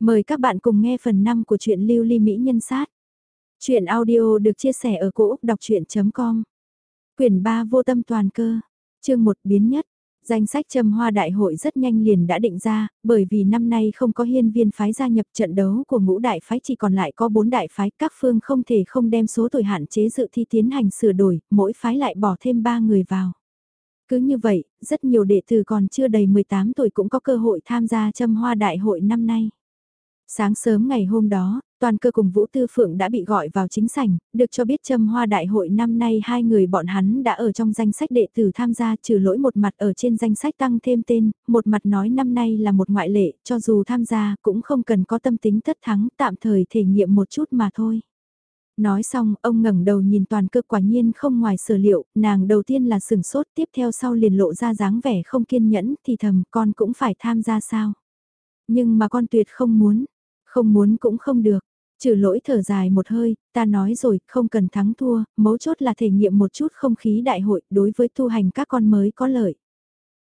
Mời các bạn cùng nghe phần 5 của truyện Lưu Ly Mỹ Nhân Sát. Chuyện audio được chia sẻ ở cỗ đọc chuyện.com Quyển 3 Vô Tâm Toàn Cơ Chương 1 Biến Nhất Danh sách châm hoa đại hội rất nhanh liền đã định ra, bởi vì năm nay không có hiên viên phái gia nhập trận đấu của ngũ đại phái chỉ còn lại có bốn đại phái, các phương không thể không đem số tuổi hạn chế dự thi tiến hành sửa đổi, mỗi phái lại bỏ thêm 3 người vào. Cứ như vậy, rất nhiều đệ tử còn chưa đầy 18 tuổi cũng có cơ hội tham gia châm hoa đại hội năm nay. Sáng sớm ngày hôm đó, toàn cơ cùng Vũ Tư Phượng đã bị gọi vào chính sảnh, được cho biết châm hoa đại hội năm nay hai người bọn hắn đã ở trong danh sách đệ tử tham gia trừ lỗi một mặt ở trên danh sách tăng thêm tên, một mặt nói năm nay là một ngoại lệ, cho dù tham gia cũng không cần có tâm tính tất thắng, tạm thời thể nghiệm một chút mà thôi. Nói xong, ông ngẩng đầu nhìn toàn cơ quả nhiên không ngoài sở liệu, nàng đầu tiên là sừng sốt, tiếp theo sau liền lộ ra dáng vẻ không kiên nhẫn, thì thầm con cũng phải tham gia sao. Nhưng mà con tuyệt không muốn, không muốn cũng không được. Trừ lỗi thở dài một hơi, ta nói rồi, không cần thắng thua, mấu chốt là thể nghiệm một chút không khí đại hội đối với tu hành các con mới có lợi.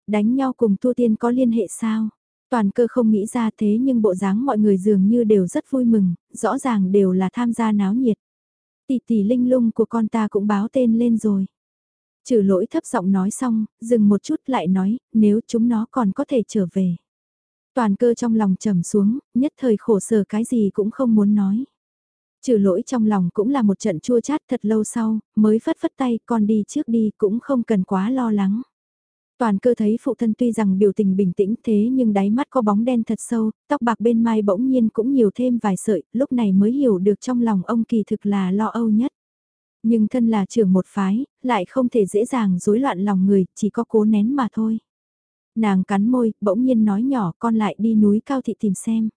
Đánh nhau cùng tu tiên có liên hệ sao? Toàn cơ không nghĩ ra thế nhưng bộ dáng mọi người dường như đều rất vui mừng, rõ ràng đều là tham gia náo nhiệt. Tỷ tỷ linh lung của con ta cũng báo tên lên rồi. Trừ lỗi thấp giọng nói xong, dừng một chút lại nói, nếu chúng nó còn có thể trở về. Toàn cơ trong lòng trầm xuống, nhất thời khổ sở cái gì cũng không muốn nói. Trừ lỗi trong lòng cũng là một trận chua chát thật lâu sau, mới phất phất tay con đi trước đi cũng không cần quá lo lắng. Toàn cơ thấy phụ thân tuy rằng biểu tình bình tĩnh thế nhưng đáy mắt có bóng đen thật sâu, tóc bạc bên mai bỗng nhiên cũng nhiều thêm vài sợi, lúc này mới hiểu được trong lòng ông kỳ thực là lo âu nhất. Nhưng thân là trưởng một phái, lại không thể dễ dàng rối loạn lòng người, chỉ có cố nén mà thôi. Nàng cắn môi, bỗng nhiên nói nhỏ con lại đi núi cao thị tìm xem.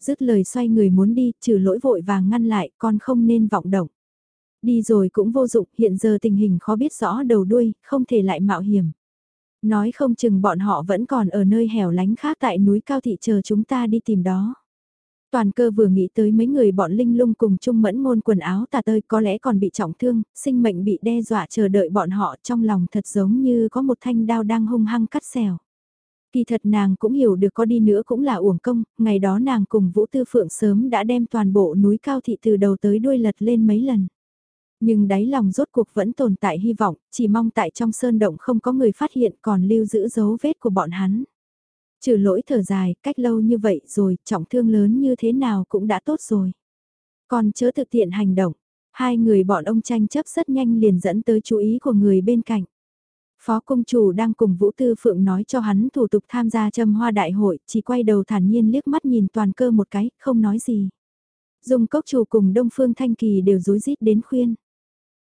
Dứt lời xoay người muốn đi, trừ lỗi vội vàng ngăn lại, con không nên vọng động. Đi rồi cũng vô dụng, hiện giờ tình hình khó biết rõ đầu đuôi, không thể lại mạo hiểm. Nói không chừng bọn họ vẫn còn ở nơi hẻo lánh khác tại núi cao thị chờ chúng ta đi tìm đó. Toàn cơ vừa nghĩ tới mấy người bọn linh lung cùng chung mẫn ngôn quần áo tà tơi có lẽ còn bị trọng thương, sinh mệnh bị đe dọa chờ đợi bọn họ trong lòng thật giống như có một thanh đao đang hung hăng cắt xèo. Kỳ thật nàng cũng hiểu được có đi nữa cũng là uổng công, ngày đó nàng cùng Vũ Tư Phượng sớm đã đem toàn bộ núi cao thị từ đầu tới đuôi lật lên mấy lần. Nhưng đáy lòng rốt cuộc vẫn tồn tại hy vọng, chỉ mong tại trong sơn động không có người phát hiện còn lưu giữ dấu vết của bọn hắn. Trừ lỗi thở dài, cách lâu như vậy rồi, trọng thương lớn như thế nào cũng đã tốt rồi. Còn chớ thực tiện hành động, hai người bọn ông tranh chấp rất nhanh liền dẫn tới chú ý của người bên cạnh. Phó công chủ đang cùng Vũ Tư Phượng nói cho hắn thủ tục tham gia châm hoa đại hội, chỉ quay đầu thản nhiên liếc mắt nhìn toàn cơ một cái, không nói gì. dùng cốc chủ cùng Đông Phương Thanh Kỳ đều rối rít đến khuyên.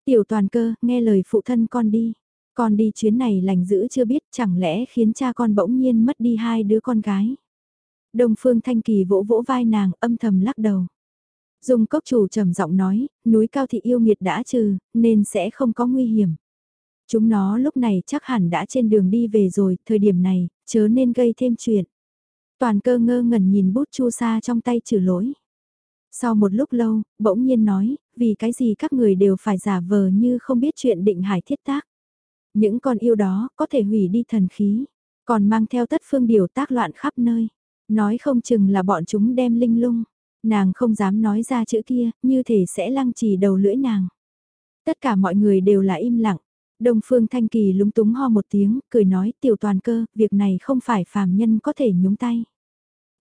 Tiểu toàn cơ, nghe lời phụ thân con đi. Con đi chuyến này lành giữ chưa biết chẳng lẽ khiến cha con bỗng nhiên mất đi hai đứa con gái. Đông Phương Thanh Kỳ vỗ vỗ vai nàng âm thầm lắc đầu. Dung cốc chủ trầm giọng nói, núi cao thị yêu nghiệt đã trừ, nên sẽ không có nguy hiểm. Chúng nó lúc này chắc hẳn đã trên đường đi về rồi, thời điểm này, chớ nên gây thêm chuyện. Toàn cơ ngơ ngẩn nhìn bút chu sa trong tay trừ lỗi. Sau một lúc lâu, bỗng nhiên nói, vì cái gì các người đều phải giả vờ như không biết chuyện định hải thiết tác. Những con yêu đó có thể hủy đi thần khí, còn mang theo tất phương điều tác loạn khắp nơi. Nói không chừng là bọn chúng đem linh lung. Nàng không dám nói ra chữ kia, như thể sẽ lăng trì đầu lưỡi nàng. Tất cả mọi người đều là im lặng. Đông Phương Thanh Kỳ lúng túng ho một tiếng, cười nói tiểu toàn cơ, việc này không phải phàm nhân có thể nhúng tay.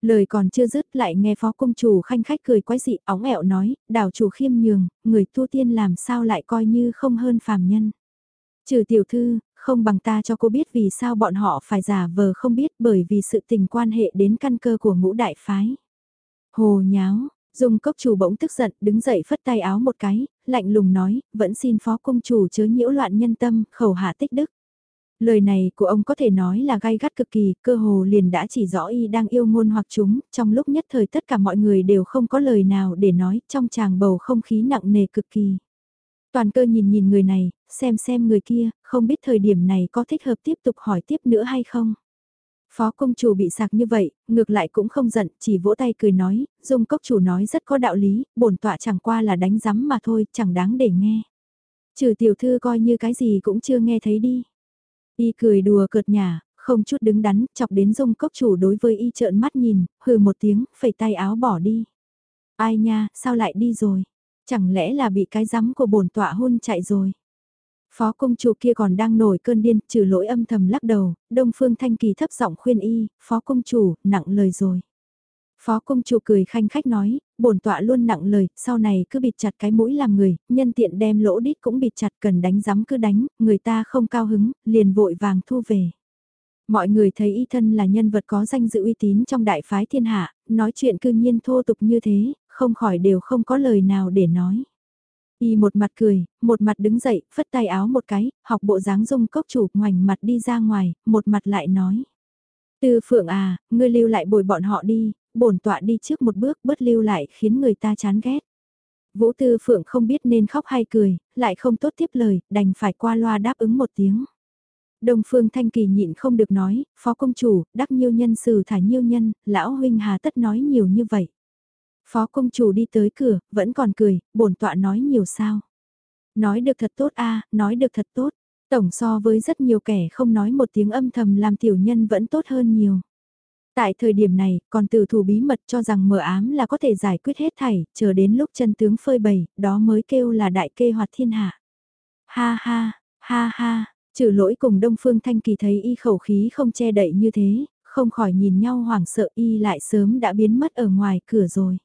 Lời còn chưa dứt lại nghe phó công chủ khanh khách cười quái dị óng ẹo nói, đảo chủ khiêm nhường, người tu tiên làm sao lại coi như không hơn phàm nhân. Trừ tiểu thư, không bằng ta cho cô biết vì sao bọn họ phải giả vờ không biết bởi vì sự tình quan hệ đến căn cơ của ngũ đại phái. Hồ nháo, Dung cốc chủ bỗng tức giận, đứng dậy phất tay áo một cái, lạnh lùng nói, vẫn xin phó công chủ chớ nhiễu loạn nhân tâm, khẩu hạ tích đức. Lời này của ông có thể nói là gai gắt cực kỳ, cơ hồ liền đã chỉ rõ y đang yêu ngôn hoặc chúng, trong lúc nhất thời tất cả mọi người đều không có lời nào để nói, trong tràng bầu không khí nặng nề cực kỳ. Toàn cơ nhìn nhìn người này, xem xem người kia, không biết thời điểm này có thích hợp tiếp tục hỏi tiếp nữa hay không. Phó công chủ bị sạc như vậy, ngược lại cũng không giận, chỉ vỗ tay cười nói, dung cốc chủ nói rất có đạo lý, bổn tọa chẳng qua là đánh giấm mà thôi, chẳng đáng để nghe. Trừ tiểu thư coi như cái gì cũng chưa nghe thấy đi. Y cười đùa cợt nhả, không chút đứng đắn, chọc đến dung cốc chủ đối với y trợn mắt nhìn, hừ một tiếng, phẩy tay áo bỏ đi. Ai nha, sao lại đi rồi? Chẳng lẽ là bị cái rắm của bổn tọa hôn chạy rồi? Phó công chủ kia còn đang nổi cơn điên, trừ lỗi âm thầm lắc đầu, Đông Phương Thanh Kỳ thấp giọng khuyên y, phó công chủ, nặng lời rồi. Phó công chủ cười khanh khách nói, bổn tọa luôn nặng lời, sau này cứ bịt chặt cái mũi làm người, nhân tiện đem lỗ đít cũng bịt chặt cần đánh giấm cứ đánh, người ta không cao hứng, liền vội vàng thu về. Mọi người thấy y thân là nhân vật có danh dự uy tín trong đại phái thiên hạ, nói chuyện cư nhiên thô tục như thế, không khỏi đều không có lời nào để nói. Y một mặt cười, một mặt đứng dậy, phất tay áo một cái, học bộ dáng dung cốc chủ, ngoảnh mặt đi ra ngoài, một mặt lại nói. Tư phượng à, ngươi lưu lại bồi bọn họ đi, bổn tọa đi trước một bước bớt lưu lại khiến người ta chán ghét. Vũ Tư Phượng không biết nên khóc hay cười, lại không tốt tiếp lời, đành phải qua loa đáp ứng một tiếng. Đồng Phương Thanh Kỳ nhịn không được nói, Phó Công Chủ, đắc nhiêu nhân xử thả nhiêu nhân, lão huynh hà tất nói nhiều như vậy. Phó Công Chủ đi tới cửa, vẫn còn cười, bổn tọa nói nhiều sao. Nói được thật tốt a nói được thật tốt. Tổng so với rất nhiều kẻ không nói một tiếng âm thầm làm tiểu nhân vẫn tốt hơn nhiều. Tại thời điểm này, còn từ thủ bí mật cho rằng mờ ám là có thể giải quyết hết thảy, chờ đến lúc chân tướng phơi bày, đó mới kêu là đại kê hoạt thiên hạ. Ha ha, ha ha, trừ lỗi cùng Đông Phương Thanh Kỳ thấy y khẩu khí không che đậy như thế, không khỏi nhìn nhau hoảng sợ y lại sớm đã biến mất ở ngoài cửa rồi.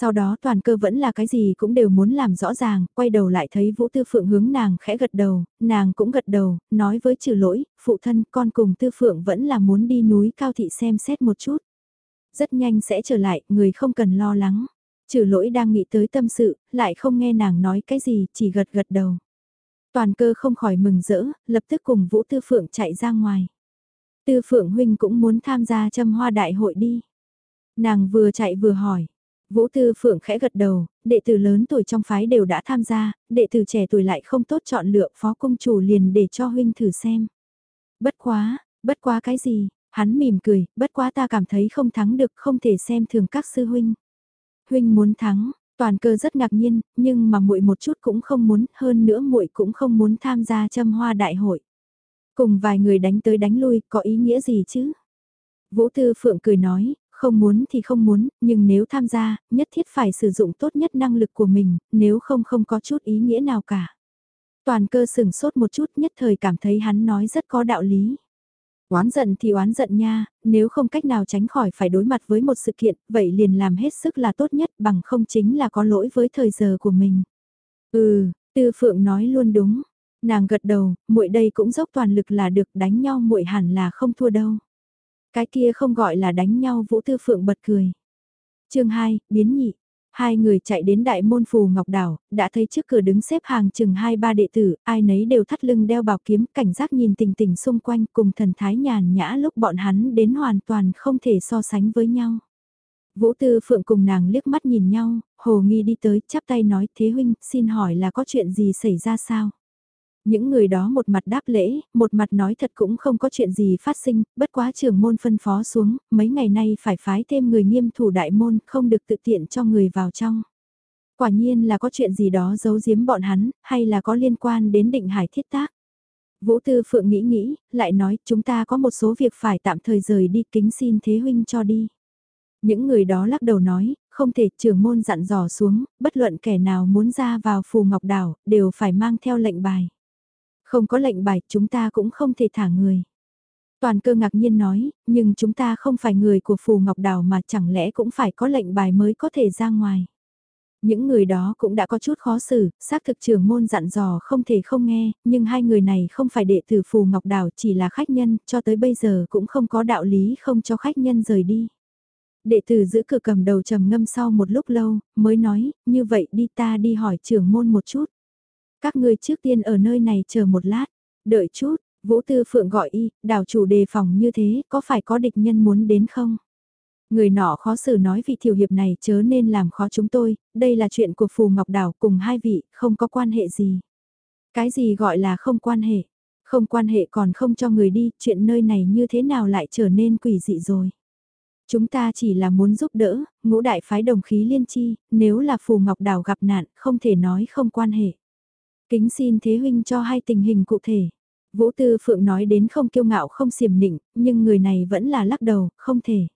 Sau đó toàn cơ vẫn là cái gì cũng đều muốn làm rõ ràng, quay đầu lại thấy Vũ Tư Phượng hướng nàng khẽ gật đầu, nàng cũng gật đầu, nói với trừ lỗi, phụ thân con cùng Tư Phượng vẫn là muốn đi núi cao thị xem xét một chút. Rất nhanh sẽ trở lại, người không cần lo lắng. Trừ lỗi đang nghĩ tới tâm sự, lại không nghe nàng nói cái gì, chỉ gật gật đầu. Toàn cơ không khỏi mừng rỡ, lập tức cùng Vũ Tư Phượng chạy ra ngoài. Tư Phượng huynh cũng muốn tham gia châm hoa đại hội đi. Nàng vừa chạy vừa hỏi. Vũ Tư Phượng khẽ gật đầu, đệ tử lớn tuổi trong phái đều đã tham gia, đệ tử trẻ tuổi lại không tốt chọn lựa phó công chủ liền để cho huynh thử xem. Bất quá, bất quá cái gì, hắn mỉm cười, bất quá ta cảm thấy không thắng được không thể xem thường các sư huynh. Huynh muốn thắng, toàn cơ rất ngạc nhiên, nhưng mà muội một chút cũng không muốn, hơn nữa muội cũng không muốn tham gia châm hoa đại hội. Cùng vài người đánh tới đánh lui, có ý nghĩa gì chứ? Vũ Tư Phượng cười nói, không muốn thì không muốn, nhưng nếu tham gia, nhất thiết phải sử dụng tốt nhất năng lực của mình, nếu không không có chút ý nghĩa nào cả. Toàn cơ sừng sốt một chút nhất thời cảm thấy hắn nói rất có đạo lý. Oán giận thì oán giận nha, nếu không cách nào tránh khỏi phải đối mặt với một sự kiện, vậy liền làm hết sức là tốt nhất bằng không chính là có lỗi với thời giờ của mình. Ừ, Tư Phượng nói luôn đúng. Nàng gật đầu, muội đây cũng dốc toàn lực là được đánh nhau muội hẳn là không thua đâu. Cái kia không gọi là đánh nhau Vũ Tư Phượng bật cười. chương 2, biến nhị. Hai người chạy đến đại môn phù ngọc đảo, đã thấy trước cửa đứng xếp hàng chừng hai ba đệ tử, ai nấy đều thắt lưng đeo bảo kiếm, cảnh giác nhìn tình tình xung quanh cùng thần thái nhàn nhã lúc bọn hắn đến hoàn toàn không thể so sánh với nhau. Vũ Tư Phượng cùng nàng liếc mắt nhìn nhau, hồ nghi đi tới, chắp tay nói, thế huynh, xin hỏi là có chuyện gì xảy ra sao? Những người đó một mặt đáp lễ, một mặt nói thật cũng không có chuyện gì phát sinh, bất quá trưởng môn phân phó xuống, mấy ngày nay phải phái thêm người nghiêm thủ đại môn, không được tự tiện cho người vào trong. Quả nhiên là có chuyện gì đó giấu giếm bọn hắn, hay là có liên quan đến định hải thiết tác. Vũ Tư Phượng nghĩ nghĩ, lại nói chúng ta có một số việc phải tạm thời rời đi kính xin thế huynh cho đi. Những người đó lắc đầu nói, không thể trưởng môn dặn dò xuống, bất luận kẻ nào muốn ra vào phù ngọc đảo, đều phải mang theo lệnh bài. Không có lệnh bài, chúng ta cũng không thể thả người. Toàn cơ ngạc nhiên nói, nhưng chúng ta không phải người của Phù Ngọc Đào mà chẳng lẽ cũng phải có lệnh bài mới có thể ra ngoài. Những người đó cũng đã có chút khó xử, xác thực trưởng môn dặn dò không thể không nghe, nhưng hai người này không phải đệ tử Phù Ngọc Đào chỉ là khách nhân, cho tới bây giờ cũng không có đạo lý không cho khách nhân rời đi. Đệ tử giữ cửa cầm đầu trầm ngâm sau một lúc lâu, mới nói, như vậy đi ta đi hỏi trưởng môn một chút. Các ngươi trước tiên ở nơi này chờ một lát, đợi chút, Vũ Tư Phượng gọi y, đảo chủ đề phòng như thế, có phải có địch nhân muốn đến không? Người nọ khó xử nói vị thiểu hiệp này chớ nên làm khó chúng tôi, đây là chuyện của Phù Ngọc Đảo cùng hai vị, không có quan hệ gì. Cái gì gọi là không quan hệ? Không quan hệ còn không cho người đi, chuyện nơi này như thế nào lại trở nên quỷ dị rồi. Chúng ta chỉ là muốn giúp đỡ, ngũ đại phái đồng khí liên chi, nếu là Phù Ngọc Đảo gặp nạn, không thể nói không quan hệ. Kính xin thế huynh cho hai tình hình cụ thể. Vũ Tư Phượng nói đến không kiêu ngạo không xiểm nịnh, nhưng người này vẫn là lắc đầu, không thể.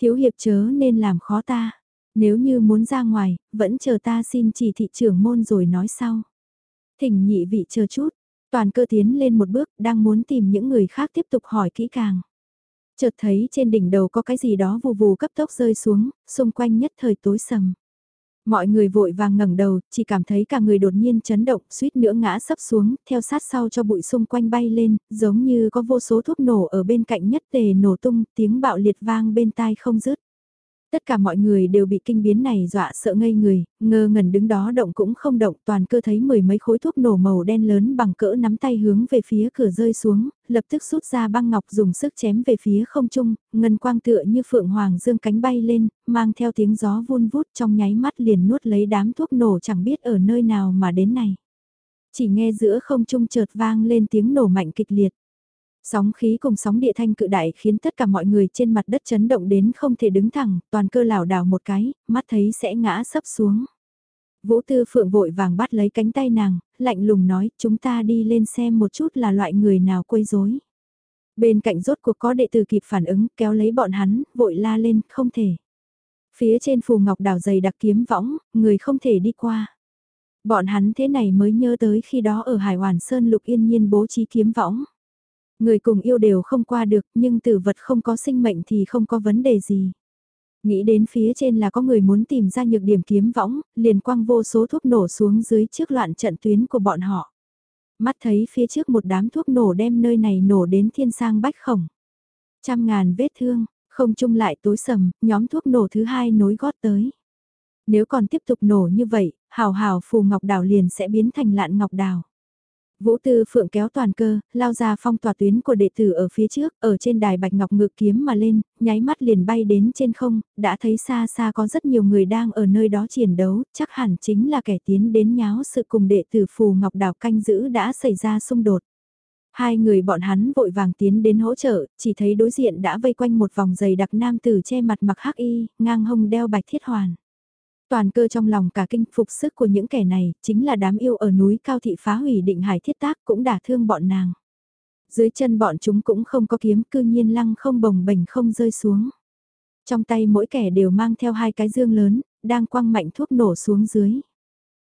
Thiếu hiệp chớ nên làm khó ta. Nếu như muốn ra ngoài, vẫn chờ ta xin chỉ thị trưởng môn rồi nói sau. Thỉnh nhị vị chờ chút, toàn cơ tiến lên một bước, đang muốn tìm những người khác tiếp tục hỏi kỹ càng. Chợt thấy trên đỉnh đầu có cái gì đó vù vù cấp tốc rơi xuống, xung quanh nhất thời tối sầm. Mọi người vội vàng ngẩng đầu, chỉ cảm thấy cả người đột nhiên chấn động, suýt nữa ngã sấp xuống, theo sát sau cho bụi xung quanh bay lên, giống như có vô số thuốc nổ ở bên cạnh nhất tề nổ tung, tiếng bạo liệt vang bên tai không dứt. Tất cả mọi người đều bị kinh biến này dọa sợ ngây người, ngơ ngẩn đứng đó động cũng không động, toàn cơ thấy mười mấy khối thuốc nổ màu đen lớn bằng cỡ nắm tay hướng về phía cửa rơi xuống, lập tức rút ra băng ngọc dùng sức chém về phía không trung, ngân quang tựa như phượng hoàng dương cánh bay lên, mang theo tiếng gió vun vút trong nháy mắt liền nuốt lấy đám thuốc nổ chẳng biết ở nơi nào mà đến này. Chỉ nghe giữa không trung chợt vang lên tiếng nổ mạnh kịch liệt. Sóng khí cùng sóng địa thanh cự đại khiến tất cả mọi người trên mặt đất chấn động đến không thể đứng thẳng, toàn cơ lảo đảo một cái, mắt thấy sẽ ngã sấp xuống. Vũ Tư Phượng vội vàng bắt lấy cánh tay nàng, lạnh lùng nói chúng ta đi lên xem một chút là loại người nào quấy rối. Bên cạnh rốt cuộc có đệ tử kịp phản ứng kéo lấy bọn hắn, vội la lên, không thể. Phía trên phù ngọc đảo dày đặc kiếm võng, người không thể đi qua. Bọn hắn thế này mới nhớ tới khi đó ở Hải Hoàn Sơn Lục Yên Nhiên bố trí kiếm võng. Người cùng yêu đều không qua được, nhưng tử vật không có sinh mệnh thì không có vấn đề gì. Nghĩ đến phía trên là có người muốn tìm ra nhược điểm kiếm võng, liền quăng vô số thuốc nổ xuống dưới trước loạn trận tuyến của bọn họ. Mắt thấy phía trước một đám thuốc nổ đem nơi này nổ đến thiên sang bách khổng. Trăm ngàn vết thương, không chung lại tối sầm, nhóm thuốc nổ thứ hai nối gót tới. Nếu còn tiếp tục nổ như vậy, hào hào phù ngọc đào liền sẽ biến thành lạn ngọc đào. Vũ Tư Phượng kéo toàn cơ, lao ra phong tỏa tuyến của đệ tử ở phía trước, ở trên đài bạch ngọc ngự kiếm mà lên, nháy mắt liền bay đến trên không, đã thấy xa xa có rất nhiều người đang ở nơi đó chiến đấu, chắc hẳn chính là kẻ tiến đến nháo sự cùng đệ tử Phù Ngọc Đào canh giữ đã xảy ra xung đột. Hai người bọn hắn vội vàng tiến đến hỗ trợ, chỉ thấy đối diện đã vây quanh một vòng dày đặc nam tử che mặt mặc hắc y, ngang hông đeo bạch thiết hoàn. Toàn cơ trong lòng cả kinh phục sức của những kẻ này, chính là đám yêu ở núi cao thị phá hủy định hải thiết tác cũng đả thương bọn nàng. Dưới chân bọn chúng cũng không có kiếm cư nhiên lăng không bồng bềnh không rơi xuống. Trong tay mỗi kẻ đều mang theo hai cái dương lớn, đang quăng mạnh thuốc nổ xuống dưới.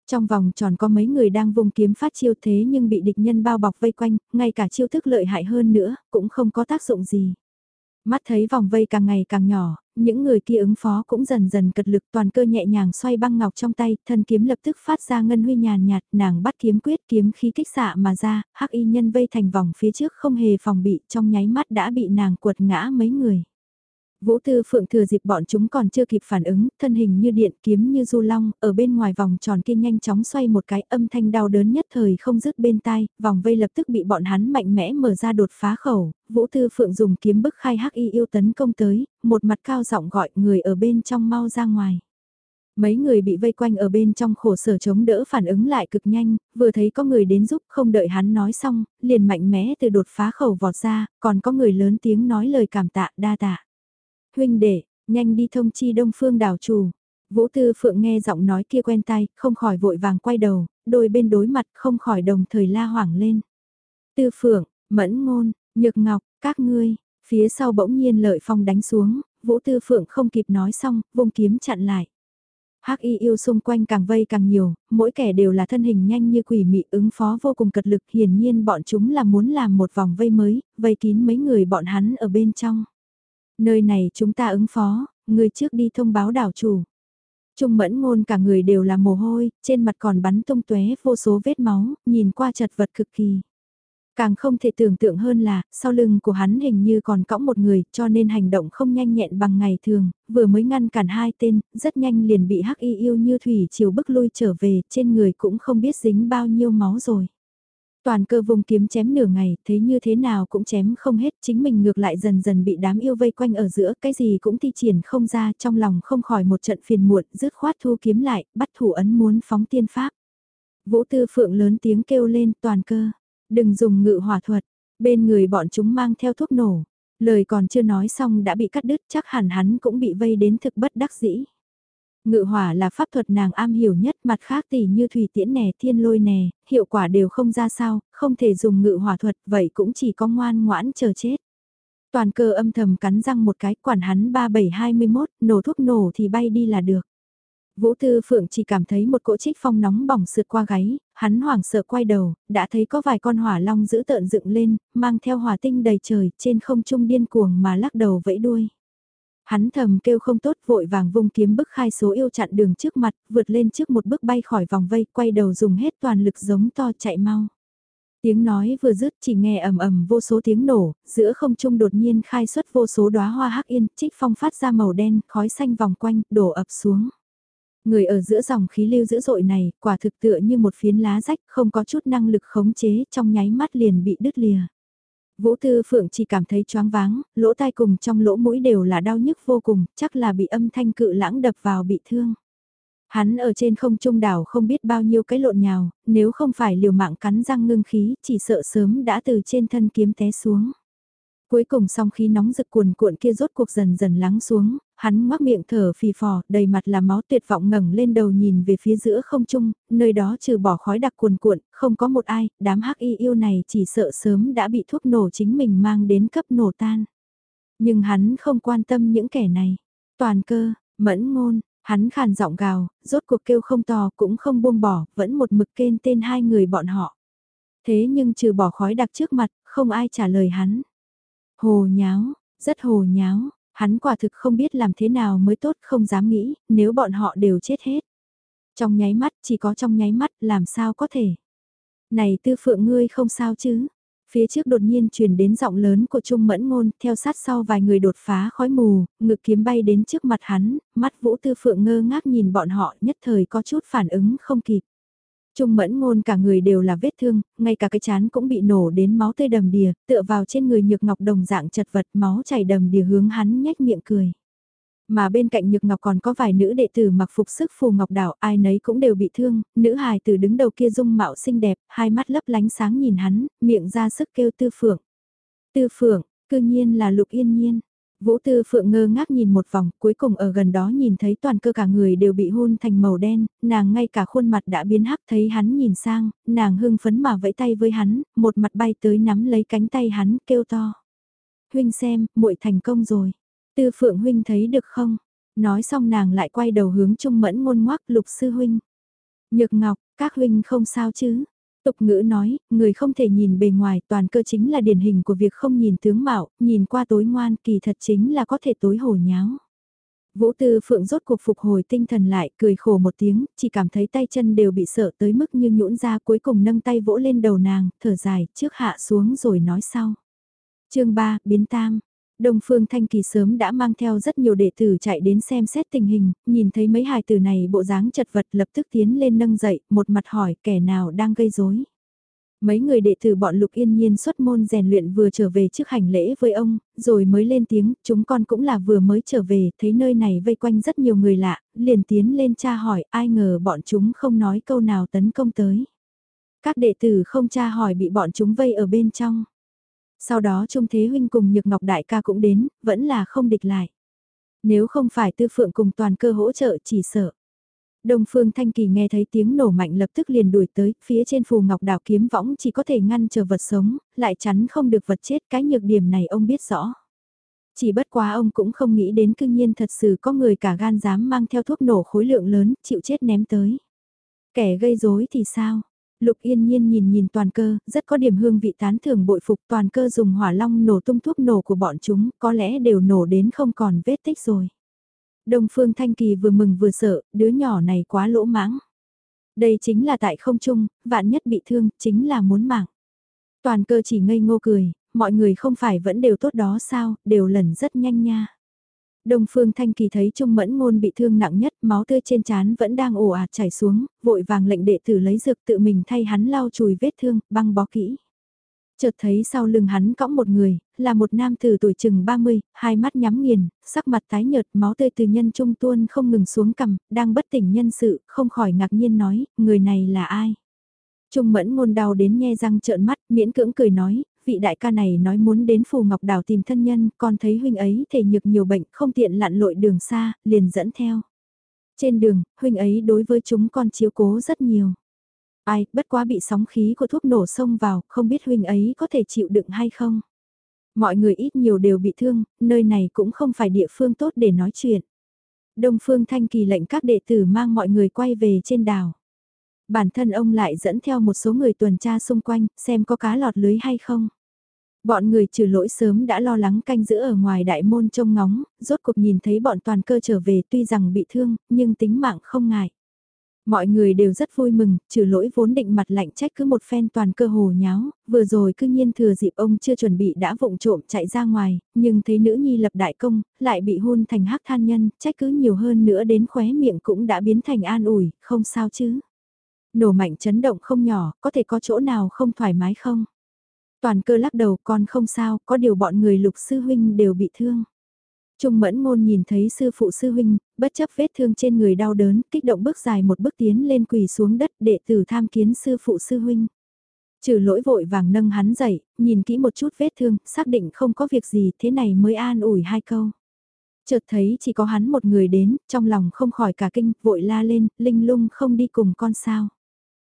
Trong vòng tròn có mấy người đang vùng kiếm phát chiêu thế nhưng bị địch nhân bao bọc vây quanh, ngay cả chiêu thức lợi hại hơn nữa, cũng không có tác dụng gì. Mắt thấy vòng vây càng ngày càng nhỏ, những người kia ứng phó cũng dần dần cật lực toàn cơ nhẹ nhàng xoay băng ngọc trong tay, thân kiếm lập tức phát ra ngân huy nhàn nhạt, nàng bắt kiếm quyết kiếm khí kích xạ mà ra, hắc y nhân vây thành vòng phía trước không hề phòng bị, trong nháy mắt đã bị nàng quật ngã mấy người. Vũ Tư Phượng thừa dịp bọn chúng còn chưa kịp phản ứng, thân hình như điện kiếm như du long, ở bên ngoài vòng tròn kia nhanh chóng xoay một cái âm thanh đau đớn nhất thời không dứt bên tai, vòng vây lập tức bị bọn hắn mạnh mẽ mở ra đột phá khẩu, Vũ Tư Phượng dùng kiếm bức khai hắc y yêu tấn công tới, một mặt cao giọng gọi người ở bên trong mau ra ngoài. Mấy người bị vây quanh ở bên trong khổ sở chống đỡ phản ứng lại cực nhanh, vừa thấy có người đến giúp không đợi hắn nói xong, liền mạnh mẽ từ đột phá khẩu vọt ra, còn có người lớn tiếng nói lời cảm tạ đa tạ. Huynh đệ, nhanh đi thông chi đông phương đảo chủ. Vũ Tư Phượng nghe giọng nói kia quen tai, không khỏi vội vàng quay đầu, đôi bên đối mặt không khỏi đồng thời la hoảng lên. Tư Phượng, Mẫn Ngôn, Nhược Ngọc, các ngươi, phía sau bỗng nhiên lợi phong đánh xuống, Vũ Tư Phượng không kịp nói xong, vùng kiếm chặn lại. Hắc y yêu xung quanh càng vây càng nhiều, mỗi kẻ đều là thân hình nhanh như quỷ mị ứng phó vô cùng cật lực hiển nhiên bọn chúng là muốn làm một vòng vây mới, vây kín mấy người bọn hắn ở bên trong. Nơi này chúng ta ứng phó, người trước đi thông báo đảo chủ. Trung mẫn ngôn cả người đều là mồ hôi, trên mặt còn bắn tung tóe vô số vết máu, nhìn qua chật vật cực kỳ. Càng không thể tưởng tượng hơn là, sau lưng của hắn hình như còn cõng một người, cho nên hành động không nhanh nhẹn bằng ngày thường, vừa mới ngăn cản hai tên, rất nhanh liền bị hắc y yêu như thủy chiều bức lui trở về, trên người cũng không biết dính bao nhiêu máu rồi. Toàn cơ vùng kiếm chém nửa ngày, thế như thế nào cũng chém không hết, chính mình ngược lại dần dần bị đám yêu vây quanh ở giữa, cái gì cũng thi triển không ra, trong lòng không khỏi một trận phiền muộn, rứt khoát thu kiếm lại, bắt thủ ấn muốn phóng tiên pháp. Vũ Tư Phượng lớn tiếng kêu lên, toàn cơ, đừng dùng ngự hỏa thuật, bên người bọn chúng mang theo thuốc nổ. Lời còn chưa nói xong đã bị cắt đứt chắc hẳn hắn cũng bị vây đến thực bất đắc dĩ. Ngự hỏa là pháp thuật nàng am hiểu nhất mặt khác tỷ như thủy tiễn nè thiên lôi nè, hiệu quả đều không ra sao, không thể dùng ngự hỏa thuật vậy cũng chỉ có ngoan ngoãn chờ chết. Toàn cơ âm thầm cắn răng một cái quản hắn 3721, nổ thuốc nổ thì bay đi là được. Vũ Tư Phượng chỉ cảm thấy một cỗ trích phong nóng bỏng sượt qua gáy, hắn hoảng sợ quay đầu, đã thấy có vài con hỏa long giữ tợn dựng lên, mang theo hỏa tinh đầy trời, trên không trung điên cuồng mà lắc đầu vẫy đuôi. Hắn thầm kêu không tốt vội vàng vung kiếm bức khai số yêu chặn đường trước mặt, vượt lên trước một bước bay khỏi vòng vây, quay đầu dùng hết toàn lực giống to chạy mau. Tiếng nói vừa dứt chỉ nghe ầm ầm vô số tiếng nổ, giữa không trung đột nhiên khai xuất vô số đóa hoa hắc yên, trích phong phát ra màu đen, khói xanh vòng quanh, đổ ập xuống. Người ở giữa dòng khí lưu dữ dội này, quả thực tựa như một phiến lá rách, không có chút năng lực khống chế, trong nháy mắt liền bị đứt lìa. Vũ Tư Phượng chỉ cảm thấy choáng váng, lỗ tai cùng trong lỗ mũi đều là đau nhức vô cùng, chắc là bị âm thanh cự lãng đập vào bị thương. Hắn ở trên không trung đảo không biết bao nhiêu cái lộn nhào, nếu không phải liều mạng cắn răng ngưng khí, chỉ sợ sớm đã từ trên thân kiếm té xuống. Cuối cùng song khí nóng rực cuồn cuộn kia rốt cuộc dần dần lắng xuống, hắn ngoác miệng thở phì phò, đầy mặt là máu tuyệt vọng ngẩng lên đầu nhìn về phía giữa không trung, nơi đó trừ bỏ khói đặc cuồn cuộn, không có một ai, đám hắc y yêu này chỉ sợ sớm đã bị thuốc nổ chính mình mang đến cấp nổ tan. Nhưng hắn không quan tâm những kẻ này. Toàn cơ, mẫn ngôn, hắn khàn giọng gào, rốt cuộc kêu không to cũng không buông bỏ, vẫn một mực kên tên hai người bọn họ. Thế nhưng trừ bỏ khói đặc trước mặt, không ai trả lời hắn. Hồ nháo, rất hồ nháo, hắn quả thực không biết làm thế nào mới tốt không dám nghĩ, nếu bọn họ đều chết hết. Trong nháy mắt, chỉ có trong nháy mắt, làm sao có thể. Này tư phượng ngươi không sao chứ. Phía trước đột nhiên truyền đến giọng lớn của Trung Mẫn Ngôn, theo sát sau vài người đột phá khói mù, ngực kiếm bay đến trước mặt hắn, mắt Vũ Tư Phượng ngơ ngác nhìn bọn họ nhất thời có chút phản ứng không kịp. Trung mẫn ngôn cả người đều là vết thương, ngay cả cái chán cũng bị nổ đến máu tươi đầm đìa, tựa vào trên người nhược ngọc đồng dạng chật vật máu chảy đầm đìa hướng hắn nhếch miệng cười. Mà bên cạnh nhược ngọc còn có vài nữ đệ tử mặc phục sức phù ngọc đảo, ai nấy cũng đều bị thương, nữ hài từ đứng đầu kia dung mạo xinh đẹp, hai mắt lấp lánh sáng nhìn hắn, miệng ra sức kêu tư phượng. Tư phượng, cư nhiên là lục yên nhiên. Vũ Tư Phượng ngơ ngác nhìn một vòng, cuối cùng ở gần đó nhìn thấy toàn cơ cả người đều bị hôn thành màu đen, nàng ngay cả khuôn mặt đã biến hắc thấy hắn nhìn sang, nàng hưng phấn mà vẫy tay với hắn, một mặt bay tới nắm lấy cánh tay hắn, kêu to. Huynh xem, muội thành công rồi. Tư Phượng Huynh thấy được không? Nói xong nàng lại quay đầu hướng Trung Mẫn ngôn ngoác lục sư Huynh. Nhược Ngọc, các Huynh không sao chứ? Tục ngữ nói, người không thể nhìn bề ngoài toàn cơ chính là điển hình của việc không nhìn tướng mạo, nhìn qua tối ngoan kỳ thật chính là có thể tối hổ nháo. Vũ Tư Phượng rốt cuộc phục hồi tinh thần lại, cười khổ một tiếng, chỉ cảm thấy tay chân đều bị sợ tới mức như nhũn ra cuối cùng nâng tay vỗ lên đầu nàng, thở dài, trước hạ xuống rồi nói sau. chương 3, biến tam. Đông Phương Thanh Kỳ sớm đã mang theo rất nhiều đệ tử chạy đến xem xét tình hình, nhìn thấy mấy hài tử này bộ dáng chật vật lập tức tiến lên nâng dậy, một mặt hỏi kẻ nào đang gây rối. Mấy người đệ tử bọn Lục Yên Nhiên xuất môn rèn luyện vừa trở về trước hành lễ với ông, rồi mới lên tiếng, chúng con cũng là vừa mới trở về, thấy nơi này vây quanh rất nhiều người lạ, liền tiến lên tra hỏi, ai ngờ bọn chúng không nói câu nào tấn công tới. Các đệ tử không tra hỏi bị bọn chúng vây ở bên trong. Sau đó Trung Thế Huynh cùng Nhược Ngọc Đại ca cũng đến, vẫn là không địch lại. Nếu không phải Tư Phượng cùng toàn cơ hỗ trợ chỉ sợ. Đông Phương Thanh Kỳ nghe thấy tiếng nổ mạnh lập tức liền đuổi tới, phía trên phù ngọc đảo kiếm võng chỉ có thể ngăn chờ vật sống, lại chắn không được vật chết, cái nhược điểm này ông biết rõ. Chỉ bất quá ông cũng không nghĩ đến cương nhiên thật sự có người cả gan dám mang theo thuốc nổ khối lượng lớn, chịu chết ném tới. Kẻ gây rối thì sao? Lục yên nhiên nhìn nhìn toàn cơ, rất có điểm hương vị tán thưởng bội phục toàn cơ dùng hỏa long nổ tung thuốc nổ của bọn chúng, có lẽ đều nổ đến không còn vết tích rồi. Đông Phương Thanh Kỳ vừa mừng vừa sợ, đứa nhỏ này quá lỗ mãng. Đây chính là tại không trung, vạn nhất bị thương, chính là muốn mạng. Toàn cơ chỉ ngây ngô cười, mọi người không phải vẫn đều tốt đó sao, đều lần rất nhanh nha. Đông Phương Thanh Kỳ thấy Trung Mẫn Ngôn bị thương nặng nhất, máu tươi trên trán vẫn đang ồ ạt chảy xuống, vội vàng lệnh đệ tử lấy dược tự mình thay hắn lau chùi vết thương, băng bó kỹ. Chợt thấy sau lưng hắn cõng một người, là một nam tử tuổi chừng 30, hai mắt nhắm nghiền, sắc mặt tái nhợt, máu tươi từ nhân trung tuôn không ngừng xuống cằm, đang bất tỉnh nhân sự, không khỏi ngạc nhiên nói, người này là ai? Trung mẫn ngôn đau đến nhe răng trợn mắt, miễn cưỡng cười nói, vị đại ca này nói muốn đến Phù Ngọc Đảo tìm thân nhân, con thấy huynh ấy thể nhược nhiều bệnh, không tiện lặn lội đường xa, liền dẫn theo. Trên đường, huynh ấy đối với chúng con chiếu cố rất nhiều. Ai, bất quá bị sóng khí của thuốc nổ xông vào, không biết huynh ấy có thể chịu đựng hay không. Mọi người ít nhiều đều bị thương, nơi này cũng không phải địa phương tốt để nói chuyện. Đông Phương Thanh Kỳ lệnh các đệ tử mang mọi người quay về trên đảo. Bản thân ông lại dẫn theo một số người tuần tra xung quanh, xem có cá lọt lưới hay không. Bọn người trừ lỗi sớm đã lo lắng canh giữ ở ngoài đại môn trông ngóng, rốt cuộc nhìn thấy bọn toàn cơ trở về tuy rằng bị thương, nhưng tính mạng không ngại. Mọi người đều rất vui mừng, trừ lỗi vốn định mặt lạnh trách cứ một phen toàn cơ hồ nháo, vừa rồi cư nhiên thừa dịp ông chưa chuẩn bị đã vụng trộm chạy ra ngoài, nhưng thấy nữ nhi lập đại công, lại bị hôn thành hắc than nhân, trách cứ nhiều hơn nữa đến khóe miệng cũng đã biến thành an ủi, không sao chứ. Nổ mạnh chấn động không nhỏ, có thể có chỗ nào không thoải mái không? Toàn cơ lắc đầu con không sao, có điều bọn người lục sư huynh đều bị thương. Trung mẫn ngôn nhìn thấy sư phụ sư huynh, bất chấp vết thương trên người đau đớn, kích động bước dài một bước tiến lên quỳ xuống đất đệ tử tham kiến sư phụ sư huynh. Trừ lỗi vội vàng nâng hắn dậy, nhìn kỹ một chút vết thương, xác định không có việc gì thế này mới an ủi hai câu. Chợt thấy chỉ có hắn một người đến, trong lòng không khỏi cả kinh, vội la lên, linh lung không đi cùng con sao.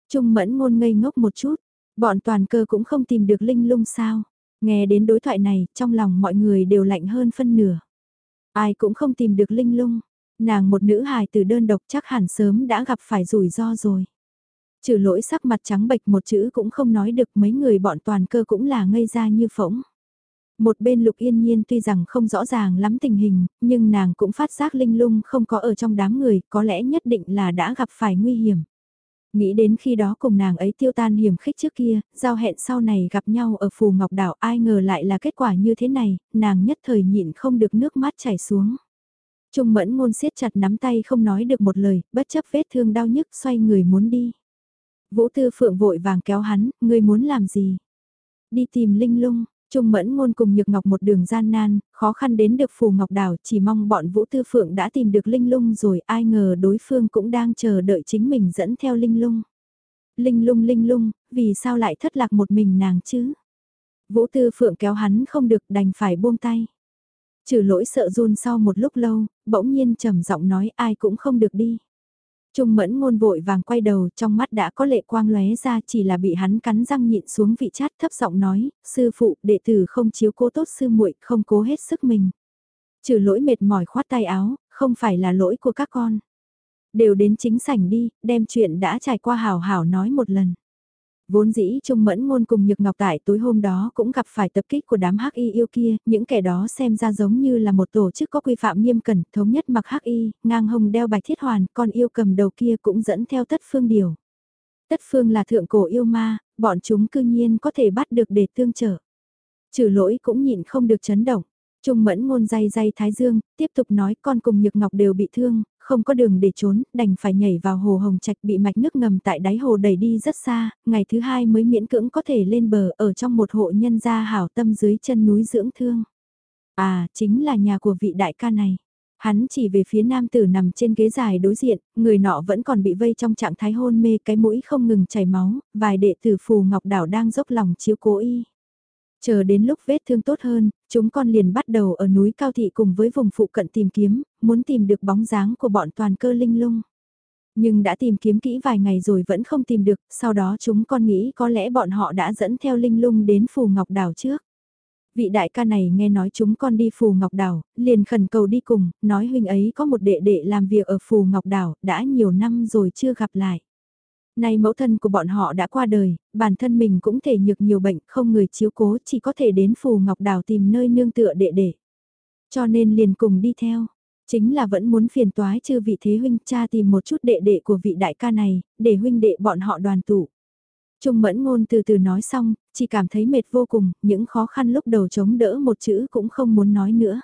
Trung mẫn ngôn ngây ngốc một chút, bọn toàn cơ cũng không tìm được linh lung sao. Nghe đến đối thoại này, trong lòng mọi người đều lạnh hơn phân nửa. Ai cũng không tìm được linh lung, nàng một nữ hài từ đơn độc chắc hẳn sớm đã gặp phải rủi ro rồi. Trừ lỗi sắc mặt trắng bệch một chữ cũng không nói được mấy người bọn toàn cơ cũng là ngây ra như phỗng. Một bên lục yên nhiên tuy rằng không rõ ràng lắm tình hình, nhưng nàng cũng phát giác linh lung không có ở trong đám người, có lẽ nhất định là đã gặp phải nguy hiểm. Nghĩ đến khi đó cùng nàng ấy tiêu tan hiểm khích trước kia, giao hẹn sau này gặp nhau ở Phù Ngọc Đảo ai ngờ lại là kết quả như thế này, nàng nhất thời nhịn không được nước mắt chảy xuống. Trung mẫn ngôn siết chặt nắm tay không nói được một lời, bất chấp vết thương đau nhức xoay người muốn đi. Vũ Tư Phượng vội vàng kéo hắn, ngươi muốn làm gì? Đi tìm Linh Lung, Trung Mẫn Ngôn cùng Nhược Ngọc một đường gian nan, khó khăn đến được Phù Ngọc Đảo, chỉ mong bọn Vũ Tư Phượng đã tìm được Linh Lung rồi, ai ngờ đối phương cũng đang chờ đợi chính mình dẫn theo Linh Lung. Linh Lung Linh Lung, vì sao lại thất lạc một mình nàng chứ? Vũ Tư Phượng kéo hắn không được đành phải buông tay. Trừ lỗi sợ run sau một lúc lâu, bỗng nhiên trầm giọng nói ai cũng không được đi. Trung mẫn ngôn vội vàng quay đầu trong mắt đã có lệ quang lóe ra chỉ là bị hắn cắn răng nhịn xuống vị chát thấp giọng nói, sư phụ, đệ tử không chiếu cố tốt sư muội không cố hết sức mình. Trừ lỗi mệt mỏi khoát tay áo, không phải là lỗi của các con. Đều đến chính sảnh đi, đem chuyện đã trải qua hào hào nói một lần. Vốn dĩ Trung Mẫn Ngôn cùng Nhược Ngọc tại tối hôm đó cũng gặp phải tập kích của đám hắc y yêu kia, những kẻ đó xem ra giống như là một tổ chức có quy phạm nghiêm cẩn, thống nhất mặc hắc y, ngang hồng đeo bạch thiết hoàn, còn yêu cầm đầu kia cũng dẫn theo tất phương điều. Tất phương là thượng cổ yêu ma, bọn chúng cư nhiên có thể bắt được để tương trợ. Trừ lỗi cũng nhịn không được chấn động. Trung mẫn ngôn day day thái dương, tiếp tục nói con cùng Nhược Ngọc đều bị thương, không có đường để trốn, đành phải nhảy vào hồ hồng trạch bị mạch nước ngầm tại đáy hồ đẩy đi rất xa, ngày thứ hai mới miễn cưỡng có thể lên bờ ở trong một hộ nhân gia hảo tâm dưới chân núi dưỡng thương. À, chính là nhà của vị đại ca này. Hắn chỉ về phía nam tử nằm trên ghế dài đối diện, người nọ vẫn còn bị vây trong trạng thái hôn mê cái mũi không ngừng chảy máu, vài đệ tử phù ngọc đảo đang dốc lòng chiếu cố y. Chờ đến lúc vết thương tốt hơn, chúng con liền bắt đầu ở núi Cao Thị cùng với vùng phụ cận tìm kiếm, muốn tìm được bóng dáng của bọn toàn cơ linh lung. Nhưng đã tìm kiếm kỹ vài ngày rồi vẫn không tìm được, sau đó chúng con nghĩ có lẽ bọn họ đã dẫn theo linh lung đến Phù Ngọc Đảo trước. Vị đại ca này nghe nói chúng con đi Phù Ngọc Đảo, liền khẩn cầu đi cùng, nói huynh ấy có một đệ đệ làm việc ở Phù Ngọc Đảo, đã nhiều năm rồi chưa gặp lại. Nay mẫu thân của bọn họ đã qua đời, bản thân mình cũng thể nhược nhiều bệnh, không người chiếu cố, chỉ có thể đến Phù Ngọc Đào tìm nơi nương tựa đệ đệ. Cho nên liền cùng đi theo. Chính là vẫn muốn phiền toái chư vị thế huynh cha tìm một chút đệ đệ của vị đại ca này, để huynh đệ bọn họ đoàn tụ. Trung mẫn ngôn từ từ nói xong, chỉ cảm thấy mệt vô cùng, những khó khăn lúc đầu chống đỡ một chữ cũng không muốn nói nữa.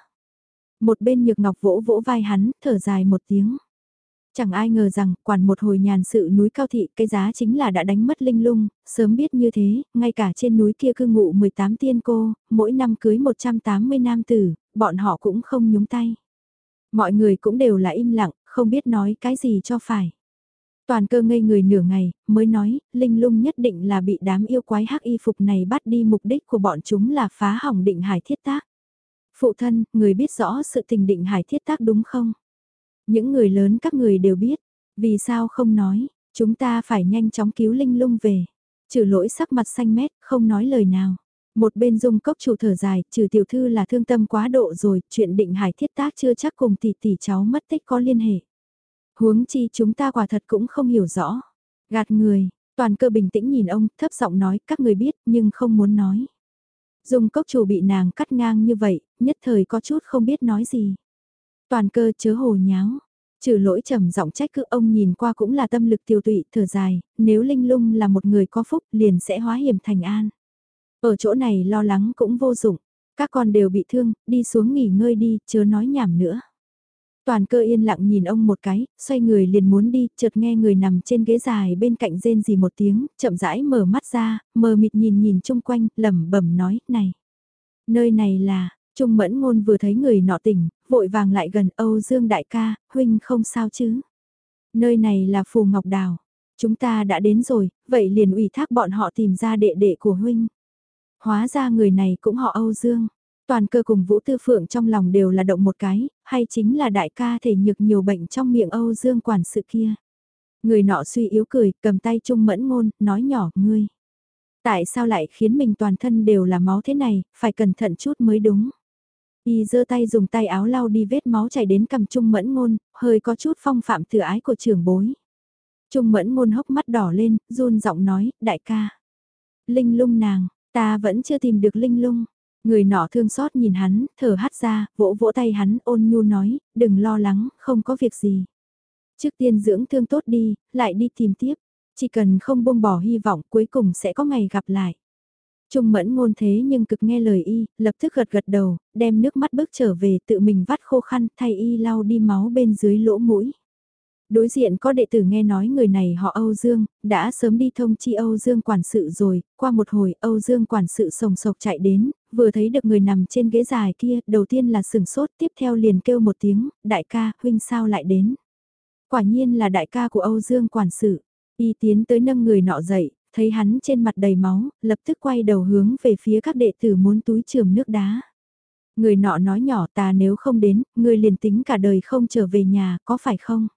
Một bên nhược ngọc vỗ vỗ vai hắn, thở dài một tiếng. Chẳng ai ngờ rằng, quản một hồi nhàn sự núi cao thị, cái giá chính là đã đánh mất linh lung, sớm biết như thế, ngay cả trên núi kia cư ngụ 18 tiên cô, mỗi năm cưới 180 nam tử, bọn họ cũng không nhúng tay. Mọi người cũng đều là im lặng, không biết nói cái gì cho phải. Toàn cơ ngây người nửa ngày, mới nói, linh lung nhất định là bị đám yêu quái hắc y phục này bắt đi mục đích của bọn chúng là phá hỏng định hải thiết tác. Phụ thân, người biết rõ sự tình định hải thiết tác đúng không? Những người lớn các người đều biết, vì sao không nói, chúng ta phải nhanh chóng cứu Linh Lung về. Trừ lỗi sắc mặt xanh mét, không nói lời nào. Một bên dung cốc chủ thở dài, trừ tiểu thư là thương tâm quá độ rồi, chuyện định hải thiết tác chưa chắc cùng tỷ tỷ cháu mất tích có liên hệ. Huống chi chúng ta quả thật cũng không hiểu rõ. Gạt người, toàn cơ bình tĩnh nhìn ông, thấp giọng nói các người biết nhưng không muốn nói. Dung cốc chủ bị nàng cắt ngang như vậy, nhất thời có chút không biết nói gì. Toàn cơ chớ hồ nháo. Trừ lỗi trầm giọng trách cứ ông nhìn qua cũng là tâm lực tiêu tụy, thở dài, nếu Linh Lung là một người có phúc liền sẽ hóa hiểm thành an. Ở chỗ này lo lắng cũng vô dụng, các con đều bị thương, đi xuống nghỉ ngơi đi, chớ nói nhảm nữa. Toàn cơ yên lặng nhìn ông một cái, xoay người liền muốn đi, chợt nghe người nằm trên ghế dài bên cạnh rên gì một tiếng, chậm rãi mở mắt ra, mờ mịt nhìn nhìn chung quanh, lẩm bẩm nói, này. Nơi này là, Trung mẫn ngôn vừa thấy người nọ tỉnh, vội vàng lại gần Âu Dương đại ca, huynh không sao chứ. Nơi này là Phù Ngọc Đào. Chúng ta đã đến rồi, vậy liền ủy thác bọn họ tìm ra đệ đệ của huynh. Hóa ra người này cũng họ Âu Dương. Toàn cơ cùng Vũ Tư Phượng trong lòng đều là động một cái, hay chính là đại ca thể nhược nhiều bệnh trong miệng Âu Dương quản sự kia. Người nọ suy yếu cười, cầm tay Trung mẫn ngôn, nói nhỏ, ngươi. Tại sao lại khiến mình toàn thân đều là máu thế này, phải cẩn thận chút mới đúng. Y giơ tay dùng tay áo lau đi vết máu chảy đến cầm Trung Mẫn Ngôn, hơi có chút phong phạm thừa ái của trưởng bối. Trung Mẫn Ngôn hốc mắt đỏ lên, run giọng nói, đại ca. Linh lung nàng, ta vẫn chưa tìm được linh lung. Người nọ thương xót nhìn hắn, thở hắt ra, vỗ vỗ tay hắn ôn nhu nói, đừng lo lắng, không có việc gì. Trước tiên dưỡng thương tốt đi, lại đi tìm tiếp. Chỉ cần không buông bỏ hy vọng cuối cùng sẽ có ngày gặp lại. Trung mẫn ngôn thế nhưng cực nghe lời y, lập tức gật gật đầu, đem nước mắt bước trở về tự mình vắt khô khăn thay y lau đi máu bên dưới lỗ mũi. Đối diện có đệ tử nghe nói người này họ Âu Dương, đã sớm đi thông chi Âu Dương quản sự rồi, qua một hồi Âu Dương quản sự sồng sộc chạy đến, vừa thấy được người nằm trên ghế dài kia, đầu tiên là sừng sốt, tiếp theo liền kêu một tiếng, đại ca, huynh sao lại đến. Quả nhiên là đại ca của Âu Dương quản sự, y tiến tới nâng người nọ dậy, thấy hắn trên mặt đầy máu, lập tức quay đầu hướng về phía các đệ tử muốn túi trường nước đá. Người nọ nói nhỏ ta nếu không đến, người liền tính cả đời không trở về nhà, có phải không?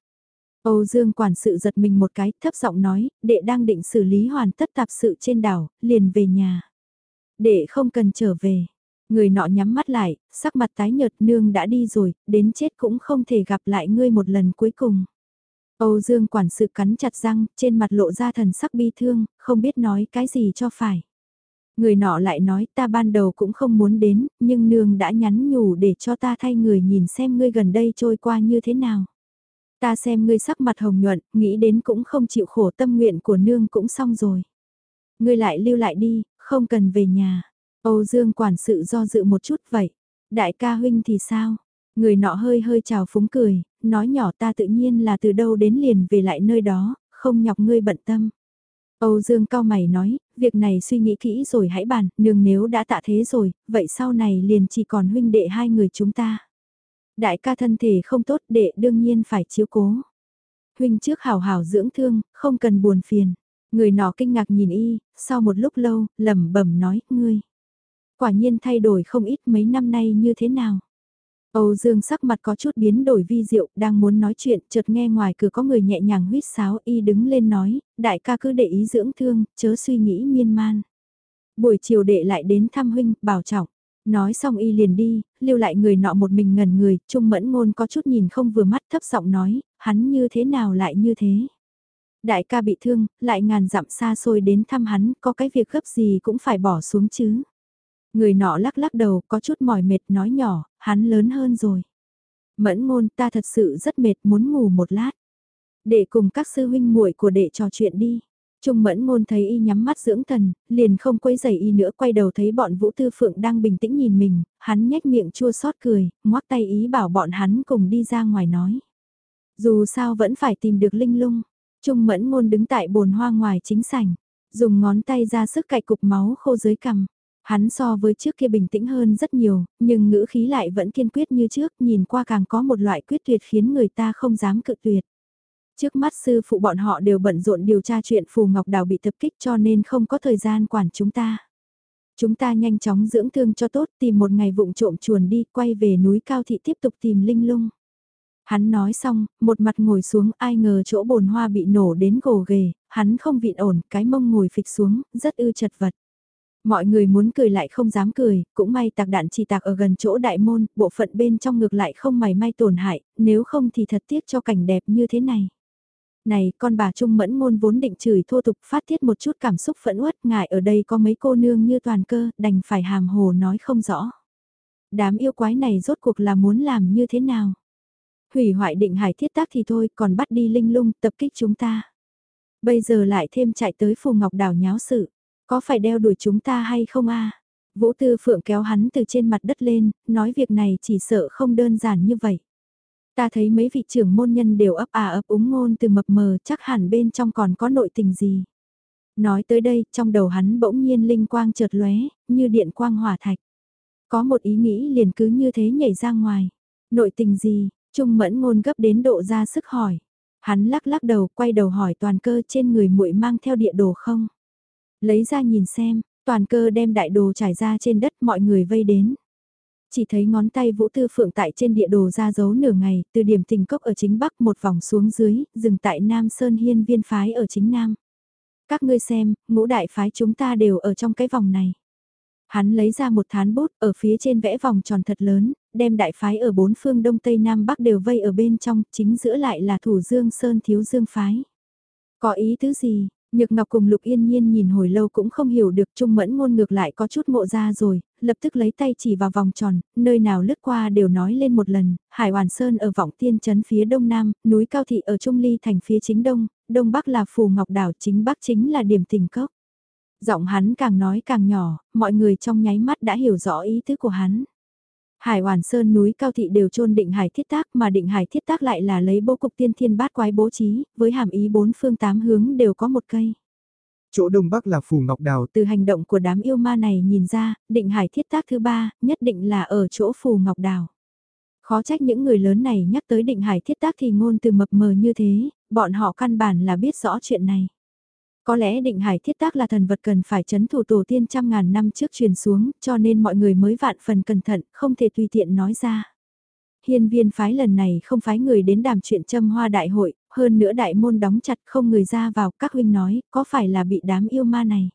Âu Dương quản sự giật mình một cái, thấp giọng nói, đệ đang định xử lý hoàn tất tạp sự trên đảo, liền về nhà. Đệ không cần trở về. Người nọ nhắm mắt lại, sắc mặt tái nhợt nương đã đi rồi, đến chết cũng không thể gặp lại ngươi một lần cuối cùng. Âu Dương quản sự cắn chặt răng, trên mặt lộ ra thần sắc bi thương, không biết nói cái gì cho phải. Người nọ lại nói ta ban đầu cũng không muốn đến, nhưng nương đã nhắn nhủ để cho ta thay người nhìn xem ngươi gần đây trôi qua như thế nào. Ta xem ngươi sắc mặt hồng nhuận, nghĩ đến cũng không chịu khổ tâm nguyện của nương cũng xong rồi. Ngươi lại lưu lại đi, không cần về nhà. Âu Dương quản sự do dự một chút vậy. Đại ca huynh thì sao? Người nọ hơi hơi chào phúng cười, nói nhỏ ta tự nhiên là từ đâu đến liền về lại nơi đó, không nhọc ngươi bận tâm. Âu Dương cao mày nói, việc này suy nghĩ kỹ rồi hãy bàn, nương nếu đã tạ thế rồi, vậy sau này liền chỉ còn huynh đệ hai người chúng ta. Đại ca thân thể không tốt đệ đương nhiên phải chiếu cố. Huynh trước hào hào dưỡng thương, không cần buồn phiền. Người nọ kinh ngạc nhìn y, sau một lúc lâu, lẩm bẩm nói, ngươi. Quả nhiên thay đổi không ít mấy năm nay như thế nào. Âu Dương sắc mặt có chút biến đổi vi diệu, đang muốn nói chuyện, chợt nghe ngoài cửa có người nhẹ nhàng huýt sáo, y đứng lên nói, đại ca cứ để ý dưỡng thương, chớ suy nghĩ miên man. Buổi chiều đệ lại đến thăm huynh, bảo trọng. Nói xong y liền đi, lưu lại người nọ một mình ngẩn người, trung mẫn ngôn có chút nhìn không vừa mắt thấp giọng nói, hắn như thế nào lại như thế. Đại ca bị thương, lại ngàn dặm xa xôi đến thăm hắn, có cái việc gấp gì cũng phải bỏ xuống chứ. Người nọ lắc lắc đầu có chút mỏi mệt nói nhỏ, hắn lớn hơn rồi. Mẫn ngôn ta thật sự rất mệt muốn ngủ một lát. Để cùng các sư huynh muội của đệ trò chuyện đi. Trung mẫn ngôn thấy y nhắm mắt dưỡng thần, liền không quấy giày y nữa quay đầu thấy bọn Vũ Tư Phượng đang bình tĩnh nhìn mình, hắn nhếch miệng chua xót cười, ngoắc tay ý bảo bọn hắn cùng đi ra ngoài nói. Dù sao vẫn phải tìm được linh lung, Trung mẫn ngôn đứng tại bồn hoa ngoài chính sảnh, dùng ngón tay ra sức cạy cục máu khô dưới cằm. Hắn so với trước kia bình tĩnh hơn rất nhiều, nhưng ngữ khí lại vẫn kiên quyết như trước, nhìn qua càng có một loại quyết tuyệt khiến người ta không dám cự tuyệt. Trước mắt sư phụ bọn họ đều bận rộn điều tra chuyện Phù Ngọc Đào bị tập kích cho nên không có thời gian quản chúng ta. Chúng ta nhanh chóng dưỡng thương cho tốt tìm một ngày vụng trộm chuồn đi quay về núi cao thị tiếp tục tìm linh lung. Hắn nói xong, một mặt ngồi xuống ai ngờ chỗ bồn hoa bị nổ đến gồ ghề, hắn không vịn ổn, cái mông ngồi phịch xuống, rất ư chật vật. Mọi người muốn cười lại không dám cười, cũng may tạc đạn chỉ tạc ở gần chỗ đại môn, bộ phận bên trong ngược lại không mày may tổn hại, nếu không thì thật tiếc cho cảnh đẹp như thế này. Này, con bà Trung mẫn ngôn vốn định chửi thô tục phát tiết một chút cảm xúc phẫn uất, ngại ở đây có mấy cô nương như toàn cơ, đành phải hàm hồ nói không rõ. Đám yêu quái này rốt cuộc là muốn làm như thế nào? Hủy hoại định hải thiết tác thì thôi, còn bắt đi linh lung tập kích chúng ta. Bây giờ lại thêm chạy tới phù ngọc đảo nháo sự, có phải đeo đuổi chúng ta hay không a? Vũ Tư Phượng kéo hắn từ trên mặt đất lên, nói việc này chỉ sợ không đơn giản như vậy. Ta thấy mấy vị trưởng môn nhân đều ấp à ấp úng ngôn từ mập mờ chắc hẳn bên trong còn có nội tình gì. Nói tới đây, trong đầu hắn bỗng nhiên linh quang chợt lóe, như điện quang hỏa thạch. Có một ý nghĩ liền cứ như thế nhảy ra ngoài. Nội tình gì, Trung mẫn ngôn gấp đến độ ra sức hỏi. Hắn lắc lắc đầu, quay đầu hỏi toàn cơ trên người muội mang theo địa đồ không? Lấy ra nhìn xem, toàn cơ đem đại đồ trải ra trên đất mọi người vây đến. Chỉ thấy ngón tay Vũ Tư Phượng tại trên địa đồ ra dấu nửa ngày, từ điểm tình cốc ở chính bắc một vòng xuống dưới, dừng tại Nam Sơn Hiên viên phái ở chính Nam. Các ngươi xem, ngũ đại phái chúng ta đều ở trong cái vòng này. Hắn lấy ra một thán bút ở phía trên vẽ vòng tròn thật lớn, đem đại phái ở bốn phương đông tây nam bắc đều vây ở bên trong, chính giữa lại là thủ dương sơn thiếu dương phái. Có ý tứ gì, Nhược Ngọc cùng Lục Yên Nhiên nhìn hồi lâu cũng không hiểu được Trung Mẫn ngôn ngược lại có chút ngộ ra rồi, lập tức lấy tay chỉ vào vòng tròn, nơi nào lướt qua đều nói lên một lần, Hải Hoàn Sơn ở vọng tiên trấn phía đông nam, núi Cao Thị ở Trung Ly thành phía chính đông, đông bắc là Phù Ngọc Đảo chính bắc chính là điểm tình cốc. Giọng hắn càng nói càng nhỏ, mọi người trong nháy mắt đã hiểu rõ ý tứ của hắn. Hải Hoàn Sơn núi cao thị đều trôn định hải thiết tác mà định hải thiết tác lại là lấy bố cục tiên thiên bát quái bố trí, với hàm ý bốn phương tám hướng đều có một cây. Chỗ đông bắc là phù ngọc đào. Từ hành động của đám yêu ma này nhìn ra, định hải thiết tác thứ ba, nhất định là ở chỗ phù ngọc đào. Khó trách những người lớn này nhắc tới định hải thiết tác thì ngôn từ mập mờ như thế, bọn họ căn bản là biết rõ chuyện này. Có lẽ định hải thiết tác là thần vật cần phải chấn thủ tổ tiên trăm ngàn năm trước truyền xuống, cho nên mọi người mới vạn phần cẩn thận, không thể tùy tiện nói ra. Hiên viên phái lần này không phái người đến đàm chuyện châm hoa đại hội, hơn nữa đại môn đóng chặt không người ra vào, các huynh nói, có phải là bị đám yêu ma này.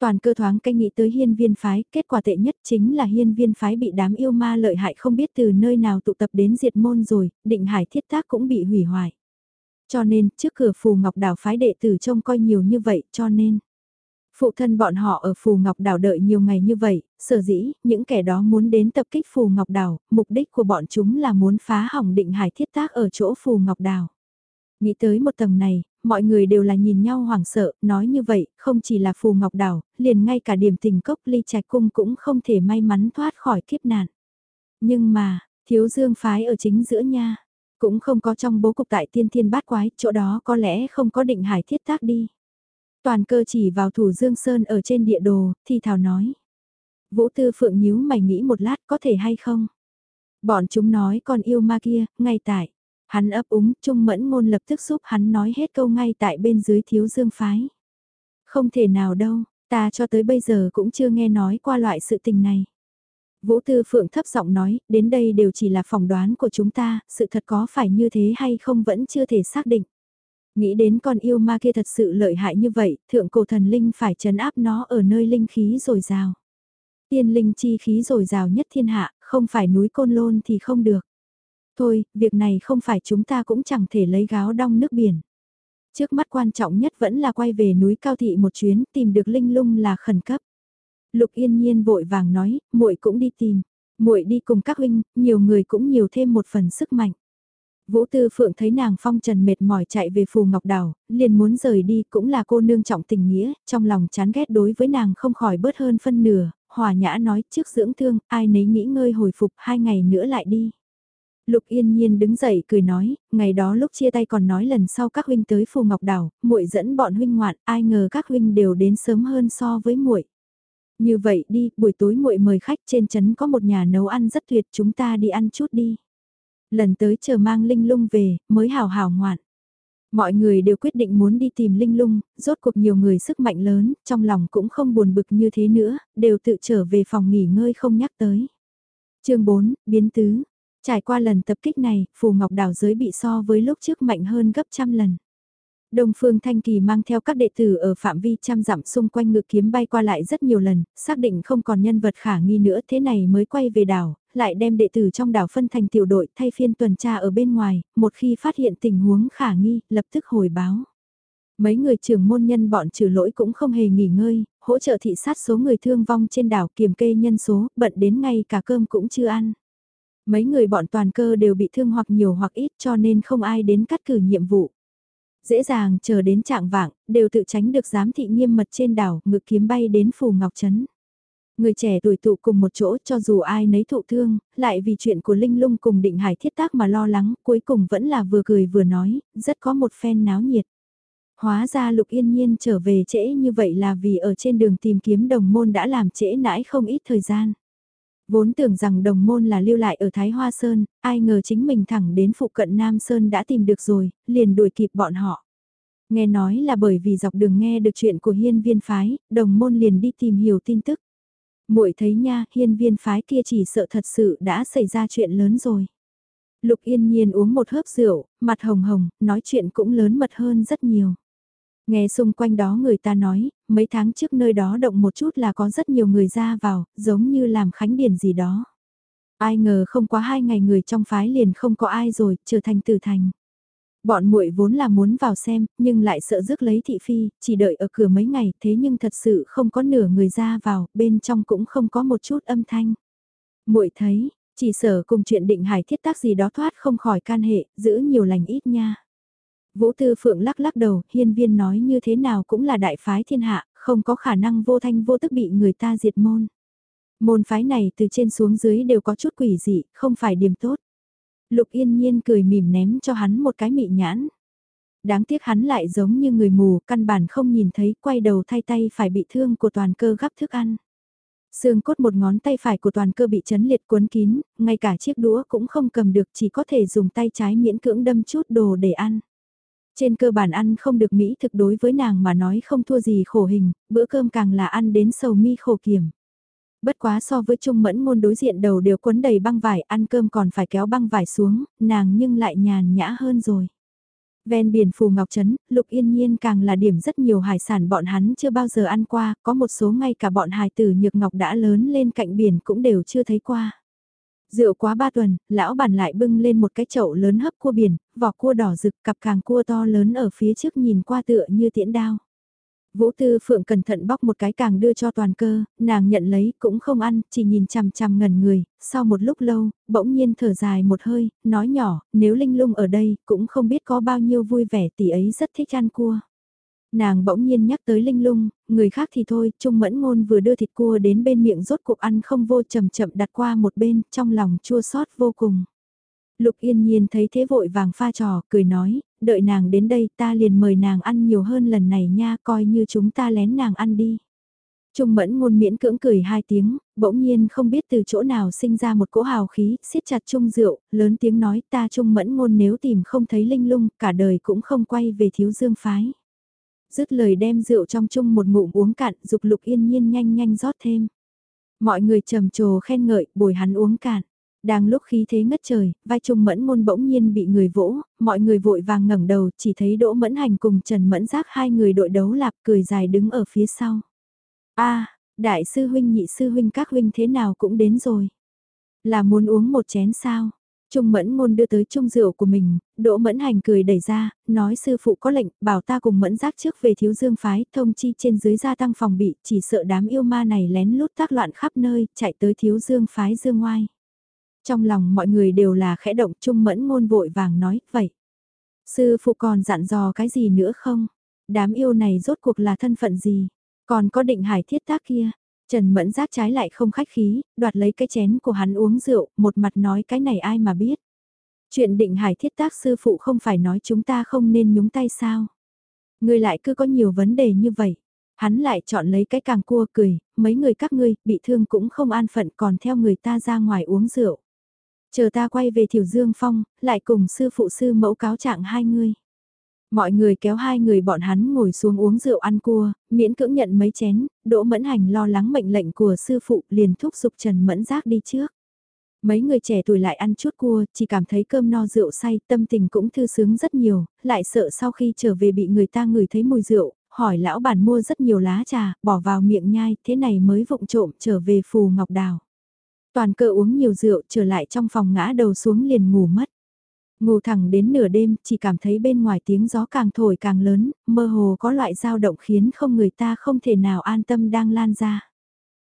Toàn cơ thoáng canh nghĩ tới hiên viên phái, kết quả tệ nhất chính là hiên viên phái bị đám yêu ma lợi hại không biết từ nơi nào tụ tập đến diệt môn rồi, định hải thiết tác cũng bị hủy hoại. Cho nên, trước cửa Phù Ngọc Đảo phái đệ tử trông coi nhiều như vậy, cho nên... Phụ thân bọn họ ở Phù Ngọc Đảo đợi nhiều ngày như vậy, sở dĩ, những kẻ đó muốn đến tập kích Phù Ngọc Đảo, mục đích của bọn chúng là muốn phá hỏng định hải thiết tác ở chỗ Phù Ngọc Đảo. Nghĩ tới một tầng này, mọi người đều là nhìn nhau hoảng sợ, nói như vậy, không chỉ là Phù Ngọc Đảo, liền ngay cả điểm tình cốc ly trạch cung cũng không thể may mắn thoát khỏi kiếp nạn. Nhưng mà, thiếu dương phái ở chính giữa nha, cũng không có trong bố cục tại tiên thiên bát quái, chỗ đó có lẽ không có định hải thiết tác đi. Toàn cơ chỉ vào thủ Dương Sơn ở trên địa đồ, thì thảo nói. Vũ Tư Phượng nhíu mày nghĩ một lát có thể hay không? Bọn chúng nói con yêu ma kia, ngay tại. Hắn ấp úng, Trung Mẫn Ngôn lập tức giúp hắn nói hết câu ngay tại bên dưới thiếu dương phái. Không thể nào đâu, ta cho tới bây giờ cũng chưa nghe nói qua loại sự tình này. Vũ Tư Phượng thấp giọng nói, đến đây đều chỉ là phỏng đoán của chúng ta, sự thật có phải như thế hay không vẫn chưa thể xác định. Nghĩ đến con yêu ma kia thật sự lợi hại như vậy, thượng cổ thần linh phải trấn áp nó ở nơi linh khí rồi rào. Tiên linh chi khí rồi rào nhất thiên hạ, không phải núi côn lôn thì không được. Thôi, việc này không phải chúng ta cũng chẳng thể lấy gáo đong nước biển. Trước mắt quan trọng nhất vẫn là quay về núi cao thị một chuyến, tìm được linh lung là khẩn cấp. Lục Yên Nhiên vội vàng nói, muội cũng đi tìm, muội đi cùng các huynh, nhiều người cũng nhiều thêm một phần sức mạnh. Vũ Tư Phượng thấy nàng phong trần mệt mỏi chạy về Phù Ngọc Đảo, liền muốn rời đi cũng là cô nương trọng tình nghĩa, trong lòng chán ghét đối với nàng không khỏi bớt hơn phân nửa, hòa nhã nói trước dưỡng thương, ai nấy nghĩ ngơi hồi phục hai ngày nữa lại đi. Lục Yên Nhiên đứng dậy cười nói, ngày đó lúc chia tay còn nói lần sau các huynh tới Phù Ngọc Đảo, muội dẫn bọn huynh ngoạn, ai ngờ các huynh đều đến sớm hơn so với muội. Như vậy đi, buổi tối muội mời khách trên trấn có một nhà nấu ăn rất tuyệt chúng ta đi ăn chút đi. Lần tới chờ mang Linh Lung về, mới hào hào ngoạn. Mọi người đều quyết định muốn đi tìm Linh Lung, rốt cuộc nhiều người sức mạnh lớn, trong lòng cũng không buồn bực như thế nữa, đều tự trở về phòng nghỉ ngơi không nhắc tới. chương 4, Biến Tứ Trải qua lần tập kích này, Phù Ngọc Đảo giới bị so với lúc trước mạnh hơn gấp trăm lần. Đông Phương Thanh Kỳ mang theo các đệ tử ở phạm vi trăm dặm xung quanh ngự kiếm bay qua lại rất nhiều lần, xác định không còn nhân vật khả nghi nữa thế này mới quay về đảo, lại đem đệ tử trong đảo phân thành tiểu đội thay phiên tuần tra ở bên ngoài, một khi phát hiện tình huống khả nghi, lập tức hồi báo. Mấy người trưởng môn nhân bọn trừ lỗi cũng không hề nghỉ ngơi, hỗ trợ thị sát số người thương vong trên đảo kiểm kê nhân số, bận đến ngay cả cơm cũng chưa ăn. Mấy người bọn toàn cơ đều bị thương hoặc nhiều hoặc ít cho nên không ai đến cắt cử nhiệm vụ. Dễ dàng chờ đến trạng vạng, đều tự tránh được giám thị nghiêm mật trên đảo, ngự kiếm bay đến Phù Ngọc Trấn. Người trẻ tuổi tụ cùng một chỗ cho dù ai nấy thụ thương, lại vì chuyện của Linh Lung cùng định hải thiết tác mà lo lắng, cuối cùng vẫn là vừa cười vừa nói, rất có một phen náo nhiệt. Hóa ra Lục Yên Nhiên trở về trễ như vậy là vì ở trên đường tìm kiếm đồng môn đã làm trễ nãi không ít thời gian. Vốn tưởng rằng đồng môn là lưu lại ở Thái Hoa Sơn, ai ngờ chính mình thẳng đến phụ cận Nam Sơn đã tìm được rồi, liền đuổi kịp bọn họ. Nghe nói là bởi vì dọc đường nghe được chuyện của hiên viên phái, đồng môn liền đi tìm hiểu tin tức. muội thấy nha, hiên viên phái kia chỉ sợ thật sự đã xảy ra chuyện lớn rồi. Lục yên nhiên uống một hớp rượu, mặt hồng hồng, nói chuyện cũng lớn mật hơn rất nhiều. Nghe xung quanh đó người ta nói, mấy tháng trước nơi đó động một chút là có rất nhiều người ra vào, giống như làm khánh điển gì đó. Ai ngờ không quá hai ngày người trong phái liền không có ai rồi, trở thành tử thành. Bọn muội vốn là muốn vào xem, nhưng lại sợ rước lấy thị phi, chỉ đợi ở cửa mấy ngày, thế nhưng thật sự không có nửa người ra vào, bên trong cũng không có một chút âm thanh. Muội thấy, chỉ sợ cùng chuyện định hải thiết tác gì đó thoát không khỏi can hệ, giữ nhiều lành ít nha. Vũ Tư Phượng lắc lắc đầu, hiên viên nói như thế nào cũng là đại phái thiên hạ, không có khả năng vô thanh vô tức bị người ta diệt môn. Môn phái này từ trên xuống dưới đều có chút quỷ dị, không phải điểm tốt. Lục yên nhiên cười mỉm ném cho hắn một cái mị nhãn. Đáng tiếc hắn lại giống như người mù, căn bản không nhìn thấy, quay đầu thay tay phải bị thương của toàn cơ gắp thức ăn. Xương cốt một ngón tay phải của toàn cơ bị chấn liệt cuốn kín, ngay cả chiếc đũa cũng không cầm được chỉ có thể dùng tay trái miễn cưỡng đâm chút đồ để ăn. Trên cơ bản ăn không được Mỹ thực đối với nàng mà nói không thua gì khổ hình, bữa cơm càng là ăn đến sầu mi khổ kiểm. Bất quá so với Trung Mẫn ngôn đối diện đầu đều quấn đầy băng vải, ăn cơm còn phải kéo băng vải xuống, nàng nhưng lại nhàn nhã hơn rồi. Ven biển Phù Ngọc Trấn, Lục Yên Nhiên càng là điểm rất nhiều hải sản bọn hắn chưa bao giờ ăn qua, có một số ngay cả bọn hài tử Nhược Ngọc đã lớn lên cạnh biển cũng đều chưa thấy qua. Rượu quá ba tuần, lão bản lại bưng lên một cái chậu lớn hấp cua biển, vỏ cua đỏ rực cặp càng cua to lớn ở phía trước nhìn qua tựa như tiễn đao. Vũ Tư Phượng cẩn thận bóc một cái càng đưa cho toàn cơ, nàng nhận lấy cũng không ăn, chỉ nhìn chằm chằm ngần người, sau một lúc lâu, bỗng nhiên thở dài một hơi, nói nhỏ, nếu Linh Lung ở đây, cũng không biết có bao nhiêu vui vẻ tỷ ấy rất thích ăn cua. Nàng bỗng nhiên nhắc tới Linh Lung, người khác thì thôi, Trung Mẫn Ngôn vừa đưa thịt cua đến bên miệng rốt cuộc ăn không vô chậm chậm đặt qua một bên, trong lòng chua xót vô cùng. Lục yên nhiên thấy thế vội vàng pha trò, cười nói, đợi nàng đến đây ta liền mời nàng ăn nhiều hơn lần này nha, coi như chúng ta lén nàng ăn đi. Trung mẫn ngôn miễn cưỡng cười hai tiếng, bỗng nhiên không biết từ chỗ nào sinh ra một cỗ hào khí, siết chặt Trung rượu, lớn tiếng nói ta Trung mẫn ngôn nếu tìm không thấy linh lung, cả đời cũng không quay về thiếu dương phái. Dứt lời đem rượu trong chung một ngụm uống cạn, dục lục yên nhiên nhanh nhanh rót thêm. Mọi người trầm trồ khen ngợi, bồi hắn uống cạn. Đang lúc khí thế ngất trời, vai trung mẫn ngôn bỗng nhiên bị người vỗ, mọi người vội vàng ngẩng đầu chỉ thấy Đỗ Mẫn Hành cùng Trần Mẫn Giác hai người đội đấu lạp cười dài đứng ở phía sau. a đại sư huynh nhị sư huynh các huynh thế nào cũng đến rồi. Là muốn uống một chén sao? Trung Mẫn Ngôn đưa tới chung rượu của mình, Đỗ Mẫn Hành cười đẩy ra, nói sư phụ có lệnh, bảo ta cùng Mẫn Giác trước về thiếu dương phái, thông chi trên dưới gia tăng phòng bị, chỉ sợ đám yêu ma này lén lút tác loạn khắp nơi, chạy tới thiếu dương phái dương ngoai. Trong lòng mọi người đều là khẽ động Trung Mẫn Ngôn vội vàng nói, vậy. Sư phụ còn dặn dò cái gì nữa không? Đám yêu này rốt cuộc là thân phận gì? Còn có định hải thiết tác kia? Trần Mẫn Giác trái lại không khách khí, đoạt lấy cái chén của hắn uống rượu, một mặt nói cái này ai mà biết. Chuyện định hải thiết tác sư phụ không phải nói chúng ta không nên nhúng tay sao. Người lại cứ có nhiều vấn đề như vậy. Hắn lại chọn lấy cái càng cua cười, mấy người các ngươi, bị thương cũng không an phận còn theo người ta ra ngoài uống rượu. Chờ ta quay về Thiểu Dương Phong, lại cùng sư phụ sư mẫu cáo trạng hai người. Mọi người kéo hai người bọn hắn ngồi xuống uống rượu ăn cua, miễn cưỡng nhận mấy chén, Đỗ Mẫn Hành lo lắng mệnh lệnh của sư phụ liền thúc giục Trần Mẫn Giác đi trước. Mấy người trẻ tuổi lại ăn chút cua, chỉ cảm thấy cơm no rượu say, tâm tình cũng thư sướng rất nhiều, lại sợ sau khi trở về bị người ta ngửi thấy mùi rượu, hỏi lão bản mua rất nhiều lá trà, bỏ vào miệng nhai, thế này mới vụng trộm trở về phù ngọc đào. Toàn cơ uống nhiều rượu trở lại trong phòng ngã đầu xuống liền ngủ mất. Ngủ thẳng đến nửa đêm, chỉ cảm thấy bên ngoài tiếng gió càng thổi càng lớn, mơ hồ có loại dao động khiến không người ta không thể nào an tâm đang lan ra.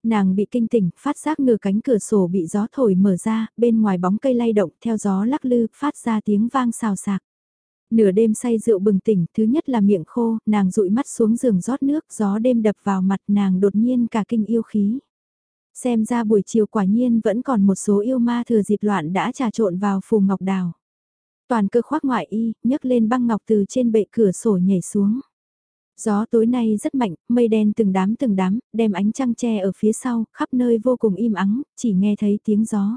Nàng bị kinh tỉnh, phát giác nửa cánh cửa sổ bị gió thổi mở ra, bên ngoài bóng cây lay động theo gió lắc lư, phát ra tiếng vang xào sạc. Nửa đêm say rượu bừng tỉnh, thứ nhất là miệng khô, nàng dụi mắt xuống giường rót nước, gió đêm đập vào mặt nàng đột nhiên cả kinh yêu khí. Xem ra buổi chiều quả nhiên vẫn còn một số yêu ma thừa dịp loạn đã trà trộn vào phù ngọc đào. Toàn cơ khoác ngoại y, nhấc lên băng ngọc từ trên bệ cửa sổ nhảy xuống. Gió tối nay rất mạnh, mây đen từng đám từng đám, đem ánh trăng che ở phía sau, khắp nơi vô cùng im ắng, chỉ nghe thấy tiếng gió.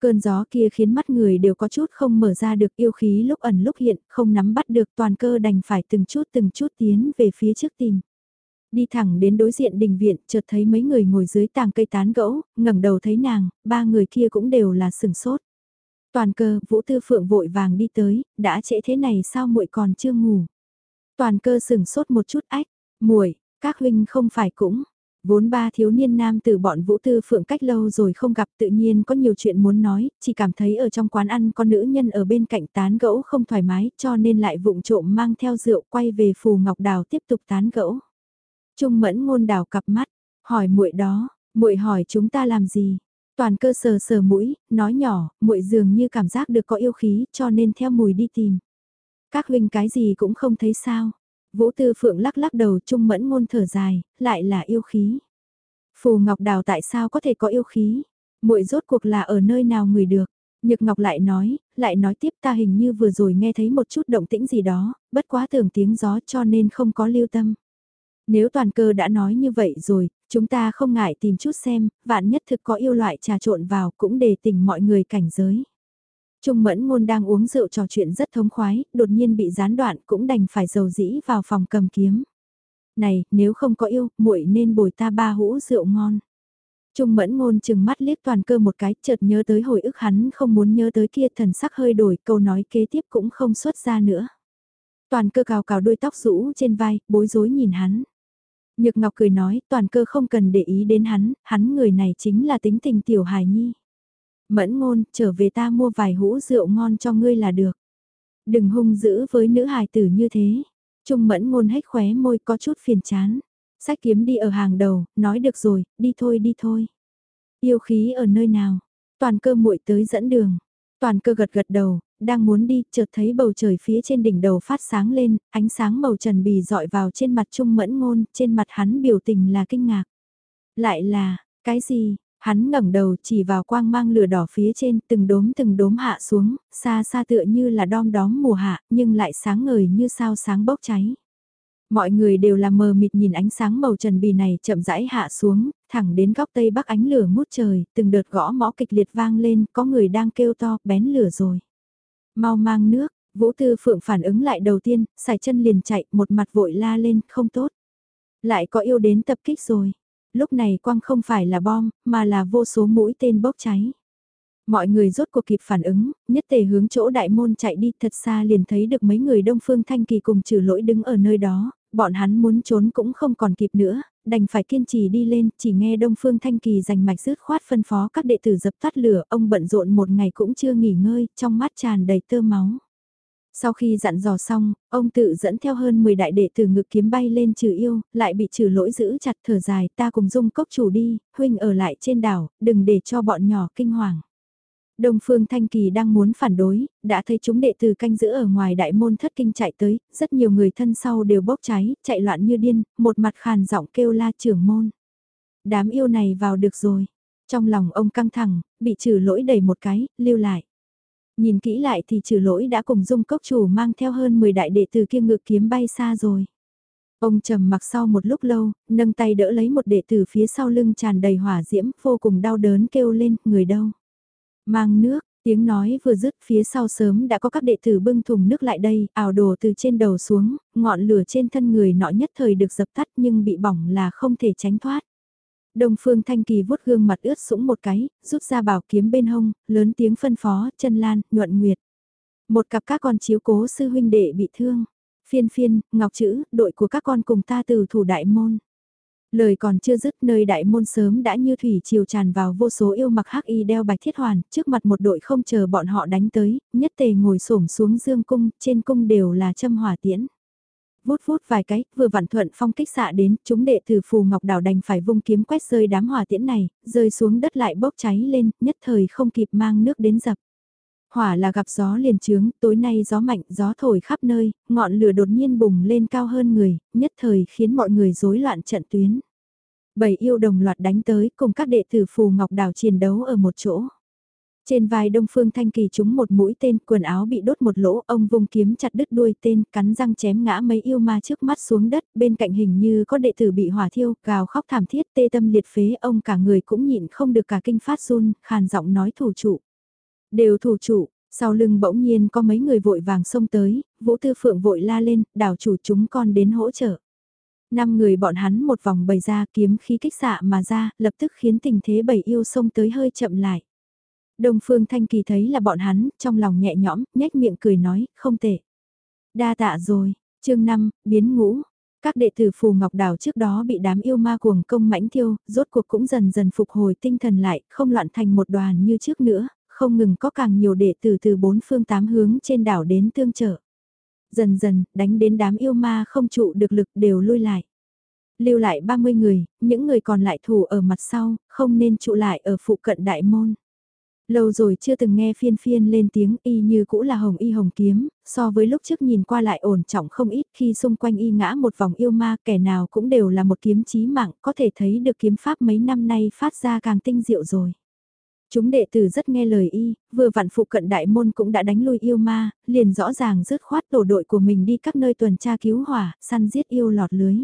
Cơn gió kia khiến mắt người đều có chút không mở ra được yêu khí lúc ẩn lúc hiện, không nắm bắt được toàn cơ đành phải từng chút từng chút tiến về phía trước tìm. Đi thẳng đến đối diện đình viện, chợt thấy mấy người ngồi dưới tàng cây tán gẫu, ngẩng đầu thấy nàng, ba người kia cũng đều là sừng sốt. Toàn cơ, Vũ Tư Phượng vội vàng đi tới, đã trễ thế này sao muội còn chưa ngủ. Toàn cơ sừng sốt một chút ách, muội, các huynh không phải cũng. Vốn ba thiếu niên nam từ bọn Vũ Tư Phượng cách lâu rồi không gặp tự nhiên có nhiều chuyện muốn nói, chỉ cảm thấy ở trong quán ăn có nữ nhân ở bên cạnh tán gẫu không thoải mái cho nên lại vụng trộm mang theo rượu quay về Phù Ngọc Đào tiếp tục tán gẫu. Trung mẫn ngôn đào cặp mắt, hỏi muội đó, muội hỏi chúng ta làm gì? Toàn cơ sờ sờ mũi, nói nhỏ, muội dường như cảm giác được có yêu khí cho nên theo mùi đi tìm. Các huynh cái gì cũng không thấy sao. Vũ Tư Phượng lắc lắc đầu trung mẫn ngôn thở dài, lại là yêu khí. Phù Ngọc Đào tại sao có thể có yêu khí? muội rốt cuộc là ở nơi nào người được? Nhược Ngọc lại nói, lại nói tiếp ta hình như vừa rồi nghe thấy một chút động tĩnh gì đó, bất quá tưởng tiếng gió cho nên không có lưu tâm. Nếu toàn cơ đã nói như vậy rồi, chúng ta không ngại tìm chút xem, vạn nhất thực có yêu loại trà trộn vào cũng để tỉnh mọi người cảnh giới. Trung mẫn ngôn đang uống rượu trò chuyện rất thống khoái, đột nhiên bị gián đoạn cũng đành phải dầu dĩ vào phòng cầm kiếm. Này, nếu không có yêu, muội nên bồi ta ba hũ rượu ngon. Trung mẫn ngôn chừng mắt liếc toàn cơ một cái, chợt nhớ tới hồi ức hắn không muốn nhớ tới kia thần sắc hơi đổi, câu nói kế tiếp cũng không xuất ra nữa. Toàn cơ cào cào đuôi tóc rũ trên vai, bối rối nhìn hắn. Nhược Ngọc cười nói, toàn cơ không cần để ý đến hắn, hắn người này chính là tính tình tiểu hài nhi. Mẫn ngôn, trở về ta mua vài hũ rượu ngon cho ngươi là được. Đừng hung dữ với nữ hài tử như thế. Trung mẫn ngôn hét khóe môi có chút phiền chán. Sách kiếm đi ở hàng đầu, nói được rồi, đi thôi đi thôi. Yêu khí ở nơi nào? Toàn cơ muội tới dẫn đường. Toàn cơ gật gật đầu, đang muốn đi, chợt thấy bầu trời phía trên đỉnh đầu phát sáng lên, ánh sáng màu trần bì dọi vào trên mặt Trung Mẫn Ngôn, trên mặt hắn biểu tình là kinh ngạc. Lại là, cái gì? Hắn ngẩng đầu chỉ vào quang mang lửa đỏ phía trên, từng đốm từng đốm hạ xuống, xa xa tựa như là đom đóm mùa hạ, nhưng lại sáng ngời như sao sáng bốc cháy. Mọi người đều là mờ mịt nhìn ánh sáng màu trần bì này chậm rãi hạ xuống, thẳng đến góc tây bắc ánh lửa ngút trời, từng đợt gõ mõ kịch liệt vang lên, có người đang kêu to, bén lửa rồi. Mau mang nước, Vũ Tư Phượng phản ứng lại đầu tiên, xài chân liền chạy, một mặt vội la lên, không tốt. Lại có yêu đến tập kích rồi. Lúc này quang không phải là bom, mà là vô số mũi tên bốc cháy. Mọi người rốt cuộc kịp phản ứng, nhất tề hướng chỗ đại môn chạy đi thật xa liền thấy được mấy người đông phương thanh kỳ cùng trừ lỗi đứng ở nơi đó, bọn hắn muốn trốn cũng không còn kịp nữa, đành phải kiên trì đi lên, chỉ nghe Đông Phương Thanh Kỳ giành mạch rứt khoát phân phó các đệ tử dập tắt lửa, ông bận rộn một ngày cũng chưa nghỉ ngơi, trong mắt tràn đầy tơ máu. Sau khi dặn dò xong, ông tự dẫn theo hơn 10 đại đệ tử ngực kiếm bay lên trừ yêu, lại bị trừ lỗi giữ chặt thở dài ta cùng dung cốc chủ đi, huynh ở lại trên đảo, đừng để cho bọn nhỏ kinh hoàng. Đông Phương Thanh Kỳ đang muốn phản đối, đã thấy chúng đệ tử canh giữ ở ngoài đại môn thất kinh chạy tới, rất nhiều người thân sau đều bốc cháy, chạy loạn như điên, một mặt khàn giọng kêu la trưởng môn. Đám yêu này vào được rồi. Trong lòng ông căng thẳng, bị trừ lỗi đầy một cái, lưu lại. Nhìn kỹ lại thì trừ lỗi đã cùng dung cốc chủ mang theo hơn 10 đại đệ tử kia ngự kiếm bay xa rồi. Ông trầm mặc sau một lúc lâu, nâng tay đỡ lấy một đệ tử phía sau lưng tràn đầy hỏa diễm, vô cùng đau đớn kêu lên, người đâu. Mang nước, tiếng nói vừa dứt phía sau sớm đã có các đệ tử bưng thùng nước lại đây, ảo đổ từ trên đầu xuống, ngọn lửa trên thân người nọ nhất thời được dập tắt nhưng bị bỏng là không thể tránh thoát. Đông Phương Thanh Kỳ vuốt gương mặt ướt sũng một cái, rút ra bảo kiếm bên hông, lớn tiếng phân phó, chân lan, nhuận nguyệt. Một cặp các con chiếu cố sư huynh đệ bị thương. Phiên phiên, ngọc chữ, đội của các con cùng ta từ thủ đại môn. Lời còn chưa dứt nơi đại môn sớm đã như thủy chiều tràn vào vô số yêu mặc hắc y đeo bạch thiết hoàn, trước mặt một đội không chờ bọn họ đánh tới, nhất tề ngồi xổm xuống dương cung, trên cung đều là châm hỏa tiễn. Vút vút vài cái, vừa vặn thuận phong kích xạ đến, chúng đệ tử phù ngọc đảo đành phải vung kiếm quét rơi đám hỏa tiễn này, rơi xuống đất lại bốc cháy lên, nhất thời không kịp mang nước đến dập. Hỏa là gặp gió liền trướng, tối nay gió mạnh, gió thổi khắp nơi, ngọn lửa đột nhiên bùng lên cao hơn người, nhất thời khiến mọi người rối loạn trận tuyến. Bảy yêu đồng loạt đánh tới cùng các đệ tử phù ngọc đảo chiến đấu ở một chỗ. Trên vai Đông Phương Thanh Kỳ trúng một mũi tên, quần áo bị đốt một lỗ, ông vùng kiếm chặt đứt đuôi tên, cắn răng chém ngã mấy yêu ma trước mắt xuống đất, bên cạnh hình như có đệ tử bị hỏa thiêu, gào khóc thảm thiết, tê tâm liệt phế, ông cả người cũng nhịn không được cả kinh phát run, khàn giọng nói thủ trụ. Đều thủ trụ, sau lưng bỗng nhiên có mấy người vội vàng xông tới, Vũ Tư Phượng vội la lên, đảo chủ chúng con đến hỗ trợ. Năm người bọn hắn một vòng bày ra kiếm khí kích xạ mà ra, lập tức khiến tình thế bảy yêu xông tới hơi chậm lại. Đông Phương Thanh Kỳ thấy là bọn hắn, trong lòng nhẹ nhõm, nhếch miệng cười nói, không tệ. Đa tạ rồi, chương 5, biến ngũ. Các đệ tử Phù Ngọc Đảo trước đó bị đám yêu ma cuồng công mãnh thiêu, rốt cuộc cũng dần dần phục hồi tinh thần lại, không loạn thành một đoàn như trước nữa, không ngừng có càng nhiều đệ tử từ bốn phương tám hướng trên đảo đến tương trợ. Dần dần, đánh đến đám yêu ma không trụ được lực đều lui lại. Lưu lại 30 người, những người còn lại thủ ở mặt sau, không nên trụ lại ở phụ cận đại môn. Lâu rồi chưa từng nghe phiên phiên lên tiếng y như cũ là hồng y hồng kiếm, so với lúc trước nhìn qua lại ổn trọng không ít khi xung quanh y ngã một vòng yêu ma kẻ nào cũng đều là một kiếm chí mạng có thể thấy được kiếm pháp mấy năm nay phát ra càng tinh diệu rồi. Chúng đệ tử rất nghe lời y, vừa vặn phụ cận đại môn cũng đã đánh lui yêu ma, liền rõ ràng dứt khoát tổ đội của mình đi các nơi tuần tra cứu hỏa, săn giết yêu lọt lưới.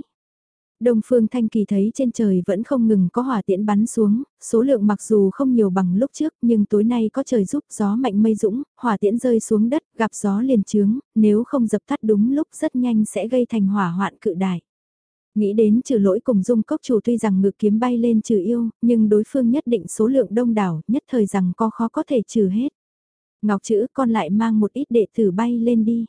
Đông Phương Thanh Kỳ thấy trên trời vẫn không ngừng có hỏa tiễn bắn xuống, số lượng mặc dù không nhiều bằng lúc trước nhưng tối nay có trời giúp gió mạnh mây dũng, hỏa tiễn rơi xuống đất, gặp gió liền trướng, nếu không dập tắt đúng lúc rất nhanh sẽ gây thành hỏa hoạn cự đại. Nghĩ đến trừ lỗi cùng dung cốc chủ tuy rằng ngực kiếm bay lên trừ yêu, nhưng đối phương nhất định số lượng đông đảo, nhất thời rằng có khó có thể trừ hết. Ngọc chữ con lại mang một ít đệ tử bay lên đi.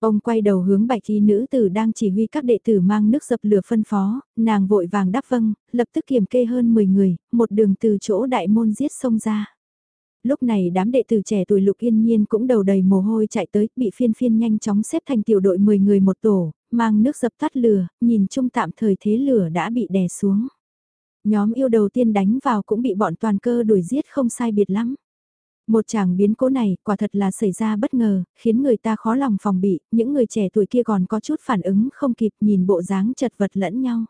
Ông quay đầu hướng bạch y nữ tử đang chỉ huy các đệ tử mang nước dập lửa phân phó, nàng vội vàng đáp vâng, lập tức kiểm kê hơn 10 người, một đường từ chỗ đại môn giết sông ra. Lúc này đám đệ tử trẻ tuổi lục yên nhiên cũng đầu đầy mồ hôi chạy tới, bị phiên phiên nhanh chóng xếp thành tiểu đội 10 người một tổ, mang nước dập tắt lửa, nhìn chung tạm thời thế lửa đã bị đè xuống. Nhóm yêu đầu tiên đánh vào cũng bị bọn toàn cơ đuổi giết không sai biệt lắm. Một chàng biến cố này quả thật là xảy ra bất ngờ, khiến người ta khó lòng phòng bị, những người trẻ tuổi kia còn có chút phản ứng không kịp nhìn bộ dáng chật vật lẫn nhau.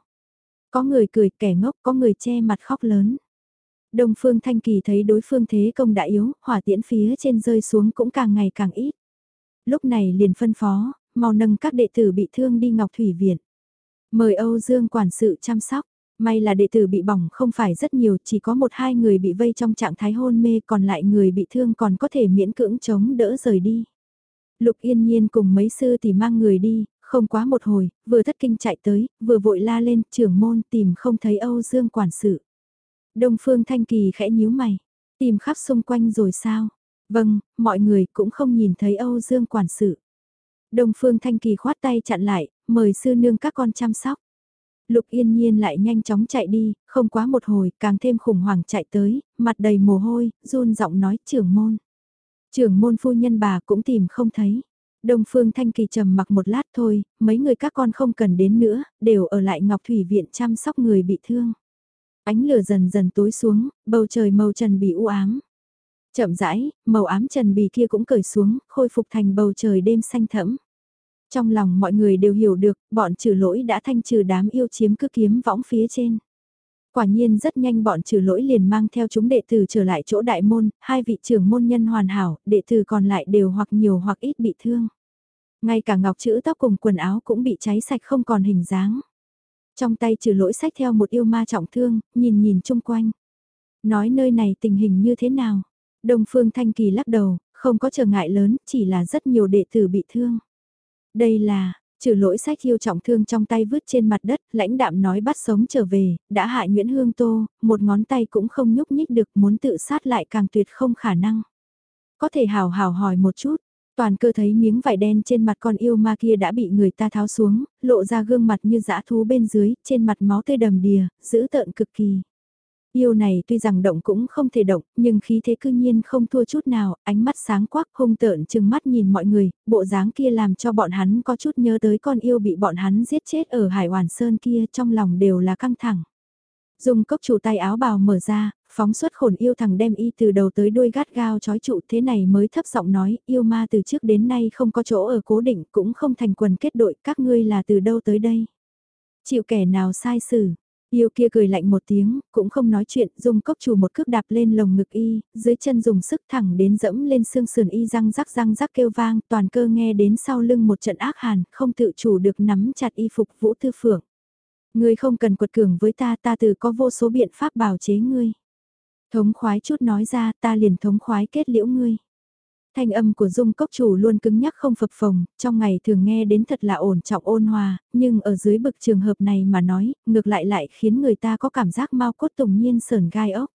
Có người cười kẻ ngốc, có người che mặt khóc lớn. Đông Phương Thanh Kỳ thấy đối phương thế công đã yếu, hỏa tiễn phía trên rơi xuống cũng càng ngày càng ít. Lúc này liền phân phó, mau nâng các đệ tử bị thương đi Ngọc Thủy Viện. Mời Âu Dương quản sự chăm sóc. May là đệ tử bị bỏng không phải rất nhiều, chỉ có một hai người bị vây trong trạng thái hôn mê còn lại người bị thương còn có thể miễn cưỡng chống đỡ rời đi. Lục yên nhiên cùng mấy sư thì mang người đi, không quá một hồi, vừa thất kinh chạy tới, vừa vội la lên trưởng môn tìm không thấy Âu Dương quản sự. Đông Phương Thanh Kỳ khẽ nhíu mày, tìm khắp xung quanh rồi sao? Vâng, mọi người cũng không nhìn thấy Âu Dương quản sự. Đông Phương Thanh Kỳ khoát tay chặn lại, mời sư nương các con chăm sóc. Lục yên nhiên lại nhanh chóng chạy đi, không quá một hồi, càng thêm khủng hoảng chạy tới, mặt đầy mồ hôi, run giọng nói trưởng môn. Trưởng môn phu nhân bà cũng tìm không thấy. Đông Phương Thanh Kỳ trầm mặc một lát thôi, mấy người các con không cần đến nữa, đều ở lại Ngọc Thủy Viện chăm sóc người bị thương. Ánh lửa dần dần tối xuống, bầu trời màu trần bị u ám. Chậm rãi, màu ám trần bì kia cũng cởi xuống, khôi phục thành bầu trời đêm xanh thẫm. Trong lòng mọi người đều hiểu được, bọn trừ lỗi đã thanh trừ đám yêu chiếm cứ kiếm võng phía trên. Quả nhiên rất nhanh bọn trừ lỗi liền mang theo chúng đệ tử trở lại chỗ đại môn, hai vị trưởng môn nhân hoàn hảo, đệ tử còn lại đều hoặc nhiều hoặc ít bị thương. Ngay cả ngọc chữ tóc cùng quần áo cũng bị cháy sạch không còn hình dáng. Trong tay trừ lỗi sách theo một yêu ma trọng thương, nhìn nhìn chung quanh. Nói nơi này tình hình như thế nào? Đông Phương Thanh Kỳ lắc đầu, không có trở ngại lớn, chỉ là rất nhiều đệ tử bị thương. Đây là, Trừ lỗi sách yêu trọng thương trong tay vứt trên mặt đất, lãnh đạm nói bắt sống trở về, đã hại Nguyễn Hương Tô, một ngón tay cũng không nhúc nhích được muốn tự sát lại càng tuyệt không khả năng. Có thể hào hào hỏi một chút, toàn cơ thấy miếng vải đen trên mặt con yêu ma kia đã bị người ta tháo xuống, lộ ra gương mặt như dã thú bên dưới, trên mặt máu tươi đầm đìa, giữ tợn cực kỳ. Yêu này tuy rằng động cũng không thể động, nhưng khí thế cư nhiên không thua chút nào, ánh mắt sáng quắc hung tợn chừng mắt nhìn mọi người, bộ dáng kia làm cho bọn hắn có chút nhớ tới con yêu bị bọn hắn giết chết ở Hải Hoàn Sơn kia trong lòng đều là căng thẳng. Dùng cốc chủ tay áo bào mở ra, phóng xuất khổn yêu thằng đem y từ đầu tới đuôi gắt gao chói trụ thế này mới thấp giọng nói, yêu ma từ trước đến nay không có chỗ ở cố định cũng không thành quần kết đội, các ngươi là từ đâu tới đây. Chịu kẻ nào sai xử, Yêu kia cười lạnh một tiếng, cũng không nói chuyện, dùng cốc chủ một cước đạp lên lồng ngực y, dưới chân dùng sức thẳng đến dẫm lên xương sườn y răng rắc răng rắc kêu vang, toàn cơ nghe đến sau lưng một trận ác hàn, không tự chủ được nắm chặt y phục vũ tư phượng. Ngươi không cần quật cường với ta, ta từ có vô số biện pháp bảo chế ngươi. Thống khoái chút nói ra, ta liền thống khoái kết liễu ngươi. Thanh âm của dung cốc chủ luôn cứng nhắc không phập phồng, trong ngày thường nghe đến thật là ổn trọng ôn hòa, nhưng ở dưới bực trường hợp này mà nói, ngược lại lại khiến người ta có cảm giác mau cốt tùng nhiên sờn gai ốc.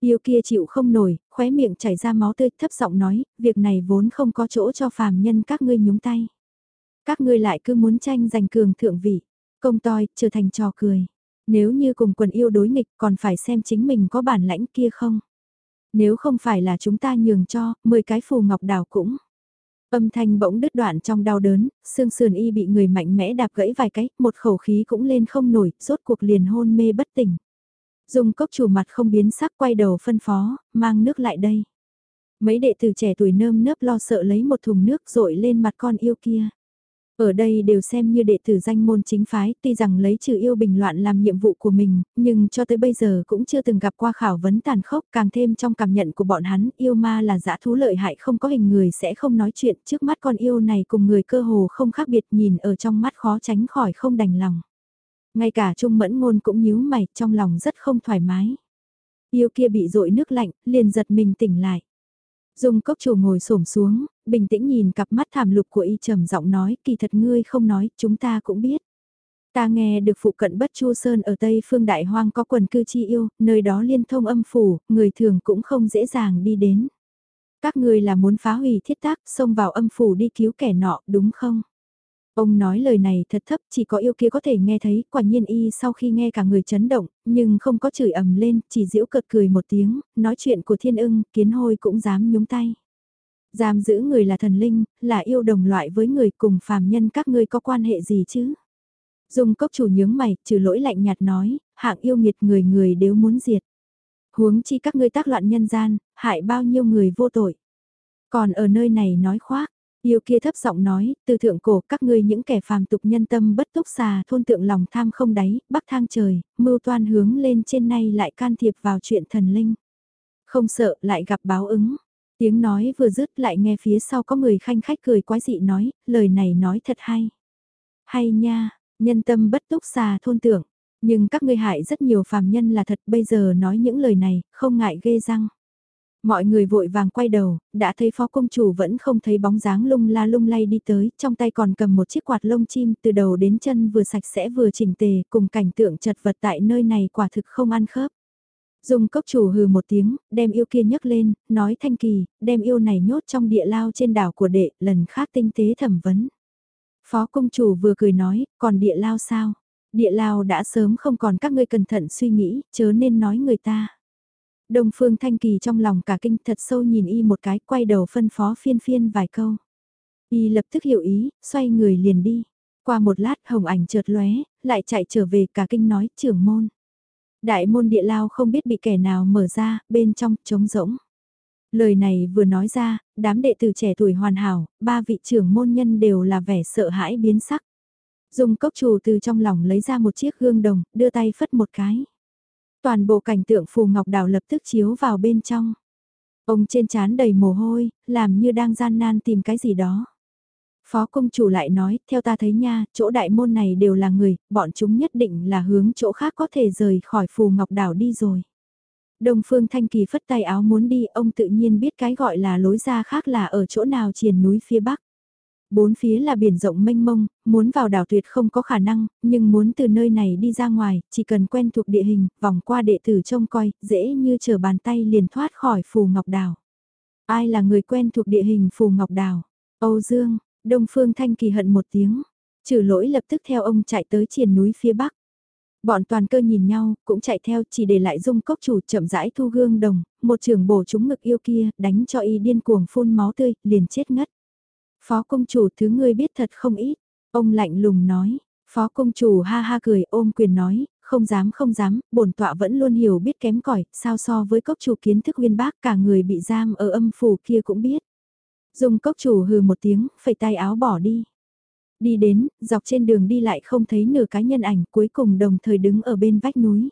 Yêu kia chịu không nổi, khóe miệng chảy ra máu tươi thấp giọng nói, việc này vốn không có chỗ cho phàm nhân các ngươi nhúng tay. Các ngươi lại cứ muốn tranh giành cường thượng vị, công toi, trở thành trò cười. Nếu như cùng quần yêu đối nghịch còn phải xem chính mình có bản lãnh kia không. Nếu không phải là chúng ta nhường cho, 10 cái phù ngọc đào cũng. Âm thanh bỗng đứt đoạn trong đau đớn, xương sườn y bị người mạnh mẽ đạp gãy vài cái, một khẩu khí cũng lên không nổi, rốt cuộc liền hôn mê bất tỉnh. Dùng cốc chủ mặt không biến sắc quay đầu phân phó, mang nước lại đây. Mấy đệ tử trẻ tuổi nơm nớp lo sợ lấy một thùng nước rội lên mặt con yêu kia. Ở đây đều xem như đệ tử danh môn chính phái, tuy rằng lấy trừ yêu bình loạn làm nhiệm vụ của mình, nhưng cho tới bây giờ cũng chưa từng gặp qua khảo vấn tàn khốc, càng thêm trong cảm nhận của bọn hắn, yêu ma là dã thú lợi hại không có hình người sẽ không nói chuyện, trước mắt con yêu này cùng người cơ hồ không khác biệt nhìn ở trong mắt khó tránh khỏi không đành lòng. Ngay cả Trung Mẫn Ngôn cũng nhíu mày, trong lòng rất không thoải mái. Yêu kia bị dội nước lạnh, liền giật mình tỉnh lại. Dung cốc chủ ngồi xổm xuống, bình tĩnh nhìn cặp mắt thảm lục của y trầm giọng nói, kỳ thật ngươi không nói, chúng ta cũng biết. Ta nghe được phụ cận Bất Chu Sơn ở Tây Phương Đại Hoang có quần cư chi yêu, nơi đó liên thông âm phủ, người thường cũng không dễ dàng đi đến. Các ngươi là muốn phá hủy thiết tác, xông vào âm phủ đi cứu kẻ nọ, đúng không? Ông nói lời này thật thấp, chỉ có yêu kia có thể nghe thấy, quả nhiên y sau khi nghe cả người chấn động, nhưng không có chửi ầm lên, chỉ giễu cợt cười một tiếng, nói chuyện của thiên ưng, kiến hôi cũng dám nhúng tay. Giam giữ người là thần linh, là yêu đồng loại với người cùng phàm nhân các ngươi có quan hệ gì chứ? Dung cốc chủ nhướng mày, trừ lỗi lạnh nhạt nói, hạng yêu nghiệt người người đều muốn diệt. Huống chi các ngươi tác loạn nhân gian, hại bao nhiêu người vô tội. Còn ở nơi này nói khoác, Yêu kia thấp giọng nói, từ thượng cổ các ngươi những kẻ phàm tục nhân tâm bất túc xà thôn tượng lòng tham không đáy, bắc thang trời, mưu toan hướng lên trên nay lại can thiệp vào chuyện thần linh. Không sợ lại gặp báo ứng. Tiếng nói vừa dứt lại nghe phía sau có người khanh khách cười quái dị nói, lời này nói thật hay. Hay nha, nhân tâm bất túc xà thôn tưởng nhưng các ngươi hại rất nhiều phàm nhân là thật bây giờ nói những lời này, không ngại ghê răng. Mọi người vội vàng quay đầu, đã thấy phó công chủ vẫn không thấy bóng dáng lung la lung lay đi tới, trong tay còn cầm một chiếc quạt lông chim từ đầu đến chân vừa sạch sẽ vừa chỉnh tề, cùng cảnh tượng chật vật tại nơi này quả thực không ăn khớp. Dung cốc chủ hừ một tiếng, đem yêu kia nhấc lên, nói thanh kỳ, đem yêu này nhốt trong địa lao trên đảo của đệ, lần khác tinh tế thẩm vấn. Phó công chủ vừa cười nói, còn địa lao sao? Địa lao đã sớm không còn các ngươi cẩn thận suy nghĩ, chớ nên nói người ta. Đông Phương Thanh Kỳ trong lòng cả kinh thật sâu nhìn y một cái quay đầu phân phó phiên phiên vài câu. Y lập tức hiểu ý, xoay người liền đi. Qua một lát hồng ảnh chợt lóe, lại chạy trở về cả kinh nói trưởng môn. Đại môn địa lao không biết bị kẻ nào mở ra, bên trong trống rỗng. Lời này vừa nói ra, đám đệ tử trẻ tuổi hoàn hảo, ba vị trưởng môn nhân đều là vẻ sợ hãi biến sắc. Dùng cốc chủ từ trong lòng lấy ra một chiếc gương đồng, đưa tay phất một cái. Toàn bộ cảnh tượng phù ngọc đào lập tức chiếu vào bên trong. Ông trên chán đầy mồ hôi, làm như đang gian nan tìm cái gì đó. Phó công chủ lại nói, theo ta thấy nha, chỗ đại môn này đều là người, bọn chúng nhất định là hướng chỗ khác có thể rời khỏi phù ngọc đảo đi rồi. Đông Phương Thanh Kỳ phất tay áo muốn đi, ông tự nhiên biết cái gọi là lối ra khác là ở chỗ nào triền núi phía bắc. Bốn phía là biển rộng mênh mông, muốn vào đảo tuyệt không có khả năng, nhưng muốn từ nơi này đi ra ngoài, chỉ cần quen thuộc địa hình, vòng qua đệ tử trông coi, dễ như chờ bàn tay liền thoát khỏi phù ngọc đảo. Ai là người quen thuộc địa hình phù ngọc đảo? Âu Dương, Đông Phương Thanh Kỳ hận một tiếng. Trừ lỗi lập tức theo ông chạy tới triền núi phía bắc. Bọn toàn cơ nhìn nhau, cũng chạy theo chỉ để lại dung cốc chủ chậm rãi thu gương đồng, một trường bổ trúng ngực yêu kia, đánh cho y điên cuồng phun máu tươi, liền chết ngất. Phó công chủ thứ ngươi biết thật không ít, ông lạnh lùng nói, phó công chủ ha ha cười ôm quyền nói, không dám không dám, bổn tọa vẫn luôn hiểu biết kém cỏi sao so với cốc chủ kiến thức uyên bác cả người bị giam ở âm phủ kia cũng biết. Dung cốc chủ hừ một tiếng, phẩy tay áo bỏ đi. Đi đến, dọc trên đường đi lại không thấy nửa cái nhân ảnh cuối cùng đồng thời đứng ở bên vách núi.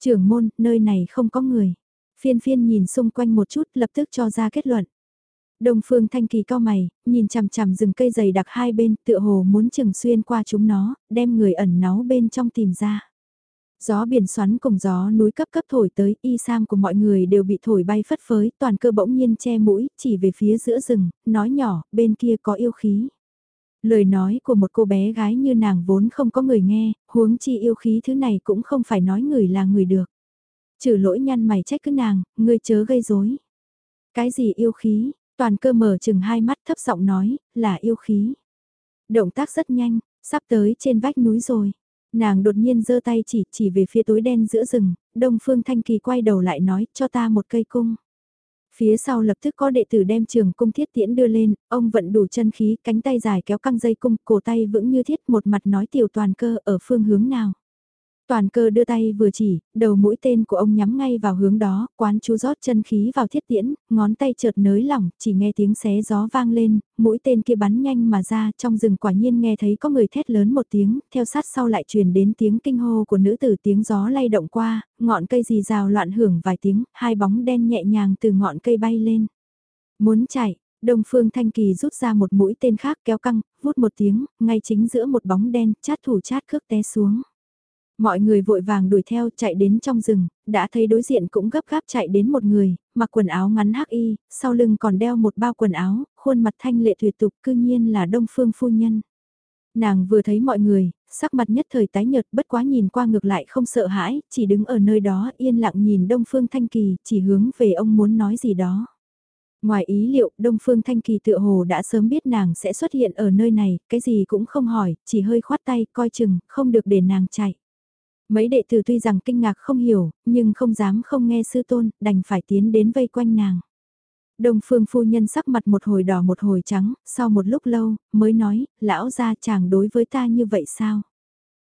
Trưởng môn, nơi này không có người. Phiên phiên nhìn xung quanh một chút lập tức cho ra kết luận. Đông phương thanh kỳ cao mày, nhìn chằm chằm rừng cây dày đặc hai bên tựa hồ muốn chừng xuyên qua chúng nó, đem người ẩn náu bên trong tìm ra. Gió biển xoắn cùng gió núi cấp cấp thổi tới, y sam của mọi người đều bị thổi bay phất phới, toàn cơ bỗng nhiên che mũi, chỉ về phía giữa rừng, nói nhỏ, bên kia có yêu khí. Lời nói của một cô bé gái như nàng vốn không có người nghe, huống chi yêu khí thứ này cũng không phải nói người là người được. Trừ lỗi nhăn mày trách cứ nàng, ngươi chớ gây rối. Cái gì yêu khí, toàn cơ mở chừng hai mắt thấp giọng nói, là yêu khí. Động tác rất nhanh, sắp tới trên vách núi rồi. Nàng đột nhiên giơ tay chỉ chỉ về phía tối đen giữa rừng, Đông Phương Thanh Kỳ quay đầu lại nói cho ta một cây cung. Phía sau lập tức có đệ tử đem trường cung thiết tiễn đưa lên, ông vận đủ chân khí, cánh tay dài kéo căng dây cung, cổ tay vững như thiết một mặt nói tiểu toàn cơ ở phương hướng nào. Toàn cơ đưa tay vừa chỉ, đầu mũi tên của ông nhắm ngay vào hướng đó, quán chú rót chân khí vào thiết tiễn, ngón tay chợt nới lỏng, chỉ nghe tiếng xé gió vang lên, mũi tên kia bắn nhanh mà ra, trong rừng quả nhiên nghe thấy có người thét lớn một tiếng, theo sát sau lại truyền đến tiếng kinh hô của nữ tử tiếng gió lay động qua, ngọn cây gì rào loạn hưởng vài tiếng, hai bóng đen nhẹ nhàng từ ngọn cây bay lên. Muốn chạy, Đông Phương Thanh Kỳ rút ra một mũi tên khác kéo căng, vút một tiếng, ngay chính giữa một bóng đen, chát thủ chát cước té xuống. Mọi người vội vàng đuổi theo chạy đến trong rừng, đã thấy đối diện cũng gấp gáp chạy đến một người, mặc quần áo ngắn hắc y, sau lưng còn đeo một bao quần áo, khuôn mặt thanh lệ tuyệt tục cư nhiên là đông phương phu nhân. Nàng vừa thấy mọi người, sắc mặt nhất thời tái nhợt bất quá nhìn qua ngược lại không sợ hãi, chỉ đứng ở nơi đó yên lặng nhìn đông phương thanh kỳ, chỉ hướng về ông muốn nói gì đó. Ngoài ý liệu, Đông Phương Thanh Kỳ tựa hồ đã sớm biết nàng sẽ xuất hiện ở nơi này, cái gì cũng không hỏi, chỉ hơi khoát tay, coi chừng, không được để nàng chạy. Mấy đệ tử tuy rằng kinh ngạc không hiểu, nhưng không dám không nghe sư tôn, đành phải tiến đến vây quanh nàng. Đồng phương phu nhân sắc mặt một hồi đỏ một hồi trắng, sau một lúc lâu, mới nói, lão gia chàng đối với ta như vậy sao?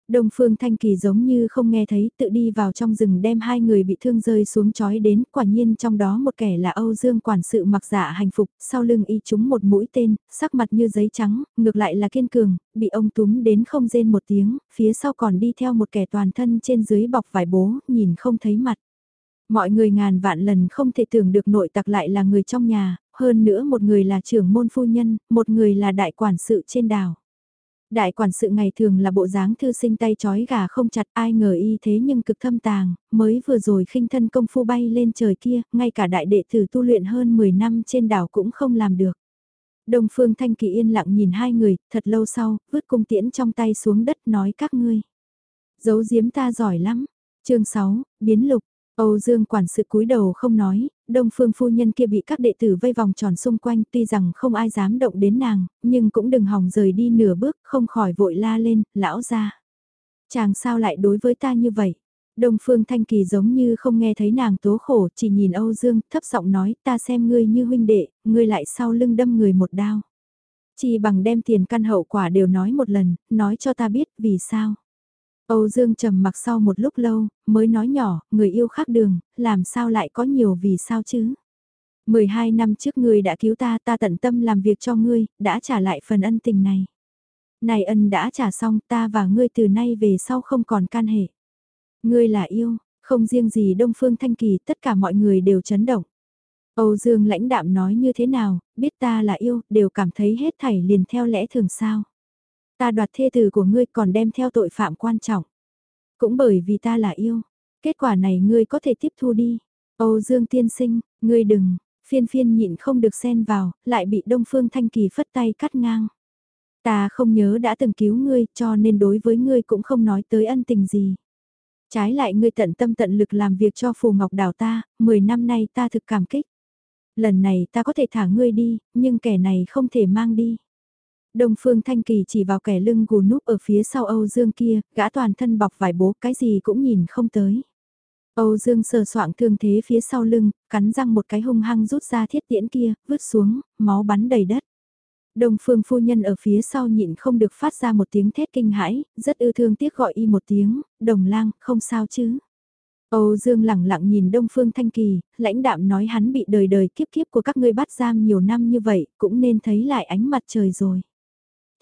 Đông Phương Thanh Kỳ giống như không nghe thấy tự đi vào trong rừng đem hai người bị thương rơi xuống chói đến, quả nhiên trong đó một kẻ là Âu Dương quản sự mặc dạ hành phục, sau lưng y trúng một mũi tên, sắc mặt như giấy trắng, ngược lại là kiên cường, bị ông túm đến không rên một tiếng, phía sau còn đi theo một kẻ toàn thân trên dưới bọc vải bố, nhìn không thấy mặt. Mọi người ngàn vạn lần không thể tưởng được nội tặc lại là người trong nhà, hơn nữa một người là trưởng môn phu nhân, một người là đại quản sự trên đảo. Đại quản sự ngày thường là bộ dáng thư sinh tay chói gà không chặt ai ngờ y thế nhưng cực thâm tàng, mới vừa rồi khinh thân công phu bay lên trời kia, ngay cả đại đệ tử tu luyện hơn 10 năm trên đảo cũng không làm được. Đông Phương Thanh Kỳ yên lặng nhìn hai người, thật lâu sau, vứt cung tiễn trong tay xuống đất nói các ngươi. Giấu giếm ta giỏi lắm. chương 6, biến lục, Âu Dương quản sự cúi đầu không nói, đông phương phu nhân kia bị các đệ tử vây vòng tròn xung quanh tuy rằng không ai dám động đến nàng, nhưng cũng đừng hòng rời đi nửa bước không khỏi vội la lên, lão ra. Chàng sao lại đối với ta như vậy? Đông phương thanh kỳ giống như không nghe thấy nàng tố khổ, chỉ nhìn Âu Dương, thấp giọng nói ta xem ngươi như huynh đệ, ngươi lại sau lưng đâm người một đao. Chỉ bằng đem tiền căn hậu quả đều nói một lần, nói cho ta biết vì sao. Âu Dương trầm mặc sau một lúc lâu, mới nói nhỏ, người yêu khác đường, làm sao lại có nhiều vì sao chứ? 12 năm trước ngươi đã cứu ta, ta tận tâm làm việc cho ngươi, đã trả lại phần ân tình này. Này ân đã trả xong, ta và ngươi từ nay về sau không còn can hệ. Ngươi là yêu, không riêng gì Đông Phương Thanh Kỳ, tất cả mọi người đều chấn động. Âu Dương lãnh đạm nói như thế nào, biết ta là yêu, đều cảm thấy hết thảy liền theo lẽ thường sao. Ta đoạt thê tử của ngươi còn đem theo tội phạm quan trọng. Cũng bởi vì ta là yêu. Kết quả này ngươi có thể tiếp thu đi. Âu Dương tiên sinh, ngươi đừng, phiên phiên nhịn không được xen vào, lại bị Đông Phương Thanh Kỳ phất tay cắt ngang. Ta không nhớ đã từng cứu ngươi cho nên đối với ngươi cũng không nói tới ân tình gì. Trái lại ngươi tận tâm tận lực làm việc cho Phù Ngọc Đào ta, 10 năm nay ta thực cảm kích. Lần này ta có thể thả ngươi đi, nhưng kẻ này không thể mang đi. Đông Phương Thanh Kỳ chỉ vào kẻ lưng gù núp ở phía sau Âu Dương kia, gã toàn thân bọc vải bố cái gì cũng nhìn không tới. Âu Dương sờ soạng thương thế phía sau lưng, cắn răng một cái hung hăng rút ra thiết tiễn kia, vứt xuống, máu bắn đầy đất. Đông phương phu nhân ở phía sau nhịn không được phát ra một tiếng thét kinh hãi, rất ư thương tiếc gọi y một tiếng, đồng lang, không sao chứ. Âu Dương lẳng lặng nhìn Đông Phương Thanh Kỳ, lãnh đạm nói hắn bị đời đời kiếp kiếp của các ngươi bắt giam nhiều năm như vậy, cũng nên thấy lại ánh mặt trời rồi.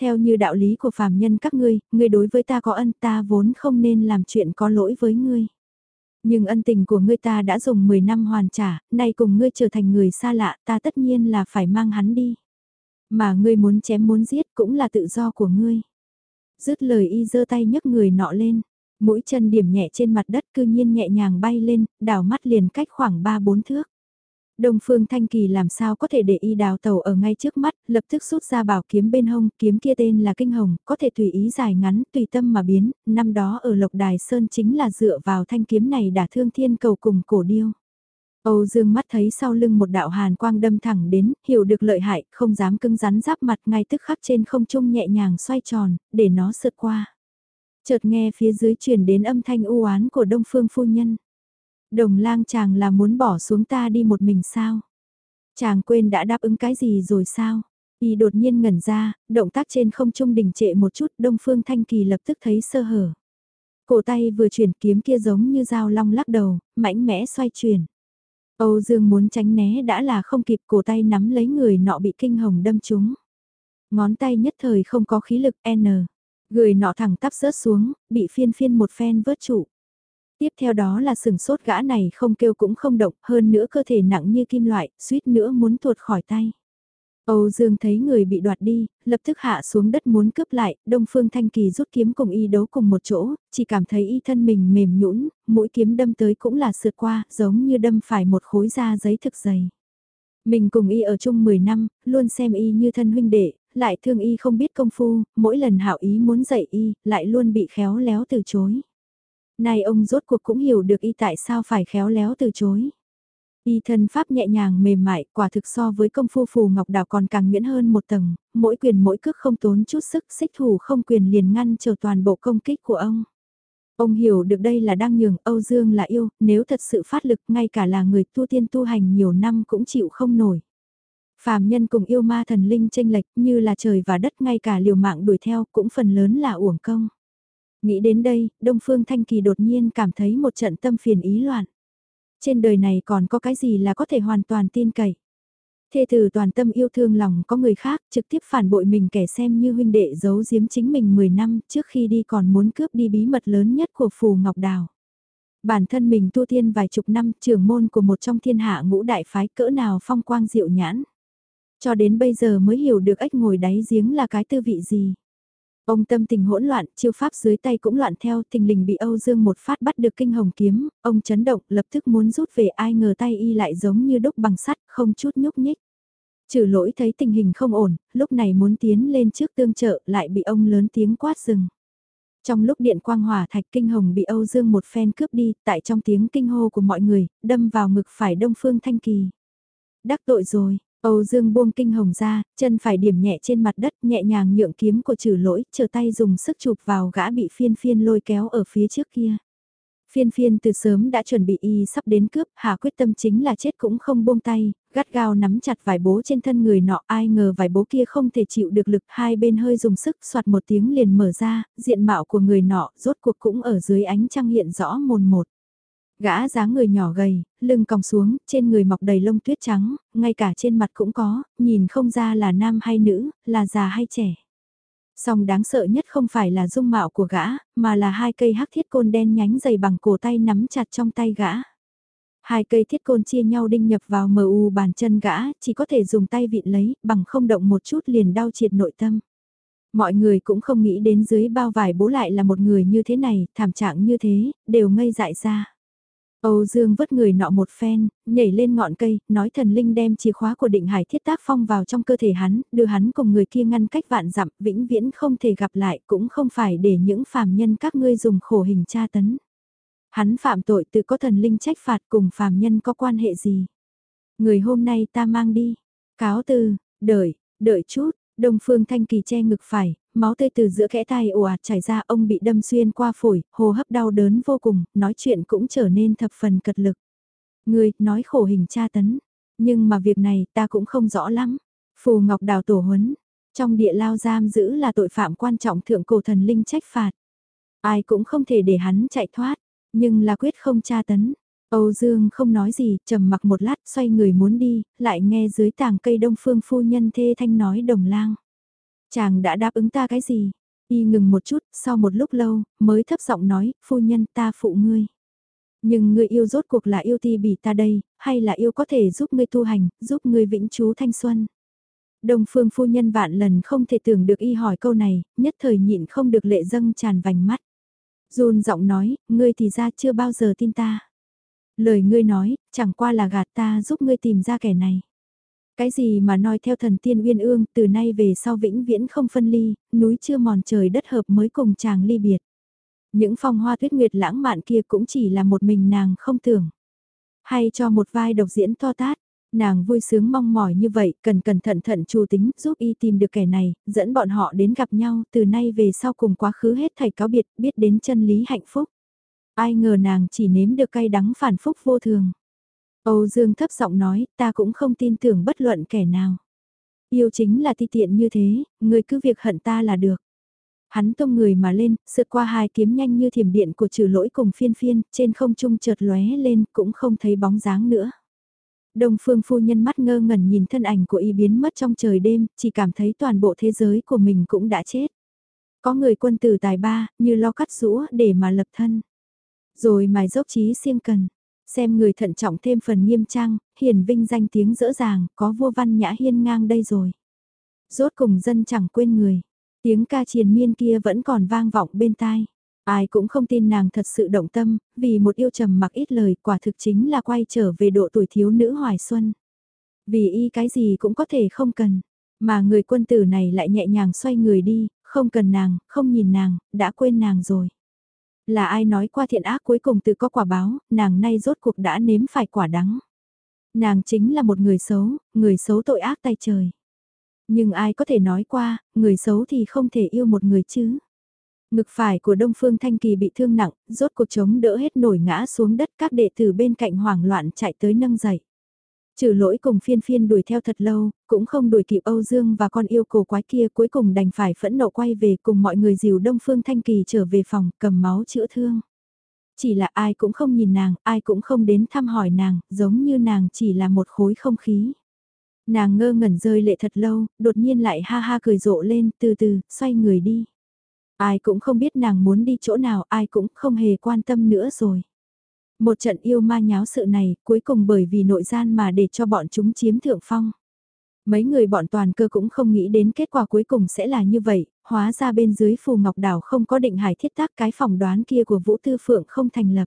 Theo như đạo lý của phàm nhân các ngươi, ngươi đối với ta có ân ta vốn không nên làm chuyện có lỗi với ngươi. Nhưng ân tình của ngươi ta đã dùng 10 năm hoàn trả, nay cùng ngươi trở thành người xa lạ ta tất nhiên là phải mang hắn đi. Mà ngươi muốn chém muốn giết cũng là tự do của ngươi. Dứt lời y giơ tay nhấc người nọ lên, mũi chân điểm nhẹ trên mặt đất cư nhiên nhẹ nhàng bay lên, đảo mắt liền cách khoảng 3-4 thước. Đông Phương Thanh Kỳ làm sao có thể để y đào tàu ở ngay trước mắt, lập tức rút ra bảo kiếm bên hông, kiếm kia tên là Kinh Hồng, có thể tùy ý dài ngắn, tùy tâm mà biến, năm đó ở Lộc Đài Sơn chính là dựa vào thanh kiếm này đả thương thiên cầu cùng cổ điêu. Âu Dương mắt thấy sau lưng một đạo hàn quang đâm thẳng đến, hiểu được lợi hại, không dám cứng rắn giáp mặt ngay tức khắc trên không trung nhẹ nhàng xoay tròn, để nó sượt qua. Chợt nghe phía dưới truyền đến âm thanh u oán của Đông Phương phu nhân. Đồng lang chàng là muốn bỏ xuống ta đi một mình sao? Chàng quên đã đáp ứng cái gì rồi sao? Y đột nhiên ngẩn ra, động tác trên không trung đình trệ một chút, Đông Phương Thanh Kỳ lập tức thấy sơ hở. Cổ tay vừa chuyển kiếm kia giống như dao long lắc đầu, mãnh mẽ xoay chuyển. Âu Dương muốn tránh né đã là không kịp cổ tay nắm lấy người nọ bị kinh hồng đâm trúng. Ngón tay nhất thời không có khí lực N. Người nọ thẳng tắp rớt xuống, bị phiên phiên một phen vớt trụ. Tiếp theo đó là sừng sốt gã này không kêu cũng không động, hơn nữa cơ thể nặng như kim loại, suýt nữa muốn tuột khỏi tay. Âu Dương thấy người bị đoạt đi, lập tức hạ xuống đất muốn cướp lại, Đông Phương Thanh Kỳ rút kiếm cùng y đấu cùng một chỗ, chỉ cảm thấy y thân mình mềm nhũn, mũi kiếm đâm tới cũng là sượt qua, giống như đâm phải một khối da giấy thực dày. Mình cùng y ở chung 10 năm, luôn xem y như thân huynh đệ, lại thương y không biết công phu, mỗi lần hảo ý muốn dạy y, lại luôn bị khéo léo từ chối. Nay ông rốt cuộc cũng hiểu được y tại sao phải khéo léo từ chối. Y thân pháp nhẹ nhàng mềm mại, quả thực so với công phu phù ngọc đào còn càng nguyễn hơn một tầng, mỗi quyền mỗi cước không tốn chút sức xích thủ không quyền liền ngăn chờ toàn bộ công kích của ông. Ông hiểu được đây là đang nhường Âu Dương là yêu, nếu thật sự phát lực ngay cả là người tu tiên tu hành nhiều năm cũng chịu không nổi. Phàm nhân cùng yêu ma thần linh tranh lệch như là trời và đất ngay cả liều mạng đuổi theo cũng phần lớn là uổng công. Nghĩ đến đây, Đông Phương Thanh Kỳ đột nhiên cảm thấy một trận tâm phiền ý loạn. Trên đời này còn có cái gì là có thể hoàn toàn tin cậy. Thê tử toàn tâm yêu thương lòng có người khác trực tiếp phản bội mình kẻ xem như huynh đệ giấu giếm chính mình 10 năm trước khi đi còn muốn cướp đi bí mật lớn nhất của Phù Ngọc Đào. Bản thân mình tu tiên vài chục năm trưởng môn của một trong thiên hạ ngũ đại phái cỡ nào phong quang diệu nhãn. Cho đến bây giờ mới hiểu được ếch ngồi đáy giếng là cái tư vị gì. Ông tâm tình hỗn loạn, chiêu pháp dưới tay cũng loạn theo, tình lình bị Âu Dương một phát bắt được kinh hồng kiếm, ông chấn động, lập tức muốn rút về ai ngờ tay y lại giống như đúc bằng sắt, không chút nhúc nhích. Trừ lỗi thấy tình hình không ổn, lúc này muốn tiến lên trước tương trợ lại bị ông lớn tiếng quát dừng. Trong lúc điện quang hỏa thạch kinh hồng bị Âu Dương một phen cướp đi, tại trong tiếng kinh hô của mọi người, đâm vào ngực phải Đông Phương Thanh Kỳ. Đắc tội rồi, Âu Dương buông kinh hồng ra, chân phải điểm nhẹ trên mặt đất nhẹ nhàng nhượng kiếm của trừ lỗi, chờ tay dùng sức chụp vào gã bị phiên phiên lôi kéo ở phía trước kia. Phiên phiên từ sớm đã chuẩn bị y sắp đến cướp, hà quyết tâm chính là chết cũng không buông tay, gắt gao nắm chặt vải bố trên thân người nọ ai ngờ vải bố kia không thể chịu được lực hai bên hơi dùng sức soạt một tiếng liền mở ra, diện mạo của người nọ rốt cuộc cũng ở dưới ánh trăng hiện rõ mồn một. Gã dáng người nhỏ gầy, lưng còng xuống, trên người mọc đầy lông tuyết trắng, ngay cả trên mặt cũng có, nhìn không ra là nam hay nữ, là già hay trẻ. Song đáng sợ nhất không phải là dung mạo của gã, mà là hai cây hắc thiết côn đen nhánh dày bằng cổ tay nắm chặt trong tay gã. Hai cây thiết côn chia nhau đinh nhập vào mờ u bàn chân gã, chỉ có thể dùng tay vịn lấy, bằng không động một chút liền đau triệt nội tâm. Mọi người cũng không nghĩ đến dưới bao vải bố lại là một người như thế này, thảm trạng như thế, đều ngây dại ra. Âu Dương vất người nọ một phen, nhảy lên ngọn cây, nói thần linh đem chìa khóa của định hải thiết tác phong vào trong cơ thể hắn, đưa hắn cùng người kia ngăn cách vạn dặm, vĩnh viễn không thể gặp lại, cũng không phải để những phàm nhân các ngươi dùng khổ hình tra tấn. Hắn phạm tội tự có thần linh trách phạt cùng phàm nhân có quan hệ gì. Người hôm nay ta mang đi. Cáo từ, đợi, đợi chút, Đông Phương Thanh Kỳ che ngực phải, máu tươi từ giữa kẽ tai ồ ạt chảy ra ông bị đâm xuyên qua phổi, hô hấp đau đớn vô cùng, nói chuyện cũng trở nên thập phần cật lực. Người, nói khổ hình tra tấn, nhưng mà việc này ta cũng không rõ lắm. Phù Ngọc Đào tổ huấn, trong địa lao giam giữ là tội phạm quan trọng thượng cổ thần linh trách phạt. Ai cũng không thể để hắn chạy thoát, nhưng là quyết không tra tấn. Âu Dương không nói gì, trầm mặc một lát, xoay người muốn đi, lại nghe dưới tàng cây đông phương phu nhân thê thanh nói đồng lang. Chàng đã đáp ứng ta cái gì? Y ngừng một chút, sau một lúc lâu, mới thấp giọng nói, phu nhân ta phụ ngươi. Nhưng ngươi yêu rốt cuộc là yêu ti bỉ ta đây, hay là yêu có thể giúp ngươi tu hành, giúp ngươi vĩnh trú thanh xuân? Đông phương phu nhân vạn lần không thể tưởng được y hỏi câu này, nhất thời nhịn không được lệ dâng tràn vành mắt. Run giọng nói, ngươi thì ra chưa bao giờ tin ta. Lời ngươi nói, chẳng qua là gạt ta giúp ngươi tìm ra kẻ này. Cái gì mà nói theo thần tiên uyên ương, từ nay về sau vĩnh viễn không phân ly, núi chưa mòn trời đất hợp mới cùng chàng ly biệt. Những phong hoa tuyết nguyệt lãng mạn kia cũng chỉ là một mình nàng không tưởng. Hay cho một vai độc diễn to tát, nàng vui sướng mong mỏi như vậy, cần cẩn thận thận chủ tính giúp y tìm được kẻ này, dẫn bọn họ đến gặp nhau, từ nay về sau cùng quá khứ hết thầy cáo biệt, biết đến chân lý hạnh phúc. Ai ngờ nàng chỉ nếm được cay đắng phản phúc vô thường. Âu Dương thấp giọng nói, ta cũng không tin tưởng bất luận kẻ nào. Yêu chính là ti tiện như thế, người cứ việc hận ta là được. Hắn tung người mà lên, sượt qua hai kiếm nhanh như thiểm điện của trừ lỗi cùng phiên phiên, trên không trung chợt lóe lên cũng không thấy bóng dáng nữa. Đông phương phu nhân mắt ngơ ngẩn nhìn thân ảnh của y biến mất trong trời đêm, chỉ cảm thấy toàn bộ thế giới của mình cũng đã chết. Có người quân tử tài ba, như lo cắt rũa để mà lập thân. Rồi mài dốc trí siêng cần, xem người thận trọng thêm phần nghiêm trang, hiền vinh danh tiếng rõ ràng có vua văn nhã hiên ngang đây rồi. Rốt cùng dân chẳng quên người, tiếng ca triền miên kia vẫn còn vang vọng bên tai. Ai cũng không tin nàng thật sự động tâm, vì một yêu trầm mặc ít lời quả thực chính là quay trở về độ tuổi thiếu nữ hoài xuân. Vì y cái gì cũng có thể không cần, mà người quân tử này lại nhẹ nhàng xoay người đi, không cần nàng, không nhìn nàng, đã quên nàng rồi. Là ai nói qua thiện ác cuối cùng tự có quả báo, nàng nay rốt cuộc đã nếm phải quả đắng. Nàng chính là một người xấu, người xấu tội ác tay trời. Nhưng ai có thể nói qua, người xấu thì không thể yêu một người chứ. Ngực phải của Đông Phương Thanh Kỳ bị thương nặng, rốt cuộc chống đỡ hết nổi ngã xuống đất các đệ tử bên cạnh hoảng loạn chạy tới nâng dậy. Trừ lỗi cùng phiên phiên đuổi theo thật lâu, cũng không đuổi kịp Âu Dương và con yêu cổ quái kia cuối cùng đành phải phẫn nộ quay về cùng mọi người dìu Đông Phương Thanh Kỳ trở về phòng cầm máu chữa thương. Chỉ là ai cũng không nhìn nàng, ai cũng không đến thăm hỏi nàng, giống như nàng chỉ là một khối không khí. Nàng ngơ ngẩn rơi lệ thật lâu, đột nhiên lại ha ha cười rộ lên, từ từ, xoay người đi. Ai cũng không biết nàng muốn đi chỗ nào, ai cũng không hề quan tâm nữa rồi. Một trận yêu ma nháo sự này, cuối cùng bởi vì nội gian mà để cho bọn chúng chiếm thượng phong. Mấy người bọn toàn cơ cũng không nghĩ đến kết quả cuối cùng sẽ là như vậy, hóa ra bên dưới phù ngọc đảo không có định hải thiết tác cái phỏng đoán kia của Vũ Tư Phượng không thành lập.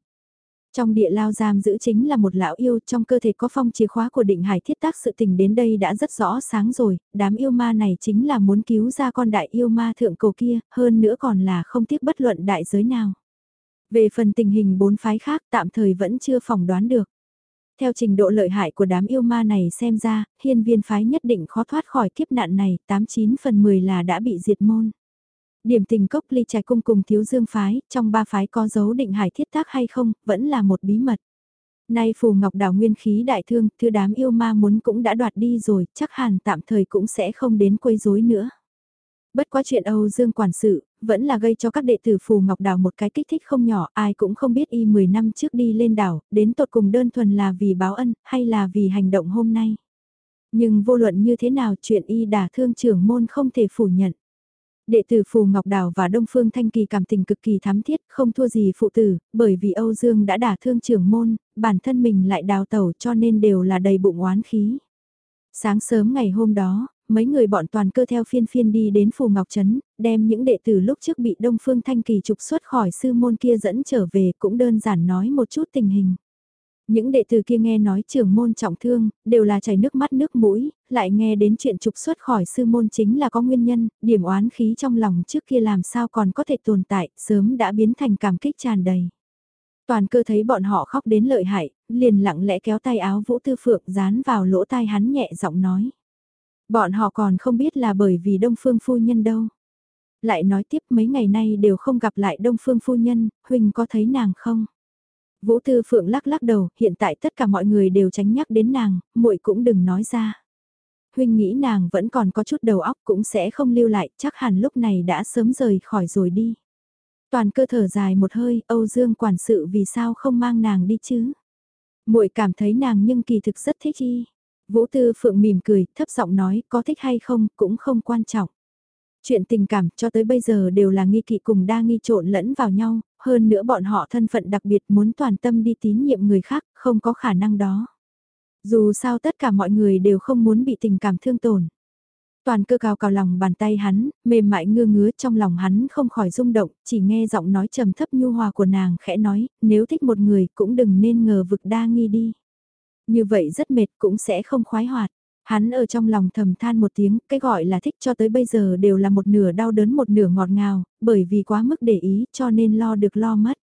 Trong địa lao giam giữ chính là một lão yêu trong cơ thể có phong chìa khóa của định hải thiết tác sự tình đến đây đã rất rõ sáng rồi, đám yêu ma này chính là muốn cứu ra con đại yêu ma thượng cầu kia, hơn nữa còn là không tiếc bất luận đại giới nào. Về phần tình hình bốn phái khác tạm thời vẫn chưa phỏng đoán được. Theo trình độ lợi hại của đám yêu ma này xem ra, hiên viên phái nhất định khó thoát khỏi kiếp nạn này, 89 phần 10 là đã bị diệt môn. Điểm tình cốc ly trạch cung cùng thiếu dương phái, trong ba phái có dấu định hải thiết tác hay không, vẫn là một bí mật. Nay phù ngọc đảo nguyên khí đại thương, thứ đám yêu ma muốn cũng đã đoạt đi rồi, chắc hẳn tạm thời cũng sẽ không đến quấy rối nữa. Bất quá chuyện Âu Dương quản sự, vẫn là gây cho các đệ tử Phù Ngọc Đảo một cái kích thích không nhỏ, ai cũng không biết y 10 năm trước đi lên đảo, đến tột cùng đơn thuần là vì báo ân, hay là vì hành động hôm nay. Nhưng vô luận như thế nào chuyện y đả thương trưởng môn không thể phủ nhận. Đệ tử Phù Ngọc Đảo và Đông Phương Thanh Kỳ cảm tình cực kỳ thắm thiết, không thua gì phụ tử, bởi vì Âu Dương đã đả thương trưởng môn, bản thân mình lại đào tẩu cho nên đều là đầy bụng oán khí. Sáng sớm ngày hôm đó, mấy người bọn toàn cơ theo phiên phiên đi đến Phù Ngọc Trấn, đem những đệ tử lúc trước bị Đông Phương Thanh Kỳ trục xuất khỏi sư môn kia dẫn trở về cũng đơn giản nói một chút tình hình. Những đệ tử kia nghe nói trưởng môn trọng thương, đều là chảy nước mắt nước mũi, lại nghe đến chuyện trục xuất khỏi sư môn chính là có nguyên nhân, điểm oán khí trong lòng trước kia làm sao còn có thể tồn tại, sớm đã biến thành cảm kích tràn đầy. Toàn cơ thấy bọn họ khóc đến lợi hại, liền lặng lẽ kéo tay áo Vũ Tư Phượng dán vào lỗ tai hắn nhẹ giọng nói. Bọn họ còn không biết là bởi vì Đông Phương Phu Nhân đâu. Lại nói tiếp mấy ngày nay đều không gặp lại Đông Phương Phu Nhân, Huynh có thấy nàng không? Vũ Tư Phượng lắc lắc đầu, hiện tại tất cả mọi người đều tránh nhắc đến nàng, muội cũng đừng nói ra. Huynh nghĩ nàng vẫn còn có chút đầu óc cũng sẽ không lưu lại, chắc hẳn lúc này đã sớm rời khỏi rồi đi. Toàn cơ thở dài một hơi, Âu Dương quản sự vì sao không mang nàng đi chứ? Muội cảm thấy nàng nhưng kỳ thực rất thích y. Vũ Tư Phượng mỉm cười, thấp giọng nói, có thích hay không, cũng không quan trọng. Chuyện tình cảm cho tới bây giờ đều là nghi kỵ cùng đa nghi trộn lẫn vào nhau, hơn nữa bọn họ thân phận đặc biệt muốn toàn tâm đi tín nhiệm người khác, không có khả năng đó. Dù sao tất cả mọi người đều không muốn bị tình cảm thương tổn. Toàn cơ cao cào lòng bàn tay hắn, mềm mại ngưa ngứa trong lòng hắn không khỏi rung động, chỉ nghe giọng nói trầm thấp nhu hòa của nàng khẽ nói, nếu thích một người cũng đừng nên ngờ vực đa nghi đi. Như vậy rất mệt cũng sẽ không khoái hoạt. Hắn ở trong lòng thầm than một tiếng, cái gọi là thích cho tới bây giờ đều là một nửa đau đớn một nửa ngọt ngào, bởi vì quá mức để ý cho nên lo được lo mất.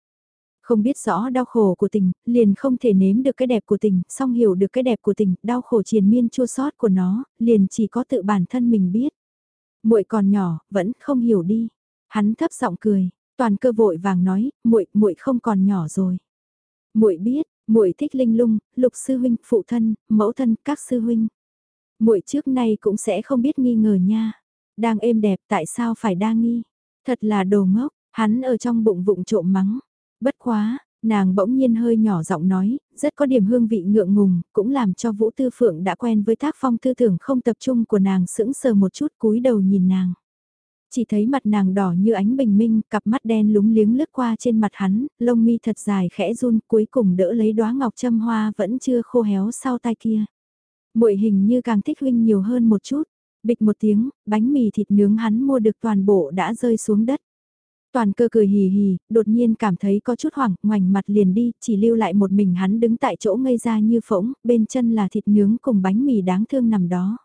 Không biết rõ đau khổ của tình, liền không thể nếm được cái đẹp của tình, song hiểu được cái đẹp của tình, đau khổ triền miên chua sót của nó, liền chỉ có tự bản thân mình biết. muội còn nhỏ, vẫn không hiểu đi. Hắn thấp giọng cười, toàn cơ vội vàng nói, muội muội không còn nhỏ rồi. muội biết, muội thích linh lung, lục sư huynh, phụ thân, mẫu thân, các sư huynh muội trước nay cũng sẽ không biết nghi ngờ nha. Đang êm đẹp tại sao phải đa nghi? Thật là đồ ngốc, hắn ở trong bụng vụng trộm mắng. Bất quá, nàng bỗng nhiên hơi nhỏ giọng nói, rất có điểm hương vị ngượng ngùng, cũng làm cho Vũ Tư Phượng đã quen với tác phong tư tưởng không tập trung của nàng sững sờ một chút cúi đầu nhìn nàng. Chỉ thấy mặt nàng đỏ như ánh bình minh, cặp mắt đen lúng liếng lướt qua trên mặt hắn, lông mi thật dài khẽ run cuối cùng đỡ lấy đóa ngọc châm hoa vẫn chưa khô héo sau tai kia muội hình như càng thích huynh nhiều hơn một chút. Bịch một tiếng, bánh mì thịt nướng hắn mua được toàn bộ đã rơi xuống đất. Toàn cơ cười hì hì, đột nhiên cảm thấy có chút hoảng, ngoảnh mặt liền đi, chỉ lưu lại một mình hắn đứng tại chỗ ngây ra như phỗng, bên chân là thịt nướng cùng bánh mì đáng thương nằm đó.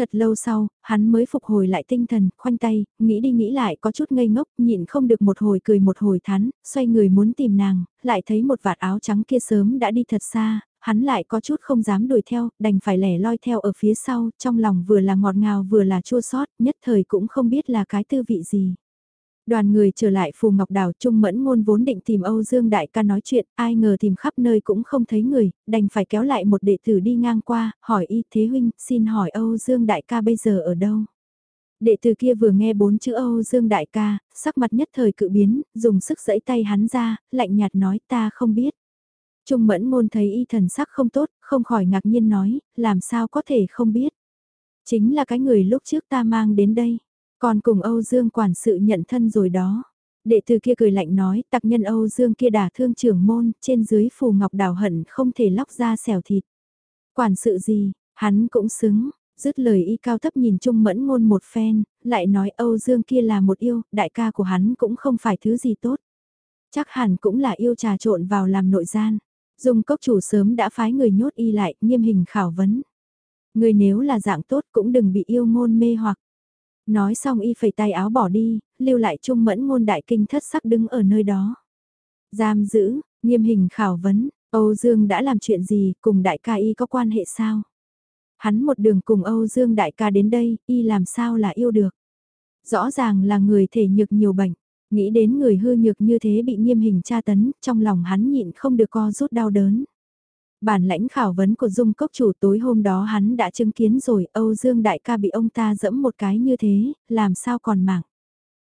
Thật lâu sau, hắn mới phục hồi lại tinh thần, khoanh tay, nghĩ đi nghĩ lại có chút ngây ngốc, nhịn không được một hồi cười một hồi thán, xoay người muốn tìm nàng, lại thấy một vạt áo trắng kia sớm đã đi thật xa, hắn lại có chút không dám đuổi theo, đành phải lẻ loi theo ở phía sau, trong lòng vừa là ngọt ngào vừa là chua xót nhất thời cũng không biết là cái tư vị gì. Đoàn người trở lại Phù Ngọc Đảo Trung Mẫn Ngôn vốn định tìm Âu Dương Đại ca nói chuyện, ai ngờ tìm khắp nơi cũng không thấy người, đành phải kéo lại một đệ tử đi ngang qua, hỏi y thế huynh, xin hỏi Âu Dương Đại ca bây giờ ở đâu? Đệ tử kia vừa nghe bốn chữ Âu Dương Đại ca, sắc mặt nhất thời cự biến, dùng sức giãy tay hắn ra, lạnh nhạt nói ta không biết. Trung mẫn ngôn thấy y thần sắc không tốt, không khỏi ngạc nhiên nói, làm sao có thể không biết. Chính là cái người lúc trước ta mang đến đây, còn cùng Âu Dương quản sự nhận thân rồi đó. Đệ tử kia cười lạnh nói, tặc nhân Âu Dương kia đả thương trưởng môn, trên dưới phù ngọc đào hận không thể lóc ra xẻo thịt. Quản sự gì, hắn cũng xứng, dứt lời y cao thấp nhìn Trung mẫn ngôn một phen, lại nói Âu Dương kia là một yêu, đại ca của hắn cũng không phải thứ gì tốt. Chắc hẳn cũng là yêu trà trộn vào làm nội gian. Dung cốc chủ sớm đã phái người nhốt y lại, nghiêm hình khảo vấn. Người nếu là dạng tốt cũng đừng bị yêu ngôn mê hoặc. Nói xong y phẩy tay áo bỏ đi, lưu lại trung mẫn ngôn đại kinh thất sắc đứng ở nơi đó. Giam giữ, nghiêm hình khảo vấn, Âu Dương đã làm chuyện gì, cùng đại ca y có quan hệ sao? Hắn một đường cùng Âu Dương đại ca đến đây, y làm sao là yêu được? Rõ ràng là người thể nhược nhiều bệnh. Nghĩ đến người hư nhược như thế bị nghiêm hình tra tấn, trong lòng hắn nhịn không được co rút đau đớn. Bản lãnh khảo vấn của Dung Cốc chủ tối hôm đó hắn đã chứng kiến rồi Âu Dương Đại ca bị ông ta dẫm một cái như thế, làm sao còn mạng.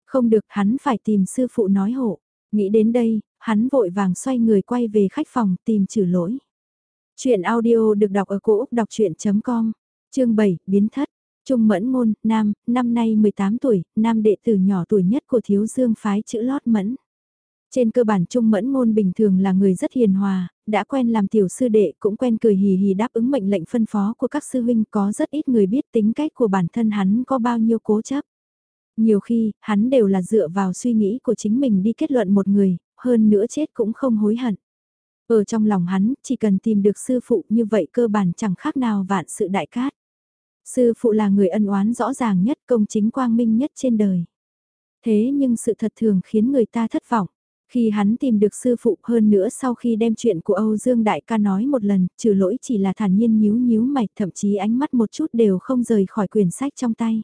Không được hắn phải tìm sư phụ nói hộ. Nghĩ đến đây, hắn vội vàng xoay người quay về khách phòng tìm trừ lỗi. Chuyện audio được đọc ở cổ Úc đọc chuyện.com, chương 7, biến thất. Trung Mẫn Ngôn, nam, năm nay 18 tuổi, nam đệ tử nhỏ tuổi nhất của thiếu dương phái chữ lót mẫn. Trên cơ bản Trung Mẫn Ngôn bình thường là người rất hiền hòa, đã quen làm tiểu sư đệ cũng quen cười hì hì đáp ứng mệnh lệnh phân phó của các sư huynh có rất ít người biết tính cách của bản thân hắn có bao nhiêu cố chấp. Nhiều khi, hắn đều là dựa vào suy nghĩ của chính mình đi kết luận một người, hơn nữa chết cũng không hối hận. Ở trong lòng hắn, chỉ cần tìm được sư phụ như vậy cơ bản chẳng khác nào vạn sự đại cát. Sư phụ là người ân oán rõ ràng nhất công chính quang minh nhất trên đời. Thế nhưng sự thật thường khiến người ta thất vọng. Khi hắn tìm được sư phụ hơn nữa sau khi đem chuyện của Âu Dương Đại ca nói một lần, trừ lỗi chỉ là thản nhiên nhíu nhíu mày, thậm chí ánh mắt một chút đều không rời khỏi quyển sách trong tay.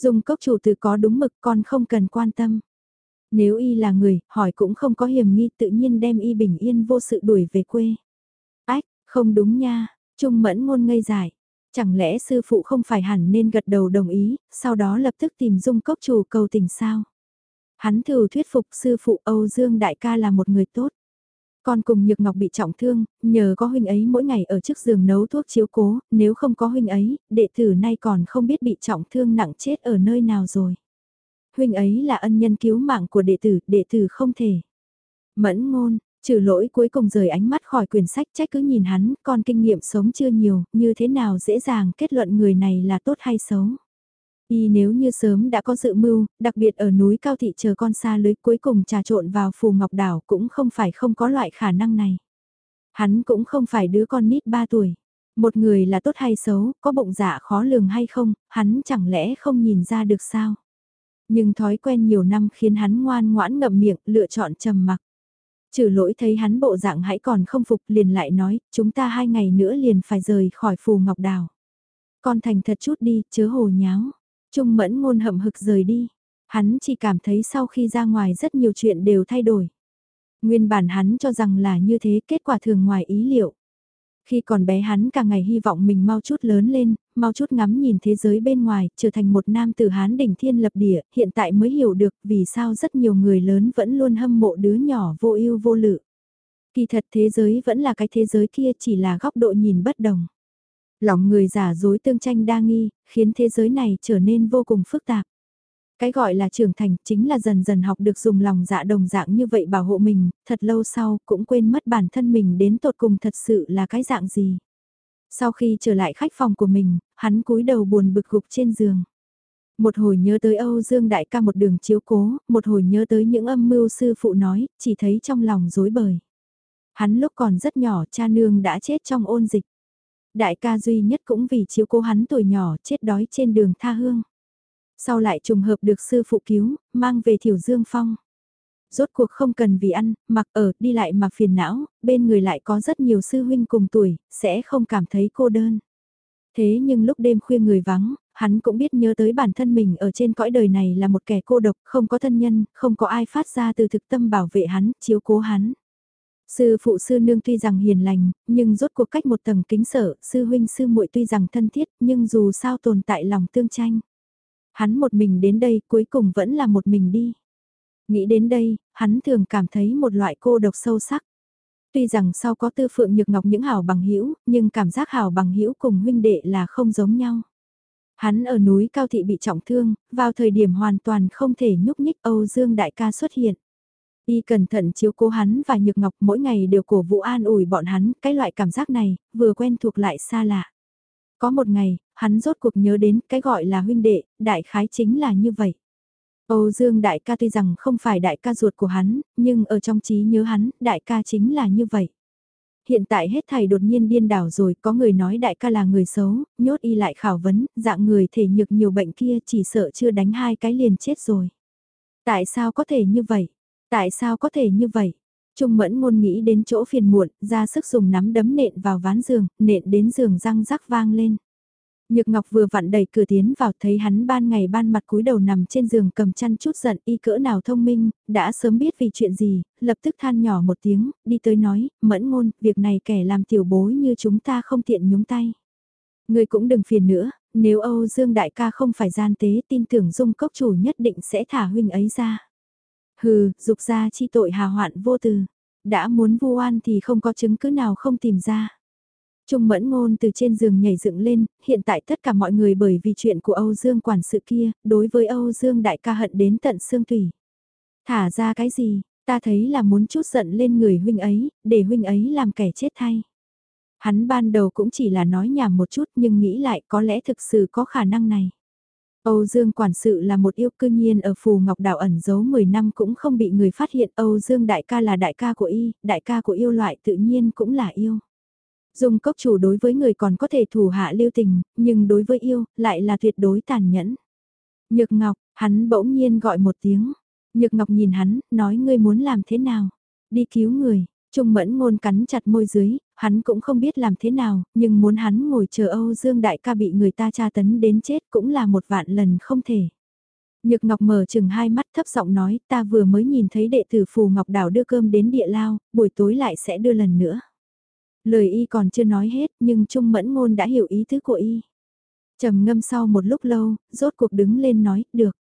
Dùng cốc chủ từ có đúng mực con không cần quan tâm. Nếu y là người, hỏi cũng không có hiểm nghi tự nhiên đem y bình yên vô sự đuổi về quê. Ách, không đúng nha, Trung mẫn ngôn ngây dài Chẳng lẽ sư phụ không phải hẳn nên gật đầu đồng ý, sau đó lập tức tìm dung cốc chủ cầu tình sao? Hắn thử thuyết phục sư phụ Âu Dương Đại ca là một người tốt. Con cùng Nhược Ngọc bị trọng thương, nhờ có huynh ấy mỗi ngày ở trước giường nấu thuốc chiếu cố, nếu không có huynh ấy, đệ tử nay còn không biết bị trọng thương nặng chết ở nơi nào rồi. Huynh ấy là ân nhân cứu mạng của đệ tử, đệ tử không thể. Mẫn ngôn, trừ lỗi cuối cùng rời ánh mắt khỏi quyển sách trách cứ nhìn hắn, con kinh nghiệm sống chưa nhiều, như thế nào dễ dàng kết luận người này là tốt hay xấu. Y nếu như sớm đã có dự mưu, đặc biệt ở núi cao thị chờ con xa lưới cuối cùng trà trộn vào phù ngọc đảo cũng không phải không có loại khả năng này. Hắn cũng không phải đứa con nít 3 tuổi. Một người là tốt hay xấu, có bụng dạ khó lường hay không, hắn chẳng lẽ không nhìn ra được sao? Nhưng thói quen nhiều năm khiến hắn ngoan ngoãn ngậm miệng, lựa chọn trầm mặc. Trừ lỗi thấy hắn bộ dạng hãy còn không phục liền lại nói, chúng ta hai ngày nữa liền phải rời khỏi phù ngọc đảo. Con thành thật chút đi, chớ hồ nháo. Trung mẫn ngôn hậm hực rời đi. Hắn chỉ cảm thấy sau khi ra ngoài rất nhiều chuyện đều thay đổi. Nguyên bản hắn cho rằng là như thế kết quả thường ngoài ý liệu. Khi còn bé hắn cả ngày hy vọng mình mau chút lớn lên, mau chút ngắm nhìn thế giới bên ngoài, trở thành một nam tử hán đỉnh thiên lập địa, hiện tại mới hiểu được vì sao rất nhiều người lớn vẫn luôn hâm mộ đứa nhỏ vô ưu vô lự. Kỳ thật thế giới vẫn là cái thế giới kia chỉ là góc độ nhìn bất đồng. Lòng người giả dối tương tranh đa nghi, khiến thế giới này trở nên vô cùng phức tạp. Cái gọi là trưởng thành chính là dần dần học được dùng lòng dạ đồng dạng như vậy bảo hộ mình, thật lâu sau cũng quên mất bản thân mình đến tột cùng thật sự là cái dạng gì. Sau khi trở lại khách phòng của mình, hắn cúi đầu buồn bực gục trên giường. Một hồi nhớ tới Âu Dương Đại ca một đường chiếu cố, một hồi nhớ tới những âm mưu sư phụ nói, chỉ thấy trong lòng rối bời. Hắn lúc còn rất nhỏ cha nương đã chết trong ôn dịch. Đại ca duy nhất cũng vì chiếu cố hắn tuổi nhỏ chết đói trên đường tha hương. Sau lại trùng hợp được sư phụ cứu, mang về thiểu dương phong. Rốt cuộc không cần vì ăn, mặc ở, đi lại mà phiền não, bên người lại có rất nhiều sư huynh cùng tuổi, sẽ không cảm thấy cô đơn. Thế nhưng lúc đêm khuya người vắng, hắn cũng biết nhớ tới bản thân mình ở trên cõi đời này là một kẻ cô độc, không có thân nhân, không có ai phát ra từ thực tâm bảo vệ hắn, chiếu cố hắn. Sư phụ sư nương tuy rằng hiền lành, nhưng rốt cuộc cách một tầng kính sở, sư huynh sư muội tuy rằng thân thiết, nhưng dù sao tồn tại lòng tương tranh. Hắn một mình đến đây cuối cùng vẫn là một mình đi. Nghĩ đến đây, hắn thường cảm thấy một loại cô độc sâu sắc. Tuy rằng sau có tư phượng nhược ngọc những hảo bằng hữu nhưng cảm giác hảo bằng hữu cùng huynh đệ là không giống nhau. Hắn ở núi cao thị bị trọng thương, vào thời điểm hoàn toàn không thể nhúc nhích Âu Dương đại ca xuất hiện. Y cẩn thận chiếu cố hắn và Nhược Ngọc mỗi ngày đều cổ vũ an ủi bọn hắn, cái loại cảm giác này, vừa quen thuộc lại xa lạ. Có một ngày, hắn rốt cuộc nhớ đến cái gọi là huynh đệ, đại khái chính là như vậy. Âu Dương đại ca tuy rằng không phải đại ca ruột của hắn, nhưng ở trong trí nhớ hắn, đại ca chính là như vậy. Hiện tại hết thầy đột nhiên điên đảo rồi, có người nói đại ca là người xấu, nhốt y lại khảo vấn, dạng người thể nhược nhiều bệnh kia chỉ sợ chưa đánh hai cái liền chết rồi. Tại sao có thể như vậy? Tại sao có thể như vậy? Trung mẫn ngôn nghĩ đến chỗ phiền muộn, ra sức dùng nắm đấm nện vào ván giường, nện đến giường răng rắc vang lên. Nhược Ngọc vừa vặn đẩy cửa tiến vào thấy hắn ban ngày ban mặt cúi đầu nằm trên giường cầm chăn chút giận y cỡ nào thông minh, đã sớm biết vì chuyện gì, lập tức than nhỏ một tiếng, đi tới nói, mẫn ngôn, việc này kẻ làm tiểu bối như chúng ta không tiện nhúng tay. Người cũng đừng phiền nữa, nếu Âu Dương đại ca không phải gian tế tin tưởng dung cốc chủ nhất định sẽ thả huynh ấy ra. Hừ, dục ra chi tội hà hoạn vô từ. Đã muốn vu oan thì không có chứng cứ nào không tìm ra. Trung mẫn ngôn từ trên giường nhảy dựng lên, hiện tại tất cả mọi người bởi vì chuyện của Âu Dương quản sự kia, đối với Âu Dương đại ca hận đến tận xương tủy. Thả ra cái gì, ta thấy là muốn chút giận lên người huynh ấy, để huynh ấy làm kẻ chết thay. Hắn ban đầu cũng chỉ là nói nhảm một chút nhưng nghĩ lại có lẽ thực sự có khả năng này. Âu Dương quản sự là một yêu cư nhiên ở Phù Ngọc Đảo ẩn giấu 10 năm cũng không bị người phát hiện Âu Dương đại ca là đại ca của y, đại ca của yêu loại tự nhiên cũng là yêu. Dung cốc chủ đối với người còn có thể thủ hạ lưu tình, nhưng đối với yêu, lại là tuyệt đối tàn nhẫn. Nhược Ngọc, hắn bỗng nhiên gọi một tiếng. Nhược Ngọc nhìn hắn, nói ngươi muốn làm thế nào? Đi cứu người. Trung mẫn ngôn cắn chặt môi dưới, hắn cũng không biết làm thế nào, nhưng muốn hắn ngồi chờ Âu Dương đại ca bị người ta tra tấn đến chết cũng là một vạn lần không thể. Nhược Ngọc mở chừng hai mắt thấp giọng nói, ta vừa mới nhìn thấy đệ tử Phù Ngọc Đảo đưa cơm đến địa lao, buổi tối lại sẽ đưa lần nữa. Lời y còn chưa nói hết, nhưng Trung Mẫn Ngôn đã hiểu ý tứ của y. trầm ngâm sau một lúc lâu, rốt cuộc đứng lên nói, được.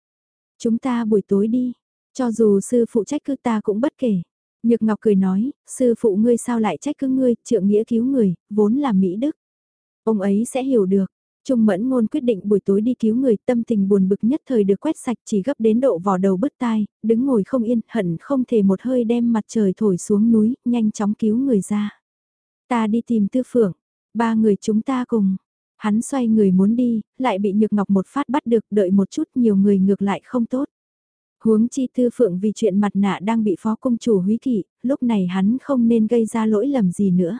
Chúng ta buổi tối đi, cho dù sư phụ trách cứ ta cũng bất kể. Nhược Ngọc cười nói, sư phụ ngươi sao lại trách cứ ngươi, trượng nghĩa cứu người, vốn là Mỹ Đức. Ông ấy sẽ hiểu được. Trung mẫn ngôn quyết định buổi tối đi cứu người tâm tình buồn bực nhất thời được quét sạch chỉ gấp đến độ vò đầu bứt tai, đứng ngồi không yên, hận không thể một hơi đem mặt trời thổi xuống núi, nhanh chóng cứu người ra. Ta đi tìm tư phượng, ba người chúng ta cùng. Hắn xoay người muốn đi, lại bị nhược ngọc một phát bắt được đợi một chút nhiều người ngược lại không tốt. Huống chi tư phượng vì chuyện mặt nạ đang bị phó công chủ húy kỵ, lúc này hắn không nên gây ra lỗi lầm gì nữa.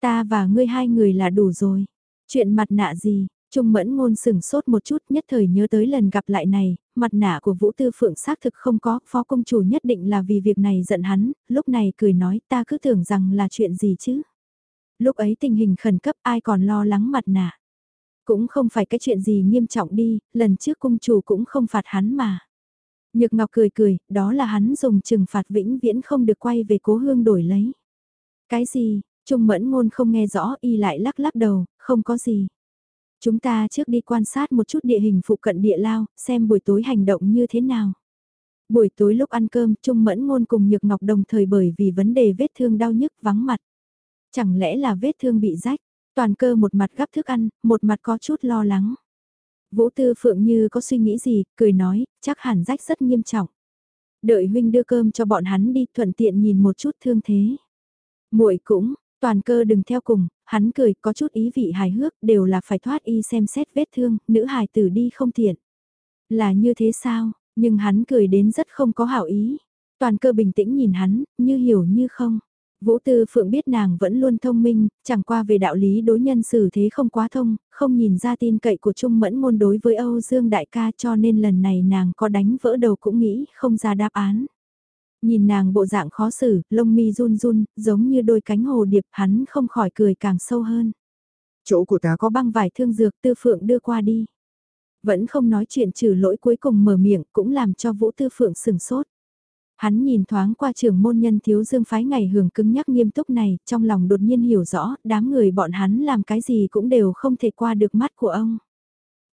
Ta và ngươi hai người là đủ rồi. Chuyện mặt nạ gì, Trung mẫn ngôn sừng sốt một chút nhất thời nhớ tới lần gặp lại này, mặt nạ của Vũ Tư Phượng xác thực không có, phó công chủ nhất định là vì việc này giận hắn, lúc này cười nói ta cứ tưởng rằng là chuyện gì chứ. Lúc ấy tình hình khẩn cấp ai còn lo lắng mặt nạ. Cũng không phải cái chuyện gì nghiêm trọng đi, lần trước công chủ cũng không phạt hắn mà. Nhược Ngọc cười cười, đó là hắn dùng trừng phạt vĩnh viễn không được quay về cố hương đổi lấy. Cái gì, Trung mẫn ngôn không nghe rõ y lại lắc lắc đầu, không có gì. Chúng ta trước đi quan sát một chút địa hình phụ cận địa lao, xem buổi tối hành động như thế nào. Buổi tối lúc ăn cơm, Trung mẫn ngôn cùng Nhược Ngọc đồng thời bởi vì vấn đề vết thương đau nhức vắng mặt. Chẳng lẽ là vết thương bị rách, toàn cơ một mặt gắp thức ăn, một mặt có chút lo lắng. Vũ Tư Phượng như có suy nghĩ gì, cười nói, chắc hẳn rách rất nghiêm trọng. Đợi huynh đưa cơm cho bọn hắn đi thuận tiện nhìn một chút thương thế. muội cũng, toàn cơ đừng theo cùng, hắn cười có chút ý vị hài hước đều là phải thoát y xem xét vết thương, nữ hài tử đi không tiện. Là như thế sao, nhưng hắn cười đến rất không có hảo ý. Toàn cơ bình tĩnh nhìn hắn, như hiểu như không. Vũ Tư Phượng biết nàng vẫn luôn thông minh, chẳng qua về đạo lý đối nhân xử thế không quá thông, không nhìn ra tin cậy của Trung Mẫn Ngôn đối với Âu Dương Đại ca cho nên lần này nàng có đánh vỡ đầu cũng nghĩ không ra đáp án. Nhìn nàng bộ dạng khó xử, lông mi run run, giống như đôi cánh hồ điệp hắn không khỏi cười càng sâu hơn. Chỗ của ta có băng vải thương dược Tư Phượng đưa qua đi. Vẫn không nói chuyện trừ lỗi cuối cùng mở miệng cũng làm cho Vũ Tư Phượng sừng sốt. Hắn nhìn thoáng qua trưởng môn nhân thiếu dương phái ngày hưởng cứng nhắc nghiêm túc này, trong lòng đột nhiên hiểu rõ, đám người bọn hắn làm cái gì cũng đều không thể qua được mắt của ông.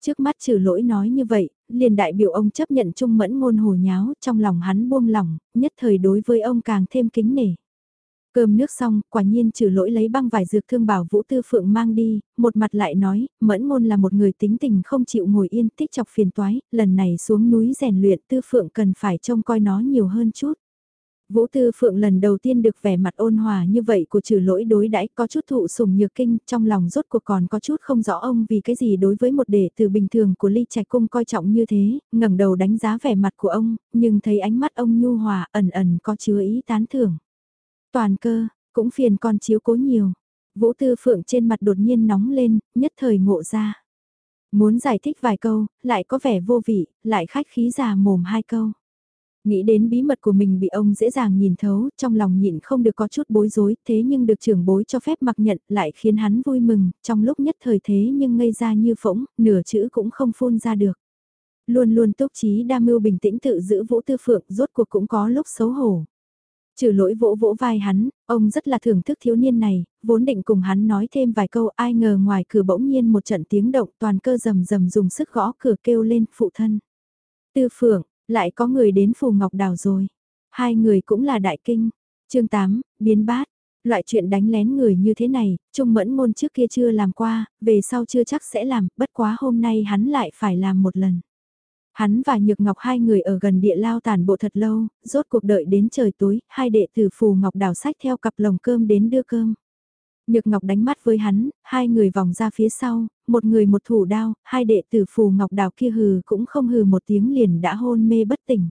Trước mắt trừ lỗi nói như vậy, liền đại biểu ông chấp nhận trung mẫn ngôn hồ nháo, trong lòng hắn buông lỏng, nhất thời đối với ông càng thêm kính nể. Cơm nước xong, quả nhiên trừ lỗi lấy băng vải dược thương bảo Vũ Tư Phượng mang đi, một mặt lại nói, mẫn ngôn là một người tính tình không chịu ngồi yên tích chọc phiền toái, lần này xuống núi rèn luyện Tư Phượng cần phải trông coi nó nhiều hơn chút. Vũ Tư Phượng lần đầu tiên được vẻ mặt ôn hòa như vậy của trừ lỗi đối đãi có chút thụ sủng nhược kinh, trong lòng rốt cuộc còn có chút không rõ ông vì cái gì đối với một đệ tử bình thường của ly trạch cung coi trọng như thế, ngẩng đầu đánh giá vẻ mặt của ông, nhưng thấy ánh mắt ông nhu hòa ẩn ẩn có chứa ý tán thưởng. Toàn cơ, cũng phiền con chiếu cố nhiều. Vũ Tư Phượng trên mặt đột nhiên nóng lên, nhất thời ngộ ra. Muốn giải thích vài câu, lại có vẻ vô vị, lại khách khí già mồm hai câu. Nghĩ đến bí mật của mình bị ông dễ dàng nhìn thấu, trong lòng nhịn không được có chút bối rối, thế nhưng được trưởng bối cho phép mặc nhận lại khiến hắn vui mừng, trong lúc nhất thời thế nhưng ngây ra như phỗng, nửa chữ cũng không phun ra được. Luôn luôn túc trí đa mưu bình tĩnh tự giữ vũ tư phượng rốt cuộc cũng có lúc xấu hổ. Trừ lỗi vỗ vỗ vai hắn, ông rất là thưởng thức thiếu niên này, vốn định cùng hắn nói thêm vài câu ai ngờ ngoài cửa bỗng nhiên một trận tiếng động toàn cơ rầm rầm dùng sức gõ cửa kêu lên phụ thân. Tư phượng, lại có người đến phù ngọc đào rồi. Hai người cũng là đại kinh. chương 8, biến bát. Loại chuyện đánh lén người như thế này, Trung Mẫn Ngôn trước kia chưa làm qua, về sau chưa chắc sẽ làm, bất quá hôm nay hắn lại phải làm một lần. Hắn và Nhược Ngọc hai người ở gần địa lao tàn bộ thật lâu, rốt cuộc đợi đến trời tối, hai đệ tử phù Ngọc đào sách theo cặp lồng cơm đến đưa cơm. Nhược Ngọc đánh mắt với hắn, hai người vòng ra phía sau, một người một thủ đao, hai đệ tử phù Ngọc Đào kia hừ cũng không hừ một tiếng liền đã hôn mê bất tỉnh.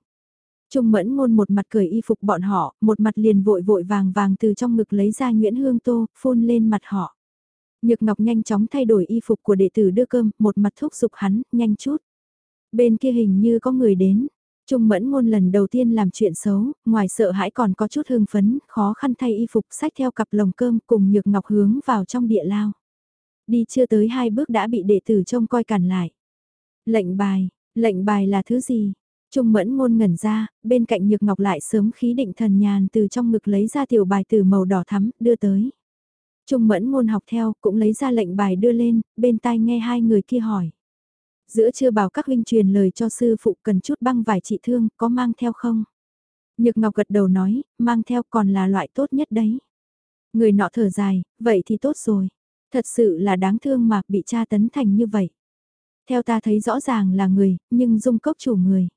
Trung mẫn ngôn một mặt cười y phục bọn họ, một mặt liền vội vội vàng vàng từ trong ngực lấy ra Nguyễn Hương Tô, phun lên mặt họ. Nhược Ngọc nhanh chóng thay đổi y phục của đệ tử đưa cơm, một mặt thúc giục hắn, nhanh chút. Bên kia hình như có người đến. Trung mẫn ngôn lần đầu tiên làm chuyện xấu, ngoài sợ hãi còn có chút hương phấn, khó khăn thay y phục sách theo cặp lồng cơm cùng Nhược Ngọc hướng vào trong địa lao. Đi chưa tới hai bước đã bị đệ tử trông coi cản lại. Lệnh bài, lệnh bài là thứ gì? Trung mẫn ngôn ngẩn ra, bên cạnh Nhược Ngọc lại sớm khí định thần nhàn từ trong ngực lấy ra tiểu bài từ màu đỏ thắm, đưa tới. Trung mẫn ngôn học theo, cũng lấy ra lệnh bài đưa lên, bên tai nghe hai người kia hỏi. Giữa chưa bảo các huynh truyền lời cho sư phụ cần chút băng vải trị thương, có mang theo không? Nhược Ngọc gật đầu nói, mang theo còn là loại tốt nhất đấy. Người nọ thở dài, vậy thì tốt rồi. Thật sự là đáng thương mà bị cha tấn thành như vậy. Theo ta thấy rõ ràng là người, nhưng dung cốc chủ người.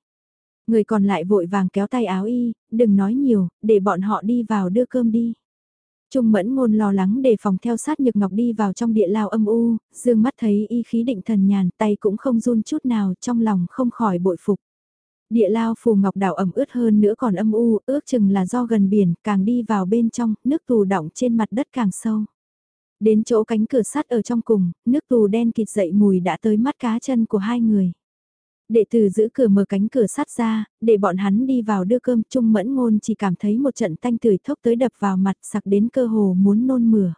Người còn lại vội vàng kéo tay áo y, đừng nói nhiều, để bọn họ đi vào đưa cơm đi. Trung mẫn ngôn lo lắng để phòng theo sát nhược ngọc đi vào trong địa lao âm u, dương mắt thấy y khí định thần nhàn tay cũng không run chút nào trong lòng không khỏi bội phục. Địa lao phù ngọc đảo ẩm ướt hơn nữa còn âm u, ước chừng là do gần biển, càng đi vào bên trong, nước tù đọng trên mặt đất càng sâu. Đến chỗ cánh cửa sắt ở trong cùng, nước tù đen kịt dậy mùi đã tới mắt cá chân của hai người. Đệ tử giữ cửa mở cánh cửa sắt ra, để bọn hắn đi vào đưa cơm trung mẫn ngôn chỉ cảm thấy một trận tanh tưởi thốc tới đập vào mặt sặc đến cơ hồ muốn nôn mửa.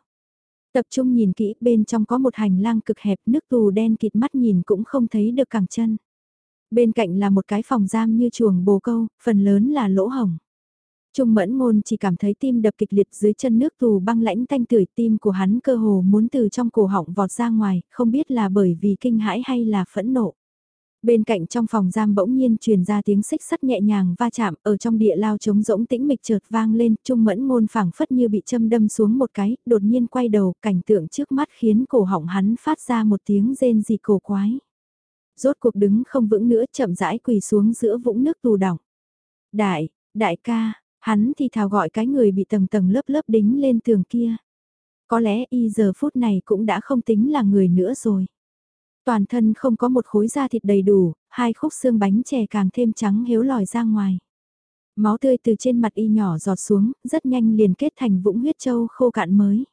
Tập trung nhìn kỹ bên trong có một hành lang cực hẹp nước tù đen kịt mắt nhìn cũng không thấy được cẳng chân. Bên cạnh là một cái phòng giam như chuồng bồ câu, phần lớn là lỗ hồng. Trung mẫn ngôn chỉ cảm thấy tim đập kịch liệt dưới chân nước tù băng lãnh tanh tưởi tim của hắn cơ hồ muốn từ trong cổ họng vọt ra ngoài, không biết là bởi vì kinh hãi hay là phẫn nộ. Bên cạnh trong phòng giam bỗng nhiên truyền ra tiếng xích sắt nhẹ nhàng va chạm ở trong địa lao trống rỗng tĩnh mịch chợt vang lên, trung mẫn ngôn phảng phất như bị châm đâm xuống một cái, đột nhiên quay đầu, cảnh tượng trước mắt khiến cổ họng hắn phát ra một tiếng rên gì cổ quái. Rốt cuộc đứng không vững nữa chậm rãi quỳ xuống giữa vũng nước tù đọng Đại, đại ca, hắn thì thào gọi cái người bị tầng tầng lớp lớp đính lên tường kia. Có lẽ y giờ phút này cũng đã không tính là người nữa rồi. Toàn thân không có một khối da thịt đầy đủ, hai khúc xương bánh chè càng thêm trắng héo lòi ra ngoài. Máu tươi từ trên mặt y nhỏ giọt xuống, rất nhanh liền kết thành vũng huyết châu khô cạn mới.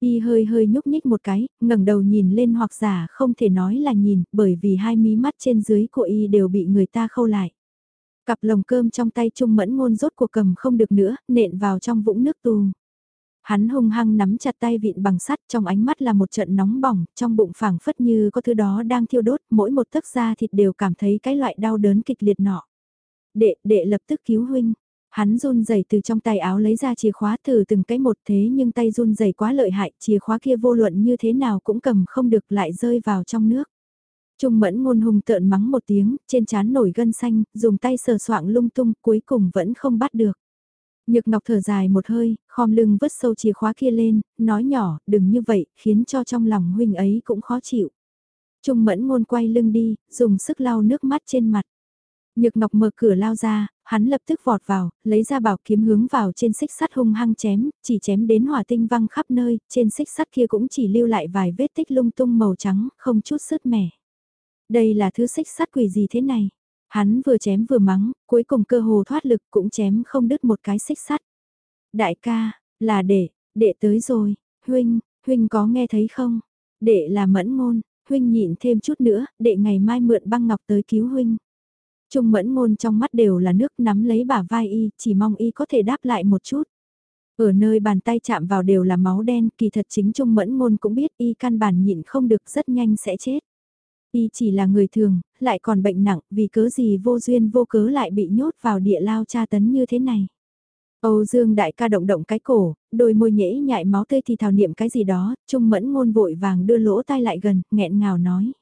Y hơi hơi nhúc nhích một cái, ngẩng đầu nhìn lên hoặc giả không thể nói là nhìn, bởi vì hai mí mắt trên dưới của y đều bị người ta khâu lại. Cặp lồng cơm trong tay trung mẫn ngôn rốt cuộc cầm không được nữa, nện vào trong vũng nước tù. Hắn hung hăng nắm chặt tay vịn bằng sắt trong ánh mắt là một trận nóng bỏng, trong bụng phảng phất như có thứ đó đang thiêu đốt, mỗi một tấc da thịt đều cảm thấy cái loại đau đớn kịch liệt nọ. Đệ, đệ lập tức cứu huynh. Hắn run rẩy từ trong tay áo lấy ra chìa khóa thử từng cái một thế nhưng tay run rẩy quá lợi hại, chìa khóa kia vô luận như thế nào cũng cầm không được lại rơi vào trong nước. Trung mẫn ngôn hùng tợn mắng một tiếng, trên chán nổi gân xanh, dùng tay sờ soạng lung tung, cuối cùng vẫn không bắt được. Nhược Ngọc thở dài một hơi, khom lưng vứt sâu chìa khóa kia lên, nói nhỏ, đừng như vậy, khiến cho trong lòng huynh ấy cũng khó chịu. Trung mẫn ngôn quay lưng đi, dùng sức lau nước mắt trên mặt. Nhược Ngọc mở cửa lao ra, hắn lập tức vọt vào, lấy ra bảo kiếm hướng vào trên xích sắt hung hăng chém, chỉ chém đến hỏa tinh văng khắp nơi, trên xích sắt kia cũng chỉ lưu lại vài vết tích lung tung màu trắng, không chút sứt mẻ. Đây là thứ xích sắt quỷ gì thế này? Hắn vừa chém vừa mắng, cuối cùng cơ hồ thoát lực cũng chém không đứt một cái xích sắt. Đại ca, là đệ, đệ tới rồi, huynh, huynh có nghe thấy không? Đệ là mẫn ngôn, huynh nhịn thêm chút nữa, đệ ngày mai mượn băng ngọc tới cứu huynh. Trung mẫn ngôn trong mắt đều là nước nắm lấy bả vai y, chỉ mong y có thể đáp lại một chút. Ở nơi bàn tay chạm vào đều là máu đen, kỳ thật chính Trung mẫn ngôn cũng biết y căn bản nhịn không được rất nhanh sẽ chết. Y chỉ là người thường, lại còn bệnh nặng, vì cớ gì vô duyên vô cớ lại bị nhốt vào địa lao tra tấn như thế này. Âu Dương đại ca động động cái cổ, đôi môi nhễ nhại máu tươi thì thảo niệm cái gì đó, trung mẫn ngôn vội vàng đưa lỗ tai lại gần, nghẹn ngào nói.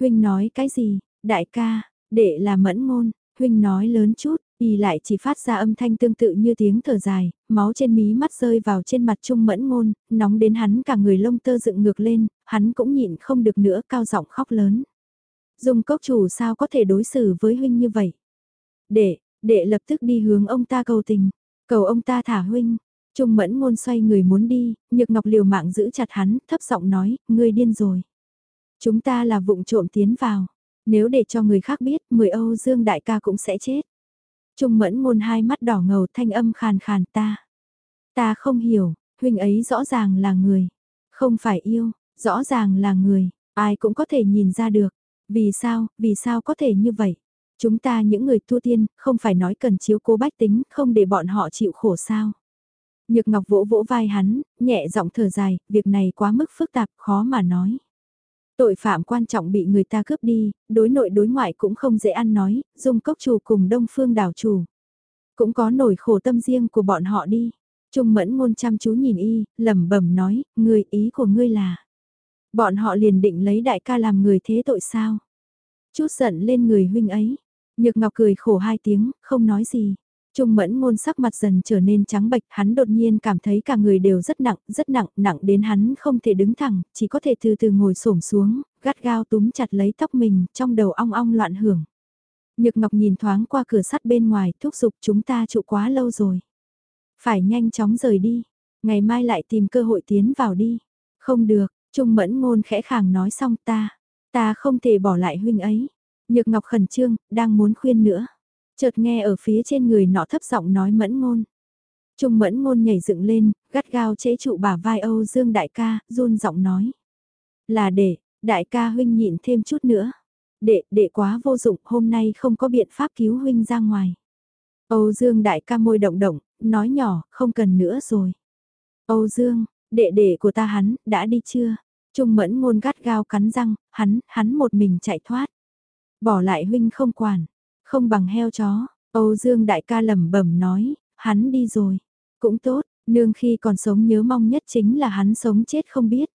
Huynh nói cái gì, đại ca, đệ là mẫn ngôn, huynh nói lớn chút, y lại chỉ phát ra âm thanh tương tự như tiếng thở dài, máu trên mí mắt rơi vào trên mặt trung mẫn ngôn, nóng đến hắn cả người lông tơ dựng ngược lên, hắn cũng nhịn không được nữa cao giọng khóc lớn. Dung cốc chủ sao có thể đối xử với huynh như vậy? Đệ, đệ lập tức đi hướng ông ta cầu tình, cầu ông ta thả huynh. Trung mẫn ngôn xoay người muốn đi, nhược ngọc liều mạng giữ chặt hắn, thấp giọng nói, ngươi điên rồi. Chúng ta là vụng trộm tiến vào. Nếu để cho người khác biết, mười Âu Dương đại ca cũng sẽ chết. Trung mẫn ngôn hai mắt đỏ ngầu thanh âm khàn khàn ta. Ta không hiểu, huynh ấy rõ ràng là người. Không phải yêu, rõ ràng là người, ai cũng có thể nhìn ra được. Vì sao, vì sao có thể như vậy? Chúng ta những người tu tiên, không phải nói cần chiếu cố bách tính, không để bọn họ chịu khổ sao. Nhược Ngọc vỗ vỗ vai hắn, nhẹ giọng thở dài, việc này quá mức phức tạp, khó mà nói. Tội phạm quan trọng bị người ta cướp đi, đối nội đối ngoại cũng không dễ ăn nói, dung cốc chủ cùng đông phương đảo chủ. Cũng có nổi khổ tâm riêng của bọn họ đi. Trung mẫn ngôn chăm chú nhìn y, lẩm bẩm nói, người ý của ngươi là. Bọn họ liền định lấy đại ca làm người thế tội sao? Chút giận lên người huynh ấy. Nhược ngọc cười khổ hai tiếng, không nói gì. Trung mẫn ngôn sắc mặt dần trở nên trắng bệch, hắn đột nhiên cảm thấy cả người đều rất nặng, rất nặng, nặng đến hắn không thể đứng thẳng, chỉ có thể từ từ ngồi xổm xuống, gắt gao túm chặt lấy tóc mình, trong đầu ong ong loạn hưởng. Nhược Ngọc nhìn thoáng qua cửa sắt bên ngoài, thúc giục chúng ta trụ quá lâu rồi. Phải nhanh chóng rời đi, ngày mai lại tìm cơ hội tiến vào đi. Không được, Trung mẫn ngôn khẽ khàng nói xong ta, ta không thể bỏ lại huynh ấy. Nhược Ngọc khẩn trương, đang muốn khuyên nữa. Chợt nghe ở phía trên người nọ thấp giọng nói mẫn ngôn. Trung mẫn ngôn nhảy dựng lên, gắt gao chế trụ bả vai Âu Dương đại ca, run giọng nói. Là để, đại ca huynh nhịn thêm chút nữa. Đệ, đệ quá vô dụng, hôm nay không có biện pháp cứu huynh ra ngoài. Âu Dương đại ca môi động động, nói nhỏ, không cần nữa rồi. Âu Dương, đệ đệ của ta hắn, đã đi chưa? Trung mẫn ngôn gắt gao cắn răng, hắn, hắn một mình chạy thoát. Bỏ lại huynh không quản, không bằng heo chó, Âu Dương đại ca lẩm bẩm nói, hắn đi rồi. Cũng tốt, nương khi còn sống nhớ mong nhất chính là hắn sống chết không biết.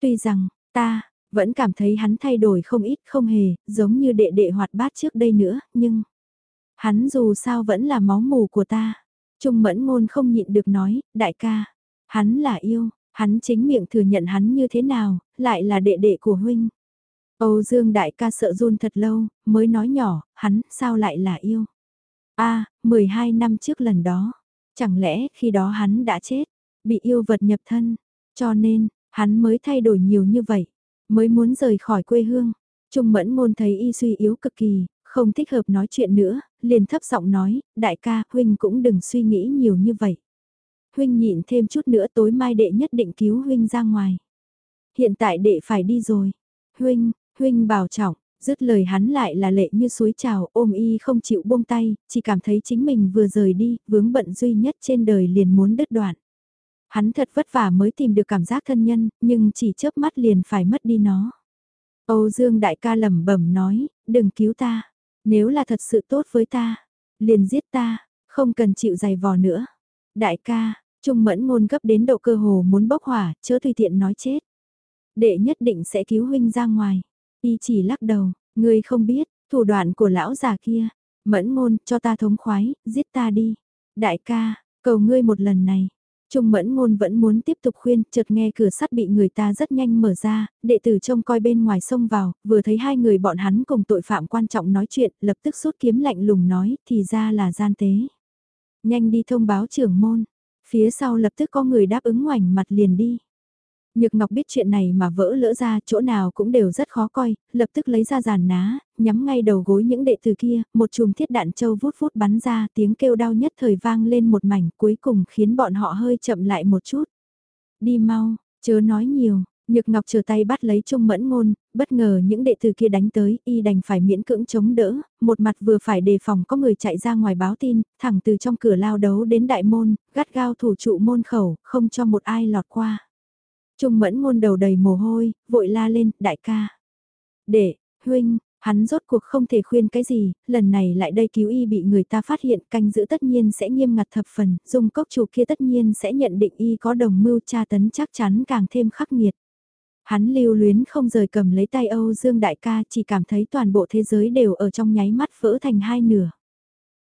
Tuy rằng, ta, vẫn cảm thấy hắn thay đổi không ít không hề, giống như đệ đệ hoạt bát trước đây nữa, nhưng... Hắn dù sao vẫn là máu mù của ta. Trung mẫn ngôn không nhịn được nói, đại ca, hắn là yêu, hắn chính miệng thừa nhận hắn như thế nào, lại là đệ đệ của huynh. Âu Dương đại ca sợ run thật lâu, mới nói nhỏ, hắn, sao lại là yêu? a à, 12 năm trước lần đó, chẳng lẽ khi đó hắn đã chết, bị yêu vật nhập thân, cho nên, hắn mới thay đổi nhiều như vậy, mới muốn rời khỏi quê hương. Trung mẫn ngôn thấy y suy yếu cực kỳ, không thích hợp nói chuyện nữa, liền thấp giọng nói, đại ca, huynh cũng đừng suy nghĩ nhiều như vậy. Huynh nhịn thêm chút nữa tối mai đệ nhất định cứu huynh ra ngoài. Hiện tại đệ phải đi rồi. Huynh, huynh bảo trọng, dứt lời hắn lại là lệ như suối trào, ôm y không chịu buông tay, chỉ cảm thấy chính mình vừa rời đi, vướng bận duy nhất trên đời liền muốn đứt đoạn. Hắn thật vất vả mới tìm được cảm giác thân nhân, nhưng chỉ chớp mắt liền phải mất đi nó. Âu Dương đại ca lẩm bẩm nói, đừng cứu ta, nếu là thật sự tốt với ta, liền giết ta, không cần chịu giày vò nữa. Đại ca, Trung mẫn ngôn gấp đến độ cơ hồ muốn bốc hỏa, chớ tùy tiện nói chết. Đệ nhất định sẽ cứu huynh ra ngoài. Y chỉ lắc đầu, ngươi không biết, thủ đoạn của lão già kia. Mẫn ngôn, cho ta thống khoái, giết ta đi. Đại ca, cầu ngươi một lần này. Trung mẫn ngôn vẫn muốn tiếp tục khuyên, chợt nghe cửa sắt bị người ta rất nhanh mở ra, đệ tử trông coi bên ngoài sông vào, vừa thấy hai người bọn hắn cùng tội phạm quan trọng nói chuyện, lập tức rút kiếm lạnh lùng nói, thì ra là gian tế. Nhanh đi thông báo trưởng môn, phía sau lập tức có người đáp ứng ngoảnh mặt liền đi. Nhược Ngọc biết chuyện này mà vỡ lỡ ra chỗ nào cũng đều rất khó coi, lập tức lấy ra giàn ná, nhắm ngay đầu gối những đệ tử kia, một chùm thiết đạn châu vút vút bắn ra tiếng kêu đau nhất thời vang lên một mảnh cuối cùng khiến bọn họ hơi chậm lại một chút. Đi mau, chớ nói nhiều, Nhược Ngọc trở tay bắt lấy Trung Mẫn Ngôn, bất ngờ những đệ tử kia đánh tới, y đành phải miễn cưỡng chống đỡ, một mặt vừa phải đề phòng có người chạy ra ngoài báo tin, thẳng từ trong cửa lao đấu đến đại môn, gắt gao thủ trụ môn khẩu, không cho một ai lọt qua. Trung Mẫn Ngôn đầu đầy mồ hôi, vội la lên, đại ca. Để, huynh, hắn rốt cuộc không thể khuyên cái gì, lần này lại đây cứu y bị người ta phát hiện canh giữ tất nhiên sẽ nghiêm ngặt thập phần, dung cốc chủ kia tất nhiên sẽ nhận định y có đồng mưu tra tấn chắc chắn càng thêm khắc nghiệt. Hắn lưu luyến không rời cầm lấy tay Âu Dương đại ca chỉ cảm thấy toàn bộ thế giới đều ở trong nháy mắt vỡ thành hai nửa.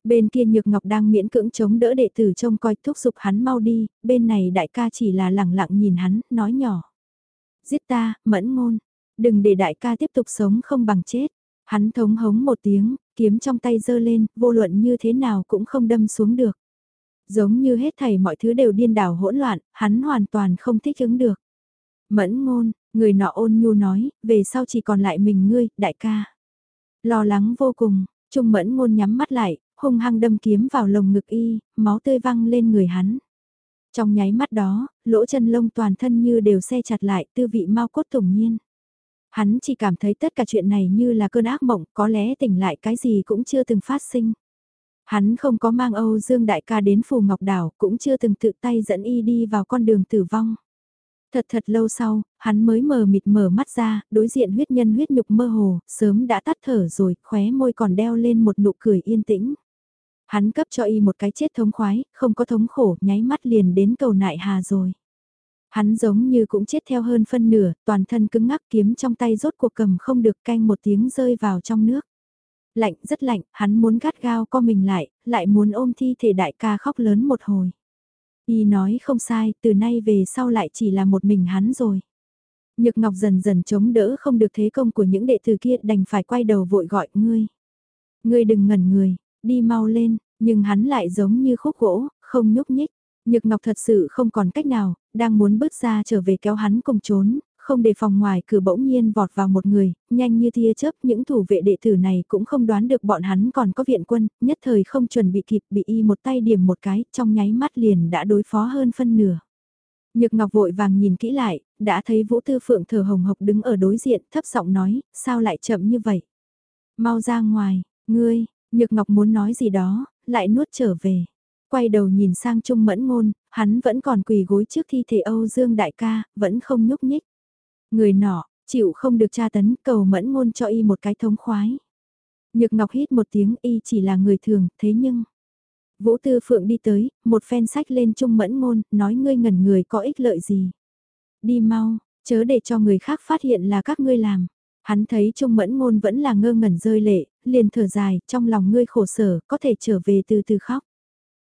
Bên kia Nhược Ngọc đang miễn cưỡng chống đỡ đệ tử trông coi thúc giục hắn mau đi, bên này đại ca chỉ là lẳng lặng nhìn hắn, nói nhỏ. Giết ta, mẫn ngôn, đừng để đại ca tiếp tục sống không bằng chết. Hắn thống hống một tiếng, kiếm trong tay giơ lên, vô luận như thế nào cũng không đâm xuống được. Giống như hết thảy mọi thứ đều điên đảo hỗn loạn, hắn hoàn toàn không thích ứng được. Mẫn ngôn, người nọ ôn nhu nói, về sau chỉ còn lại mình ngươi, đại ca. Lo lắng vô cùng, Trung mẫn ngôn nhắm mắt lại, hung hăng đâm kiếm vào lồng ngực y, máu tươi văng lên người hắn. Trong nháy mắt đó, lỗ chân lông toàn thân như đều xe chặt lại tư vị mau cốt tủng nhiên. Hắn chỉ cảm thấy tất cả chuyện này như là cơn ác mộng, có lẽ tỉnh lại cái gì cũng chưa từng phát sinh. Hắn không có mang Âu Dương Đại ca đến Phù Ngọc Đảo, cũng chưa từng tự tay dẫn y đi vào con đường tử vong. Thật thật lâu sau, hắn mới mờ mịt mở mắt ra, đối diện huyết nhân huyết nhục mơ hồ, sớm đã tắt thở rồi, khóe môi còn đeo lên một nụ cười yên tĩnh. Hắn cấp cho y một cái chết thống khoái, không có thống khổ, nháy mắt liền đến cầu nại hà rồi. Hắn giống như cũng chết theo hơn phân nửa, toàn thân cứng ngắc kiếm trong tay rốt cuộc cầm không được canh một tiếng rơi vào trong nước. Lạnh rất lạnh, hắn muốn gắt gao co mình lại, lại muốn ôm thi thể đại ca khóc lớn một hồi. Y nói không sai, từ nay về sau lại chỉ là một mình hắn rồi. Nhược Ngọc dần dần chống đỡ không được thế công của những đệ tử kia đành phải quay đầu vội gọi ngươi. Ngươi đừng ngẩn người, đi mau lên, nhưng hắn lại giống như khúc gỗ, không nhúc nhích. Nhược Ngọc thật sự không còn cách nào, đang muốn bước ra trở về kéo hắn cùng trốn, không đề phòng ngoài cửa bỗng nhiên vọt vào một người, nhanh như tia chớp những thủ vệ đệ tử này cũng không đoán được bọn hắn còn có viện quân, nhất thời không chuẩn bị kịp bị y một tay điểm một cái, trong nháy mắt liền đã đối phó hơn phân nửa. Nhược Ngọc vội vàng nhìn kỹ lại, đã thấy Vũ Tư Phượng thở hồng hộc đứng ở đối diện, thấp giọng nói, sao lại chậm như vậy? Mau ra ngoài, ngươi, Nhược Ngọc muốn nói gì đó, lại nuốt trở về. Quay đầu nhìn sang Trung Mẫn Ngôn, hắn vẫn còn quỳ gối trước thi thể Âu Dương Đại ca, vẫn không nhúc nhích. Người nọ, chịu không được tra tấn, cầu Mẫn Ngôn cho y một cái thống khoái. Nhược Ngọc hít một tiếng y chỉ là người thường, thế nhưng... Vũ Tư Phượng đi tới, một phen sách lên Trung Mẫn Ngôn, nói ngươi ngẩn người có ích lợi gì. Đi mau, chớ để cho người khác phát hiện là các ngươi làm. Hắn thấy Trung Mẫn Ngôn vẫn là ngơ ngẩn rơi lệ, liền thở dài, trong lòng ngươi khổ sở, có thể trở về từ từ khóc.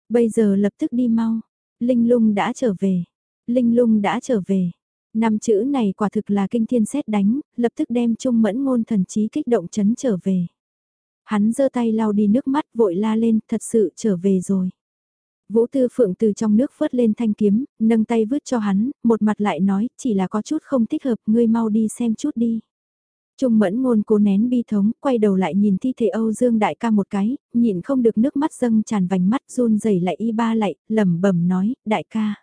Bây giờ lập tức đi mau. Linh lung đã trở về. Linh lung đã trở về. Năm chữ này quả thực là kinh thiên xét đánh, lập tức đem Trung Mẫn Ngôn thần trí kích động chấn trở về. Hắn giơ tay lau đi nước mắt vội la lên, thật sự trở về rồi. Vũ Tư Phượng từ trong nước vớt lên thanh kiếm, nâng tay vứt cho hắn, một mặt lại nói, chỉ là có chút không thích hợp, ngươi mau đi xem chút đi. Trung mẫn ngôn cố nén bi thống, quay đầu lại nhìn thi thể Âu Dương đại ca một cái, nhịn không được nước mắt dâng tràn vành mắt run rẩy lại y ba lại, lẩm bẩm nói, đại ca.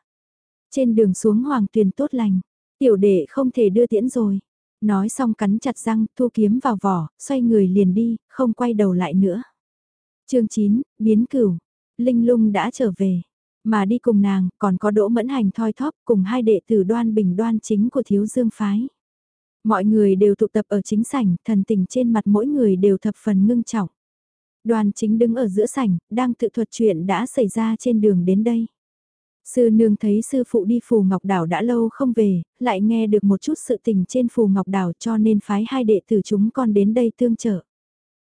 Trên đường xuống hoàng tuyền tốt lành, tiểu đệ không thể đưa tiễn rồi. Nói xong cắn chặt răng, thu kiếm vào vỏ, xoay người liền đi, không quay đầu lại nữa. chương 9, biến cửu, Linh lung đã trở về. Mà đi cùng nàng, còn có đỗ mẫn hành thoi thóp cùng hai đệ tử đoan bình đoan chính của thiếu dương phái. Mọi người đều tụ tập ở chính sảnh, thần tình trên mặt mỗi người đều thập phần ngưng trọng. Đoàn chính đứng ở giữa sảnh, đang tự thuật chuyện đã xảy ra trên đường đến đây. Sư nương thấy sư phụ đi phù ngọc đảo đã lâu không về, lại nghe được một chút sự tình trên phù ngọc đảo cho nên phái hai đệ tử chúng con đến đây tương trợ.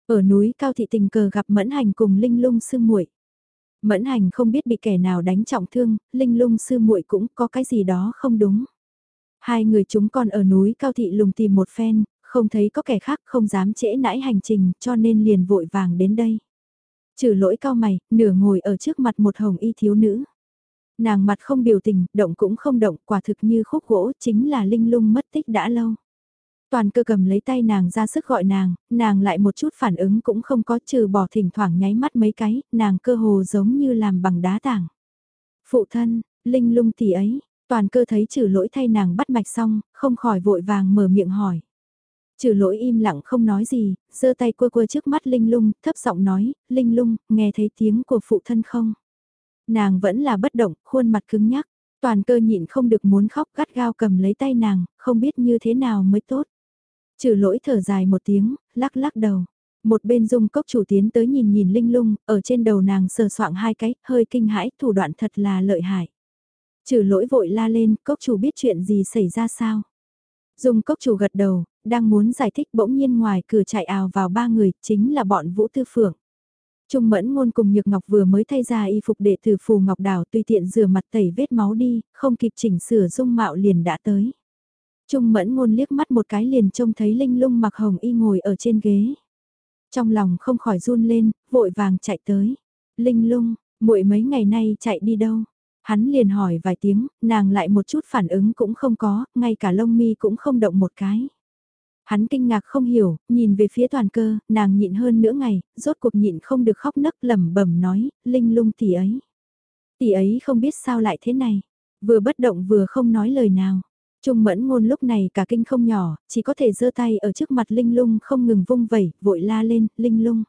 Ở núi cao thị tình cờ gặp mẫn hành cùng linh lung sư muội Mẫn hành không biết bị kẻ nào đánh trọng thương, linh lung sư muội cũng có cái gì đó không đúng. Hai người chúng còn ở núi cao thị lùng tìm một phen, không thấy có kẻ khác không dám trễ nãi hành trình cho nên liền vội vàng đến đây. Trừ lỗi cao mày, nửa ngồi ở trước mặt một hồng y thiếu nữ. Nàng mặt không biểu tình, động cũng không động, quả thực như khúc gỗ chính là linh lung mất tích đã lâu. Toàn cơ cầm lấy tay nàng ra sức gọi nàng, nàng lại một chút phản ứng cũng không có trừ bỏ thỉnh thoảng nháy mắt mấy cái, nàng cơ hồ giống như làm bằng đá tảng. Phụ thân, linh lung tỷ ấy, Toàn cơ thấy trừ lỗi thay nàng bắt mạch xong, không khỏi vội vàng mở miệng hỏi. Trừ lỗi im lặng không nói gì, giơ tay quơ quơ trước mắt Linh Lung, thấp giọng nói, Linh Lung, nghe thấy tiếng của phụ thân không? Nàng vẫn là bất động, khuôn mặt cứng nhắc, toàn cơ nhịn không được muốn khóc gắt gao cầm lấy tay nàng, không biết như thế nào mới tốt. Trừ lỗi thở dài một tiếng, lắc lắc đầu. Một bên dung cốc chủ tiến tới nhìn nhìn Linh Lung, ở trên đầu nàng sờ soạng hai cái, hơi kinh hãi, thủ đoạn thật là lợi hại. Trừ lỗi vội la lên, cốc chủ biết chuyện gì xảy ra sao? dùng cốc chủ gật đầu, đang muốn giải thích bỗng nhiên ngoài cửa chạy ào vào ba người, chính là bọn Vũ Tư Phượng. Trung mẫn ngôn cùng Nhược Ngọc vừa mới thay ra y phục để tử phù Ngọc Đảo tùy tiện rửa mặt tẩy vết máu đi, không kịp chỉnh sửa dung mạo liền đã tới. Trung mẫn ngôn liếc mắt một cái liền trông thấy Linh lung mặc hồng y ngồi ở trên ghế. Trong lòng không khỏi run lên, vội vàng chạy tới. Linh lung, muội mấy ngày nay chạy đi đâu? Hắn liền hỏi vài tiếng, nàng lại một chút phản ứng cũng không có, ngay cả lông mi cũng không động một cái. Hắn kinh ngạc không hiểu, nhìn về phía toàn cơ, nàng nhịn hơn nửa ngày, rốt cuộc nhịn không được khóc nấc lẩm bẩm nói, linh lung tỷ ấy. Tỷ ấy không biết sao lại thế này, vừa bất động vừa không nói lời nào. Trung mẫn ngôn lúc này cả kinh không nhỏ, chỉ có thể giơ tay ở trước mặt linh lung không ngừng vung vẩy, vội la lên, linh lung.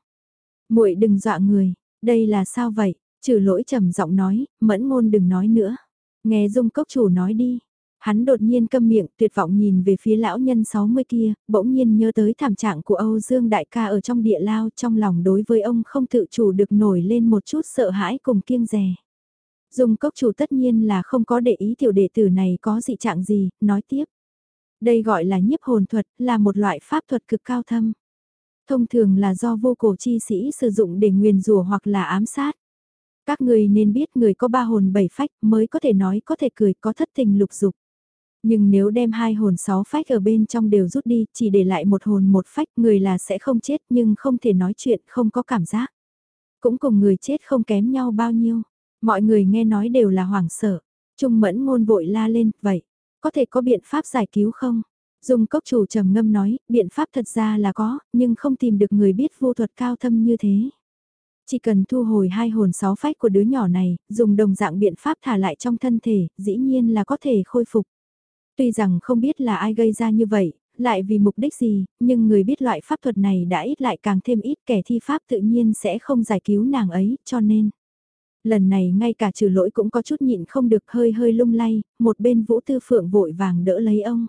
muội đừng dọa người, đây là sao vậy? Trừ lỗi trầm giọng nói, mẫn ngôn đừng nói nữa. Nghe dung cốc chủ nói đi. Hắn đột nhiên câm miệng tuyệt vọng nhìn về phía lão nhân 60 kia, bỗng nhiên nhớ tới thảm trạng của Âu Dương Đại ca ở trong địa lao trong lòng đối với ông không tự chủ được nổi lên một chút sợ hãi cùng kiêng rè. Dung cốc chủ tất nhiên là không có để ý tiểu đệ tử này có dị trạng gì, nói tiếp. Đây gọi là nhiếp hồn thuật, là một loại pháp thuật cực cao thâm. Thông thường là do vô cổ chi sĩ sử dụng để nguyền rủa hoặc là ám sát. Các người nên biết người có ba hồn bảy phách mới có thể nói có thể cười có thất tình lục dục. Nhưng nếu đem hai hồn sáu phách ở bên trong đều rút đi, chỉ để lại một hồn một phách, người là sẽ không chết nhưng không thể nói chuyện, không có cảm giác. Cũng cùng người chết không kém nhau bao nhiêu. Mọi người nghe nói đều là hoảng sợ. Trung mẫn ngôn vội la lên, vậy, có thể có biện pháp giải cứu không? Dung cốc chủ trầm ngâm nói, biện pháp thật ra là có, nhưng không tìm được người biết vô thuật cao thâm như thế. Chỉ cần thu hồi hai hồn sáu phách của đứa nhỏ này, dùng đồng dạng biện pháp thả lại trong thân thể, dĩ nhiên là có thể khôi phục. Tuy rằng không biết là ai gây ra như vậy, lại vì mục đích gì, nhưng người biết loại pháp thuật này đã ít lại càng thêm ít kẻ thi pháp tự nhiên sẽ không giải cứu nàng ấy, cho nên. Lần này ngay cả trừ lỗi cũng có chút nhịn không được hơi hơi lung lay, một bên vũ tư phượng vội vàng đỡ lấy ông.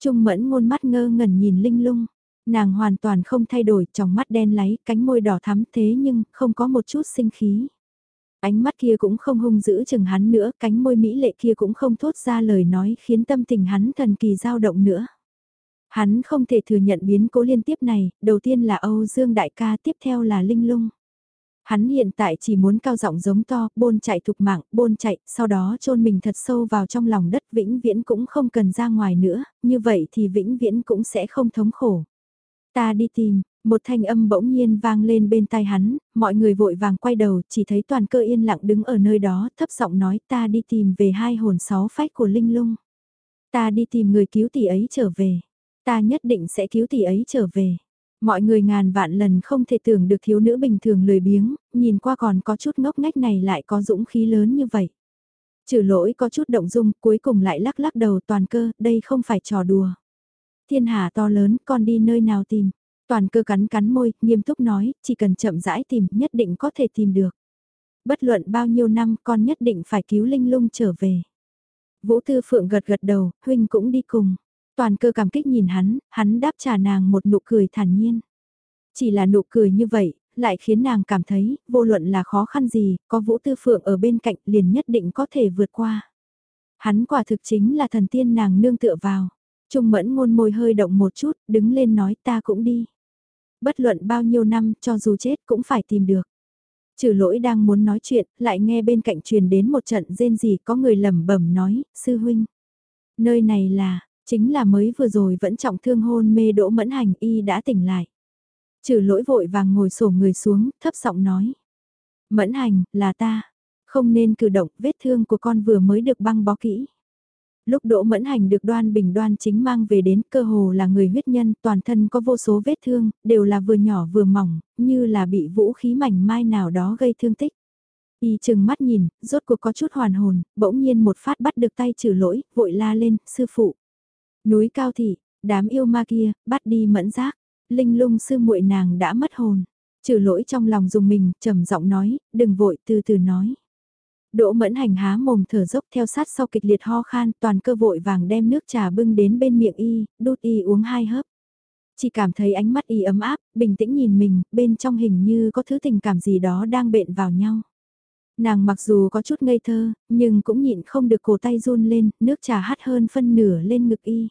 Trung mẫn ngôn mắt ngơ ngẩn nhìn linh lung, nàng hoàn toàn không thay đổi, trong mắt đen láy, cánh môi đỏ thắm thế nhưng không có một chút sinh khí. Ánh mắt kia cũng không hung dữ chừng hắn nữa, cánh môi mỹ lệ kia cũng không thốt ra lời nói khiến tâm tình hắn thần kỳ dao động nữa. Hắn không thể thừa nhận biến cố liên tiếp này, đầu tiên là Âu Dương Đại ca, tiếp theo là Linh Lung. Hắn hiện tại chỉ muốn cao giọng giống to, bôn chạy thục mạng, bôn chạy, sau đó chôn mình thật sâu vào trong lòng đất vĩnh viễn cũng không cần ra ngoài nữa, như vậy thì vĩnh viễn cũng sẽ không thống khổ. Ta đi tìm, một thanh âm bỗng nhiên vang lên bên tai hắn, mọi người vội vàng quay đầu, chỉ thấy toàn cơ yên lặng đứng ở nơi đó, thấp giọng nói ta đi tìm về hai hồn sáu phách của Linh Lung. Ta đi tìm người cứu tỷ ấy trở về. Ta nhất định sẽ cứu tỷ ấy trở về. Mọi người ngàn vạn lần không thể tưởng được thiếu nữ bình thường lười biếng, nhìn qua còn có chút ngốc ngách này lại có dũng khí lớn như vậy. Trừ lỗi có chút động dung, cuối cùng lại lắc lắc đầu toàn cơ, đây không phải trò đùa. Thiên hà to lớn, con đi nơi nào tìm. Toàn cơ cắn cắn môi, nghiêm túc nói, chỉ cần chậm rãi tìm, nhất định có thể tìm được. Bất luận bao nhiêu năm, con nhất định phải cứu Linh Lung trở về. Vũ Tư Phượng gật gật đầu, huynh cũng đi cùng. Toàn cơ cảm kích nhìn hắn, hắn đáp trả nàng một nụ cười thản nhiên. Chỉ là nụ cười như vậy, lại khiến nàng cảm thấy, vô luận là khó khăn gì, có Vũ Tư Phượng ở bên cạnh liền nhất định có thể vượt qua. Hắn quả thực chính là thần tiên nàng nương tựa vào. Trung mẫn ngôn môi hơi động một chút, đứng lên nói ta cũng đi. Bất luận bao nhiêu năm, cho dù chết cũng phải tìm được. Trừ lỗi đang muốn nói chuyện, lại nghe bên cạnh truyền đến một trận rên gì có người lẩm bẩm nói, sư huynh. Nơi này là, chính là mới vừa rồi vẫn trọng thương hôn mê đỗ mẫn hành y đã tỉnh lại. Trừ lỗi vội vàng ngồi sổ người xuống, thấp giọng nói. Mẫn hành, là ta. Không nên cử động, vết thương của con vừa mới được băng bó kỹ. Lúc Đỗ Mẫn Hành được đoan bình đoan chính mang về đến cơ hồ là người huyết nhân, toàn thân có vô số vết thương, đều là vừa nhỏ vừa mỏng, như là bị vũ khí mảnh mai nào đó gây thương tích. Y chừng mắt nhìn, rốt cuộc có chút hoàn hồn, bỗng nhiên một phát bắt được tay trừ lỗi, vội la lên, sư phụ. Núi cao thị, đám yêu ma kia, bắt đi mẫn giác, linh lung sư muội nàng đã mất hồn. Trừ lỗi trong lòng dùng mình, trầm giọng nói, đừng vội từ từ nói. Đỗ mẫn hành há mồm thở dốc theo sát sau kịch liệt ho khan toàn cơ vội vàng đem nước trà bưng đến bên miệng y, đút y uống hai hớp. Chỉ cảm thấy ánh mắt y ấm áp, bình tĩnh nhìn mình, bên trong hình như có thứ tình cảm gì đó đang bện vào nhau. Nàng mặc dù có chút ngây thơ, nhưng cũng nhịn không được cổ tay run lên, nước trà hắt hơn phân nửa lên ngực y.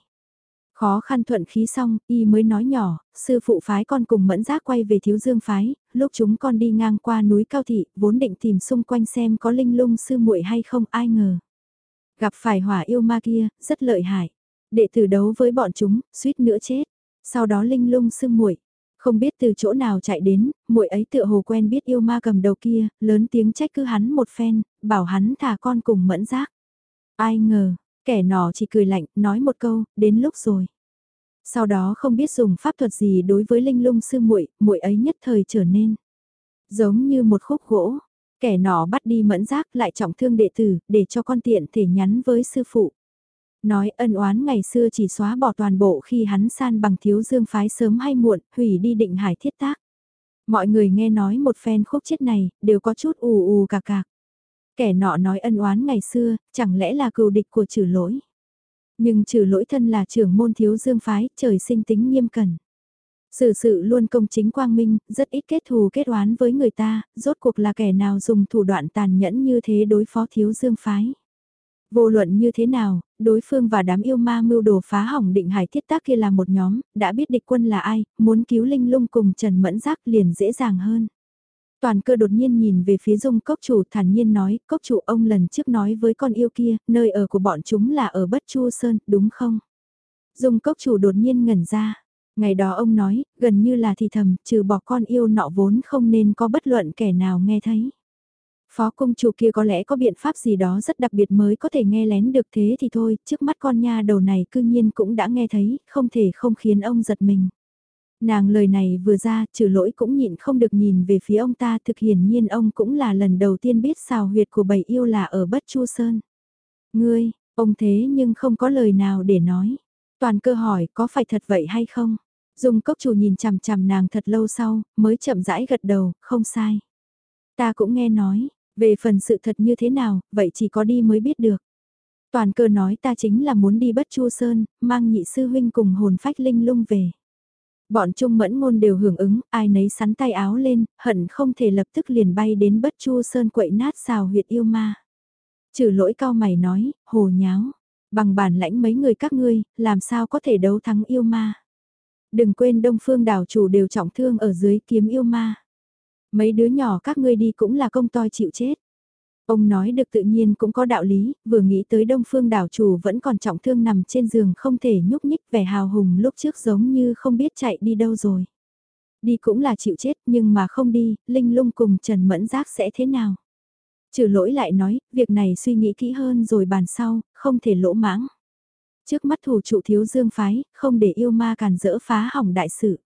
Khó khăn thuận khí xong, y mới nói nhỏ, sư phụ phái con cùng mẫn giác quay về thiếu dương phái, lúc chúng con đi ngang qua núi cao thị, vốn định tìm xung quanh xem có linh lung sư muội hay không ai ngờ. Gặp phải hỏa yêu ma kia, rất lợi hại. Đệ tử đấu với bọn chúng, suýt nữa chết. Sau đó linh lung sư muội Không biết từ chỗ nào chạy đến, muội ấy tựa hồ quen biết yêu ma cầm đầu kia, lớn tiếng trách cứ hắn một phen, bảo hắn thả con cùng mẫn giác. Ai ngờ, kẻ nọ chỉ cười lạnh, nói một câu, đến lúc rồi. Sau đó không biết dùng pháp thuật gì đối với linh lung sư muội, muội ấy nhất thời trở nên giống như một khúc gỗ. Kẻ nọ bắt đi mẫn giác lại trọng thương đệ tử, để cho con tiện thể nhắn với sư phụ. Nói ân oán ngày xưa chỉ xóa bỏ toàn bộ khi hắn san bằng thiếu dương phái sớm hay muộn, hủy đi định hải thiết tác. Mọi người nghe nói một phen khúc chết này, đều có chút ù ù cà cạc. Kẻ nọ nói ân oán ngày xưa, chẳng lẽ là cừu địch của trừ lỗi. Nhưng trừ lỗi thân là trưởng môn thiếu dương phái, trời sinh tính nghiêm cẩn. Sự sự luôn công chính quang minh, rất ít kết thù kết oán với người ta, rốt cuộc là kẻ nào dùng thủ đoạn tàn nhẫn như thế đối phó thiếu dương phái. Vô luận như thế nào, đối phương và đám yêu ma mưu đồ phá hỏng định hải thiết tác kia là một nhóm, đã biết địch quân là ai, muốn cứu Linh Lung cùng Trần Mẫn Giác liền dễ dàng hơn. Toàn cơ đột nhiên nhìn về phía dung cốc chủ thản nhiên nói, cốc chủ ông lần trước nói với con yêu kia, nơi ở của bọn chúng là ở Bất Chu Sơn, đúng không? Dung cốc chủ đột nhiên ngẩn ra. Ngày đó ông nói, gần như là thì thầm, trừ bỏ con yêu nọ vốn không nên có bất luận kẻ nào nghe thấy. Phó công chủ kia có lẽ có biện pháp gì đó rất đặc biệt mới có thể nghe lén được thế thì thôi, trước mắt con nha đầu này cư nhiên cũng đã nghe thấy, không thể không khiến ông giật mình. Nàng lời này vừa ra, trừ lỗi cũng nhịn không được nhìn về phía ông ta, thực hiển nhiên ông cũng là lần đầu tiên biết xào huyệt của bầy yêu là ở Bất Chu Sơn. Ngươi, ông thế nhưng không có lời nào để nói. Toàn cơ hỏi có phải thật vậy hay không? Dung cốc chủ nhìn chằm chằm nàng thật lâu sau, mới chậm rãi gật đầu, không sai. Ta cũng nghe nói, về phần sự thật như thế nào, vậy chỉ có đi mới biết được. Toàn cơ nói ta chính là muốn đi bất chu sơn, mang nhị sư huynh cùng hồn phách linh lung về. Bọn trung mẫn ngôn đều hưởng ứng, ai nấy sắn tay áo lên, hận không thể lập tức liền bay đến bất chu sơn quậy nát xào huyệt yêu ma. Trừ lỗi cao mày nói, hồ nháo, bằng bản lãnh mấy người các ngươi, làm sao có thể đấu thắng yêu ma. Đừng quên đông phương đảo chủ đều trọng thương ở dưới kiếm yêu ma. Mấy đứa nhỏ các ngươi đi cũng là công toi chịu chết. Ông nói được tự nhiên cũng có đạo lý, vừa nghĩ tới đông phương đảo chủ vẫn còn trọng thương nằm trên giường không thể nhúc nhích vẻ hào hùng lúc trước giống như không biết chạy đi đâu rồi. Đi cũng là chịu chết nhưng mà không đi, Linh lung cùng Trần Mẫn Giác sẽ thế nào? Trừ lỗi lại nói, việc này suy nghĩ kỹ hơn rồi bàn sau, không thể lỗ mãng. Trước mắt thủ trụ thiếu dương phái, không để yêu ma càn dỡ phá hỏng đại sự.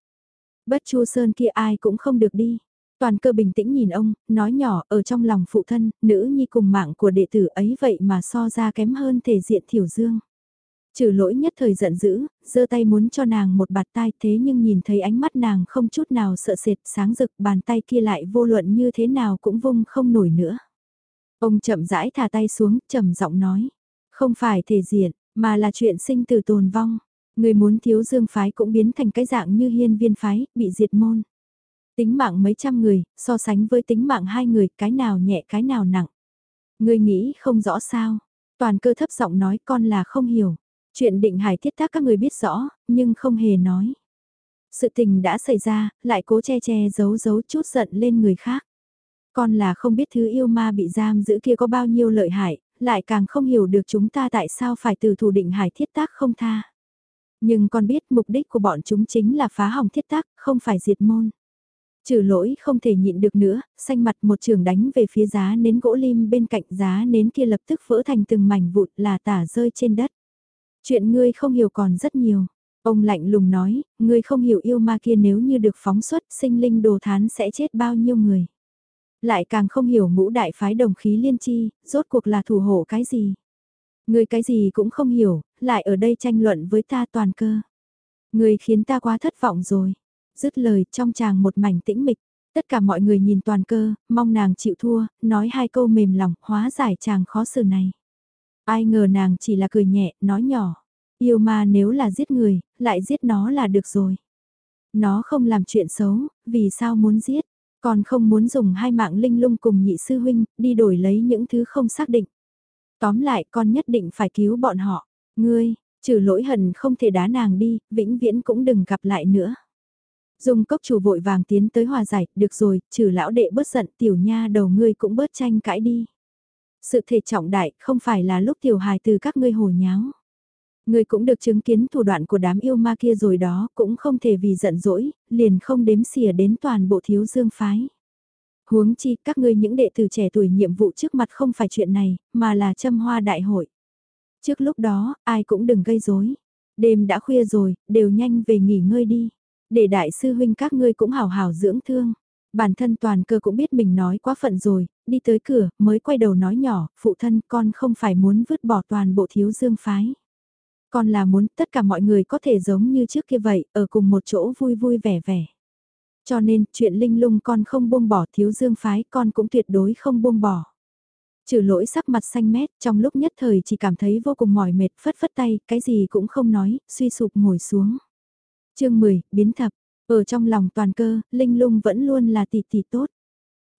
Bất chu sơn kia ai cũng không được đi. Toàn cơ bình tĩnh nhìn ông, nói nhỏ ở trong lòng phụ thân, nữ nhi cùng mạng của đệ tử ấy vậy mà so ra kém hơn thể diện thiểu dương. Trừ lỗi nhất thời giận dữ, giơ tay muốn cho nàng một bạt tai thế nhưng nhìn thấy ánh mắt nàng không chút nào sợ sệt sáng rực bàn tay kia lại vô luận như thế nào cũng vung không nổi nữa. Ông chậm rãi thả tay xuống, trầm giọng nói, không phải thể diện, mà là chuyện sinh từ tồn vong. Người muốn thiếu dương phái cũng biến thành cái dạng như hiên viên phái, bị diệt môn. Tính mạng mấy trăm người, so sánh với tính mạng hai người, cái nào nhẹ cái nào nặng. ngươi nghĩ không rõ sao. Toàn cơ thấp giọng nói con là không hiểu. Chuyện định hải thiết tác các người biết rõ, nhưng không hề nói. Sự tình đã xảy ra, lại cố che che giấu giấu chút giận lên người khác. Con là không biết thứ yêu ma bị giam giữ kia có bao nhiêu lợi hại, lại càng không hiểu được chúng ta tại sao phải từ thủ định hải thiết tác không tha. Nhưng con biết mục đích của bọn chúng chính là phá hỏng thiết tác, không phải diệt môn. Trừ lỗi không thể nhịn được nữa, xanh mặt một trường đánh về phía giá nến gỗ lim bên cạnh giá nến kia lập tức vỡ thành từng mảnh vụn là tả rơi trên đất. Chuyện ngươi không hiểu còn rất nhiều. Ông lạnh lùng nói, ngươi không hiểu yêu ma kia nếu như được phóng xuất sinh linh đồ thán sẽ chết bao nhiêu người. Lại càng không hiểu ngũ đại phái đồng khí liên chi, rốt cuộc là thủ hộ cái gì. Ngươi cái gì cũng không hiểu, lại ở đây tranh luận với ta toàn cơ. Ngươi khiến ta quá thất vọng rồi. Dứt lời trong chàng một mảnh tĩnh mịch, tất cả mọi người nhìn toàn cơ, mong nàng chịu thua, nói hai câu mềm lòng, hóa giải chàng khó xử này. Ai ngờ nàng chỉ là cười nhẹ, nói nhỏ. Yêu ma nếu là giết người, lại giết nó là được rồi. Nó không làm chuyện xấu, vì sao muốn giết? Còn không muốn dùng hai mạng linh lung cùng nhị sư huynh, đi đổi lấy những thứ không xác định. Tóm lại con nhất định phải cứu bọn họ. Ngươi, trừ lỗi hận không thể đá nàng đi, vĩnh viễn cũng đừng gặp lại nữa. Dung cốc chủ vội vàng tiến tới hòa giải, được rồi, trừ lão đệ bớt giận tiểu nha đầu ngươi cũng bớt tranh cãi đi. Sự thể trọng đại không phải là lúc tiểu hài từ các ngươi hồ nháo. ngươi cũng được chứng kiến thủ đoạn của đám yêu ma kia rồi đó, cũng không thể vì giận dỗi, liền không đếm xỉa đến toàn bộ thiếu dương phái. Huống chi các ngươi những đệ tử trẻ tuổi nhiệm vụ trước mặt không phải chuyện này, mà là châm hoa đại hội. Trước lúc đó, ai cũng đừng gây rối. Đêm đã khuya rồi, đều nhanh về nghỉ ngơi đi. Để đại sư huynh các ngươi cũng hào hào dưỡng thương. Bản thân toàn cơ cũng biết mình nói quá phận rồi, đi tới cửa, mới quay đầu nói nhỏ, phụ thân con không phải muốn vứt bỏ toàn bộ thiếu dương phái. Con là muốn tất cả mọi người có thể giống như trước kia vậy, ở cùng một chỗ vui vui vẻ vẻ. Cho nên, chuyện linh lung con không buông bỏ thiếu dương phái con cũng tuyệt đối không buông bỏ. Trừ lỗi sắc mặt xanh mét, trong lúc nhất thời chỉ cảm thấy vô cùng mỏi mệt, phất phất tay, cái gì cũng không nói, suy sụp ngồi xuống chương 10, biến thập, ở trong lòng toàn cơ, linh lung vẫn luôn là tỷ tỷ tốt.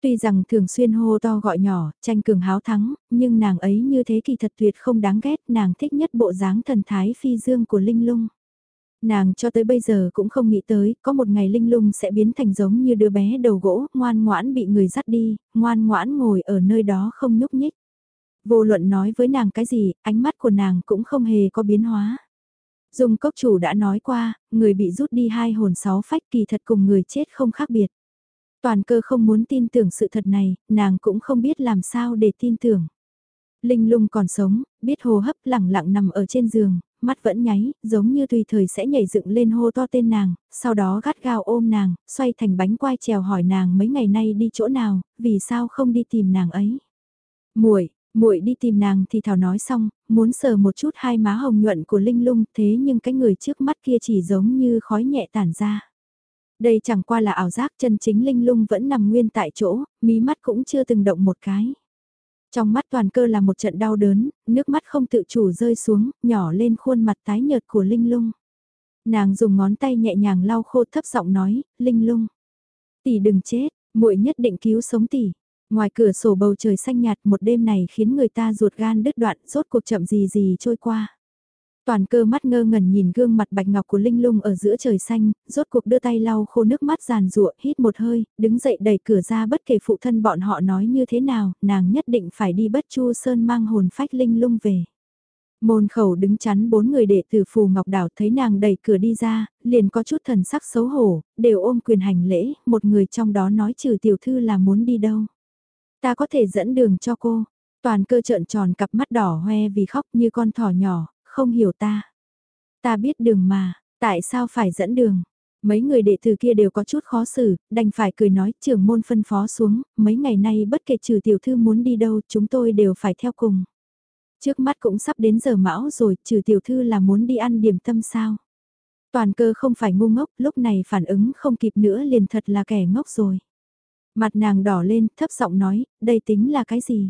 Tuy rằng thường xuyên hô to gọi nhỏ, tranh cường háo thắng, nhưng nàng ấy như thế kỳ thật tuyệt không đáng ghét, nàng thích nhất bộ dáng thần thái phi dương của Linh Lung. Nàng cho tới bây giờ cũng không nghĩ tới, có một ngày Linh Lung sẽ biến thành giống như đứa bé đầu gỗ, ngoan ngoãn bị người dắt đi, ngoan ngoãn ngồi ở nơi đó không nhúc nhích. Vô luận nói với nàng cái gì, ánh mắt của nàng cũng không hề có biến hóa. Dung cốc chủ đã nói qua, người bị rút đi hai hồn sáu phách kỳ thật cùng người chết không khác biệt. Toàn cơ không muốn tin tưởng sự thật này, nàng cũng không biết làm sao để tin tưởng. Linh lung còn sống, biết hô hấp lẳng lặng nằm ở trên giường, mắt vẫn nháy, giống như tùy thời sẽ nhảy dựng lên hô to tên nàng, sau đó gắt gao ôm nàng, xoay thành bánh quai trèo hỏi nàng mấy ngày nay đi chỗ nào, vì sao không đi tìm nàng ấy. Muội, muội đi tìm nàng thì thảo nói xong, muốn sờ một chút hai má hồng nhuận của Linh Lung, thế nhưng cái người trước mắt kia chỉ giống như khói nhẹ tản ra. Đây chẳng qua là ảo giác chân chính Linh Lung vẫn nằm nguyên tại chỗ, mí mắt cũng chưa từng động một cái. Trong mắt toàn cơ là một trận đau đớn, nước mắt không tự chủ rơi xuống, nhỏ lên khuôn mặt tái nhợt của Linh Lung. Nàng dùng ngón tay nhẹ nhàng lau khô thấp giọng nói, Linh Lung. Tỷ đừng chết, muội nhất định cứu sống tỷ. Ngoài cửa sổ bầu trời xanh nhạt một đêm này khiến người ta ruột gan đứt đoạn, rốt cuộc chậm gì gì trôi qua. Toàn cơ mắt ngơ ngẩn nhìn gương mặt bạch ngọc của Linh Lung ở giữa trời xanh, rốt cuộc đưa tay lau khô nước mắt giàn rụa, hít một hơi, đứng dậy đẩy cửa ra bất kể phụ thân bọn họ nói như thế nào, nàng nhất định phải đi bất chu sơn mang hồn phách Linh Lung về. Môn khẩu đứng chắn bốn người đệ tử phù ngọc đảo thấy nàng đẩy cửa đi ra, liền có chút thần sắc xấu hổ, đều ôm quyền hành lễ, một người trong đó nói trừ tiểu thư là muốn đi đâu. Ta có thể dẫn đường cho cô. Toàn cơ trợn tròn cặp mắt đỏ hoe vì khóc như con thỏ nhỏ, không hiểu ta. Ta biết đường mà, tại sao phải dẫn đường? Mấy người đệ tử kia đều có chút khó xử, đành phải cười nói trưởng môn phân phó xuống, mấy ngày nay bất kể trừ tiểu thư muốn đi đâu chúng tôi đều phải theo cùng. Trước mắt cũng sắp đến giờ mão rồi, trừ tiểu thư là muốn đi ăn điểm tâm sao. Toàn cơ không phải ngu ngốc, lúc này phản ứng không kịp nữa liền thật là kẻ ngốc rồi. Mặt nàng đỏ lên, thấp giọng nói, đây tính là cái gì?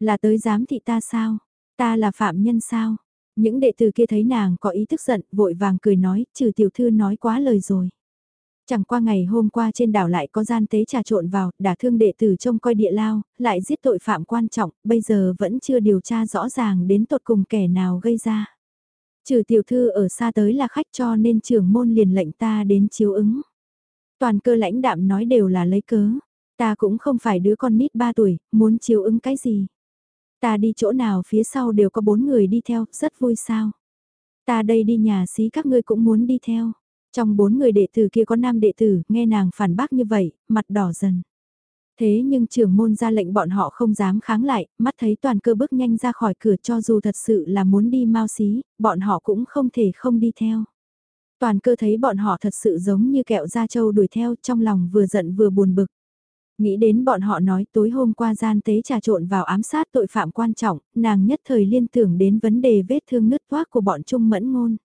Là tới giám thị ta sao? Ta là phạm nhân sao? Những đệ tử kia thấy nàng có ý thức giận, vội vàng cười nói, trừ tiểu thư nói quá lời rồi. Chẳng qua ngày hôm qua trên đảo lại có gian tế trà trộn vào, đả thương đệ tử trông coi địa lao, lại giết tội phạm quan trọng, bây giờ vẫn chưa điều tra rõ ràng đến tột cùng kẻ nào gây ra. Trừ tiểu thư ở xa tới là khách cho nên trưởng môn liền lệnh ta đến chiếu ứng. Toàn cơ lãnh đạm nói đều là lấy cớ. Ta cũng không phải đứa con nít 3 tuổi, muốn chiếu ứng cái gì. Ta đi chỗ nào phía sau đều có bốn người đi theo, rất vui sao. Ta đây đi nhà xí các ngươi cũng muốn đi theo. Trong bốn người đệ tử kia có nam đệ tử, nghe nàng phản bác như vậy, mặt đỏ dần. Thế nhưng trưởng môn ra lệnh bọn họ không dám kháng lại, mắt thấy toàn cơ bước nhanh ra khỏi cửa cho dù thật sự là muốn đi mau xí, bọn họ cũng không thể không đi theo. Toàn cơ thấy bọn họ thật sự giống như kẹo da trâu đuổi theo trong lòng vừa giận vừa buồn bực. Nghĩ đến bọn họ nói tối hôm qua gian tế trà trộn vào ám sát tội phạm quan trọng, nàng nhất thời liên tưởng đến vấn đề vết thương nứt toác của bọn Trung Mẫn Ngôn.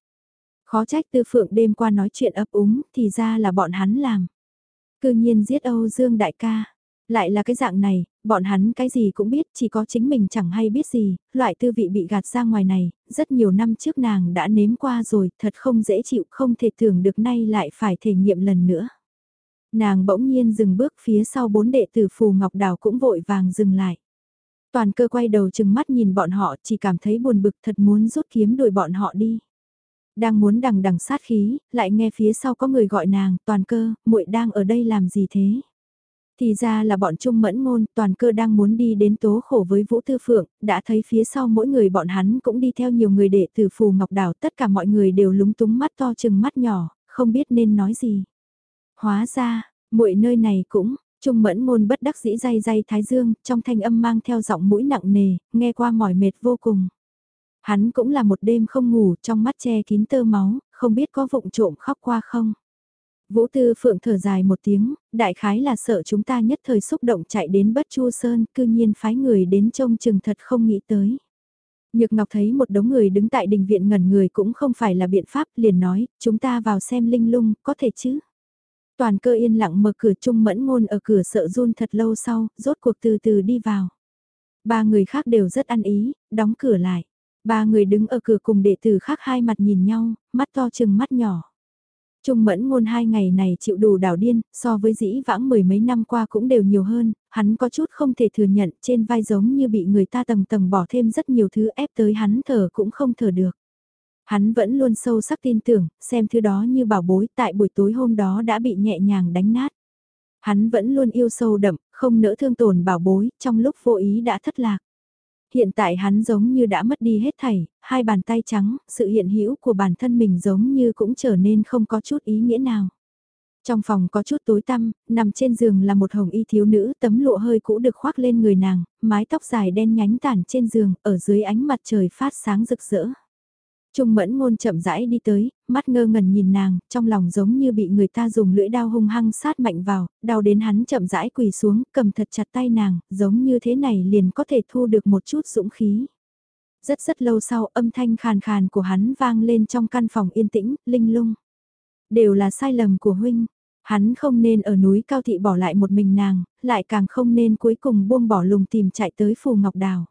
Khó trách tư phượng đêm qua nói chuyện ấp úng thì ra là bọn hắn làm. Cư nhiên giết Âu Dương đại ca. Lại là cái dạng này, bọn hắn cái gì cũng biết, chỉ có chính mình chẳng hay biết gì, loại tư vị bị gạt ra ngoài này, rất nhiều năm trước nàng đã nếm qua rồi, thật không dễ chịu, không thể tưởng được nay lại phải thể nghiệm lần nữa. Nàng bỗng nhiên dừng bước phía sau bốn đệ tử phù ngọc đào cũng vội vàng dừng lại. Toàn cơ quay đầu chừng mắt nhìn bọn họ chỉ cảm thấy buồn bực thật muốn rút kiếm đuổi bọn họ đi. Đang muốn đằng đằng sát khí, lại nghe phía sau có người gọi nàng, toàn cơ, muội đang ở đây làm gì thế? Thì ra là bọn Trung Mẫn Ngôn, toàn cơ đang muốn đi đến tố khổ với Vũ Tư Phượng, đã thấy phía sau mỗi người bọn hắn cũng đi theo nhiều người đệ tử Phù Ngọc Đảo, tất cả mọi người đều lúng túng mắt to chừng mắt nhỏ, không biết nên nói gì. Hóa ra, muội nơi này cũng, Trung Mẫn Ngôn bất đắc dĩ day day thái dương, trong thanh âm mang theo giọng mũi nặng nề, nghe qua mỏi mệt vô cùng. Hắn cũng là một đêm không ngủ, trong mắt che kín tơ máu, không biết có vụng trộm khóc qua không. Vũ Tư Phượng thở dài một tiếng, đại khái là sợ chúng ta nhất thời xúc động chạy đến Bất Chu Sơn, cư nhiên phái người đến trông chừng thật không nghĩ tới. Nhược Ngọc thấy một đống người đứng tại đình viện ngẩn người cũng không phải là biện pháp, liền nói, chúng ta vào xem linh lung, có thể chứ. Toàn cơ yên lặng mở cửa trung mẫn ngôn ở cửa sợ run thật lâu sau, rốt cuộc từ từ đi vào. Ba người khác đều rất ăn ý, đóng cửa lại. Ba người đứng ở cửa cùng đệ tử khác hai mặt nhìn nhau, mắt to chừng mắt nhỏ. Trung mẫn ngôn hai ngày này chịu đủ đảo điên, so với dĩ vãng mười mấy năm qua cũng đều nhiều hơn, hắn có chút không thể thừa nhận trên vai giống như bị người ta tầng tầng bỏ thêm rất nhiều thứ ép tới hắn thở cũng không thở được. Hắn vẫn luôn sâu sắc tin tưởng, xem thứ đó như bảo bối tại buổi tối hôm đó đã bị nhẹ nhàng đánh nát. Hắn vẫn luôn yêu sâu đậm, không nỡ thương tổn bảo bối, trong lúc vô ý đã thất lạc. Hiện tại hắn giống như đã mất đi hết thảy, hai bàn tay trắng, sự hiện hữu của bản thân mình giống như cũng trở nên không có chút ý nghĩa nào. Trong phòng có chút tối tăm, nằm trên giường là một hồng y thiếu nữ, tấm lụa hơi cũ được khoác lên người nàng, mái tóc dài đen nhánh tản trên giường, ở dưới ánh mặt trời phát sáng rực rỡ. Trung mẫn ngôn chậm rãi đi tới, mắt ngơ ngẩn nhìn nàng, trong lòng giống như bị người ta dùng lưỡi đao hung hăng sát mạnh vào, đau đến hắn chậm rãi quỳ xuống, cầm thật chặt tay nàng, giống như thế này liền có thể thu được một chút dũng khí. Rất rất lâu sau âm thanh khàn khàn của hắn vang lên trong căn phòng yên tĩnh, linh lung. Đều là sai lầm của huynh, hắn không nên ở núi cao thị bỏ lại một mình nàng, lại càng không nên cuối cùng buông bỏ lùng tìm chạy tới phù ngọc đào.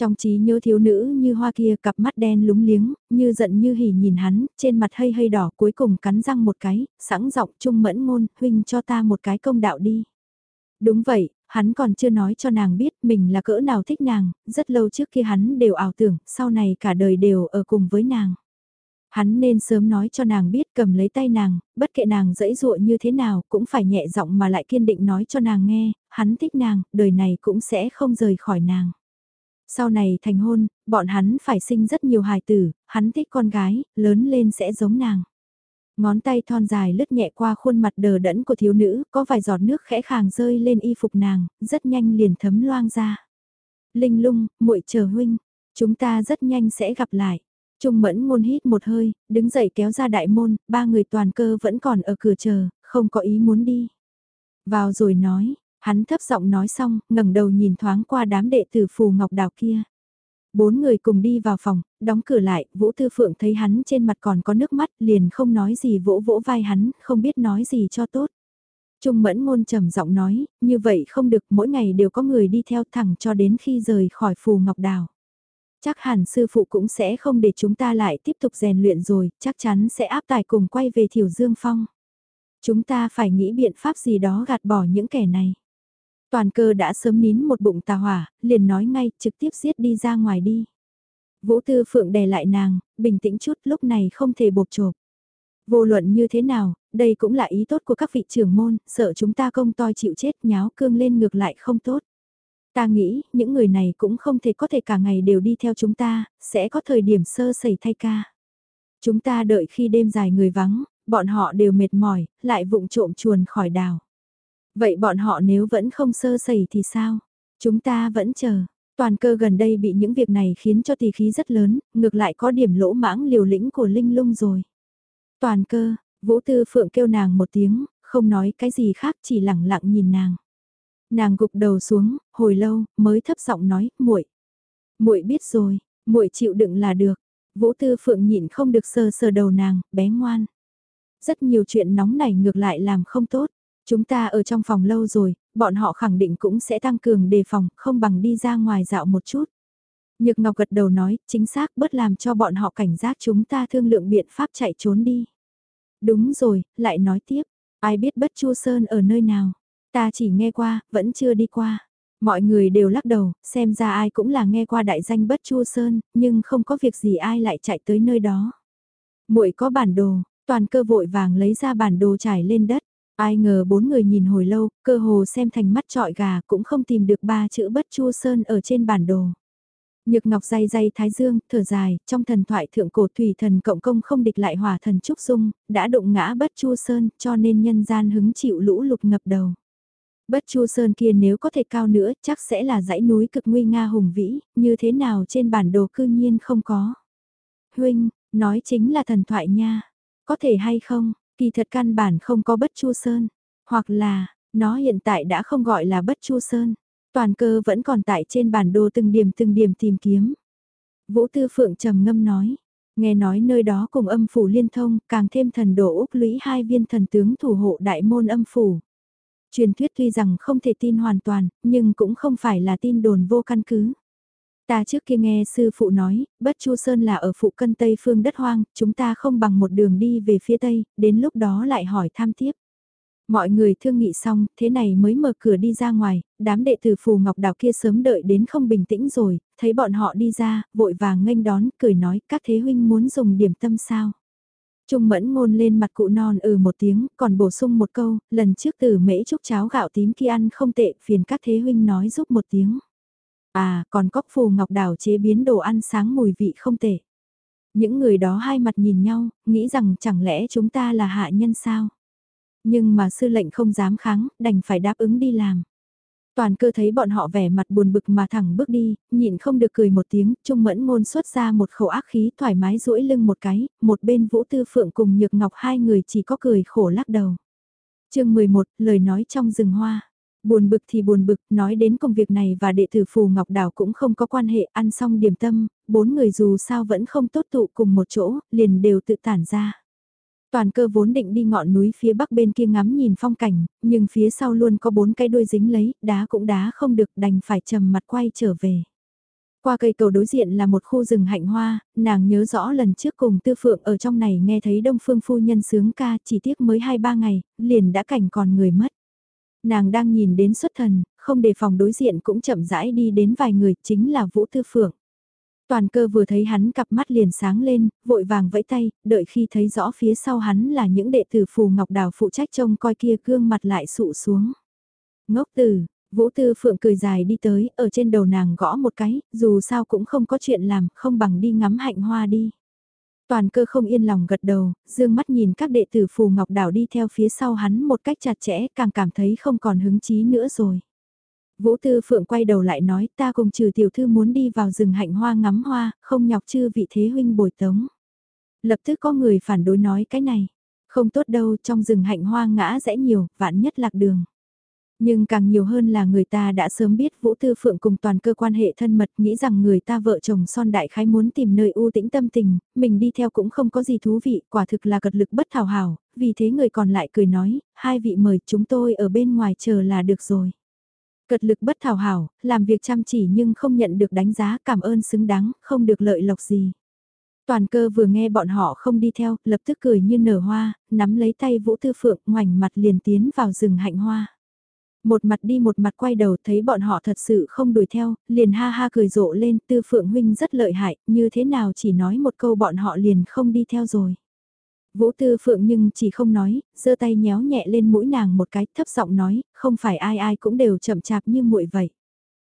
Trong trí nhớ thiếu nữ như hoa kia cặp mắt đen lúng liếng, như giận như hỉ nhìn hắn, trên mặt hơi hơi đỏ cuối cùng cắn răng một cái, sẵn giọng trung mẫn ngôn, huynh cho ta một cái công đạo đi. Đúng vậy, hắn còn chưa nói cho nàng biết mình là cỡ nào thích nàng, rất lâu trước khi hắn đều ảo tưởng, sau này cả đời đều ở cùng với nàng. Hắn nên sớm nói cho nàng biết cầm lấy tay nàng, bất kể nàng dẫy dụa như thế nào cũng phải nhẹ giọng mà lại kiên định nói cho nàng nghe, hắn thích nàng, đời này cũng sẽ không rời khỏi nàng. Sau này thành hôn, bọn hắn phải sinh rất nhiều hài tử, hắn thích con gái, lớn lên sẽ giống nàng. Ngón tay thon dài lướt nhẹ qua khuôn mặt đờ đẫn của thiếu nữ, có vài giọt nước khẽ khàng rơi lên y phục nàng, rất nhanh liền thấm loang ra. Linh lung, muội chờ huynh, chúng ta rất nhanh sẽ gặp lại. Trung mẫn ngôn hít một hơi, đứng dậy kéo ra đại môn, ba người toàn cơ vẫn còn ở cửa chờ, không có ý muốn đi. Vào rồi nói, Hắn thấp giọng nói xong, ngẩng đầu nhìn thoáng qua đám đệ tử phù ngọc đào kia. Bốn người cùng đi vào phòng, đóng cửa lại, Vũ Tư Phượng thấy hắn trên mặt còn có nước mắt, liền không nói gì vỗ vỗ vai hắn, không biết nói gì cho tốt. Trung mẫn ngôn trầm giọng nói, như vậy không được, mỗi ngày đều có người đi theo thẳng cho đến khi rời khỏi phù ngọc đào. Chắc hẳn sư phụ cũng sẽ không để chúng ta lại tiếp tục rèn luyện rồi, chắc chắn sẽ áp tải cùng quay về thiểu dương phong. Chúng ta phải nghĩ biện pháp gì đó gạt bỏ những kẻ này. Toàn cơ đã sớm nín một bụng tà hỏa, liền nói ngay, trực tiếp giết đi ra ngoài đi. Vũ Tư Phượng đè lại nàng, bình tĩnh chút lúc này không thể bột chộp. Vô luận như thế nào, đây cũng là ý tốt của các vị trưởng môn, sợ chúng ta công toi chịu chết nháo cương lên ngược lại không tốt. Ta nghĩ, những người này cũng không thể có thể cả ngày đều đi theo chúng ta, sẽ có thời điểm sơ sẩy thay ca. Chúng ta đợi khi đêm dài người vắng, bọn họ đều mệt mỏi, lại vụng trộm chuồn khỏi đào. Vậy bọn họ nếu vẫn không sơ sẩy thì sao? Chúng ta vẫn chờ. Toàn cơ gần đây bị những việc này khiến cho tỷ khí rất lớn, ngược lại có điểm lỗ mãng liều lĩnh của Linh Lung rồi. Toàn cơ, Vũ Tư Phượng kêu nàng một tiếng, không nói cái gì khác chỉ lẳng lặng nhìn nàng. Nàng gục đầu xuống, hồi lâu, mới thấp giọng nói, muội, muội biết rồi, muội chịu đựng là được. Vũ Tư Phượng nhịn không được sờ sờ đầu nàng, bé ngoan. Rất nhiều chuyện nóng này ngược lại làm không tốt. Chúng ta ở trong phòng lâu rồi, bọn họ khẳng định cũng sẽ tăng cường đề phòng, không bằng đi ra ngoài dạo một chút. Nhược Ngọc gật đầu nói, chính xác bớt làm cho bọn họ cảnh giác chúng ta thương lượng biện pháp chạy trốn đi. Đúng rồi, lại nói tiếp, ai biết bất chu sơn ở nơi nào, ta chỉ nghe qua, vẫn chưa đi qua. Mọi người đều lắc đầu, xem ra ai cũng là nghe qua đại danh bất chu sơn, nhưng không có việc gì ai lại chạy tới nơi đó. muội có bản đồ, toàn cơ vội vàng lấy ra bản đồ trải lên đất. Ai ngờ bốn người nhìn hồi lâu, cơ hồ xem thành mắt trọi gà cũng không tìm được ba chữ bất chu sơn ở trên bản đồ. Nhược ngọc dây dây thái dương, thở dài, trong thần thoại thượng cổ thủy thần cộng công không địch lại hỏa thần trúc dung, đã đụng ngã bất chu sơn, cho nên nhân gian hứng chịu lũ lụt ngập đầu. Bất chu sơn kia nếu có thể cao nữa, chắc sẽ là dãy núi cực nguy nga hùng vĩ, như thế nào trên bản đồ cư nhiên không có. Huynh, nói chính là thần thoại nha. Có thể hay không, kỳ thật căn bản không có bất chu sơn. Hoặc là, nó hiện tại đã không gọi là bất chu sơn. Toàn cơ vẫn còn tại trên bản đồ từng điểm từng điểm tìm kiếm. Vũ Tư Phượng trầm ngâm nói. Nghe nói nơi đó cùng âm phủ liên thông, càng thêm thần đồ Úc lũy hai viên thần tướng thủ hộ đại môn âm phủ. Truyền thuyết tuy rằng không thể tin hoàn toàn, nhưng cũng không phải là tin đồn vô căn cứ. Ta trước kia nghe sư phụ nói, bất chu sơn là ở phụ cân tây phương đất hoang, chúng ta không bằng một đường đi về phía tây, đến lúc đó lại hỏi tham tiếp. Mọi người thương nghị xong, thế này mới mở cửa đi ra ngoài, đám đệ tử phù ngọc đảo kia sớm đợi đến không bình tĩnh rồi, thấy bọn họ đi ra, vội vàng nghênh đón, cười nói, các thế huynh muốn dùng điểm tâm sao. Trung mẫn ngôn lên mặt cụ non ừ một tiếng, còn bổ sung một câu, lần trước từ mễ chúc cháo gạo tím kia ăn không tệ, phiền các thế huynh nói giúp một tiếng. À, còn cóc phù ngọc đảo chế biến đồ ăn sáng mùi vị không tệ. Những người đó hai mặt nhìn nhau, nghĩ rằng chẳng lẽ chúng ta là hạ nhân sao? Nhưng mà sư lệnh không dám kháng, đành phải đáp ứng đi làm. Toàn cơ thấy bọn họ vẻ mặt buồn bực mà thẳng bước đi, nhịn không được cười một tiếng, trung mẫn ngôn xuất ra một khẩu ác khí thoải mái duỗi lưng một cái, một bên vũ tư phượng cùng nhược ngọc hai người chỉ có cười khổ lắc đầu. chương 11, lời nói trong rừng hoa. Buồn bực thì buồn bực, nói đến công việc này và đệ tử Phù Ngọc Đảo cũng không có quan hệ, ăn xong điểm tâm, bốn người dù sao vẫn không tốt tụ cùng một chỗ, liền đều tự tản ra. Toàn cơ vốn định đi ngọn núi phía bắc bên kia ngắm nhìn phong cảnh, nhưng phía sau luôn có bốn cái đuôi dính lấy, đá cũng đá không được đành phải trầm mặt quay trở về. Qua cây cầu đối diện là một khu rừng hạnh hoa, nàng nhớ rõ lần trước cùng tư phượng ở trong này nghe thấy đông phương phu nhân sướng ca chỉ tiếc mới 2-3 ngày, liền đã cảnh còn người mất. Nàng đang nhìn đến xuất thần, không đề phòng đối diện cũng chậm rãi đi đến vài người, chính là Vũ Tư Phượng. Toàn cơ vừa thấy hắn cặp mắt liền sáng lên, vội vàng vẫy tay, đợi khi thấy rõ phía sau hắn là những đệ tử phù ngọc đào phụ trách trông coi kia gương mặt lại sụ xuống. Ngốc tử, Vũ Tư Phượng cười dài đi tới, ở trên đầu nàng gõ một cái, dù sao cũng không có chuyện làm, không bằng đi ngắm hạnh hoa đi. Toàn cơ không yên lòng gật đầu, dương mắt nhìn các đệ tử phù ngọc đảo đi theo phía sau hắn một cách chặt chẽ, càng cảm thấy không còn hứng chí nữa rồi. Vũ Tư Phượng quay đầu lại nói ta cùng trừ tiểu thư muốn đi vào rừng hạnh hoa ngắm hoa, không nhọc chư vị thế huynh bồi tống. Lập tức có người phản đối nói cái này, không tốt đâu trong rừng hạnh hoa ngã rẽ nhiều, vạn nhất lạc đường. Nhưng càng nhiều hơn là người ta đã sớm biết Vũ Tư Phượng cùng toàn cơ quan hệ thân mật nghĩ rằng người ta vợ chồng son đại khái muốn tìm nơi u tĩnh tâm tình, mình đi theo cũng không có gì thú vị, quả thực là cật lực bất thảo hảo, vì thế người còn lại cười nói, hai vị mời chúng tôi ở bên ngoài chờ là được rồi. Cật lực bất thảo hảo, làm việc chăm chỉ nhưng không nhận được đánh giá cảm ơn xứng đáng, không được lợi lộc gì. Toàn cơ vừa nghe bọn họ không đi theo, lập tức cười như nở hoa, nắm lấy tay Vũ Tư Phượng ngoảnh mặt liền tiến vào rừng hạnh hoa. Một mặt đi một mặt quay đầu thấy bọn họ thật sự không đuổi theo, liền ha ha cười rộ lên Tư Phượng Huynh rất lợi hại, như thế nào chỉ nói một câu bọn họ liền không đi theo rồi. Vũ Tư Phượng nhưng chỉ không nói, giơ tay nhéo nhẹ lên mũi nàng một cái thấp giọng nói, không phải ai ai cũng đều chậm chạp như muội vậy.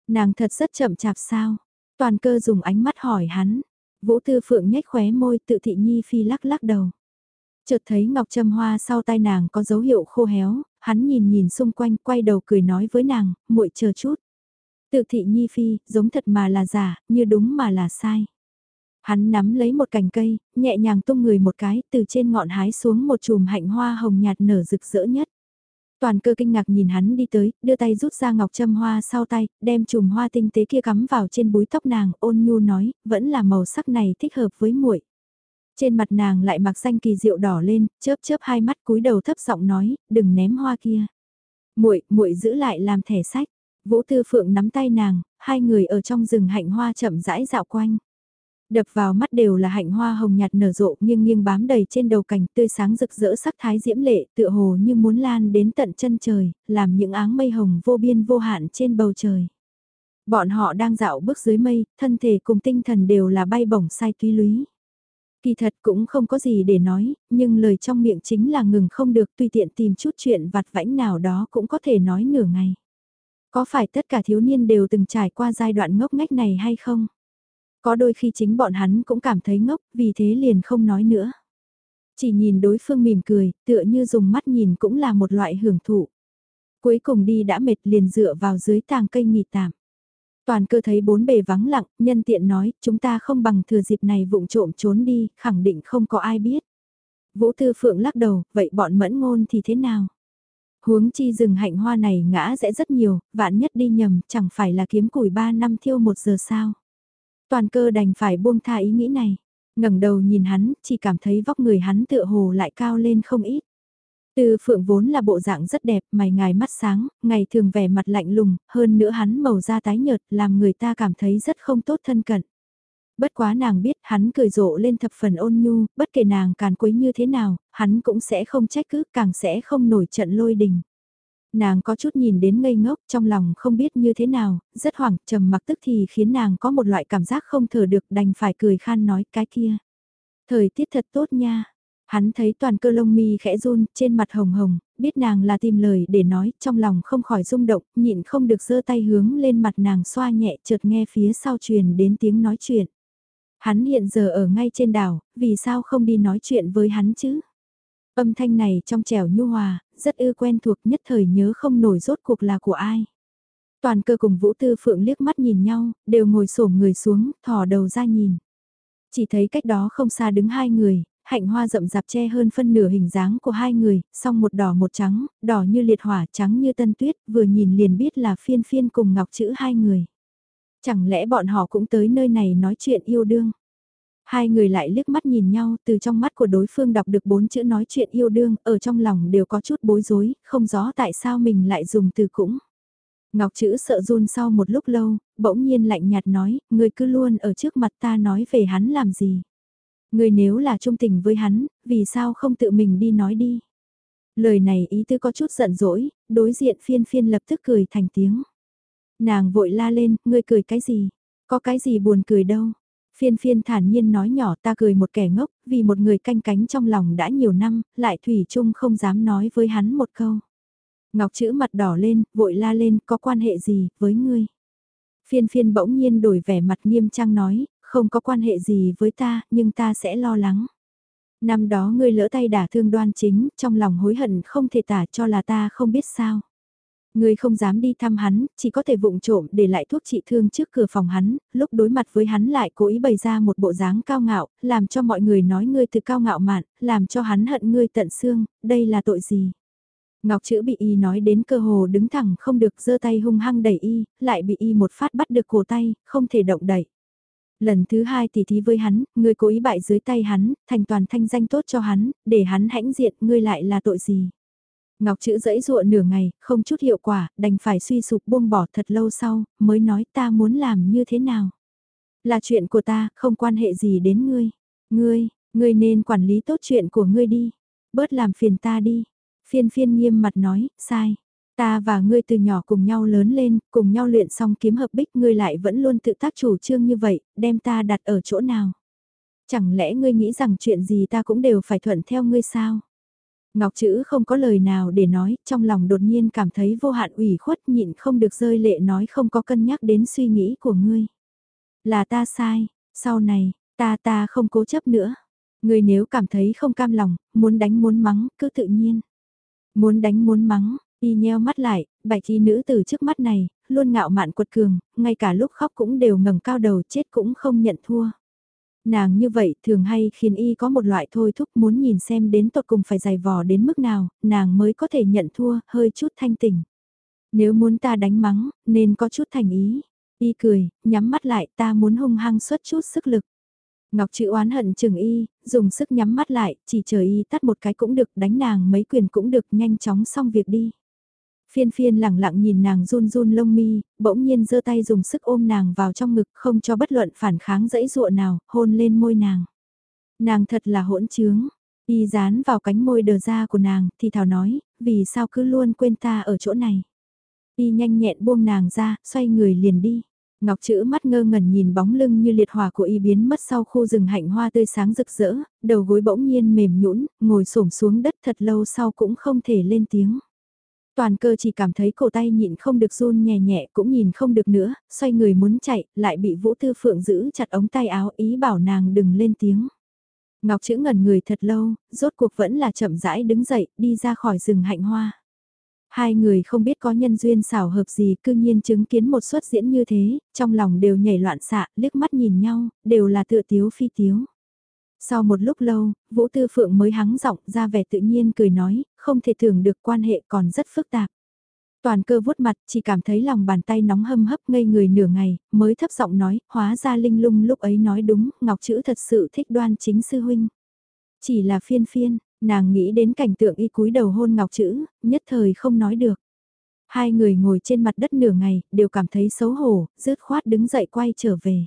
Nàng thật rất chậm chạp sao? Toàn cơ dùng ánh mắt hỏi hắn. Vũ Tư Phượng nhếch khóe môi tự thị nhi phi lắc lắc đầu. Chợt thấy ngọc trâm hoa sau tai nàng có dấu hiệu khô héo, hắn nhìn nhìn xung quanh quay đầu cười nói với nàng, muội chờ chút. Tự thị nhi phi, giống thật mà là giả, như đúng mà là sai. Hắn nắm lấy một cành cây, nhẹ nhàng tung người một cái, từ trên ngọn hái xuống một chùm hạnh hoa hồng nhạt nở rực rỡ nhất. Toàn cơ kinh ngạc nhìn hắn đi tới, đưa tay rút ra ngọc châm hoa sau tay, đem chùm hoa tinh tế kia cắm vào trên búi tóc nàng, ôn nhu nói, vẫn là màu sắc này thích hợp với muội. Trên mặt nàng lại mặc xanh kỳ diệu đỏ lên, chớp chớp hai mắt cúi đầu thấp giọng nói, đừng ném hoa kia. Muội, muội giữ lại làm thẻ sách. Vũ Tư Phượng nắm tay nàng, hai người ở trong rừng hạnh hoa chậm rãi dạo quanh. Đập vào mắt đều là hạnh hoa hồng nhạt nở rộ nghiêng nghiêng bám đầy trên đầu cành tươi sáng rực rỡ sắc thái diễm lệ tựa hồ như muốn lan đến tận chân trời, làm những áng mây hồng vô biên vô hạn trên bầu trời. Bọn họ đang dạo bước dưới mây, thân thể cùng tinh thần đều là bay bổng sai túy lúy. Kỳ thật cũng không có gì để nói, nhưng lời trong miệng chính là ngừng không được tùy tiện tìm chút chuyện vặt vãnh nào đó cũng có thể nói nửa ngày. Có phải tất cả thiếu niên đều từng trải qua giai đoạn ngốc ngách này hay không? Có đôi khi chính bọn hắn cũng cảm thấy ngốc, vì thế liền không nói nữa. Chỉ nhìn đối phương mỉm cười, tựa như dùng mắt nhìn cũng là một loại hưởng thụ. Cuối cùng đi đã mệt liền dựa vào dưới tàng cây nghỉ tạm. Toàn cơ thấy bốn bề vắng lặng, nhân tiện nói, chúng ta không bằng thừa dịp này vụng trộm trốn đi, khẳng định không có ai biết. Vũ Tư Phượng lắc đầu, vậy bọn mẫn ngôn thì thế nào? Huống chi rừng hạnh hoa này ngã sẽ rất nhiều, vạn nhất đi nhầm, chẳng phải là kiếm củi ba năm thiêu một giờ sao? Toàn cơ đành phải buông tha ý nghĩ này ngẩng đầu nhìn hắn, chỉ cảm thấy vóc người hắn tựa hồ lại cao lên không ít. Từ phượng vốn là bộ dạng rất đẹp, mày ngài mắt sáng, ngày thường vẻ mặt lạnh lùng, hơn nữa hắn màu da tái nhợt, làm người ta cảm thấy rất không tốt thân cận. Bất quá nàng biết hắn cười rộ lên thập phần ôn nhu, bất kể nàng càn quấy như thế nào, hắn cũng sẽ không trách cứ, càng sẽ không nổi trận lôi đình. Nàng có chút nhìn đến ngây ngốc trong lòng không biết như thế nào, rất hoảng, trầm mặc tức thì khiến nàng có một loại cảm giác không thở được đành phải cười khan nói cái kia. Thời tiết thật tốt nha. Hắn thấy toàn cơ lông mi khẽ run, trên mặt hồng hồng, biết nàng là tìm lời để nói, trong lòng không khỏi rung động, nhịn không được giơ tay hướng lên mặt nàng xoa nhẹ chợt nghe phía sau truyền đến tiếng nói chuyện. Hắn hiện giờ ở ngay trên đảo, vì sao không đi nói chuyện với hắn chứ? Âm thanh này trong trẻo nhu hòa, rất ư quen thuộc nhất thời nhớ không nổi rốt cuộc là của ai. Toàn cơ cùng Vũ Tư Phượng liếc mắt nhìn nhau, đều ngồi xổm người xuống, thò đầu ra nhìn. Chỉ thấy cách đó không xa đứng hai người, hạnh hoa rậm rạp che hơn phân nửa hình dáng của hai người, song một đỏ một trắng, đỏ như liệt hỏa trắng như tân tuyết, vừa nhìn liền biết là phiên phiên cùng ngọc chữ hai người. Chẳng lẽ bọn họ cũng tới nơi này nói chuyện yêu đương? Hai người lại liếc mắt nhìn nhau, từ trong mắt của đối phương đọc được bốn chữ nói chuyện yêu đương, ở trong lòng đều có chút bối rối, không rõ tại sao mình lại dùng từ cũng. Ngọc chữ sợ run sau một lúc lâu, bỗng nhiên lạnh nhạt nói, người cứ luôn ở trước mặt ta nói về hắn làm gì. Người nếu là trung tình với hắn, vì sao không tự mình đi nói đi. Lời này ý tư có chút giận dỗi, đối diện phiên phiên lập tức cười thành tiếng. Nàng vội la lên, ngươi cười cái gì? Có cái gì buồn cười đâu? Phiên phiên thản nhiên nói nhỏ ta cười một kẻ ngốc, vì một người canh cánh trong lòng đã nhiều năm, lại Thủy chung không dám nói với hắn một câu. Ngọc chữ mặt đỏ lên, vội la lên, có quan hệ gì, với ngươi? Phiên phiên bỗng nhiên đổi vẻ mặt nghiêm trang nói, không có quan hệ gì với ta, nhưng ta sẽ lo lắng. Năm đó ngươi lỡ tay đả thương đoan chính, trong lòng hối hận không thể tả cho là ta không biết sao. Ngươi không dám đi thăm hắn, chỉ có thể vụng trộm để lại thuốc trị thương trước cửa phòng hắn, lúc đối mặt với hắn lại cố ý bày ra một bộ dáng cao ngạo, làm cho mọi người nói ngươi từ cao ngạo mạn, làm cho hắn hận ngươi tận xương, đây là tội gì? Ngọc chữ bị y nói đến cơ hồ đứng thẳng không được giơ tay hung hăng đẩy y, lại bị y một phát bắt được cổ tay, không thể động đẩy. Lần thứ hai tỉ thí với hắn, ngươi cố ý bại dưới tay hắn, thành toàn thanh danh tốt cho hắn, để hắn hãnh diện, ngươi lại là tội gì? Ngọc chữ dẫy dụa nửa ngày, không chút hiệu quả, đành phải suy sụp buông bỏ thật lâu sau, mới nói ta muốn làm như thế nào. Là chuyện của ta, không quan hệ gì đến ngươi. Ngươi, ngươi nên quản lý tốt chuyện của ngươi đi. Bớt làm phiền ta đi. Phiên phiên nghiêm mặt nói, sai. Ta và ngươi từ nhỏ cùng nhau lớn lên, cùng nhau luyện xong kiếm hợp bích ngươi lại vẫn luôn tự tác chủ trương như vậy, đem ta đặt ở chỗ nào. Chẳng lẽ ngươi nghĩ rằng chuyện gì ta cũng đều phải thuận theo ngươi sao? Ngọc chữ không có lời nào để nói, trong lòng đột nhiên cảm thấy vô hạn ủy khuất nhịn không được rơi lệ nói không có cân nhắc đến suy nghĩ của ngươi. Là ta sai, sau này, ta ta không cố chấp nữa. Ngươi nếu cảm thấy không cam lòng, muốn đánh muốn mắng, cứ tự nhiên. Muốn đánh muốn mắng, y nheo mắt lại, bạch y nữ từ trước mắt này, luôn ngạo mạn quật cường, ngay cả lúc khóc cũng đều ngẩng cao đầu chết cũng không nhận thua. Nàng như vậy thường hay khiến y có một loại thôi thúc muốn nhìn xem đến tột cùng phải dày vò đến mức nào, nàng mới có thể nhận thua, hơi chút thanh tỉnh. Nếu muốn ta đánh mắng, nên có chút thành ý. Y cười, nhắm mắt lại ta muốn hung hăng xuất chút sức lực. Ngọc chữ oán hận chừng y, dùng sức nhắm mắt lại, chỉ chờ y tắt một cái cũng được, đánh nàng mấy quyền cũng được, nhanh chóng xong việc đi. Phiên phiên lẳng lặng nhìn nàng run run lông mi, bỗng nhiên giơ tay dùng sức ôm nàng vào trong ngực không cho bất luận phản kháng dãy dụa nào, hôn lên môi nàng. Nàng thật là hỗn trướng, y dán vào cánh môi đờ ra của nàng, thì thảo nói, vì sao cứ luôn quên ta ở chỗ này. Y nhanh nhẹn buông nàng ra, xoay người liền đi. Ngọc chữ mắt ngơ ngẩn nhìn bóng lưng như liệt hỏa của y biến mất sau khu rừng hạnh hoa tươi sáng rực rỡ, đầu gối bỗng nhiên mềm nhũn, ngồi xổm xuống đất thật lâu sau cũng không thể lên tiếng. Toàn cơ chỉ cảm thấy cổ tay nhịn không được run nhẹ nhẹ cũng nhìn không được nữa, xoay người muốn chạy, lại bị Vũ Tư Phượng giữ chặt ống tay áo ý bảo nàng đừng lên tiếng. Ngọc chữ ngẩn người thật lâu, rốt cuộc vẫn là chậm rãi đứng dậy, đi ra khỏi rừng hạnh hoa. Hai người không biết có nhân duyên xảo hợp gì cư nhiên chứng kiến một suất diễn như thế, trong lòng đều nhảy loạn xạ, liếc mắt nhìn nhau, đều là tựa tiếu phi tiếu. Sau một lúc lâu, Vũ Tư Phượng mới hắng giọng ra vẻ tự nhiên cười nói, không thể tưởng được quan hệ còn rất phức tạp. Toàn cơ vuốt mặt, chỉ cảm thấy lòng bàn tay nóng hâm hấp ngây người nửa ngày, mới thấp giọng nói, hóa ra linh lung lúc ấy nói đúng, Ngọc Chữ thật sự thích đoan chính sư huynh. Chỉ là phiên phiên, nàng nghĩ đến cảnh tượng y cúi đầu hôn Ngọc Chữ, nhất thời không nói được. Hai người ngồi trên mặt đất nửa ngày, đều cảm thấy xấu hổ, rứt khoát đứng dậy quay trở về.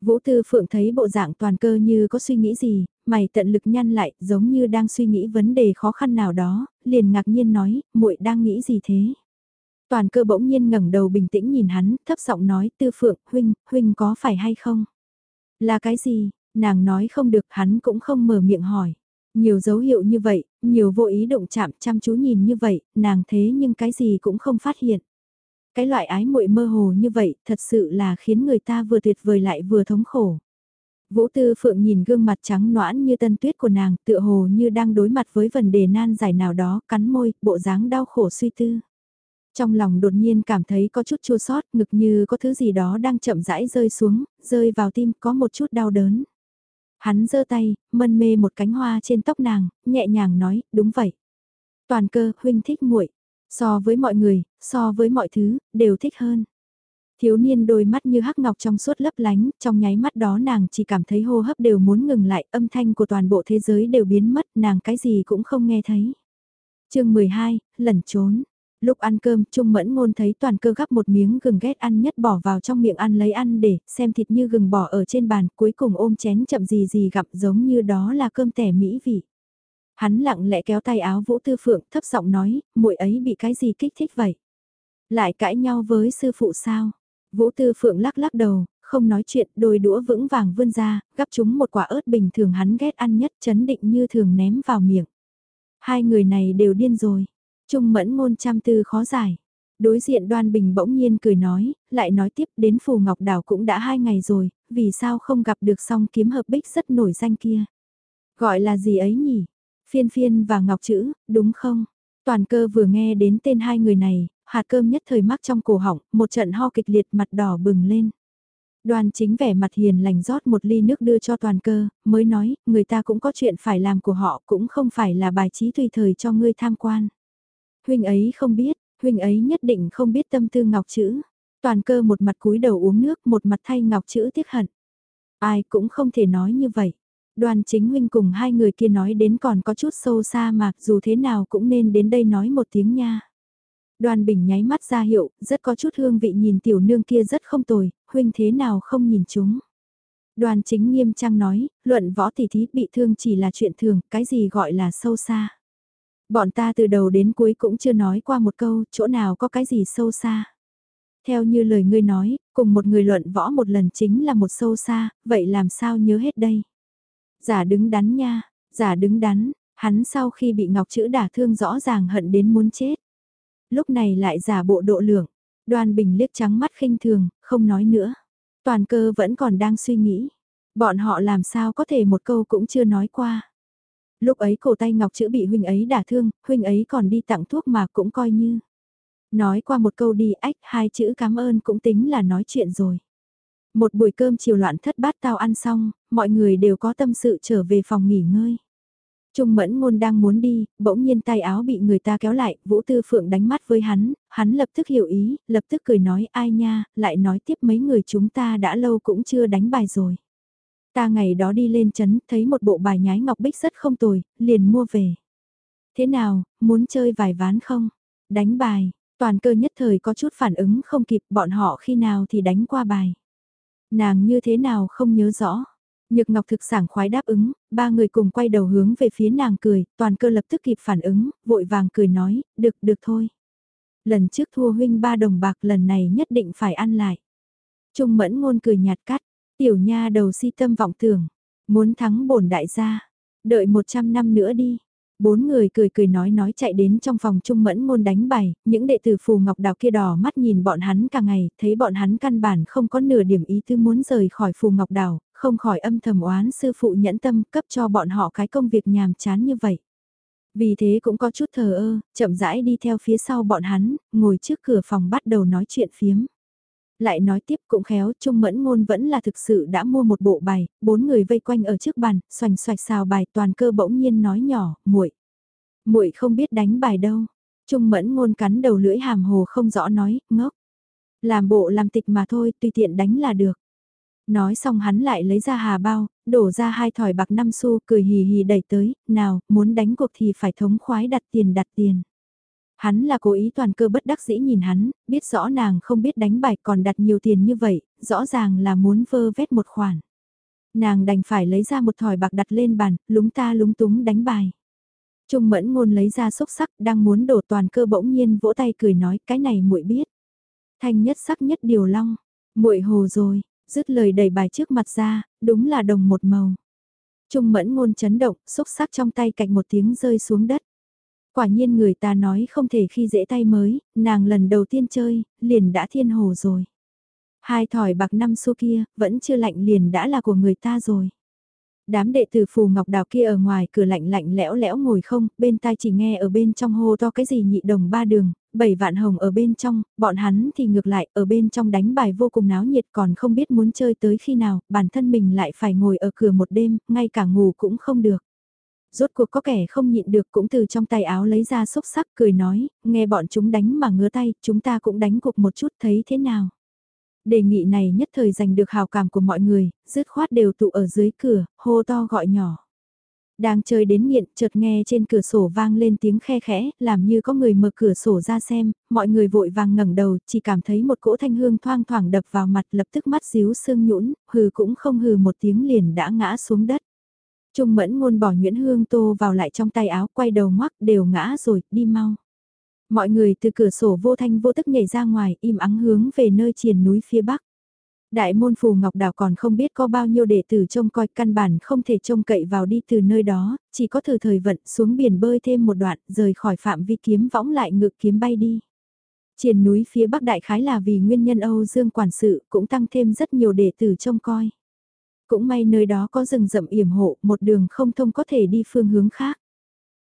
Vũ Tư Phượng thấy bộ dạng toàn cơ như có suy nghĩ gì, mày tận lực nhăn lại, giống như đang suy nghĩ vấn đề khó khăn nào đó, liền ngạc nhiên nói, muội đang nghĩ gì thế? Toàn cơ bỗng nhiên ngẩng đầu bình tĩnh nhìn hắn, thấp giọng nói, Tư Phượng, huynh, huynh có phải hay không? Là cái gì? Nàng nói không được, hắn cũng không mở miệng hỏi. Nhiều dấu hiệu như vậy, nhiều vô ý động chạm chăm chú nhìn như vậy, nàng thế nhưng cái gì cũng không phát hiện. Cái loại ái muội mơ hồ như vậy thật sự là khiến người ta vừa tuyệt vời lại vừa thống khổ. Vũ Tư Phượng nhìn gương mặt trắng noãn như tân tuyết của nàng tựa hồ như đang đối mặt với vấn đề nan giải nào đó, cắn môi, bộ dáng đau khổ suy tư. Trong lòng đột nhiên cảm thấy có chút chua sót, ngực như có thứ gì đó đang chậm rãi rơi xuống, rơi vào tim có một chút đau đớn. Hắn giơ tay, mân mê một cánh hoa trên tóc nàng, nhẹ nhàng nói, đúng vậy. Toàn cơ, huynh thích muội So với mọi người, so với mọi thứ, đều thích hơn. Thiếu niên đôi mắt như hắc ngọc trong suốt lấp lánh, trong nháy mắt đó nàng chỉ cảm thấy hô hấp đều muốn ngừng lại, âm thanh của toàn bộ thế giới đều biến mất, nàng cái gì cũng không nghe thấy. chương 12, lẩn trốn. Lúc ăn cơm, Trung Mẫn Ngôn thấy toàn cơ gắp một miếng gừng ghét ăn nhất bỏ vào trong miệng ăn lấy ăn để xem thịt như gừng bỏ ở trên bàn, cuối cùng ôm chén chậm gì gì gặp giống như đó là cơm tẻ mỹ vị. Hắn lặng lẽ kéo tay áo Vũ Tư Phượng thấp giọng nói, muội ấy bị cái gì kích thích vậy? Lại cãi nhau với sư phụ sao? Vũ Tư Phượng lắc lắc đầu, không nói chuyện, đôi đũa vững vàng vươn ra, gắp chúng một quả ớt bình thường hắn ghét ăn nhất chấn định như thường ném vào miệng. Hai người này đều điên rồi. Trung mẫn ngôn trăm tư khó giải. Đối diện đoan bình bỗng nhiên cười nói, lại nói tiếp đến Phù Ngọc Đảo cũng đã hai ngày rồi, vì sao không gặp được song kiếm hợp bích rất nổi danh kia. Gọi là gì ấy nhỉ? Phiên phiên và Ngọc chữ, đúng không? Toàn cơ vừa nghe đến tên hai người này, hạt cơm nhất thời mắc trong cổ họng, một trận ho kịch liệt mặt đỏ bừng lên. Đoàn chính vẻ mặt hiền lành rót một ly nước đưa cho toàn cơ, mới nói, người ta cũng có chuyện phải làm của họ, cũng không phải là bài trí tùy thời cho ngươi tham quan. Huynh ấy không biết, huynh ấy nhất định không biết tâm tư ngọc chữ. Toàn cơ một mặt cúi đầu uống nước, một mặt thay ngọc chữ tiếc hận. Ai cũng không thể nói như vậy. Đoàn chính huynh cùng hai người kia nói đến còn có chút sâu xa mà dù thế nào cũng nên đến đây nói một tiếng nha. Đoàn bình nháy mắt ra hiệu, rất có chút hương vị nhìn tiểu nương kia rất không tồi, huynh thế nào không nhìn chúng. Đoàn chính nghiêm trang nói, luận võ tỷ thí bị thương chỉ là chuyện thường, cái gì gọi là sâu xa. Bọn ta từ đầu đến cuối cũng chưa nói qua một câu, chỗ nào có cái gì sâu xa. Theo như lời ngươi nói, cùng một người luận võ một lần chính là một sâu xa, vậy làm sao nhớ hết đây? Giả đứng đắn nha, giả đứng đắn, hắn sau khi bị Ngọc Chữ đả thương rõ ràng hận đến muốn chết. Lúc này lại giả bộ độ lượng, đoan bình liếc trắng mắt khinh thường, không nói nữa. Toàn cơ vẫn còn đang suy nghĩ, bọn họ làm sao có thể một câu cũng chưa nói qua. Lúc ấy cổ tay Ngọc Chữ bị huynh ấy đả thương, huynh ấy còn đi tặng thuốc mà cũng coi như. Nói qua một câu đi ách hai chữ cảm ơn cũng tính là nói chuyện rồi. Một buổi cơm chiều loạn thất bát tao ăn xong, mọi người đều có tâm sự trở về phòng nghỉ ngơi. Trung mẫn ngôn đang muốn đi, bỗng nhiên tay áo bị người ta kéo lại, Vũ Tư Phượng đánh mắt với hắn, hắn lập tức hiểu ý, lập tức cười nói ai nha, lại nói tiếp mấy người chúng ta đã lâu cũng chưa đánh bài rồi. Ta ngày đó đi lên chấn, thấy một bộ bài nhái ngọc bích rất không tồi, liền mua về. Thế nào, muốn chơi vài ván không? Đánh bài, toàn cơ nhất thời có chút phản ứng không kịp bọn họ khi nào thì đánh qua bài. Nàng như thế nào không nhớ rõ. Nhược Ngọc thực sảng khoái đáp ứng, ba người cùng quay đầu hướng về phía nàng cười, toàn cơ lập tức kịp phản ứng, vội vàng cười nói, được được thôi. Lần trước thua huynh ba đồng bạc lần này nhất định phải ăn lại. Trung mẫn ngôn cười nhạt cắt, tiểu nha đầu si tâm vọng tưởng, muốn thắng bổn đại gia, đợi 100 năm nữa đi. Bốn người cười cười nói nói chạy đến trong phòng trung mẫn môn đánh bài, những đệ tử phù ngọc đào kia đỏ mắt nhìn bọn hắn cả ngày, thấy bọn hắn căn bản không có nửa điểm ý tư muốn rời khỏi phù ngọc đào, không khỏi âm thầm oán sư phụ nhẫn tâm cấp cho bọn họ cái công việc nhàm chán như vậy. Vì thế cũng có chút thờ ơ, chậm rãi đi theo phía sau bọn hắn, ngồi trước cửa phòng bắt đầu nói chuyện phiếm. Lại nói tiếp cũng khéo, Trung Mẫn Ngôn vẫn là thực sự đã mua một bộ bài, bốn người vây quanh ở trước bàn, xoành xoạch xào bài toàn cơ bỗng nhiên nói nhỏ, muội muội không biết đánh bài đâu. Trung Mẫn Ngôn cắn đầu lưỡi hàm hồ không rõ nói, ngốc. Làm bộ làm tịch mà thôi, tùy tiện đánh là được. Nói xong hắn lại lấy ra hà bao, đổ ra hai thỏi bạc năm xu, cười hì hì đẩy tới, nào, muốn đánh cuộc thì phải thống khoái đặt tiền đặt tiền. Hắn là cố ý toàn cơ bất đắc dĩ nhìn hắn, biết rõ nàng không biết đánh bài còn đặt nhiều tiền như vậy, rõ ràng là muốn vơ vét một khoản. Nàng đành phải lấy ra một thỏi bạc đặt lên bàn, lúng ta lúng túng đánh bài. Trung mẫn ngôn lấy ra xúc sắc, đang muốn đổ toàn cơ bỗng nhiên vỗ tay cười nói cái này muội biết. Thanh nhất sắc nhất điều long, muội hồ rồi, dứt lời đẩy bài trước mặt ra, đúng là đồng một màu. Trung mẫn ngôn chấn động, xúc sắc trong tay cạnh một tiếng rơi xuống đất. Quả nhiên người ta nói không thể khi dễ tay mới, nàng lần đầu tiên chơi, liền đã thiên hồ rồi. Hai thỏi bạc năm xu kia, vẫn chưa lạnh liền đã là của người ta rồi. Đám đệ tử phù ngọc đào kia ở ngoài cửa lạnh lạnh lẽo lẽo ngồi không, bên tai chỉ nghe ở bên trong hô to cái gì nhị đồng ba đường, bảy vạn hồng ở bên trong, bọn hắn thì ngược lại ở bên trong đánh bài vô cùng náo nhiệt còn không biết muốn chơi tới khi nào, bản thân mình lại phải ngồi ở cửa một đêm, ngay cả ngủ cũng không được. Rốt cuộc có kẻ không nhịn được cũng từ trong tay áo lấy ra xúc sắc cười nói, nghe bọn chúng đánh mà ngứa tay, chúng ta cũng đánh cuộc một chút thấy thế nào. Đề nghị này nhất thời giành được hào cảm của mọi người, dứt khoát đều tụ ở dưới cửa, hô to gọi nhỏ. Đang chơi đến nghiện, chợt nghe trên cửa sổ vang lên tiếng khe khẽ, làm như có người mở cửa sổ ra xem, mọi người vội vàng ngẩng đầu, chỉ cảm thấy một cỗ thanh hương thoang thoảng đập vào mặt lập tức mắt díu sương nhũn, hừ cũng không hừ một tiếng liền đã ngã xuống đất. Trung mẫn ngôn bỏ Nguyễn Hương Tô vào lại trong tay áo quay đầu ngoắc đều ngã rồi, đi mau. Mọi người từ cửa sổ vô thanh vô tức nhảy ra ngoài, im ắng hướng về nơi triền núi phía bắc. Đại môn phù Ngọc Đảo còn không biết có bao nhiêu đệ tử trông coi căn bản không thể trông cậy vào đi từ nơi đó, chỉ có thử thời vận xuống biển bơi thêm một đoạn rời khỏi phạm vi kiếm võng lại ngự kiếm bay đi. Triền núi phía bắc đại khái là vì nguyên nhân Âu Dương quản sự cũng tăng thêm rất nhiều đệ tử trông coi. Cũng may nơi đó có rừng rậm yểm hộ, một đường không thông có thể đi phương hướng khác.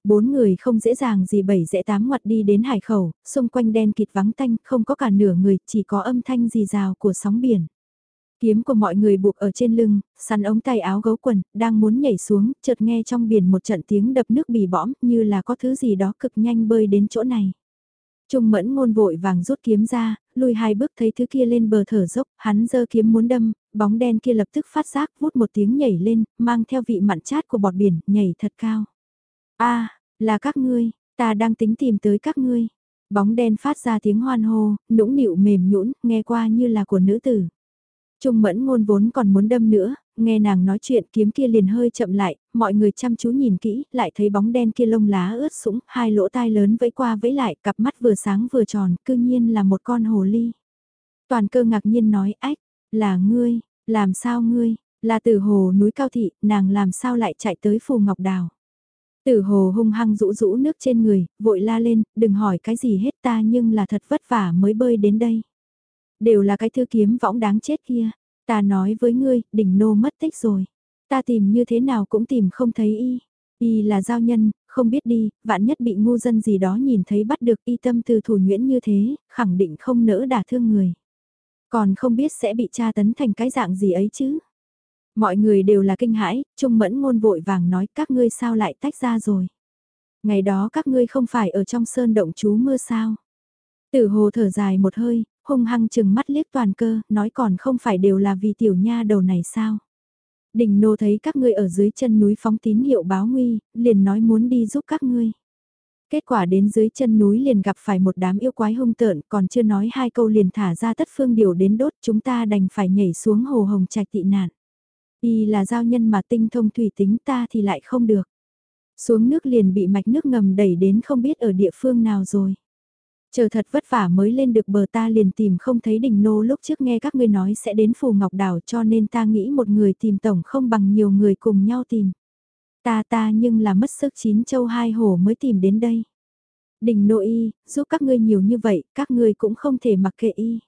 Bốn người không dễ dàng gì bảy dễ tám ngoặt đi đến hải khẩu, xung quanh đen kịt vắng tanh, không có cả nửa người, chỉ có âm thanh rì rào của sóng biển. Kiếm của mọi người buộc ở trên lưng, săn ống tay áo gấu quần, đang muốn nhảy xuống, chợt nghe trong biển một trận tiếng đập nước bì bõm, như là có thứ gì đó cực nhanh bơi đến chỗ này. Trung mẫn ngôn vội vàng rút kiếm ra, lùi hai bước thấy thứ kia lên bờ thở dốc, hắn giơ kiếm muốn đâm, bóng đen kia lập tức phát giác vút một tiếng nhảy lên, mang theo vị mặn chát của bọt biển, nhảy thật cao. a là các ngươi, ta đang tính tìm tới các ngươi. Bóng đen phát ra tiếng hoan hô, nũng nịu mềm nhũn, nghe qua như là của nữ tử. Trung mẫn ngôn vốn còn muốn đâm nữa, nghe nàng nói chuyện kiếm kia liền hơi chậm lại, mọi người chăm chú nhìn kỹ, lại thấy bóng đen kia lông lá ướt sũng, hai lỗ tai lớn vẫy qua vẫy lại, cặp mắt vừa sáng vừa tròn, cư nhiên là một con hồ ly. Toàn cơ ngạc nhiên nói, ách, là ngươi, làm sao ngươi, là từ hồ núi cao thị, nàng làm sao lại chạy tới phù ngọc đào. Tử hồ hung hăng rũ rũ nước trên người, vội la lên, đừng hỏi cái gì hết ta nhưng là thật vất vả mới bơi đến đây. Đều là cái thư kiếm võng đáng chết kia, ta nói với ngươi, đỉnh nô mất tích rồi. Ta tìm như thế nào cũng tìm không thấy y. Y là giao nhân, không biết đi, vạn nhất bị ngu dân gì đó nhìn thấy bắt được y tâm từ thủ nhuyễn như thế, khẳng định không nỡ đả thương người. Còn không biết sẽ bị tra tấn thành cái dạng gì ấy chứ. Mọi người đều là kinh hãi, Trung Mẫn ngôn vội vàng nói các ngươi sao lại tách ra rồi. Ngày đó các ngươi không phải ở trong sơn động chú mưa sao. Tử hồ thở dài một hơi, hung hăng chừng mắt liếc toàn cơ, nói còn không phải đều là vì tiểu nha đầu này sao. Đình nô thấy các ngươi ở dưới chân núi phóng tín hiệu báo nguy, liền nói muốn đi giúp các ngươi. Kết quả đến dưới chân núi liền gặp phải một đám yêu quái hung tợn, còn chưa nói hai câu liền thả ra tất phương điều đến đốt, chúng ta đành phải nhảy xuống hồ hồng trạch tị nạn. Y là giao nhân mà tinh thông thủy tính ta thì lại không được. Xuống nước liền bị mạch nước ngầm đẩy đến không biết ở địa phương nào rồi. Chờ thật vất vả mới lên được bờ ta liền tìm không thấy đình nô lúc trước nghe các ngươi nói sẽ đến phù ngọc đảo cho nên ta nghĩ một người tìm tổng không bằng nhiều người cùng nhau tìm. Ta ta nhưng là mất sức chín châu hai hổ mới tìm đến đây. Đình nô y, giúp các ngươi nhiều như vậy, các ngươi cũng không thể mặc kệ y.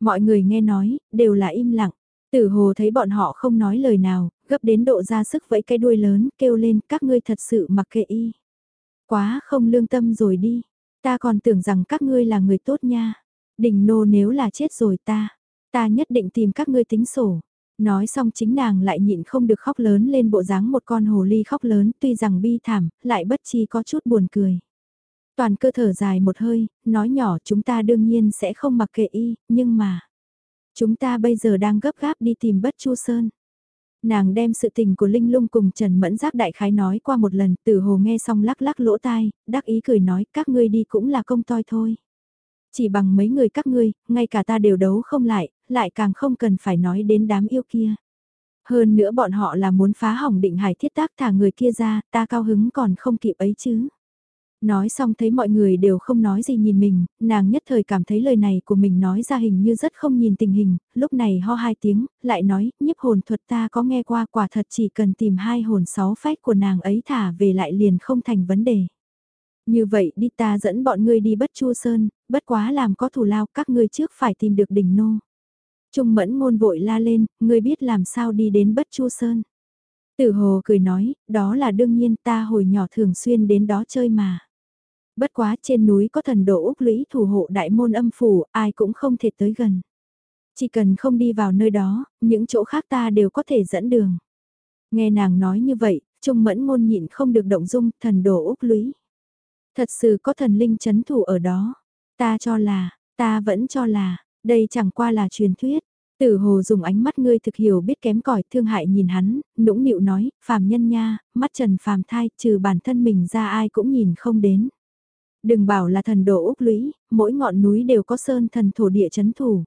Mọi người nghe nói, đều là im lặng. Tử hồ thấy bọn họ không nói lời nào, gấp đến độ ra sức vẫy cái đuôi lớn, kêu lên các ngươi thật sự mặc kệ y. Quá không lương tâm rồi đi, ta còn tưởng rằng các ngươi là người tốt nha. Đình nô nếu là chết rồi ta, ta nhất định tìm các ngươi tính sổ. Nói xong chính nàng lại nhịn không được khóc lớn lên bộ dáng một con hồ ly khóc lớn tuy rằng bi thảm, lại bất chi có chút buồn cười. Toàn cơ thở dài một hơi, nói nhỏ chúng ta đương nhiên sẽ không mặc kệ y, nhưng mà... Chúng ta bây giờ đang gấp gáp đi tìm bất chu sơn. Nàng đem sự tình của Linh Lung cùng Trần Mẫn Giác đại khái nói qua một lần, từ hồ nghe xong lắc lắc lỗ tai, đắc ý cười nói các ngươi đi cũng là công toi thôi. Chỉ bằng mấy người các ngươi, ngay cả ta đều đấu không lại, lại càng không cần phải nói đến đám yêu kia. Hơn nữa bọn họ là muốn phá hỏng định hải thiết tác thả người kia ra, ta cao hứng còn không kịp ấy chứ. Nói xong thấy mọi người đều không nói gì nhìn mình, nàng nhất thời cảm thấy lời này của mình nói ra hình như rất không nhìn tình hình, lúc này ho hai tiếng, lại nói, nhiếp hồn thuật ta có nghe qua quả thật chỉ cần tìm hai hồn sáu phách của nàng ấy thả về lại liền không thành vấn đề. Như vậy đi ta dẫn bọn ngươi đi bất chu sơn, bất quá làm có thủ lao các ngươi trước phải tìm được đỉnh nô. Trung mẫn ngôn vội la lên, ngươi biết làm sao đi đến bất chu sơn. Tử hồ cười nói, đó là đương nhiên ta hồi nhỏ thường xuyên đến đó chơi mà. Bất quá trên núi có thần độ Úc lũy thủ hộ đại môn âm phủ, ai cũng không thể tới gần. Chỉ cần không đi vào nơi đó, những chỗ khác ta đều có thể dẫn đường. Nghe nàng nói như vậy, Trung mẫn ngôn nhịn không được động dung, thần đồ Úc lũy. Thật sự có thần linh chấn thủ ở đó. Ta cho là, ta vẫn cho là, đây chẳng qua là truyền thuyết. Tử hồ dùng ánh mắt ngươi thực hiểu biết kém cỏi thương hại nhìn hắn, nũng nịu nói, phàm nhân nha, mắt trần phàm thai, trừ bản thân mình ra ai cũng nhìn không đến. Đừng bảo là thần đồ Úc lũy, mỗi ngọn núi đều có sơn thần thổ địa chấn thủ.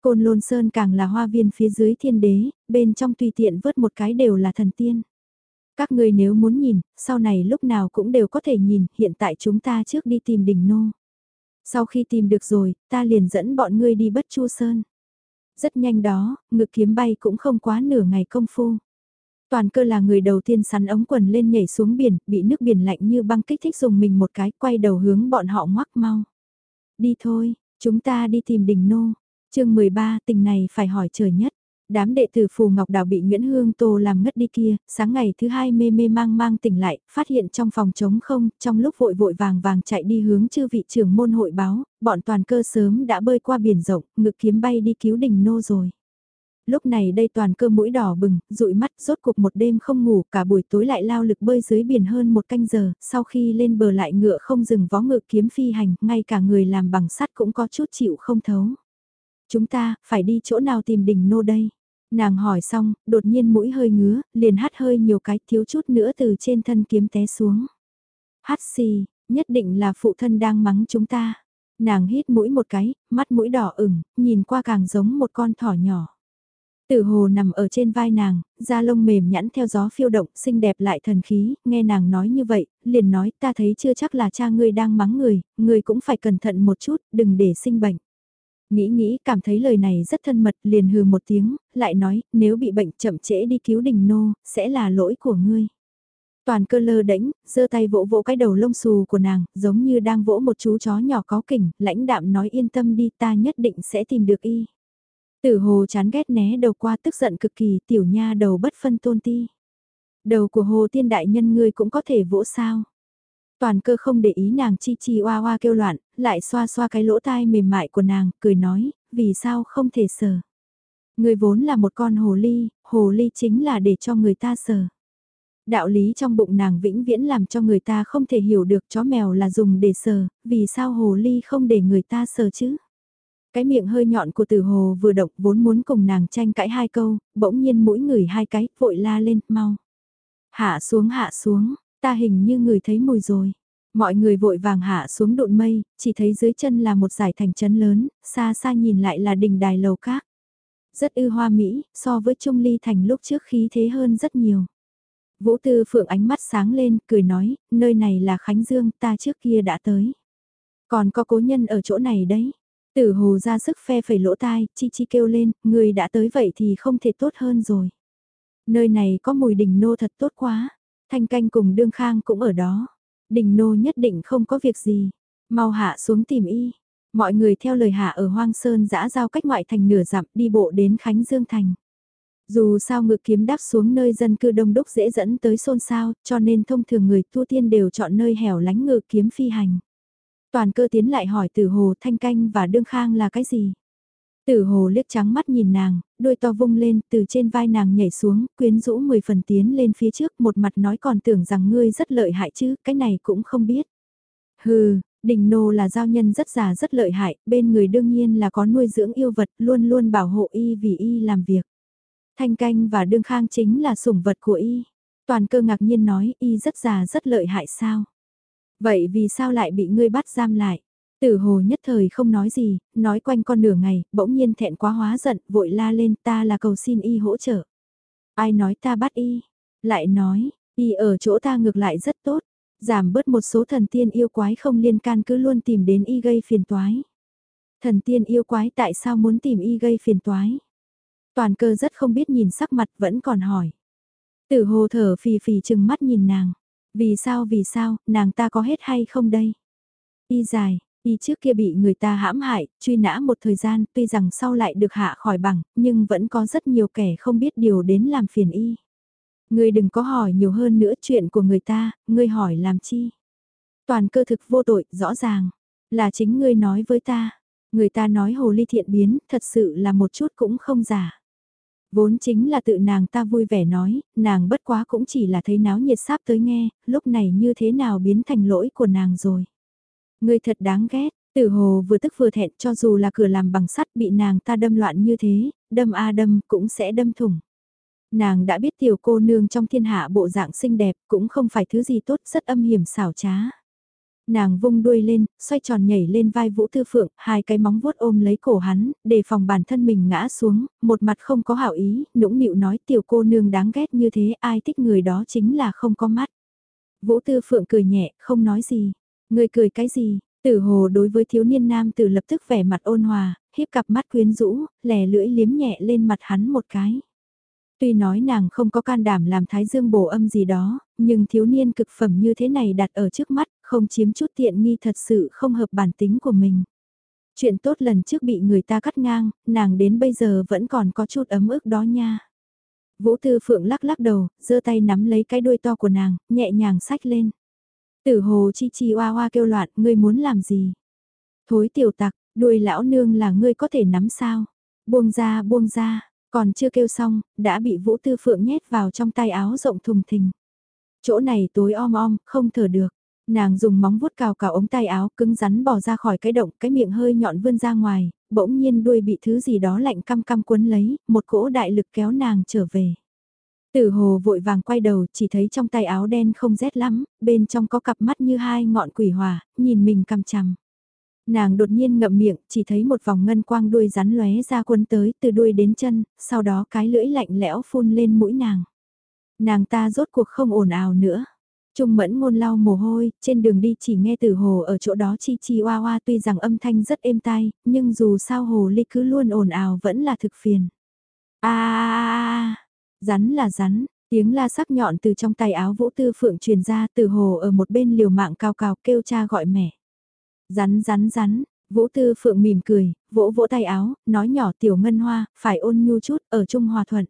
Côn lôn sơn càng là hoa viên phía dưới thiên đế, bên trong tùy tiện vớt một cái đều là thần tiên. Các ngươi nếu muốn nhìn, sau này lúc nào cũng đều có thể nhìn, hiện tại chúng ta trước đi tìm đỉnh nô. Sau khi tìm được rồi, ta liền dẫn bọn ngươi đi bất chu sơn. Rất nhanh đó, ngực kiếm bay cũng không quá nửa ngày công phu. Toàn cơ là người đầu tiên sắn ống quần lên nhảy xuống biển, bị nước biển lạnh như băng kích thích dùng mình một cái, quay đầu hướng bọn họ ngoắc mau. Đi thôi, chúng ta đi tìm đỉnh nô. chương 13 tình này phải hỏi trời nhất. Đám đệ tử Phù Ngọc Đào bị Nguyễn Hương Tô làm ngất đi kia, sáng ngày thứ hai mê mê mang mang tỉnh lại, phát hiện trong phòng trống không, trong lúc vội vội vàng vàng chạy đi hướng chư vị trưởng môn hội báo, bọn toàn cơ sớm đã bơi qua biển rộng, ngực kiếm bay đi cứu đình nô rồi lúc này đây toàn cơ mũi đỏ bừng, dụi mắt, rốt cuộc một đêm không ngủ, cả buổi tối lại lao lực bơi dưới biển hơn một canh giờ, sau khi lên bờ lại ngựa không dừng vó ngựa kiếm phi hành, ngay cả người làm bằng sắt cũng có chút chịu không thấu. Chúng ta, phải đi chỗ nào tìm đỉnh nô đây? Nàng hỏi xong, đột nhiên mũi hơi ngứa, liền hắt hơi nhiều cái thiếu chút nữa từ trên thân kiếm té xuống. Hát xì, nhất định là phụ thân đang mắng chúng ta. Nàng hít mũi một cái, mắt mũi đỏ ửng, nhìn qua càng giống một con thỏ nhỏ. Tử hồ nằm ở trên vai nàng, da lông mềm nhẵn theo gió phiêu động, xinh đẹp lại thần khí, nghe nàng nói như vậy, liền nói ta thấy chưa chắc là cha ngươi đang mắng người, ngươi cũng phải cẩn thận một chút, đừng để sinh bệnh. Nghĩ nghĩ cảm thấy lời này rất thân mật liền hừ một tiếng, lại nói nếu bị bệnh chậm trễ đi cứu đình nô, sẽ là lỗi của ngươi. Toàn cơ lơ đễnh, giơ tay vỗ vỗ cái đầu lông xù của nàng, giống như đang vỗ một chú chó nhỏ có kỉnh, lãnh đạm nói yên tâm đi ta nhất định sẽ tìm được y. Tử hồ chán ghét né đầu qua tức giận cực kỳ tiểu nha đầu bất phân tôn ti. Đầu của hồ tiên đại nhân ngươi cũng có thể vỗ sao. Toàn cơ không để ý nàng chi chi oa oa kêu loạn, lại xoa xoa cái lỗ tai mềm mại của nàng, cười nói, vì sao không thể sờ. Người vốn là một con hồ ly, hồ ly chính là để cho người ta sờ. Đạo lý trong bụng nàng vĩnh viễn làm cho người ta không thể hiểu được chó mèo là dùng để sờ, vì sao hồ ly không để người ta sờ chứ. Cái miệng hơi nhọn của tử hồ vừa động vốn muốn cùng nàng tranh cãi hai câu, bỗng nhiên mũi người hai cái, vội la lên, mau. Hạ xuống hạ xuống, ta hình như người thấy mùi rồi. Mọi người vội vàng hạ xuống độn mây, chỉ thấy dưới chân là một giải thành trấn lớn, xa xa nhìn lại là đình đài lầu các. Rất ư hoa mỹ, so với Trung Ly Thành lúc trước khí thế hơn rất nhiều. Vũ Tư Phượng ánh mắt sáng lên, cười nói, nơi này là Khánh Dương, ta trước kia đã tới. Còn có cố nhân ở chỗ này đấy. Tử hồ ra sức phe phẩy lỗ tai, chi chi kêu lên, người đã tới vậy thì không thể tốt hơn rồi. Nơi này có mùi đình nô thật tốt quá. Thanh canh cùng đương khang cũng ở đó. Đình nô nhất định không có việc gì. Mau hạ xuống tìm y. Mọi người theo lời hạ ở Hoang Sơn giã giao cách ngoại thành nửa dặm đi bộ đến Khánh Dương Thành. Dù sao ngự kiếm đáp xuống nơi dân cư đông đúc dễ dẫn tới xôn xao, cho nên thông thường người tu tiên đều chọn nơi hẻo lánh ngự kiếm phi hành. Toàn cơ tiến lại hỏi tử hồ thanh canh và đương khang là cái gì? Tử hồ liếc trắng mắt nhìn nàng, đôi to vung lên, từ trên vai nàng nhảy xuống, quyến rũ mười phần tiến lên phía trước, một mặt nói còn tưởng rằng ngươi rất lợi hại chứ, cái này cũng không biết. Hừ, đình nô là giao nhân rất già rất lợi hại, bên người đương nhiên là có nuôi dưỡng yêu vật, luôn luôn bảo hộ y vì y làm việc. Thanh canh và đương khang chính là sủng vật của y. Toàn cơ ngạc nhiên nói y rất già rất lợi hại sao. Vậy vì sao lại bị ngươi bắt giam lại? Tử hồ nhất thời không nói gì, nói quanh con nửa ngày, bỗng nhiên thẹn quá hóa giận, vội la lên ta là cầu xin y hỗ trợ. Ai nói ta bắt y? Lại nói, y ở chỗ ta ngược lại rất tốt, giảm bớt một số thần tiên yêu quái không liên can cứ luôn tìm đến y gây phiền toái. Thần tiên yêu quái tại sao muốn tìm y gây phiền toái? Toàn cơ rất không biết nhìn sắc mặt vẫn còn hỏi. Tử hồ thở phì phì chừng mắt nhìn nàng. Vì sao vì sao, nàng ta có hết hay không đây? Y dài, y trước kia bị người ta hãm hại, truy nã một thời gian, tuy rằng sau lại được hạ khỏi bằng, nhưng vẫn có rất nhiều kẻ không biết điều đến làm phiền y. Ngươi đừng có hỏi nhiều hơn nữa chuyện của người ta, ngươi hỏi làm chi? Toàn cơ thực vô tội, rõ ràng, là chính ngươi nói với ta. Người ta nói hồ ly thiện biến, thật sự là một chút cũng không giả. Vốn chính là tự nàng ta vui vẻ nói, nàng bất quá cũng chỉ là thấy náo nhiệt sáp tới nghe, lúc này như thế nào biến thành lỗi của nàng rồi. Người thật đáng ghét, tử hồ vừa tức vừa thẹn cho dù là cửa làm bằng sắt bị nàng ta đâm loạn như thế, đâm a đâm cũng sẽ đâm thủng. Nàng đã biết tiểu cô nương trong thiên hạ bộ dạng xinh đẹp cũng không phải thứ gì tốt rất âm hiểm xảo trá. Nàng vung đuôi lên, xoay tròn nhảy lên vai Vũ Tư Phượng, hai cái móng vuốt ôm lấy cổ hắn, để phòng bản thân mình ngã xuống, một mặt không có hảo ý, nũng nịu nói tiểu cô nương đáng ghét như thế, ai thích người đó chính là không có mắt. Vũ Tư Phượng cười nhẹ, không nói gì. Người cười cái gì? Tử hồ đối với thiếu niên nam tử lập tức vẻ mặt ôn hòa, híp cặp mắt quyến rũ, lè lưỡi liếm nhẹ lên mặt hắn một cái. Tuy nói nàng không có can đảm làm thái dương bổ âm gì đó, nhưng thiếu niên cực phẩm như thế này đặt ở trước mắt, không chiếm chút tiện nghi thật sự không hợp bản tính của mình. Chuyện tốt lần trước bị người ta cắt ngang, nàng đến bây giờ vẫn còn có chút ấm ức đó nha. Vũ Tư Phượng lắc lắc đầu, giơ tay nắm lấy cái đuôi to của nàng, nhẹ nhàng sách lên. Tử hồ chi chi oa oa kêu loạn, ngươi muốn làm gì? Thối tiểu tặc, đuôi lão nương là ngươi có thể nắm sao? Buông ra buông ra, còn chưa kêu xong, đã bị Vũ Tư Phượng nhét vào trong tay áo rộng thùng thình. Chỗ này tối om om, không thở được. Nàng dùng móng vuốt cào cào ống tay áo cứng rắn bỏ ra khỏi cái động, cái miệng hơi nhọn vươn ra ngoài, bỗng nhiên đuôi bị thứ gì đó lạnh căm căm cuốn lấy, một cỗ đại lực kéo nàng trở về. Tử hồ vội vàng quay đầu, chỉ thấy trong tay áo đen không rét lắm, bên trong có cặp mắt như hai ngọn quỷ hỏa, nhìn mình căm chằm. Nàng đột nhiên ngậm miệng, chỉ thấy một vòng ngân quang đuôi rắn lóe ra cuốn tới từ đuôi đến chân, sau đó cái lưỡi lạnh lẽo phun lên mũi nàng. Nàng ta rốt cuộc không ồn ào nữa. Trung mẫn ngôn lau mồ hôi, trên đường đi chỉ nghe từ hồ ở chỗ đó chi chi oa oa tuy rằng âm thanh rất êm tai, nhưng dù sao hồ ly cứ luôn ồn ào vẫn là thực phiền. a rắn là rắn, tiếng la sắc nhọn từ trong tay áo vũ tư phượng truyền ra từ hồ ở một bên liều mạng cao cao kêu cha gọi mẹ. Rắn rắn rắn, Vũ Tư Phượng mỉm cười, vỗ vỗ tay áo, nói nhỏ tiểu ngân hoa, phải ôn nhu chút, ở Trung Hòa Thuận.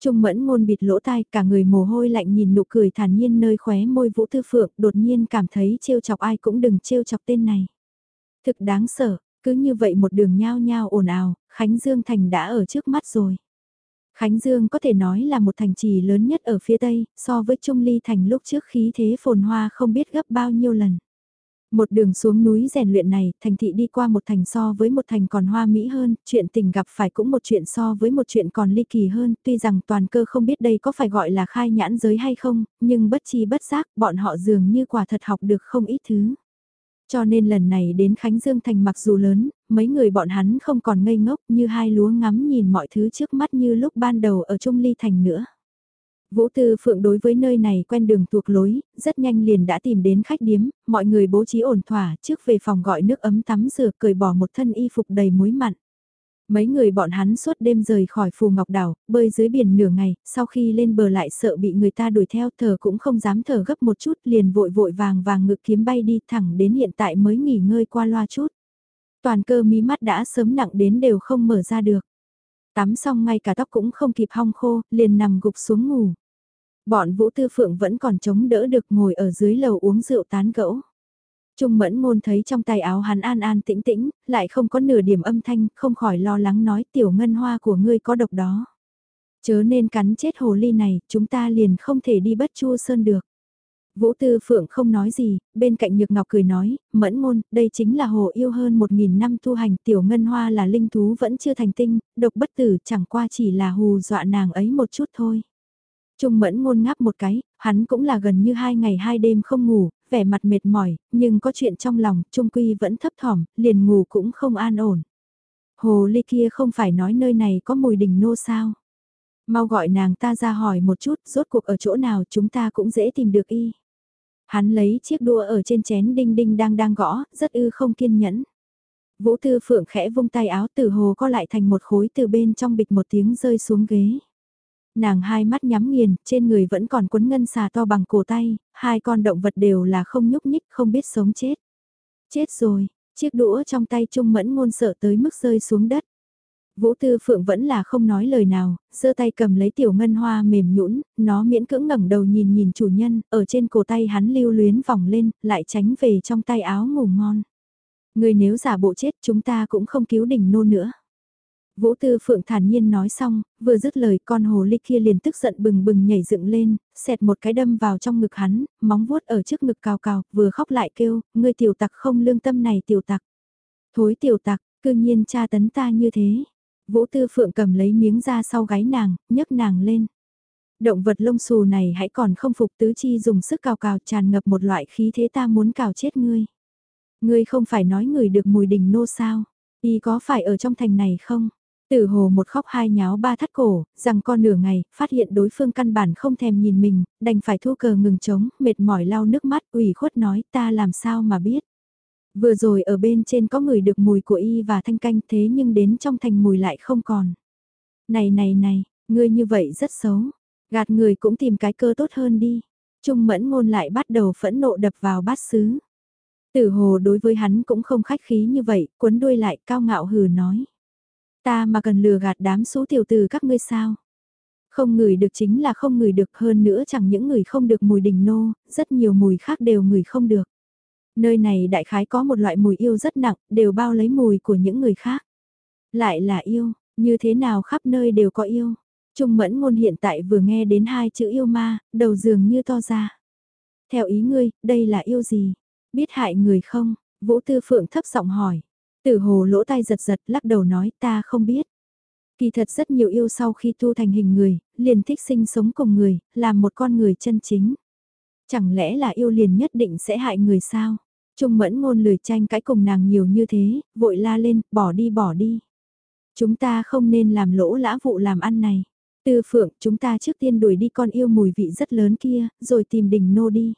Trung mẫn ngôn bịt lỗ tai, cả người mồ hôi lạnh nhìn nụ cười thản nhiên nơi khóe môi Vũ Tư Phượng, đột nhiên cảm thấy trêu chọc ai cũng đừng trêu chọc tên này. Thực đáng sợ, cứ như vậy một đường nhao nhao ồn ào, Khánh Dương Thành đã ở trước mắt rồi. Khánh Dương có thể nói là một thành trì lớn nhất ở phía Tây, so với Trung Ly Thành lúc trước khí thế phồn hoa không biết gấp bao nhiêu lần. Một đường xuống núi rèn luyện này, thành thị đi qua một thành so với một thành còn hoa mỹ hơn, chuyện tình gặp phải cũng một chuyện so với một chuyện còn ly kỳ hơn, tuy rằng toàn cơ không biết đây có phải gọi là khai nhãn giới hay không, nhưng bất chi bất giác, bọn họ dường như quả thật học được không ít thứ. Cho nên lần này đến Khánh Dương Thành mặc dù lớn, mấy người bọn hắn không còn ngây ngốc như hai lúa ngắm nhìn mọi thứ trước mắt như lúc ban đầu ở Trung Ly Thành nữa. Vũ Tư Phượng đối với nơi này quen đường thuộc lối, rất nhanh liền đã tìm đến khách điếm, mọi người bố trí ổn thỏa trước về phòng gọi nước ấm tắm rửa cởi bỏ một thân y phục đầy muối mặn. Mấy người bọn hắn suốt đêm rời khỏi phù ngọc đảo, bơi dưới biển nửa ngày, sau khi lên bờ lại sợ bị người ta đuổi theo thở cũng không dám thở gấp một chút liền vội vội vàng vàng ngực kiếm bay đi thẳng đến hiện tại mới nghỉ ngơi qua loa chút. Toàn cơ mí mắt đã sớm nặng đến đều không mở ra được. Tắm xong ngay cả tóc cũng không kịp hong khô, liền nằm gục xuống ngủ. Bọn Vũ Tư Phượng vẫn còn chống đỡ được ngồi ở dưới lầu uống rượu tán gẫu. Trung mẫn ngôn thấy trong tay áo hắn an an tĩnh tĩnh, lại không có nửa điểm âm thanh, không khỏi lo lắng nói tiểu ngân hoa của ngươi có độc đó. Chớ nên cắn chết hồ ly này, chúng ta liền không thể đi bất chua sơn được. Vũ Tư Phượng không nói gì, bên cạnh Nhược Ngọc cười nói, mẫn ngôn, đây chính là hồ yêu hơn một nghìn năm tu hành tiểu ngân hoa là linh thú vẫn chưa thành tinh, độc bất tử chẳng qua chỉ là hù dọa nàng ấy một chút thôi. Trung mẫn ngôn ngáp một cái, hắn cũng là gần như hai ngày hai đêm không ngủ, vẻ mặt mệt mỏi, nhưng có chuyện trong lòng, Trung Quy vẫn thấp thỏm, liền ngủ cũng không an ổn. Hồ ly kia không phải nói nơi này có mùi đình nô sao? Mau gọi nàng ta ra hỏi một chút, rốt cuộc ở chỗ nào chúng ta cũng dễ tìm được y. Hắn lấy chiếc đua ở trên chén đinh đinh đang đang gõ, rất ư không kiên nhẫn. Vũ Tư Phượng khẽ vung tay áo từ hồ co lại thành một khối từ bên trong bịch một tiếng rơi xuống ghế nàng hai mắt nhắm nghiền, trên người vẫn còn quấn ngân xà to bằng cổ tay, hai con động vật đều là không nhúc nhích, không biết sống chết. Chết rồi, chiếc đũa trong tay Trung Mẫn ngôn sợ tới mức rơi xuống đất. Vũ Tư Phượng vẫn là không nói lời nào, giơ tay cầm lấy tiểu ngân hoa mềm nhũn, nó miễn cưỡng ngẩng đầu nhìn nhìn chủ nhân, ở trên cổ tay hắn lưu luyến vòng lên, lại tránh về trong tay áo ngủ ngon. Người nếu giả bộ chết chúng ta cũng không cứu đỉnh nô nữa. Vũ Tư Phượng thản nhiên nói xong, vừa dứt lời con hồ ly kia liền tức giận bừng bừng nhảy dựng lên, xẹt một cái đâm vào trong ngực hắn, móng vuốt ở trước ngực cào cào, vừa khóc lại kêu, ngươi tiểu tặc không lương tâm này tiểu tặc. Thối tiểu tặc, cư nhiên tra tấn ta như thế. Vũ Tư Phượng cầm lấy miếng da sau gáy nàng, nhấc nàng lên. Động vật lông xù này hãy còn không phục tứ chi dùng sức cào cào tràn ngập một loại khí thế ta muốn cào chết ngươi. Ngươi không phải nói người được mùi đình nô sao, y có phải ở trong thành này không? Tử hồ một khóc hai nháo ba thắt cổ, rằng con nửa ngày, phát hiện đối phương căn bản không thèm nhìn mình, đành phải thu cờ ngừng trống, mệt mỏi lau nước mắt, ủy khuất nói ta làm sao mà biết. Vừa rồi ở bên trên có người được mùi của y và thanh canh thế nhưng đến trong thành mùi lại không còn. Này này này, ngươi như vậy rất xấu, gạt người cũng tìm cái cơ tốt hơn đi. Trung mẫn ngôn lại bắt đầu phẫn nộ đập vào bát sứ. Tử hồ đối với hắn cũng không khách khí như vậy, cuốn đuôi lại cao ngạo hừ nói. Ta mà cần lừa gạt đám số tiểu từ các ngươi sao? Không ngửi được chính là không ngửi được hơn nữa chẳng những người không được mùi đình nô, rất nhiều mùi khác đều ngửi không được. Nơi này đại khái có một loại mùi yêu rất nặng, đều bao lấy mùi của những người khác. Lại là yêu, như thế nào khắp nơi đều có yêu. Trung mẫn ngôn hiện tại vừa nghe đến hai chữ yêu ma, đầu dường như to ra. Theo ý ngươi, đây là yêu gì? Biết hại người không? Vũ Tư Phượng thấp giọng hỏi. Tử hồ lỗ tai giật giật lắc đầu nói ta không biết. Kỳ thật rất nhiều yêu sau khi tu thành hình người, liền thích sinh sống cùng người, làm một con người chân chính. Chẳng lẽ là yêu liền nhất định sẽ hại người sao? Trung mẫn ngôn lười tranh cãi cùng nàng nhiều như thế, vội la lên, bỏ đi bỏ đi. Chúng ta không nên làm lỗ lã vụ làm ăn này. Tư phượng, chúng ta trước tiên đuổi đi con yêu mùi vị rất lớn kia, rồi tìm đình nô đi.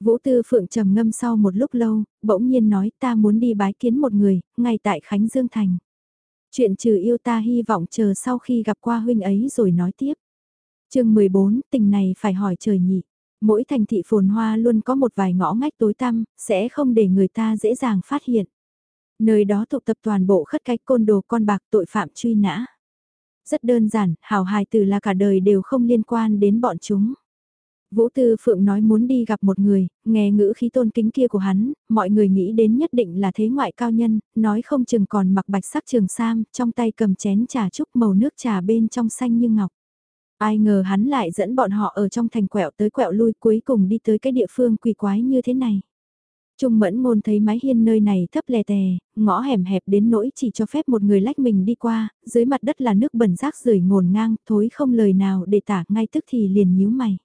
Vũ Tư Phượng trầm ngâm sau một lúc lâu, bỗng nhiên nói ta muốn đi bái kiến một người, ngay tại Khánh Dương Thành. Chuyện trừ yêu ta hy vọng chờ sau khi gặp qua huynh ấy rồi nói tiếp. chương 14, tình này phải hỏi trời nhị. Mỗi thành thị phồn hoa luôn có một vài ngõ ngách tối tăm, sẽ không để người ta dễ dàng phát hiện. Nơi đó tụ tập toàn bộ khất cách côn đồ con bạc tội phạm truy nã. Rất đơn giản, hào hài từ là cả đời đều không liên quan đến bọn chúng. Vũ Tư Phượng nói muốn đi gặp một người, nghe ngữ khí tôn kính kia của hắn, mọi người nghĩ đến nhất định là thế ngoại cao nhân, nói không chừng còn mặc bạch sắc trường sam, trong tay cầm chén trà trúc màu nước trà bên trong xanh như ngọc. Ai ngờ hắn lại dẫn bọn họ ở trong thành quẹo tới quẹo lui cuối cùng đi tới cái địa phương quỷ quái như thế này. Trung mẫn ngôn thấy mái hiên nơi này thấp lè tè, ngõ hẻm hẹp đến nỗi chỉ cho phép một người lách mình đi qua, dưới mặt đất là nước bẩn rác rưởi ngổn ngang, thối không lời nào để tả ngay tức thì liền nhíu mày.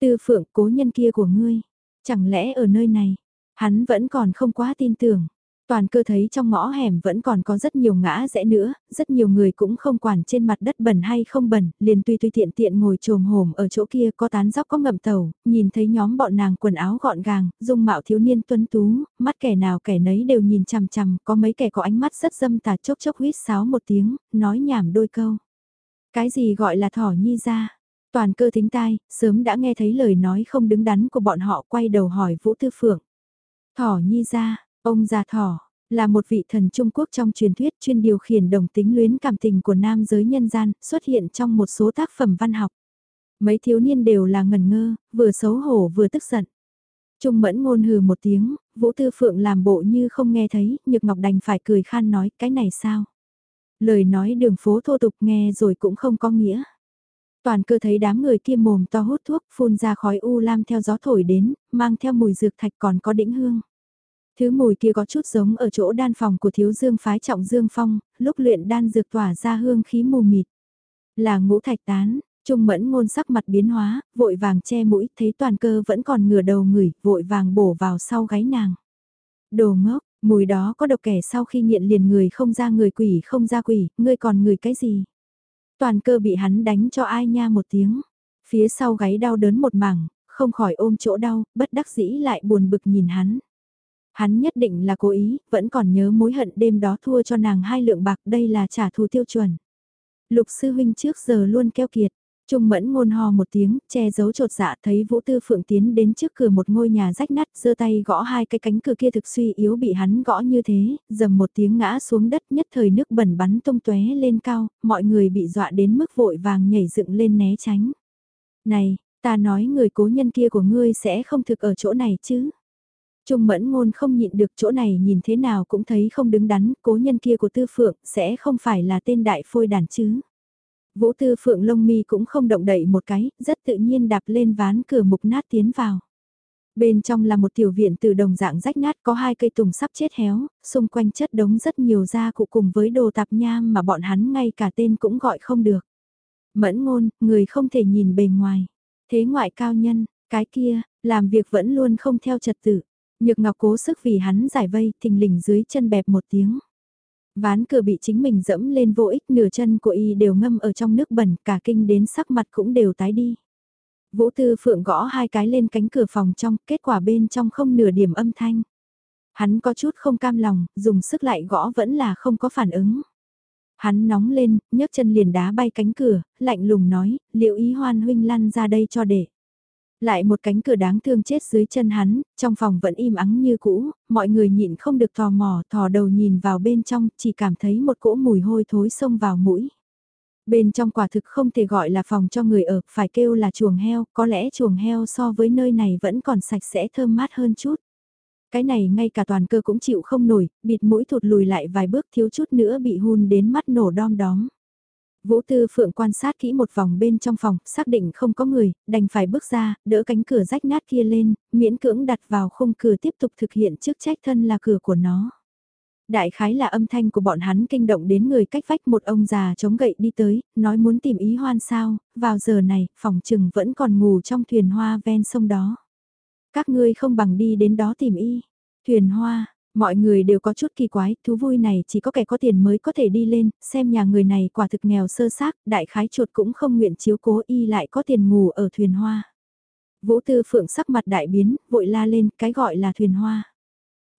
Tư phượng cố nhân kia của ngươi, chẳng lẽ ở nơi này, hắn vẫn còn không quá tin tưởng. Toàn cơ thấy trong ngõ hẻm vẫn còn có rất nhiều ngã rẽ nữa, rất nhiều người cũng không quản trên mặt đất bẩn hay không bẩn, liền tùy tùy tiện tiện ngồi trồm hổm ở chỗ kia có tán dóc có ngậm tàu, nhìn thấy nhóm bọn nàng quần áo gọn gàng, dung mạo thiếu niên tuấn tú, mắt kẻ nào kẻ nấy đều nhìn chằm chằm, có mấy kẻ có ánh mắt rất dâm tà chốc chốc huýt sáo một tiếng, nói nhảm đôi câu. Cái gì gọi là thỏ nhi ra? Toàn cơ thính tai, sớm đã nghe thấy lời nói không đứng đắn của bọn họ quay đầu hỏi Vũ Tư Phượng. Thỏ nhi ra, ông già thỏ, là một vị thần Trung Quốc trong truyền thuyết chuyên điều khiển đồng tính luyến cảm tình của nam giới nhân gian, xuất hiện trong một số tác phẩm văn học. Mấy thiếu niên đều là ngần ngơ, vừa xấu hổ vừa tức giận. Trung mẫn ngôn hừ một tiếng, Vũ Tư Phượng làm bộ như không nghe thấy, Nhược Ngọc đành phải cười khan nói cái này sao. Lời nói đường phố thô tục nghe rồi cũng không có nghĩa. Toàn cơ thấy đám người kia mồm to hút thuốc phun ra khói u lam theo gió thổi đến, mang theo mùi dược thạch còn có đĩnh hương. Thứ mùi kia có chút giống ở chỗ đan phòng của thiếu dương phái trọng dương phong, lúc luyện đan dược tỏa ra hương khí mù mịt. Là ngũ thạch tán, trung mẫn ngôn sắc mặt biến hóa, vội vàng che mũi, thấy toàn cơ vẫn còn ngửa đầu ngửi, vội vàng bổ vào sau gáy nàng. Đồ ngốc, mùi đó có độc kẻ sau khi nghiện liền người không ra người quỷ không ra quỷ, ngươi còn người cái gì? Toàn cơ bị hắn đánh cho ai nha một tiếng. Phía sau gáy đau đớn một mảng, không khỏi ôm chỗ đau, bất đắc dĩ lại buồn bực nhìn hắn. Hắn nhất định là cố ý, vẫn còn nhớ mối hận đêm đó thua cho nàng hai lượng bạc đây là trả thù tiêu chuẩn. Lục sư huynh trước giờ luôn keo kiệt, Trung mẫn ngôn ho một tiếng, che giấu trột dạ thấy Vũ Tư Phượng tiến đến trước cửa một ngôi nhà rách nát, giơ tay gõ hai cái cánh cửa kia thực suy yếu bị hắn gõ như thế, dầm một tiếng ngã xuống đất nhất thời nước bẩn bắn tung tóe lên cao, mọi người bị dọa đến mức vội vàng nhảy dựng lên né tránh. Này, ta nói người cố nhân kia của ngươi sẽ không thực ở chỗ này chứ? Trung mẫn ngôn không nhịn được chỗ này nhìn thế nào cũng thấy không đứng đắn, cố nhân kia của tư phượng sẽ không phải là tên đại phôi đàn chứ. Vũ tư phượng lông mi cũng không động đậy một cái, rất tự nhiên đạp lên ván cửa mục nát tiến vào. Bên trong là một tiểu viện từ đồng dạng rách nát có hai cây tùng sắp chết héo, xung quanh chất đống rất nhiều da cụ cùng với đồ tạp nham mà bọn hắn ngay cả tên cũng gọi không được. Mẫn ngôn, người không thể nhìn bề ngoài. Thế ngoại cao nhân, cái kia, làm việc vẫn luôn không theo trật tự. Nhược ngọc cố sức vì hắn giải vây, thình lình dưới chân bẹp một tiếng. Ván cửa bị chính mình dẫm lên vô ích nửa chân của y đều ngâm ở trong nước bẩn, cả kinh đến sắc mặt cũng đều tái đi. Vũ Tư Phượng gõ hai cái lên cánh cửa phòng trong, kết quả bên trong không nửa điểm âm thanh. Hắn có chút không cam lòng, dùng sức lại gõ vẫn là không có phản ứng. Hắn nóng lên, nhấc chân liền đá bay cánh cửa, lạnh lùng nói, liệu ý hoan huynh lăn ra đây cho để. Lại một cánh cửa đáng thương chết dưới chân hắn, trong phòng vẫn im ắng như cũ, mọi người nhịn không được tò mò, thò đầu nhìn vào bên trong, chỉ cảm thấy một cỗ mùi hôi thối xông vào mũi. Bên trong quả thực không thể gọi là phòng cho người ở, phải kêu là chuồng heo, có lẽ chuồng heo so với nơi này vẫn còn sạch sẽ thơm mát hơn chút. Cái này ngay cả toàn cơ cũng chịu không nổi, bịt mũi thụt lùi lại vài bước thiếu chút nữa bị hun đến mắt nổ đom đóm. Vũ Tư Phượng quan sát kỹ một vòng bên trong phòng, xác định không có người, đành phải bước ra, đỡ cánh cửa rách nát kia lên, miễn cưỡng đặt vào khung cửa tiếp tục thực hiện chức trách thân là cửa của nó. Đại khái là âm thanh của bọn hắn kinh động đến người cách vách một ông già chống gậy đi tới, nói muốn tìm ý hoan sao, vào giờ này, phòng trừng vẫn còn ngủ trong thuyền hoa ven sông đó. Các ngươi không bằng đi đến đó tìm y. Thuyền hoa, Mọi người đều có chút kỳ quái, thú vui này chỉ có kẻ có tiền mới có thể đi lên, xem nhà người này quả thực nghèo sơ xác, đại khái chuột cũng không nguyện chiếu cố y lại có tiền ngủ ở thuyền hoa. Vũ Tư Phượng sắc mặt đại biến, vội la lên, cái gọi là thuyền hoa.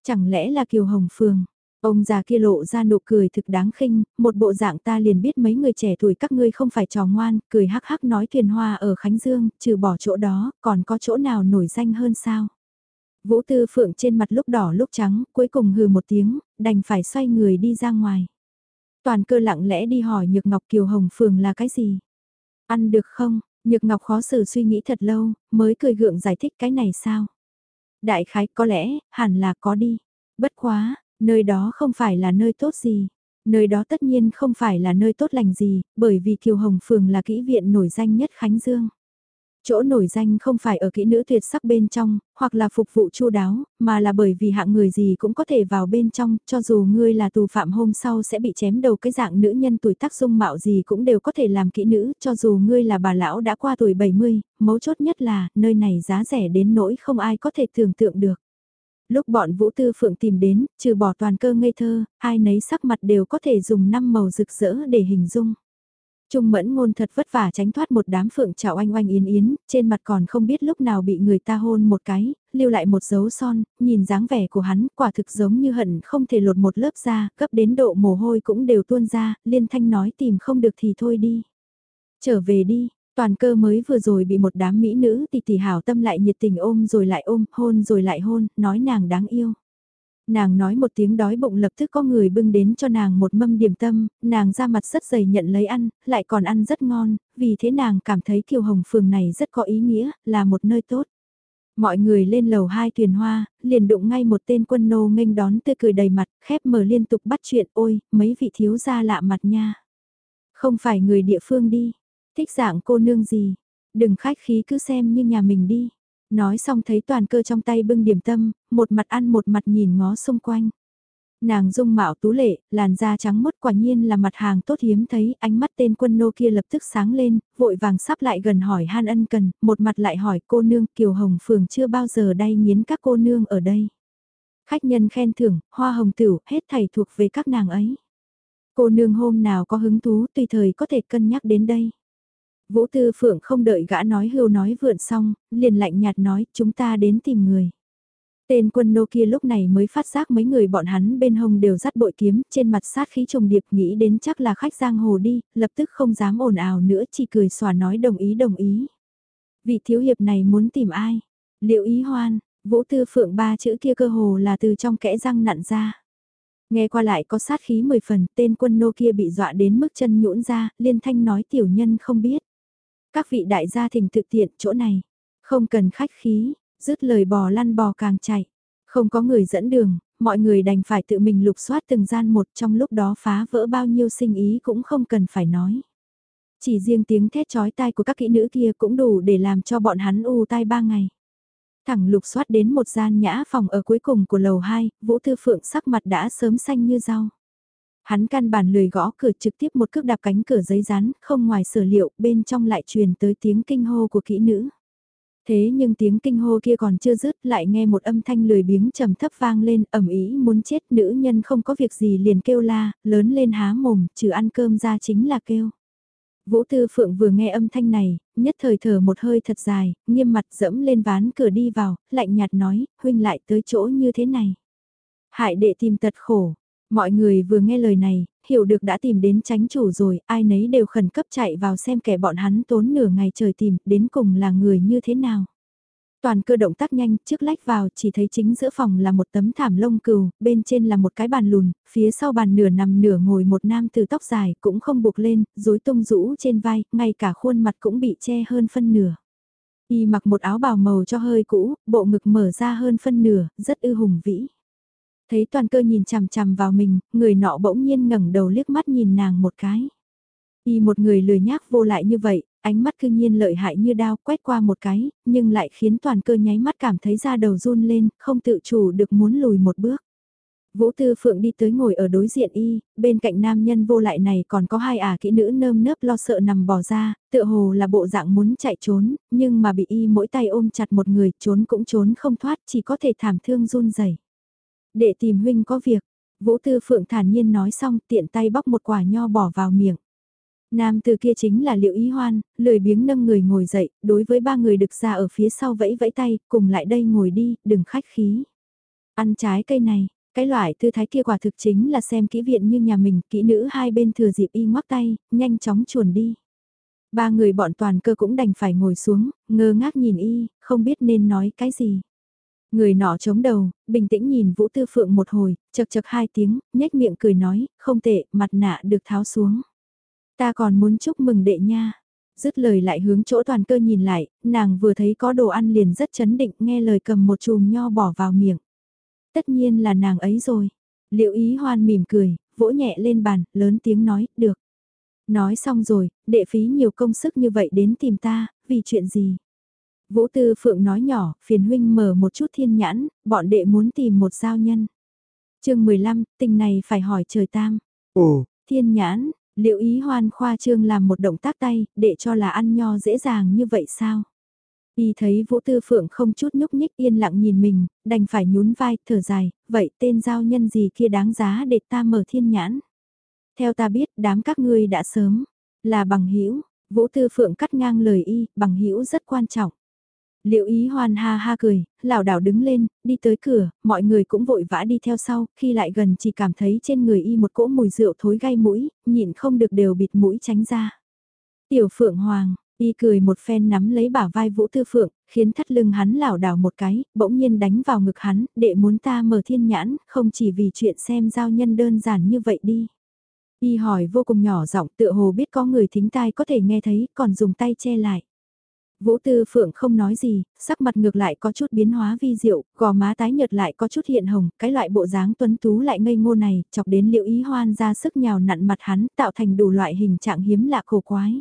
Chẳng lẽ là Kiều Hồng Phương? Ông già kia lộ ra nụ cười thực đáng khinh, một bộ dạng ta liền biết mấy người trẻ tuổi các ngươi không phải trò ngoan, cười hắc hắc nói thuyền hoa ở Khánh Dương, trừ bỏ chỗ đó, còn có chỗ nào nổi danh hơn sao? Vũ Tư Phượng trên mặt lúc đỏ lúc trắng, cuối cùng hừ một tiếng, đành phải xoay người đi ra ngoài. Toàn cơ lặng lẽ đi hỏi Nhược Ngọc Kiều Hồng Phường là cái gì? Ăn được không? Nhược Ngọc khó xử suy nghĩ thật lâu, mới cười gượng giải thích cái này sao? Đại khái có lẽ, hẳn là có đi. Bất quá, nơi đó không phải là nơi tốt gì. Nơi đó tất nhiên không phải là nơi tốt lành gì, bởi vì Kiều Hồng Phường là kỹ viện nổi danh nhất Khánh Dương. Chỗ nổi danh không phải ở kỹ nữ tuyệt sắc bên trong, hoặc là phục vụ chu đáo, mà là bởi vì hạng người gì cũng có thể vào bên trong, cho dù ngươi là tù phạm hôm sau sẽ bị chém đầu cái dạng nữ nhân tuổi tác dung mạo gì cũng đều có thể làm kỹ nữ, cho dù ngươi là bà lão đã qua tuổi 70, mấu chốt nhất là, nơi này giá rẻ đến nỗi không ai có thể tưởng tượng được. Lúc bọn Vũ Tư Phượng tìm đến, trừ bỏ toàn cơ ngây thơ, ai nấy sắc mặt đều có thể dùng năm màu rực rỡ để hình dung. Trung mẫn ngôn thật vất vả tránh thoát một đám phượng trào oanh oanh yến yến, trên mặt còn không biết lúc nào bị người ta hôn một cái, lưu lại một dấu son, nhìn dáng vẻ của hắn quả thực giống như hận không thể lột một lớp da, cấp đến độ mồ hôi cũng đều tuôn ra, liên thanh nói tìm không được thì thôi đi. Trở về đi, toàn cơ mới vừa rồi bị một đám mỹ nữ tỷ tỷ hảo tâm lại nhiệt tình ôm rồi lại ôm, hôn rồi lại hôn, nói nàng đáng yêu. Nàng nói một tiếng đói bụng lập tức có người bưng đến cho nàng một mâm điểm tâm, nàng ra mặt rất dày nhận lấy ăn, lại còn ăn rất ngon, vì thế nàng cảm thấy kiều hồng phường này rất có ý nghĩa, là một nơi tốt. Mọi người lên lầu hai thuyền hoa, liền đụng ngay một tên quân nô nghênh đón tươi cười đầy mặt, khép mở liên tục bắt chuyện ôi, mấy vị thiếu gia lạ mặt nha. Không phải người địa phương đi, thích dạng cô nương gì, đừng khách khí cứ xem như nhà mình đi. Nói xong thấy toàn cơ trong tay bưng điểm tâm, một mặt ăn một mặt nhìn ngó xung quanh. Nàng dung mạo tú lệ, làn da trắng mốt quả nhiên là mặt hàng tốt hiếm thấy, ánh mắt tên quân nô kia lập tức sáng lên, vội vàng sắp lại gần hỏi han ân cần, một mặt lại hỏi cô nương Kiều Hồng Phường chưa bao giờ đay nghiến các cô nương ở đây. Khách nhân khen thưởng, hoa hồng tửu, hết thảy thuộc về các nàng ấy. Cô nương hôm nào có hứng thú tùy thời có thể cân nhắc đến đây. Vũ Tư Phượng không đợi gã nói hưu nói vượn xong, liền lạnh nhạt nói chúng ta đến tìm người. Tên quân nô kia lúc này mới phát giác mấy người bọn hắn bên hông đều dắt bội kiếm, trên mặt sát khí trùng điệp nghĩ đến chắc là khách giang hồ đi, lập tức không dám ồn ào nữa chỉ cười xòa nói đồng ý đồng ý. Vị thiếu hiệp này muốn tìm ai? Liệu ý hoan, vũ tư phượng ba chữ kia cơ hồ là từ trong kẽ răng nặn ra. Nghe qua lại có sát khí mười phần, tên quân nô kia bị dọa đến mức chân nhũn ra, liên thanh nói tiểu nhân không biết. Các vị đại gia thỉnh thực tiện chỗ này, không cần khách khí, dứt lời bò lăn bò càng chạy. Không có người dẫn đường, mọi người đành phải tự mình lục soát từng gian một trong lúc đó phá vỡ bao nhiêu sinh ý cũng không cần phải nói. Chỉ riêng tiếng thét chói tai của các kỹ nữ kia cũng đủ để làm cho bọn hắn u tai ba ngày. Thẳng lục soát đến một gian nhã phòng ở cuối cùng của lầu 2, Vũ Thư Phượng sắc mặt đã sớm xanh như rau. Hắn căn bản lười gõ cửa trực tiếp một cước đạp cánh cửa giấy rán, không ngoài sở liệu, bên trong lại truyền tới tiếng kinh hô của kỹ nữ. Thế nhưng tiếng kinh hô kia còn chưa dứt lại nghe một âm thanh lười biếng trầm thấp vang lên ẩm ý muốn chết nữ nhân không có việc gì liền kêu la, lớn lên há mồm, trừ ăn cơm ra chính là kêu. Vũ Tư Phượng vừa nghe âm thanh này, nhất thời thở một hơi thật dài, nghiêm mặt dẫm lên ván cửa đi vào, lạnh nhạt nói, huynh lại tới chỗ như thế này. Hại đệ tìm tật khổ, mọi người vừa nghe lời này, hiểu được đã tìm đến tránh chủ rồi, ai nấy đều khẩn cấp chạy vào xem kẻ bọn hắn tốn nửa ngày trời tìm, đến cùng là người như thế nào. Toàn cơ động tác nhanh, trước lách vào, chỉ thấy chính giữa phòng là một tấm thảm lông cừu, bên trên là một cái bàn lùn, phía sau bàn nửa nằm nửa ngồi một nam từ tóc dài, cũng không buộc lên, rối tung rũ trên vai, ngay cả khuôn mặt cũng bị che hơn phân nửa. Y mặc một áo bào màu cho hơi cũ, bộ ngực mở ra hơn phân nửa, rất ư hùng vĩ. Thấy toàn cơ nhìn chằm chằm vào mình, người nọ bỗng nhiên ngẩng đầu liếc mắt nhìn nàng một cái. Y một người lười nhác vô lại như vậy, ánh mắt cư nhiên lợi hại như đao quét qua một cái, nhưng lại khiến toàn cơ nháy mắt cảm thấy da đầu run lên, không tự chủ được muốn lùi một bước. Vũ Tư Phượng đi tới ngồi ở đối diện y, bên cạnh nam nhân vô lại này còn có hai ả à kỹ nữ nơm nớp lo sợ nằm bò ra, tựa hồ là bộ dạng muốn chạy trốn, nhưng mà bị y mỗi tay ôm chặt một người, trốn cũng trốn không thoát, chỉ có thể thảm thương run rẩy. Để tìm huynh có việc, Vũ Tư Phượng thản nhiên nói xong tiện tay bóc một quả nho bỏ vào miệng. Nam từ kia chính là liệu ý hoan, lười biếng nâng người ngồi dậy, đối với ba người được ra ở phía sau vẫy vẫy tay, cùng lại đây ngồi đi, đừng khách khí. Ăn trái cây này, cái loại tư thái kia quả thực chính là xem kỹ viện như nhà mình, kỹ nữ hai bên thừa dịp y ngoắc tay, nhanh chóng chuồn đi. Ba người bọn toàn cơ cũng đành phải ngồi xuống, ngơ ngác nhìn y, không biết nên nói cái gì. Người nọ chống đầu, bình tĩnh nhìn Vũ Tư Phượng một hồi, chật chật hai tiếng, nhếch miệng cười nói, không tệ, mặt nạ được tháo xuống. Ta còn muốn chúc mừng đệ nha. Dứt lời lại hướng chỗ toàn cơ nhìn lại, nàng vừa thấy có đồ ăn liền rất chấn định nghe lời cầm một chùm nho bỏ vào miệng. Tất nhiên là nàng ấy rồi. Liệu ý hoan mỉm cười, vỗ nhẹ lên bàn, lớn tiếng nói, được. Nói xong rồi, đệ phí nhiều công sức như vậy đến tìm ta, vì chuyện gì? Vũ Tư Phượng nói nhỏ, phiền huynh mở một chút thiên nhãn, bọn đệ muốn tìm một giao nhân. chương 15, tình này phải hỏi trời tam. Ồ, thiên nhãn, liệu ý hoan khoa trương làm một động tác tay, để cho là ăn nho dễ dàng như vậy sao? Y thấy Vũ Tư Phượng không chút nhúc nhích yên lặng nhìn mình, đành phải nhún vai, thở dài, vậy tên giao nhân gì kia đáng giá để ta mở thiên nhãn. Theo ta biết, đám các ngươi đã sớm, là bằng hữu Vũ Tư Phượng cắt ngang lời y, bằng hữu rất quan trọng. Liệu ý hoan ha ha cười, lảo đảo đứng lên, đi tới cửa, mọi người cũng vội vã đi theo sau, khi lại gần chỉ cảm thấy trên người y một cỗ mùi rượu thối gai mũi, nhịn không được đều bịt mũi tránh ra. Tiểu Phượng Hoàng, y cười một phen nắm lấy bả vai Vũ Tư Phượng, khiến thắt lưng hắn lảo đảo một cái, bỗng nhiên đánh vào ngực hắn, để muốn ta mở thiên nhãn, không chỉ vì chuyện xem giao nhân đơn giản như vậy đi. Y hỏi vô cùng nhỏ giọng tựa hồ biết có người thính tai có thể nghe thấy, còn dùng tay che lại. Vũ Tư Phượng không nói gì, sắc mặt ngược lại có chút biến hóa vi diệu, gò má tái nhợt lại có chút hiện hồng, cái loại bộ dáng tuấn tú lại ngây ngô này, chọc đến liệu ý hoan ra sức nhào nặn mặt hắn, tạo thành đủ loại hình trạng hiếm lạ cổ quái.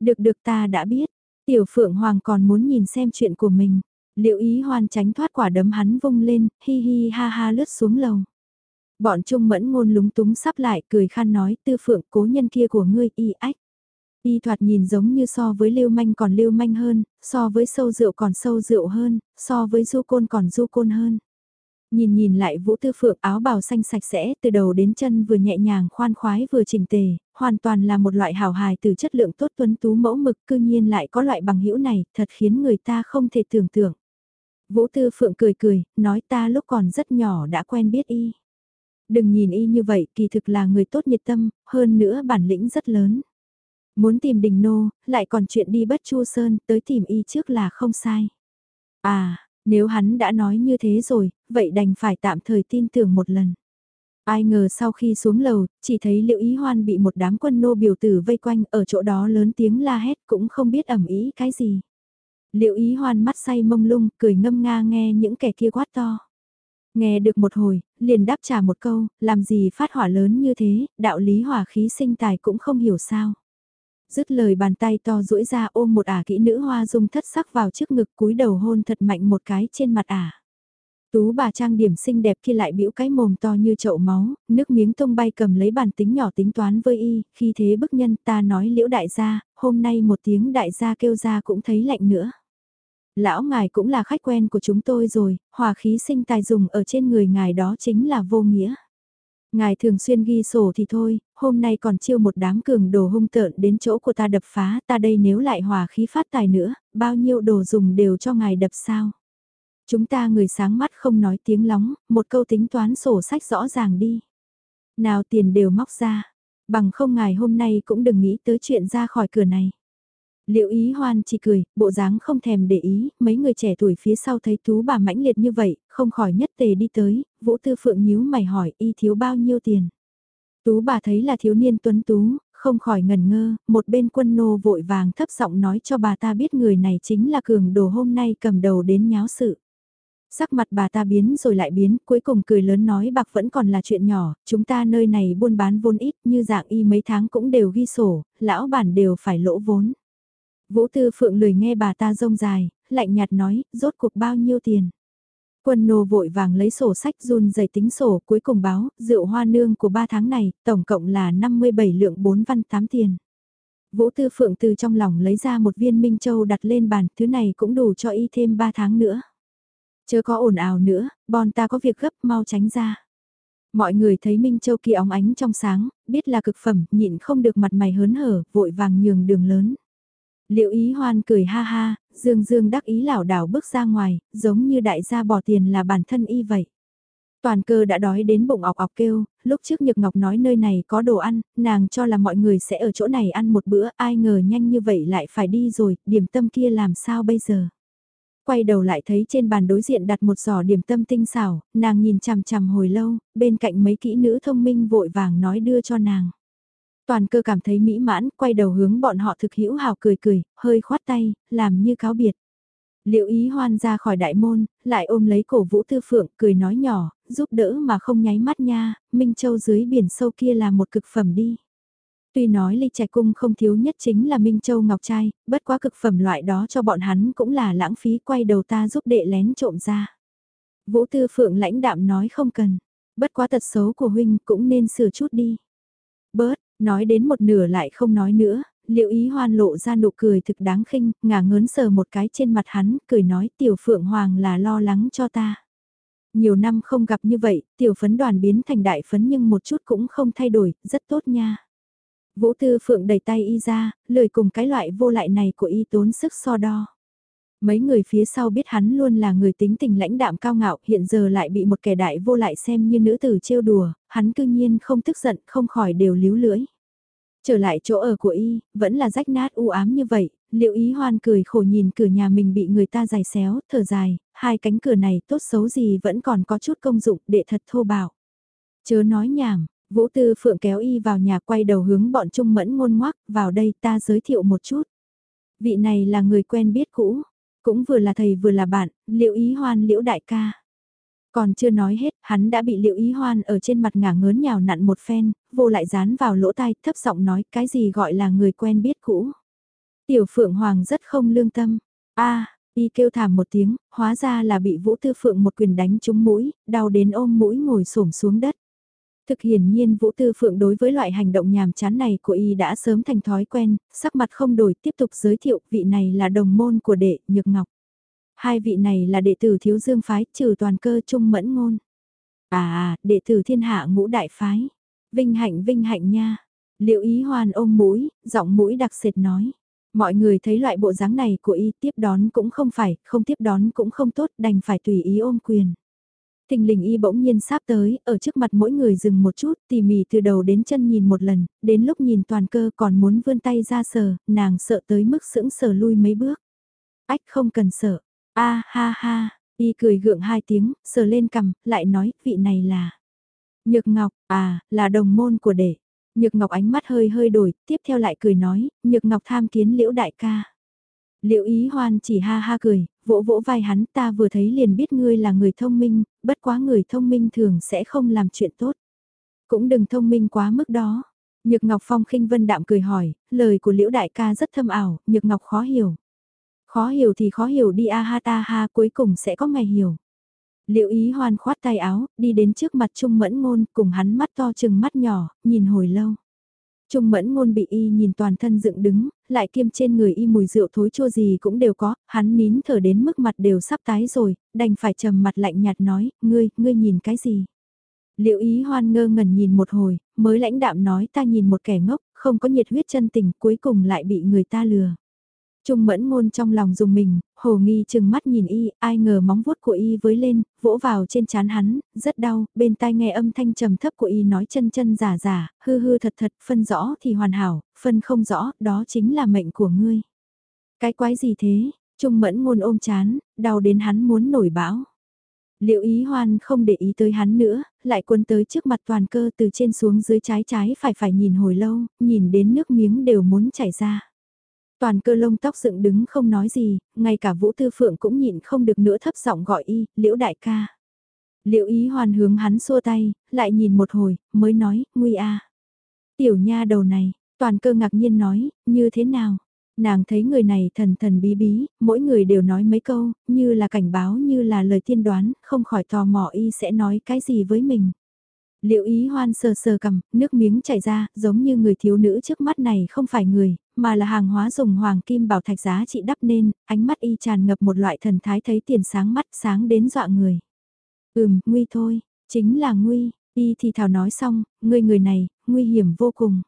Được được ta đã biết, tiểu Phượng Hoàng còn muốn nhìn xem chuyện của mình, liệu ý hoan tránh thoát quả đấm hắn vung lên, hi hi ha ha lướt xuống lầu. Bọn trung mẫn ngôn lúng túng sắp lại cười khan nói tư phượng cố nhân kia của ngươi y ách. Y thoạt nhìn giống như so với lưu manh còn lưu manh hơn, so với sâu rượu còn sâu rượu hơn, so với du côn còn du côn hơn. Nhìn nhìn lại Vũ Tư Phượng áo bào xanh sạch sẽ từ đầu đến chân vừa nhẹ nhàng khoan khoái vừa chỉnh tề, hoàn toàn là một loại hảo hài từ chất lượng tốt tuấn tú mẫu mực cư nhiên lại có loại bằng hữu này, thật khiến người ta không thể tưởng tượng. Vũ Tư Phượng cười cười, nói ta lúc còn rất nhỏ đã quen biết y. Đừng nhìn y như vậy, kỳ thực là người tốt nhiệt tâm, hơn nữa bản lĩnh rất lớn. Muốn tìm đình nô, lại còn chuyện đi bất chu sơn, tới tìm y trước là không sai. À, nếu hắn đã nói như thế rồi, vậy đành phải tạm thời tin tưởng một lần. Ai ngờ sau khi xuống lầu, chỉ thấy liệu ý hoan bị một đám quân nô biểu tử vây quanh ở chỗ đó lớn tiếng la hét cũng không biết ẩm ý cái gì. Liệu ý hoan mắt say mông lung, cười ngâm nga nghe những kẻ kia quát to. Nghe được một hồi, liền đáp trả một câu, làm gì phát hỏa lớn như thế, đạo lý hỏa khí sinh tài cũng không hiểu sao. Dứt lời bàn tay to duỗi ra ôm một ả kỹ nữ hoa dung thất sắc vào trước ngực cúi đầu hôn thật mạnh một cái trên mặt ả. Tú bà trang điểm xinh đẹp kia lại bĩu cái mồm to như chậu máu, nước miếng tung bay cầm lấy bàn tính nhỏ tính toán với y, khi thế bức nhân ta nói liễu đại gia, hôm nay một tiếng đại gia kêu ra cũng thấy lạnh nữa. Lão ngài cũng là khách quen của chúng tôi rồi, hòa khí sinh tài dùng ở trên người ngài đó chính là vô nghĩa. Ngài thường xuyên ghi sổ thì thôi, hôm nay còn chiêu một đám cường đồ hung tợn đến chỗ của ta đập phá, ta đây nếu lại hòa khí phát tài nữa, bao nhiêu đồ dùng đều cho ngài đập sao. Chúng ta người sáng mắt không nói tiếng lóng, một câu tính toán sổ sách rõ ràng đi. Nào tiền đều móc ra, bằng không ngài hôm nay cũng đừng nghĩ tới chuyện ra khỏi cửa này. Liệu ý hoan chỉ cười, bộ dáng không thèm để ý, mấy người trẻ tuổi phía sau thấy tú bà mãnh liệt như vậy, không khỏi nhất tề đi tới, vũ tư phượng nhíu mày hỏi y thiếu bao nhiêu tiền. Tú bà thấy là thiếu niên tuấn tú, không khỏi ngần ngơ, một bên quân nô vội vàng thấp giọng nói cho bà ta biết người này chính là cường đồ hôm nay cầm đầu đến nháo sự. Sắc mặt bà ta biến rồi lại biến, cuối cùng cười lớn nói bạc vẫn còn là chuyện nhỏ, chúng ta nơi này buôn bán vốn ít như dạng y mấy tháng cũng đều ghi sổ, lão bản đều phải lỗ vốn. Vũ Tư Phượng lười nghe bà ta rông dài, lạnh nhạt nói, rốt cuộc bao nhiêu tiền. Quân nô vội vàng lấy sổ sách run dày tính sổ cuối cùng báo, rượu hoa nương của 3 tháng này, tổng cộng là 57 lượng 4 văn 8 tiền. Vũ Tư Phượng từ trong lòng lấy ra một viên Minh Châu đặt lên bàn, thứ này cũng đủ cho y thêm 3 tháng nữa. Chớ có ồn ào nữa, bọn ta có việc gấp mau tránh ra. Mọi người thấy Minh Châu kia óng ánh trong sáng, biết là cực phẩm, nhịn không được mặt mày hớn hở, vội vàng nhường đường lớn. Liệu ý hoan cười ha ha, dương dương đắc ý lảo đảo bước ra ngoài, giống như đại gia bỏ tiền là bản thân y vậy. Toàn cơ đã đói đến bụng ọc ọc kêu, lúc trước Nhược Ngọc nói nơi này có đồ ăn, nàng cho là mọi người sẽ ở chỗ này ăn một bữa, ai ngờ nhanh như vậy lại phải đi rồi, điểm tâm kia làm sao bây giờ. Quay đầu lại thấy trên bàn đối diện đặt một giỏ điểm tâm tinh xảo, nàng nhìn chằm chằm hồi lâu, bên cạnh mấy kỹ nữ thông minh vội vàng nói đưa cho nàng. Toàn cơ cảm thấy mỹ mãn, quay đầu hướng bọn họ thực hữu hào cười cười, hơi khoát tay, làm như cáo biệt. Liệu ý hoan ra khỏi đại môn, lại ôm lấy cổ vũ tư phượng, cười nói nhỏ, giúp đỡ mà không nháy mắt nha, Minh Châu dưới biển sâu kia là một cực phẩm đi. Tuy nói ly trạch cung không thiếu nhất chính là Minh Châu Ngọc Trai, bất quá cực phẩm loại đó cho bọn hắn cũng là lãng phí quay đầu ta giúp đệ lén trộm ra. Vũ Tư Phượng lãnh đạm nói không cần, bất quá tật xấu của huynh cũng nên sửa chút đi. Bớt, Nói đến một nửa lại không nói nữa, liệu ý hoan lộ ra nụ cười thực đáng khinh, ngả ngớn sờ một cái trên mặt hắn, cười nói tiểu phượng hoàng là lo lắng cho ta. Nhiều năm không gặp như vậy, tiểu phấn đoàn biến thành đại phấn nhưng một chút cũng không thay đổi, rất tốt nha. Vũ Tư Phượng đẩy tay y ra, lười cùng cái loại vô lại này của y tốn sức so đo. Mấy người phía sau biết hắn luôn là người tính tình lãnh đạm cao ngạo, hiện giờ lại bị một kẻ đại vô lại xem như nữ tử trêu đùa, hắn cư nhiên không tức giận, không khỏi đều líu lưỡi. Trở lại chỗ ở của y, vẫn là rách nát u ám như vậy, liệu ý hoan cười khổ nhìn cửa nhà mình bị người ta giày xéo, thở dài, hai cánh cửa này tốt xấu gì vẫn còn có chút công dụng để thật thô bạo. Chớ nói nhảm, Vũ Tư Phượng kéo y vào nhà quay đầu hướng bọn Trung Mẫn ngôn ngoác, vào đây ta giới thiệu một chút. Vị này là người quen biết cũ, cũng vừa là thầy vừa là bạn, liệu ý hoan liễu đại ca. Còn chưa nói hết, hắn đã bị liệu ý hoan ở trên mặt ngả ngớn nhào nặn một phen, vô lại dán vào lỗ tai, thấp giọng nói cái gì gọi là người quen biết cũ. Tiểu Phượng Hoàng rất không lương tâm. a y kêu thảm một tiếng, hóa ra là bị Vũ Tư Phượng một quyền đánh trúng mũi, đau đến ôm mũi ngồi xổm xuống đất. Thực hiển nhiên Vũ Tư Phượng đối với loại hành động nhàm chán này của y đã sớm thành thói quen, sắc mặt không đổi tiếp tục giới thiệu vị này là đồng môn của đệ Nhược Ngọc. Hai vị này là đệ tử thiếu dương phái trừ toàn cơ trung mẫn ngôn. À à, đệ tử thiên hạ ngũ đại phái. Vinh hạnh vinh hạnh nha. Liệu ý hoàn ôm mũi, giọng mũi đặc sệt nói. Mọi người thấy loại bộ dáng này của y tiếp đón cũng không phải, không tiếp đón cũng không tốt, đành phải tùy ý ôm quyền. Thình lình y bỗng nhiên sắp tới, ở trước mặt mỗi người dừng một chút, tỉ mỉ từ đầu đến chân nhìn một lần, đến lúc nhìn toàn cơ còn muốn vươn tay ra sờ, nàng sợ tới mức sững sờ lui mấy bước. Ách không cần sợ, a ha ha, y cười gượng hai tiếng, sờ lên cầm, lại nói, vị này là... Nhược Ngọc, à, là đồng môn của đệ. Nhược Ngọc ánh mắt hơi hơi đổi, tiếp theo lại cười nói, Nhược Ngọc tham kiến liễu đại ca. Liễu ý hoan chỉ ha ha cười, vỗ vỗ vai hắn ta vừa thấy liền biết ngươi là người thông minh, bất quá người thông minh thường sẽ không làm chuyện tốt. Cũng đừng thông minh quá mức đó. Nhược Ngọc Phong khinh vân đạm cười hỏi, lời của Liễu Đại ca rất thâm ảo, Nhược Ngọc khó hiểu. Khó hiểu thì khó hiểu đi a ha ta ha cuối cùng sẽ có ngày hiểu. Liễu ý hoan khoát tay áo, đi đến trước mặt Trung Mẫn Ngôn cùng hắn mắt to chừng mắt nhỏ, nhìn hồi lâu. Trung mẫn ngôn bị y nhìn toàn thân dựng đứng, lại kiêm trên người y mùi rượu thối chua gì cũng đều có, hắn nín thở đến mức mặt đều sắp tái rồi, đành phải trầm mặt lạnh nhạt nói, ngươi, ngươi nhìn cái gì? Liệu ý hoan ngơ ngẩn nhìn một hồi, mới lãnh đạm nói ta nhìn một kẻ ngốc, không có nhiệt huyết chân tình cuối cùng lại bị người ta lừa. Trung mẫn ngôn trong lòng dùng mình, hồ nghi chừng mắt nhìn y, ai ngờ móng vuốt của y với lên, vỗ vào trên chán hắn, rất đau, bên tai nghe âm thanh trầm thấp của y nói chân chân giả giả, hư hư thật thật, phân rõ thì hoàn hảo, phân không rõ, đó chính là mệnh của ngươi. Cái quái gì thế? Trung mẫn ngôn ôm chán, đau đến hắn muốn nổi bão. Liệu ý hoan không để ý tới hắn nữa, lại cuốn tới trước mặt toàn cơ từ trên xuống dưới trái trái phải phải nhìn hồi lâu, nhìn đến nước miếng đều muốn chảy ra. Toàn cơ lông tóc dựng đứng không nói gì, ngay cả Vũ Tư Phượng cũng nhịn không được nữa thấp giọng gọi y, liễu đại ca. Liễu ý hoàn hướng hắn xua tay, lại nhìn một hồi, mới nói, nguy a. Tiểu nha đầu này, toàn cơ ngạc nhiên nói, như thế nào? Nàng thấy người này thần thần bí bí, mỗi người đều nói mấy câu, như là cảnh báo như là lời tiên đoán, không khỏi tò mò y sẽ nói cái gì với mình. Liệu ý hoan sờ sờ cầm, nước miếng chảy ra, giống như người thiếu nữ trước mắt này không phải người, mà là hàng hóa dùng hoàng kim bảo thạch giá trị đắp nên, ánh mắt y tràn ngập một loại thần thái thấy tiền sáng mắt sáng đến dọa người. Ừm, nguy thôi, chính là nguy, y thì thảo nói xong, ngươi người này, nguy hiểm vô cùng.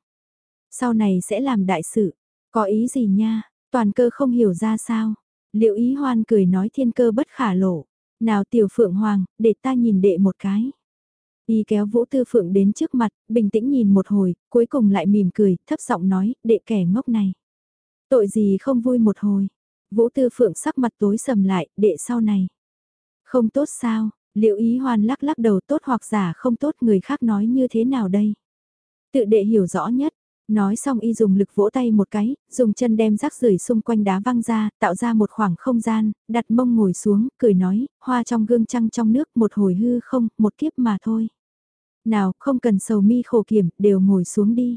Sau này sẽ làm đại sự, có ý gì nha, toàn cơ không hiểu ra sao. Liệu ý hoan cười nói thiên cơ bất khả lộ. Nào tiểu phượng hoàng, để ta nhìn đệ một cái. Y kéo Vũ Tư Phượng đến trước mặt, bình tĩnh nhìn một hồi, cuối cùng lại mỉm cười, thấp giọng nói, đệ kẻ ngốc này. Tội gì không vui một hồi. Vũ Tư Phượng sắc mặt tối sầm lại, đệ sau này. Không tốt sao, liệu ý hoan lắc lắc đầu tốt hoặc giả không tốt người khác nói như thế nào đây? Tự đệ hiểu rõ nhất, Nói xong y dùng lực vỗ tay một cái, dùng chân đem rác rưởi xung quanh đá văng ra, tạo ra một khoảng không gian, đặt mông ngồi xuống, cười nói, hoa trong gương trăng trong nước một hồi hư không, một kiếp mà thôi. Nào, không cần sầu mi khổ kiểm, đều ngồi xuống đi.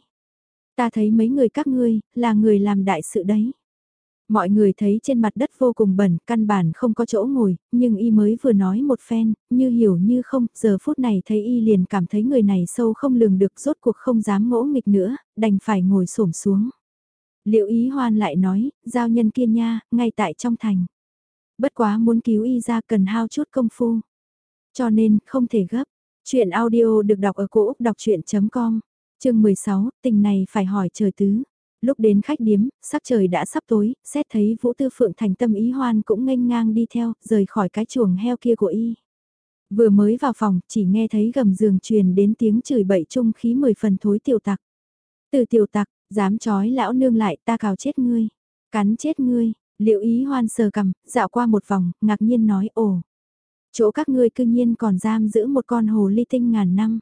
Ta thấy mấy người các ngươi, là người làm đại sự đấy. Mọi người thấy trên mặt đất vô cùng bẩn, căn bản không có chỗ ngồi, nhưng y mới vừa nói một phen, như hiểu như không, giờ phút này thấy y liền cảm thấy người này sâu không lường được rốt cuộc không dám ngỗ nghịch nữa, đành phải ngồi xổm xuống. Liệu ý hoan lại nói, giao nhân kia nha, ngay tại trong thành. Bất quá muốn cứu y ra cần hao chút công phu. Cho nên, không thể gấp. Chuyện audio được đọc ở cổ Úc đọc chuyện.com, chương 16, tình này phải hỏi trời tứ. Lúc đến khách điếm, sắc trời đã sắp tối, xét thấy Vũ Tư Phượng thành tâm ý hoan cũng nghênh ngang đi theo, rời khỏi cái chuồng heo kia của y. Vừa mới vào phòng, chỉ nghe thấy gầm giường truyền đến tiếng chửi bậy chung khí mười phần thối tiểu tặc. Từ tiểu tặc, dám chói lão nương lại ta cào chết ngươi, cắn chết ngươi, liệu ý hoan sờ cầm, dạo qua một vòng, ngạc nhiên nói ồ. Chỗ các ngươi cư nhiên còn giam giữ một con hồ ly tinh ngàn năm.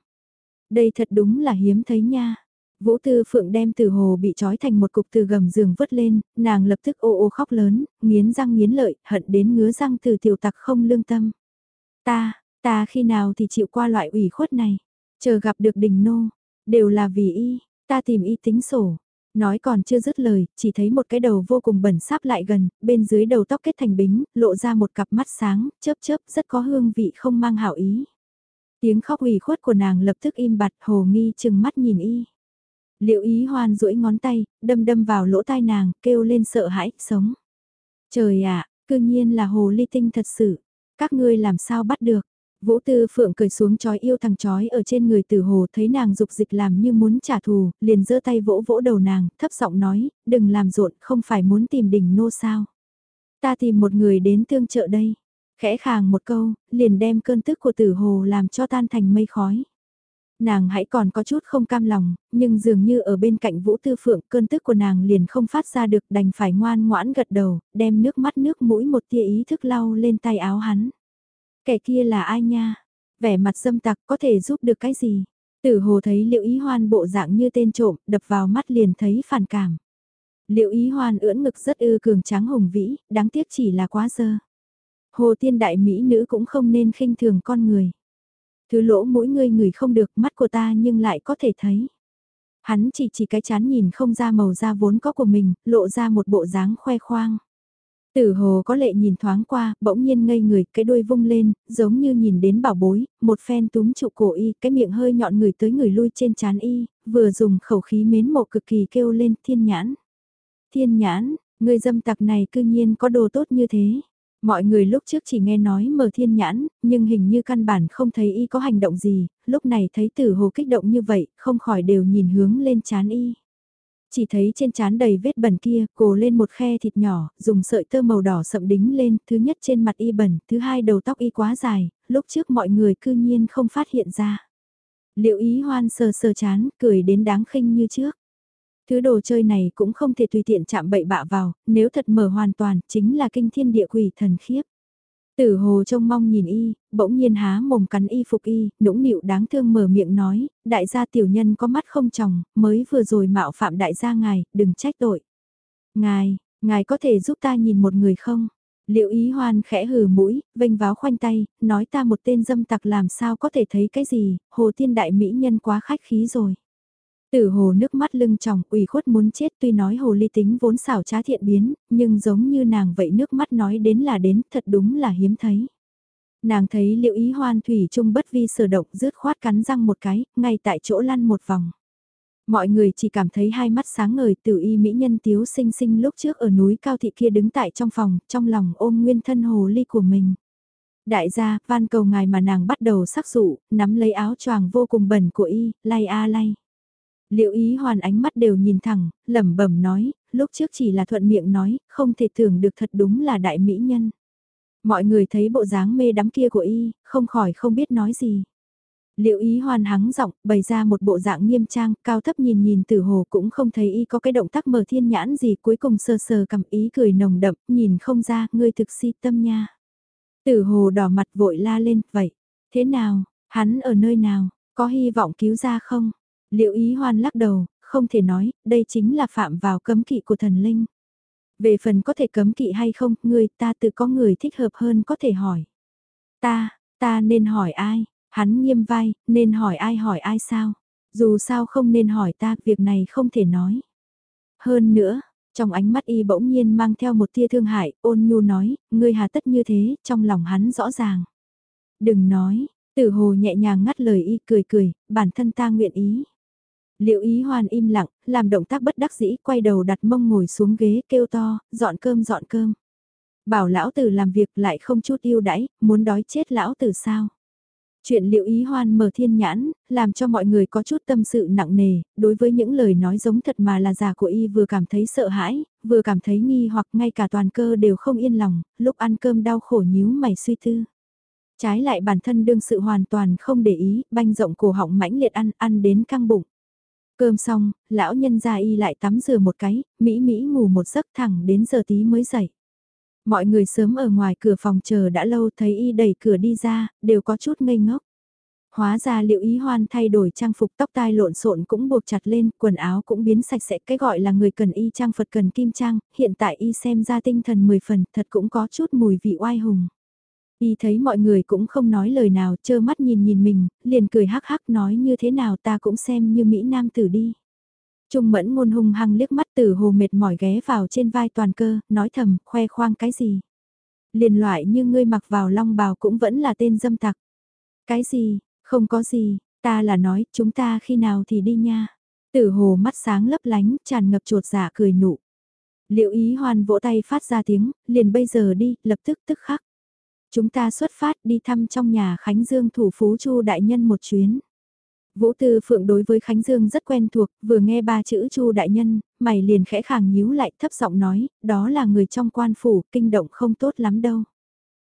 Đây thật đúng là hiếm thấy nha. Vũ Tư Phượng đem từ hồ bị trói thành một cục từ gầm giường vứt lên, nàng lập tức ô ô khóc lớn, nghiến răng nghiến lợi, hận đến ngứa răng từ tiểu tặc không lương tâm. Ta, ta khi nào thì chịu qua loại ủy khuất này, chờ gặp được đình nô, đều là vì y, ta tìm y tính sổ. Nói còn chưa dứt lời, chỉ thấy một cái đầu vô cùng bẩn sáp lại gần, bên dưới đầu tóc kết thành bính, lộ ra một cặp mắt sáng, chớp chớp rất có hương vị không mang hảo ý. Tiếng khóc ủy khuất của nàng lập tức im bặt hồ nghi chừng mắt nhìn y. Liệu ý hoan duỗi ngón tay, đâm đâm vào lỗ tai nàng, kêu lên sợ hãi, sống. Trời ạ, cư nhiên là hồ ly tinh thật sự. Các ngươi làm sao bắt được? Vũ Tư Phượng cười xuống chói yêu thằng chói ở trên người tử hồ thấy nàng dục dịch làm như muốn trả thù, liền giơ tay vỗ vỗ đầu nàng, thấp giọng nói, đừng làm rộn, không phải muốn tìm đỉnh nô sao. Ta tìm một người đến tương trợ đây. Khẽ khàng một câu, liền đem cơn tức của tử hồ làm cho tan thành mây khói. Nàng hãy còn có chút không cam lòng, nhưng dường như ở bên cạnh Vũ Tư Phượng cơn tức của nàng liền không phát ra được đành phải ngoan ngoãn gật đầu, đem nước mắt nước mũi một tia ý thức lau lên tay áo hắn. Kẻ kia là ai nha? Vẻ mặt dâm tặc có thể giúp được cái gì? Tử hồ thấy liệu ý hoan bộ dạng như tên trộm, đập vào mắt liền thấy phản cảm. Liệu ý hoan ưỡn ngực rất ư cường tráng hùng vĩ, đáng tiếc chỉ là quá dơ. Hồ tiên đại mỹ nữ cũng không nên khinh thường con người. Thứ lỗ mỗi người người không được mắt của ta nhưng lại có thể thấy. Hắn chỉ chỉ cái chán nhìn không ra màu da vốn có của mình, lộ ra một bộ dáng khoe khoang. Tử hồ có lệ nhìn thoáng qua, bỗng nhiên ngây người, cái đuôi vung lên, giống như nhìn đến bảo bối, một phen túm trụ cổ y, cái miệng hơi nhọn người tới người lui trên chán y, vừa dùng khẩu khí mến mộ cực kỳ kêu lên thiên nhãn. Thiên nhãn, người dâm tặc này cư nhiên có đồ tốt như thế. Mọi người lúc trước chỉ nghe nói mở thiên nhãn, nhưng hình như căn bản không thấy y có hành động gì, lúc này thấy tử hồ kích động như vậy, không khỏi đều nhìn hướng lên chán y. Chỉ thấy trên chán đầy vết bẩn kia, cổ lên một khe thịt nhỏ, dùng sợi tơ màu đỏ sậm đính lên, thứ nhất trên mặt y bẩn, thứ hai đầu tóc y quá dài, lúc trước mọi người cư nhiên không phát hiện ra. Liệu ý hoan sờ sờ chán, cười đến đáng khinh như trước. Thứ đồ chơi này cũng không thể tùy tiện chạm bậy bạ vào, nếu thật mở hoàn toàn, chính là kinh thiên địa quỷ thần khiếp. Tử hồ trông mong nhìn y, bỗng nhiên há mồm cắn y phục y, nũng nịu đáng thương mở miệng nói, đại gia tiểu nhân có mắt không chồng, mới vừa rồi mạo phạm đại gia ngài, đừng trách tội. Ngài, ngài có thể giúp ta nhìn một người không? Liệu ý hoan khẽ hừ mũi, vênh váo khoanh tay, nói ta một tên dâm tặc làm sao có thể thấy cái gì, hồ tiên đại mỹ nhân quá khách khí rồi. Tử hồ nước mắt lưng tròng, ủy khuất muốn chết tuy nói hồ ly tính vốn xảo trá thiện biến, nhưng giống như nàng vậy nước mắt nói đến là đến, thật đúng là hiếm thấy. Nàng thấy liệu ý hoan thủy trung bất vi sở động rứt khoát cắn răng một cái, ngay tại chỗ lăn một vòng. Mọi người chỉ cảm thấy hai mắt sáng ngời từ y mỹ nhân tiếu sinh sinh lúc trước ở núi cao thị kia đứng tại trong phòng, trong lòng ôm nguyên thân hồ ly của mình. Đại gia, van cầu ngài mà nàng bắt đầu sắc dụ, nắm lấy áo choàng vô cùng bẩn của y, lay a lay. Liệu ý hoàn ánh mắt đều nhìn thẳng, lẩm bẩm nói, lúc trước chỉ là thuận miệng nói, không thể tưởng được thật đúng là đại mỹ nhân. Mọi người thấy bộ dáng mê đắm kia của y, không khỏi không biết nói gì. Liệu ý hoàn hắng giọng, bày ra một bộ dạng nghiêm trang, cao thấp nhìn nhìn tử hồ cũng không thấy y có cái động tác mở thiên nhãn gì cuối cùng sờ sờ cầm ý cười nồng đậm, nhìn không ra, ngươi thực si tâm nha. Tử hồ đỏ mặt vội la lên, vậy, thế nào, hắn ở nơi nào, có hy vọng cứu ra không? Liệu ý hoan lắc đầu, không thể nói, đây chính là phạm vào cấm kỵ của thần linh. Về phần có thể cấm kỵ hay không, người ta tự có người thích hợp hơn có thể hỏi. Ta, ta nên hỏi ai? Hắn nghiêm vai, nên hỏi ai hỏi ai sao? Dù sao không nên hỏi ta, việc này không thể nói. Hơn nữa, trong ánh mắt y bỗng nhiên mang theo một tia thương hại, ôn nhu nói, ngươi hà tất như thế, trong lòng hắn rõ ràng. Đừng nói, tử hồ nhẹ nhàng ngắt lời y cười cười, bản thân ta nguyện ý. Liệu ý hoan im lặng, làm động tác bất đắc dĩ, quay đầu đặt mông ngồi xuống ghế kêu to, dọn cơm dọn cơm. Bảo lão tử làm việc lại không chút yêu đãi, muốn đói chết lão tử sao. Chuyện liệu ý hoan mở thiên nhãn, làm cho mọi người có chút tâm sự nặng nề, đối với những lời nói giống thật mà là giả của y vừa cảm thấy sợ hãi, vừa cảm thấy nghi hoặc ngay cả toàn cơ đều không yên lòng, lúc ăn cơm đau khổ nhíu mày suy tư. Trái lại bản thân đương sự hoàn toàn không để ý, banh rộng cổ họng mãnh liệt ăn, ăn đến căng bụng. Cơm xong, lão nhân gia y lại tắm rửa một cái, Mỹ Mỹ ngủ một giấc thẳng đến giờ tí mới dậy. Mọi người sớm ở ngoài cửa phòng chờ đã lâu thấy y đẩy cửa đi ra, đều có chút ngây ngốc. Hóa ra liệu ý hoan thay đổi trang phục tóc tai lộn xộn cũng buộc chặt lên, quần áo cũng biến sạch sẽ cái gọi là người cần y trang Phật cần kim trang, hiện tại y xem ra tinh thần 10 phần thật cũng có chút mùi vị oai hùng. Y thấy mọi người cũng không nói lời nào, trơ mắt nhìn nhìn mình, liền cười hắc hắc nói như thế nào ta cũng xem như Mỹ Nam tử đi. Trung mẫn ngôn hung hăng liếc mắt tử hồ mệt mỏi ghé vào trên vai toàn cơ, nói thầm, khoe khoang cái gì. Liền loại như ngươi mặc vào long bào cũng vẫn là tên dâm tặc. Cái gì, không có gì, ta là nói, chúng ta khi nào thì đi nha. Tử hồ mắt sáng lấp lánh, tràn ngập chuột giả cười nụ. Liệu ý hoan vỗ tay phát ra tiếng, liền bây giờ đi, lập tức tức khắc. Chúng ta xuất phát đi thăm trong nhà Khánh Dương thủ phú Chu đại nhân một chuyến. Vũ Tư Phượng đối với Khánh Dương rất quen thuộc, vừa nghe ba chữ Chu đại nhân, mày liền khẽ khàng nhíu lại thấp giọng nói, đó là người trong quan phủ, kinh động không tốt lắm đâu.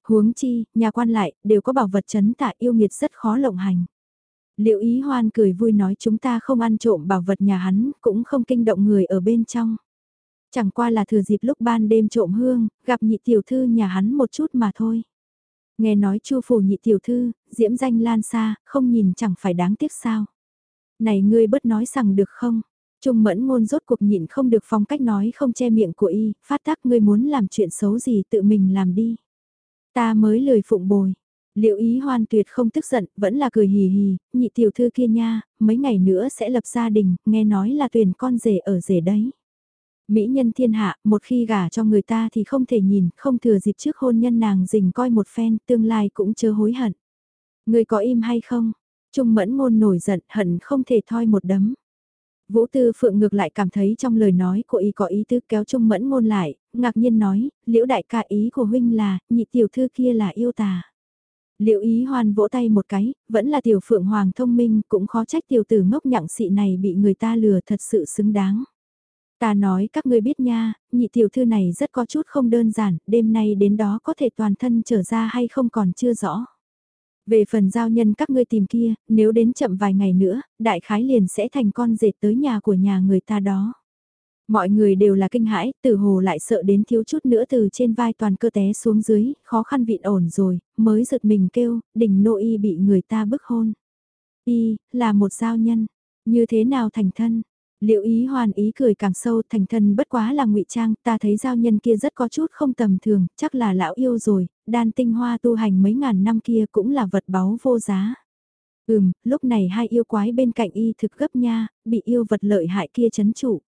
Huống chi, nhà quan lại, đều có bảo vật chấn tạ yêu nghiệt rất khó lộng hành. Liệu ý hoan cười vui nói chúng ta không ăn trộm bảo vật nhà hắn, cũng không kinh động người ở bên trong. Chẳng qua là thừa dịp lúc ban đêm trộm hương, gặp nhị tiểu thư nhà hắn một chút mà thôi. Nghe nói chu phủ nhị tiểu thư, diễm danh lan xa, không nhìn chẳng phải đáng tiếc sao. Này ngươi bớt nói rằng được không? Trung mẫn ngôn rốt cuộc nhịn không được phong cách nói không che miệng của y, phát tác ngươi muốn làm chuyện xấu gì tự mình làm đi. Ta mới lời phụng bồi. Liệu ý hoan tuyệt không tức giận, vẫn là cười hì hì, nhị tiểu thư kia nha, mấy ngày nữa sẽ lập gia đình, nghe nói là tuyển con rể ở rể đấy. Mỹ nhân thiên hạ, một khi gả cho người ta thì không thể nhìn, không thừa dịp trước hôn nhân nàng dình coi một phen, tương lai cũng chớ hối hận. Người có im hay không? Trung mẫn ngôn nổi giận, hận không thể thoi một đấm. Vũ Tư Phượng ngược lại cảm thấy trong lời nói của ý có ý tứ kéo Trung mẫn ngôn lại, ngạc nhiên nói, liễu đại ca ý của huynh là, nhị tiểu thư kia là yêu tà. Liệu ý hoan vỗ tay một cái, vẫn là tiểu phượng hoàng thông minh, cũng khó trách tiểu tử ngốc nhặng xị này bị người ta lừa thật sự xứng đáng. Ta nói các ngươi biết nha, nhị tiểu thư này rất có chút không đơn giản, đêm nay đến đó có thể toàn thân trở ra hay không còn chưa rõ. Về phần giao nhân các ngươi tìm kia, nếu đến chậm vài ngày nữa, đại khái liền sẽ thành con dệt tới nhà của nhà người ta đó. Mọi người đều là kinh hãi, tử hồ lại sợ đến thiếu chút nữa từ trên vai toàn cơ té xuống dưới, khó khăn vịn ổn rồi, mới giật mình kêu, đỉnh nội y bị người ta bức hôn. Y, là một giao nhân, như thế nào thành thân, Liệu ý hoàn ý cười càng sâu thành thân bất quá là ngụy trang, ta thấy giao nhân kia rất có chút không tầm thường, chắc là lão yêu rồi, đan tinh hoa tu hành mấy ngàn năm kia cũng là vật báu vô giá. Ừm, lúc này hai yêu quái bên cạnh y thực gấp nha, bị yêu vật lợi hại kia chấn trụ.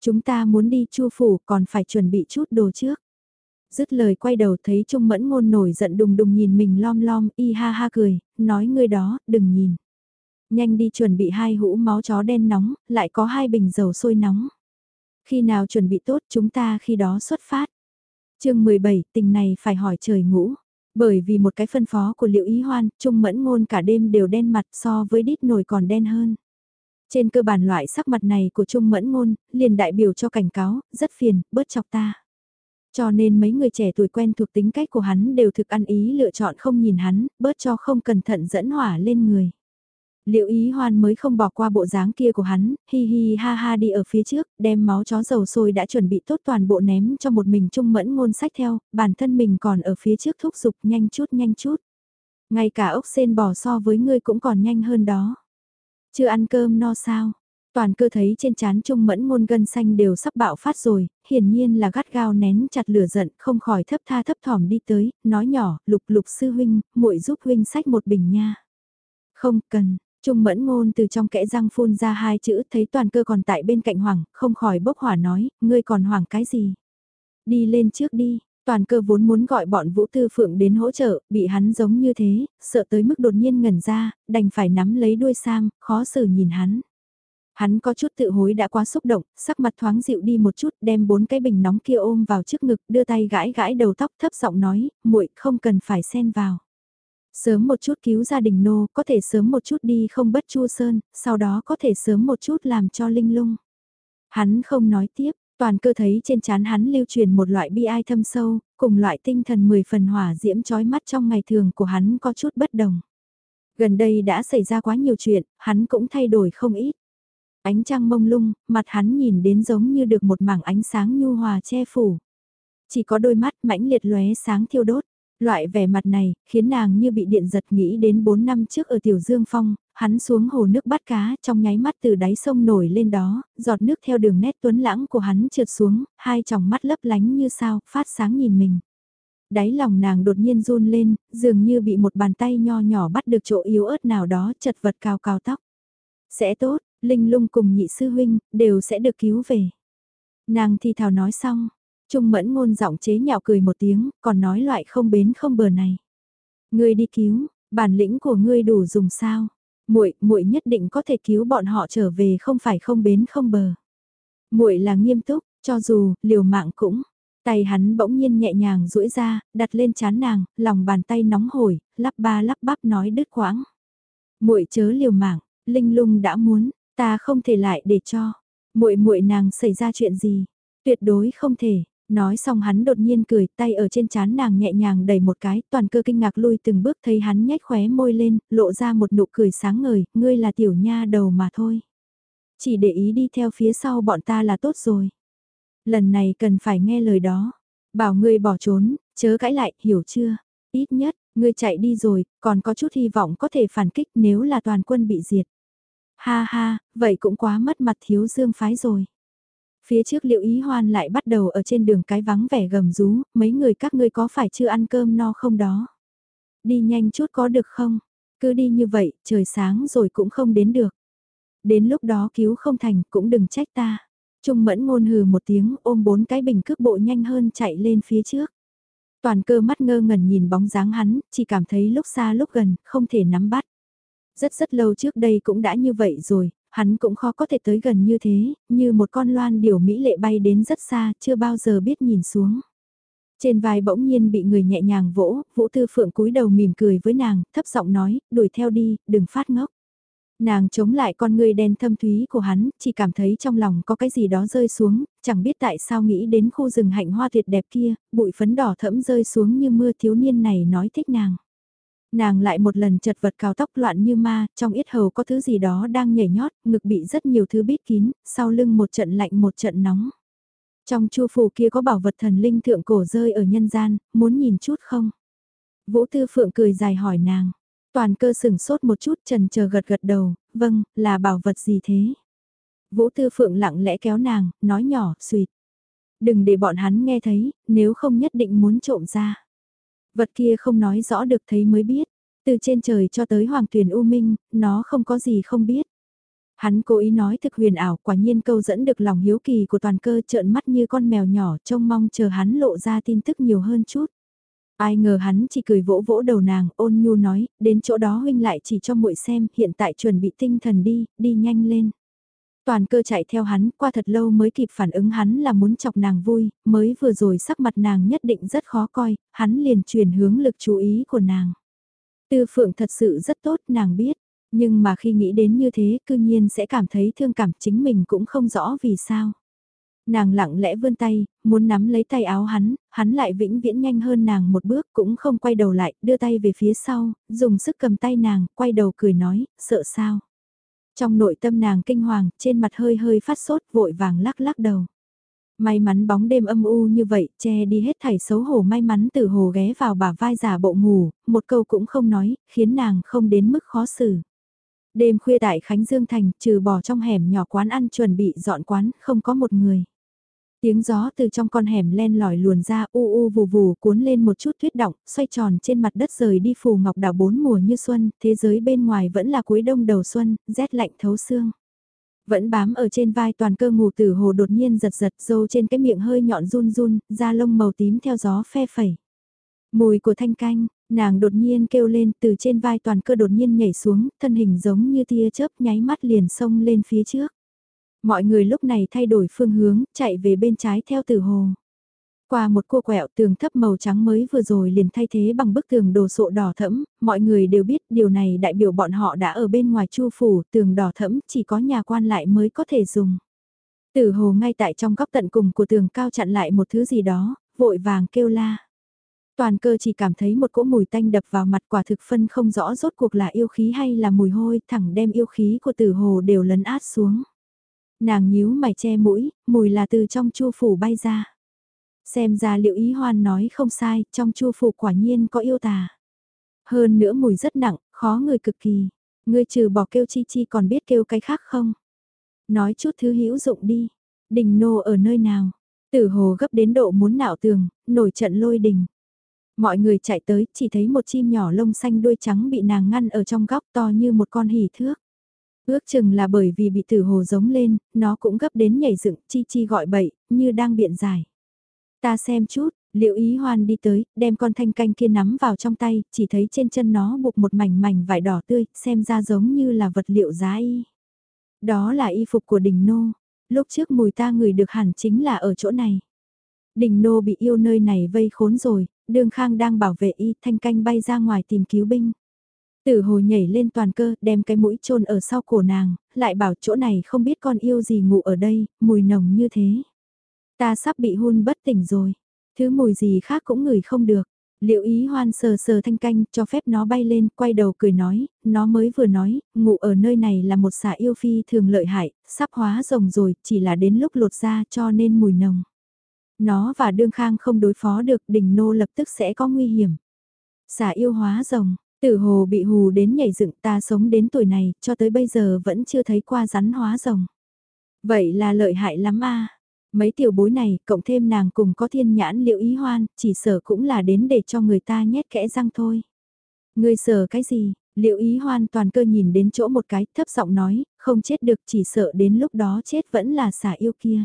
Chúng ta muốn đi chu phủ còn phải chuẩn bị chút đồ trước. Dứt lời quay đầu thấy Trung Mẫn Ngôn nổi giận đùng đùng nhìn mình lom lom y ha ha cười, nói ngươi đó, đừng nhìn. Nhanh đi chuẩn bị hai hũ máu chó đen nóng, lại có hai bình dầu sôi nóng. Khi nào chuẩn bị tốt chúng ta khi đó xuất phát. chương 17, tình này phải hỏi trời ngũ. Bởi vì một cái phân phó của liệu ý hoan, trung mẫn ngôn cả đêm đều đen mặt so với đít nổi còn đen hơn. Trên cơ bản loại sắc mặt này của Trung Mẫn Ngôn, liền đại biểu cho cảnh cáo, rất phiền, bớt chọc ta. Cho nên mấy người trẻ tuổi quen thuộc tính cách của hắn đều thực ăn ý lựa chọn không nhìn hắn, bớt cho không cẩn thận dẫn hỏa lên người. Liệu ý hoan mới không bỏ qua bộ dáng kia của hắn, hi hi ha ha đi ở phía trước, đem máu chó dầu sôi đã chuẩn bị tốt toàn bộ ném cho một mình trung mẫn ngôn sách theo, bản thân mình còn ở phía trước thúc giục nhanh chút nhanh chút. Ngay cả ốc sen bò so với ngươi cũng còn nhanh hơn đó. Chưa ăn cơm no sao? Toàn cơ thấy trên chán trung mẫn ngôn gân xanh đều sắp bạo phát rồi, hiển nhiên là gắt gao nén chặt lửa giận, không khỏi thấp tha thấp thỏm đi tới, nói nhỏ, lục lục sư huynh, muội giúp huynh sách một bình nha. Không cần, Trung mẫn ngôn từ trong kẽ răng phun ra hai chữ thấy toàn cơ còn tại bên cạnh hoàng, không khỏi bốc hỏa nói, ngươi còn hoàng cái gì? Đi lên trước đi, toàn cơ vốn muốn gọi bọn Vũ Tư Phượng đến hỗ trợ, bị hắn giống như thế, sợ tới mức đột nhiên ngẩn ra, đành phải nắm lấy đuôi Sam, khó xử nhìn hắn. Hắn có chút tự hối đã quá xúc động, sắc mặt thoáng dịu đi một chút, đem bốn cái bình nóng kia ôm vào trước ngực, đưa tay gãi gãi đầu tóc thấp giọng nói, muội không cần phải xen vào. Sớm một chút cứu gia đình nô, có thể sớm một chút đi không bất chua sơn, sau đó có thể sớm một chút làm cho linh lung. Hắn không nói tiếp, toàn cơ thấy trên trán hắn lưu truyền một loại bi ai thâm sâu, cùng loại tinh thần mười phần hỏa diễm trói mắt trong ngày thường của hắn có chút bất đồng. Gần đây đã xảy ra quá nhiều chuyện, hắn cũng thay đổi không ít. Ánh trăng mông lung, mặt hắn nhìn đến giống như được một mảng ánh sáng nhu hòa che phủ. Chỉ có đôi mắt mãnh liệt lóe sáng thiêu đốt. Loại vẻ mặt này, khiến nàng như bị điện giật nghĩ đến 4 năm trước ở Tiểu Dương Phong, hắn xuống hồ nước bắt cá trong nháy mắt từ đáy sông nổi lên đó, giọt nước theo đường nét tuấn lãng của hắn trượt xuống, hai tròng mắt lấp lánh như sao, phát sáng nhìn mình. Đáy lòng nàng đột nhiên run lên, dường như bị một bàn tay nho nhỏ bắt được chỗ yếu ớt nào đó chật vật cao cao tóc. Sẽ tốt, Linh lung cùng nhị sư huynh, đều sẽ được cứu về. Nàng thì thào nói xong, Trung mẫn ngôn giọng chế nhạo cười một tiếng, còn nói loại không bến không bờ này. Ngươi đi cứu, bản lĩnh của ngươi đủ dùng sao? Muội, muội nhất định có thể cứu bọn họ trở về không phải không bến không bờ. Muội là nghiêm túc, cho dù liều mạng cũng. Tay hắn bỗng nhiên nhẹ nhàng duỗi ra, đặt lên chán nàng, lòng bàn tay nóng hổi, lắp ba lắp bắp nói đứt quãng. Muội chớ liều mạng, Linh Lung đã muốn, ta không thể lại để cho. Muội muội nàng xảy ra chuyện gì? Tuyệt đối không thể, Nói xong hắn đột nhiên cười, tay ở trên chán nàng nhẹ nhàng đẩy một cái, toàn cơ kinh ngạc lui từng bước thấy hắn nhếch khóe môi lên, lộ ra một nụ cười sáng ngời, ngươi là tiểu nha đầu mà thôi. Chỉ để ý đi theo phía sau bọn ta là tốt rồi. Lần này cần phải nghe lời đó. Bảo ngươi bỏ trốn, chớ cãi lại, hiểu chưa? Ít nhất, ngươi chạy đi rồi, còn có chút hy vọng có thể phản kích nếu là toàn quân bị diệt. Ha ha, vậy cũng quá mất mặt thiếu dương phái rồi. Phía trước liệu ý hoan lại bắt đầu ở trên đường cái vắng vẻ gầm rú, mấy người các ngươi có phải chưa ăn cơm no không đó? Đi nhanh chút có được không? Cứ đi như vậy, trời sáng rồi cũng không đến được. Đến lúc đó cứu không thành cũng đừng trách ta. Trung mẫn ngôn hừ một tiếng ôm bốn cái bình cước bộ nhanh hơn chạy lên phía trước. Toàn cơ mắt ngơ ngẩn nhìn bóng dáng hắn, chỉ cảm thấy lúc xa lúc gần, không thể nắm bắt. Rất rất lâu trước đây cũng đã như vậy rồi, hắn cũng khó có thể tới gần như thế, như một con loan điểu mỹ lệ bay đến rất xa, chưa bao giờ biết nhìn xuống. Trên vai bỗng nhiên bị người nhẹ nhàng vỗ, Vũ Tư Phượng cúi đầu mỉm cười với nàng, thấp giọng nói, đuổi theo đi, đừng phát ngốc. Nàng chống lại con người đen thâm thúy của hắn, chỉ cảm thấy trong lòng có cái gì đó rơi xuống, chẳng biết tại sao nghĩ đến khu rừng hạnh hoa tuyệt đẹp kia, bụi phấn đỏ thẫm rơi xuống như mưa thiếu niên này nói thích nàng. Nàng lại một lần chật vật cào tóc loạn như ma, trong yết hầu có thứ gì đó đang nhảy nhót, ngực bị rất nhiều thứ bít kín, sau lưng một trận lạnh một trận nóng. Trong chu phủ kia có bảo vật thần linh thượng cổ rơi ở nhân gian, muốn nhìn chút không? Vũ Tư Phượng cười dài hỏi nàng. Toàn cơ sừng sốt một chút trần chờ gật gật đầu, vâng, là bảo vật gì thế? Vũ Tư Phượng lặng lẽ kéo nàng, nói nhỏ, suyệt. Đừng để bọn hắn nghe thấy, nếu không nhất định muốn trộm ra. Vật kia không nói rõ được thấy mới biết. Từ trên trời cho tới hoàng tuyển u minh, nó không có gì không biết. Hắn cố ý nói thực huyền ảo, quả nhiên câu dẫn được lòng hiếu kỳ của toàn cơ trợn mắt như con mèo nhỏ trông mong chờ hắn lộ ra tin tức nhiều hơn chút. Ai ngờ hắn chỉ cười vỗ vỗ đầu nàng, ôn nhu nói, đến chỗ đó huynh lại chỉ cho muội xem, hiện tại chuẩn bị tinh thần đi, đi nhanh lên. Toàn cơ chạy theo hắn, qua thật lâu mới kịp phản ứng hắn là muốn chọc nàng vui, mới vừa rồi sắc mặt nàng nhất định rất khó coi, hắn liền chuyển hướng lực chú ý của nàng. Tư phượng thật sự rất tốt, nàng biết, nhưng mà khi nghĩ đến như thế, cư nhiên sẽ cảm thấy thương cảm chính mình cũng không rõ vì sao. Nàng lặng lẽ vươn tay, muốn nắm lấy tay áo hắn, hắn lại vĩnh viễn nhanh hơn nàng một bước cũng không quay đầu lại, đưa tay về phía sau, dùng sức cầm tay nàng, quay đầu cười nói, sợ sao. Trong nội tâm nàng kinh hoàng, trên mặt hơi hơi phát sốt, vội vàng lắc lắc đầu. May mắn bóng đêm âm u như vậy, che đi hết thảy xấu hổ may mắn từ hồ ghé vào bả vai giả bộ ngủ, một câu cũng không nói, khiến nàng không đến mức khó xử. Đêm khuya tại Khánh Dương Thành, trừ bỏ trong hẻm nhỏ quán ăn chuẩn bị dọn quán, không có một người. Tiếng gió từ trong con hẻm len lỏi luồn ra u u vù vù cuốn lên một chút tuyết động, xoay tròn trên mặt đất rời đi phù ngọc đảo bốn mùa như xuân, thế giới bên ngoài vẫn là cuối đông đầu xuân, rét lạnh thấu xương. Vẫn bám ở trên vai toàn cơ ngủ tử hồ đột nhiên giật giật dâu trên cái miệng hơi nhọn run run, da lông màu tím theo gió phe phẩy. Mùi của thanh canh, nàng đột nhiên kêu lên từ trên vai toàn cơ đột nhiên nhảy xuống, thân hình giống như tia chớp nháy mắt liền xông lên phía trước. Mọi người lúc này thay đổi phương hướng, chạy về bên trái theo tử hồ. Qua một cua quẹo tường thấp màu trắng mới vừa rồi liền thay thế bằng bức tường đồ sộ đỏ thẫm, mọi người đều biết điều này đại biểu bọn họ đã ở bên ngoài chu phủ, tường đỏ thẫm chỉ có nhà quan lại mới có thể dùng. Tử hồ ngay tại trong góc tận cùng của tường cao chặn lại một thứ gì đó, vội vàng kêu la. Toàn cơ chỉ cảm thấy một cỗ mùi tanh đập vào mặt quả thực phân không rõ rốt cuộc là yêu khí hay là mùi hôi, thẳng đem yêu khí của tử hồ đều lấn át xuống. Nàng nhíu mày che mũi, mùi là từ trong chu phủ bay ra. Xem ra liệu ý hoan nói không sai, trong chu phủ quả nhiên có yêu tà. Hơn nữa mùi rất nặng, khó người cực kỳ. Ngươi trừ bỏ kêu chi chi còn biết kêu cái khác không? Nói chút thứ hữu dụng đi. Đình nô ở nơi nào? Tử hồ gấp đến độ muốn nạo tường, nổi trận lôi đình. Mọi người chạy tới, chỉ thấy một chim nhỏ lông xanh đuôi trắng bị nàng ngăn ở trong góc to như một con hỉ thước. Ước chừng là bởi vì bị tử hồ giống lên, nó cũng gấp đến nhảy dựng chi chi gọi bậy, như đang biện giải. Ta xem chút, liệu ý hoan đi tới, đem con thanh canh kia nắm vào trong tay, chỉ thấy trên chân nó buộc một mảnh mảnh vải đỏ tươi, xem ra giống như là vật liệu giá y. Đó là y phục của đình nô, lúc trước mùi ta ngửi được hẳn chính là ở chỗ này. Đình nô bị yêu nơi này vây khốn rồi, đường khang đang bảo vệ y thanh canh bay ra ngoài tìm cứu binh. Tử hồ nhảy lên toàn cơ, đem cái mũi chôn ở sau cổ nàng, lại bảo chỗ này không biết con yêu gì ngủ ở đây, mùi nồng như thế. Ta sắp bị hôn bất tỉnh rồi, thứ mùi gì khác cũng ngửi không được. Liệu ý hoan sờ sờ thanh canh cho phép nó bay lên, quay đầu cười nói, nó mới vừa nói, ngủ ở nơi này là một xả yêu phi thường lợi hại, sắp hóa rồng rồi, chỉ là đến lúc lột ra cho nên mùi nồng. Nó và đương khang không đối phó được, đỉnh nô lập tức sẽ có nguy hiểm. Xả yêu hóa rồng, tử hồ bị hù đến nhảy dựng ta sống đến tuổi này, cho tới bây giờ vẫn chưa thấy qua rắn hóa rồng. Vậy là lợi hại lắm a Mấy tiểu bối này, cộng thêm nàng cùng có thiên nhãn liệu ý hoan, chỉ sở cũng là đến để cho người ta nhét kẽ răng thôi. Ngươi sở cái gì? Liệu ý hoan toàn cơ nhìn đến chỗ một cái, thấp giọng nói, không chết được chỉ sợ đến lúc đó chết vẫn là xả yêu kia.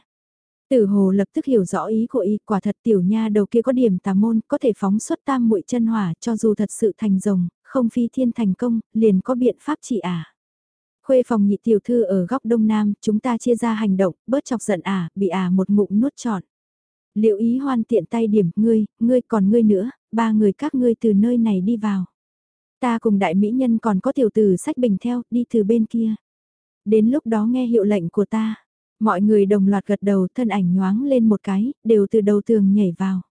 Tử hồ lập tức hiểu rõ ý của y, quả thật tiểu nha đầu kia có điểm tà môn, có thể phóng xuất tam muội chân hỏa cho dù thật sự thành rồng, không phi thiên thành công, liền có biện pháp trị à. Khuê phòng nhị tiểu thư ở góc đông nam, chúng ta chia ra hành động, bớt chọc giận à, bị à một ngụm nuốt trọn. Liệu ý hoan tiện tay điểm, ngươi, ngươi còn ngươi nữa, ba người các ngươi từ nơi này đi vào. Ta cùng đại mỹ nhân còn có tiểu tử sách bình theo, đi từ bên kia. Đến lúc đó nghe hiệu lệnh của ta, mọi người đồng loạt gật đầu thân ảnh nhoáng lên một cái, đều từ đầu tường nhảy vào.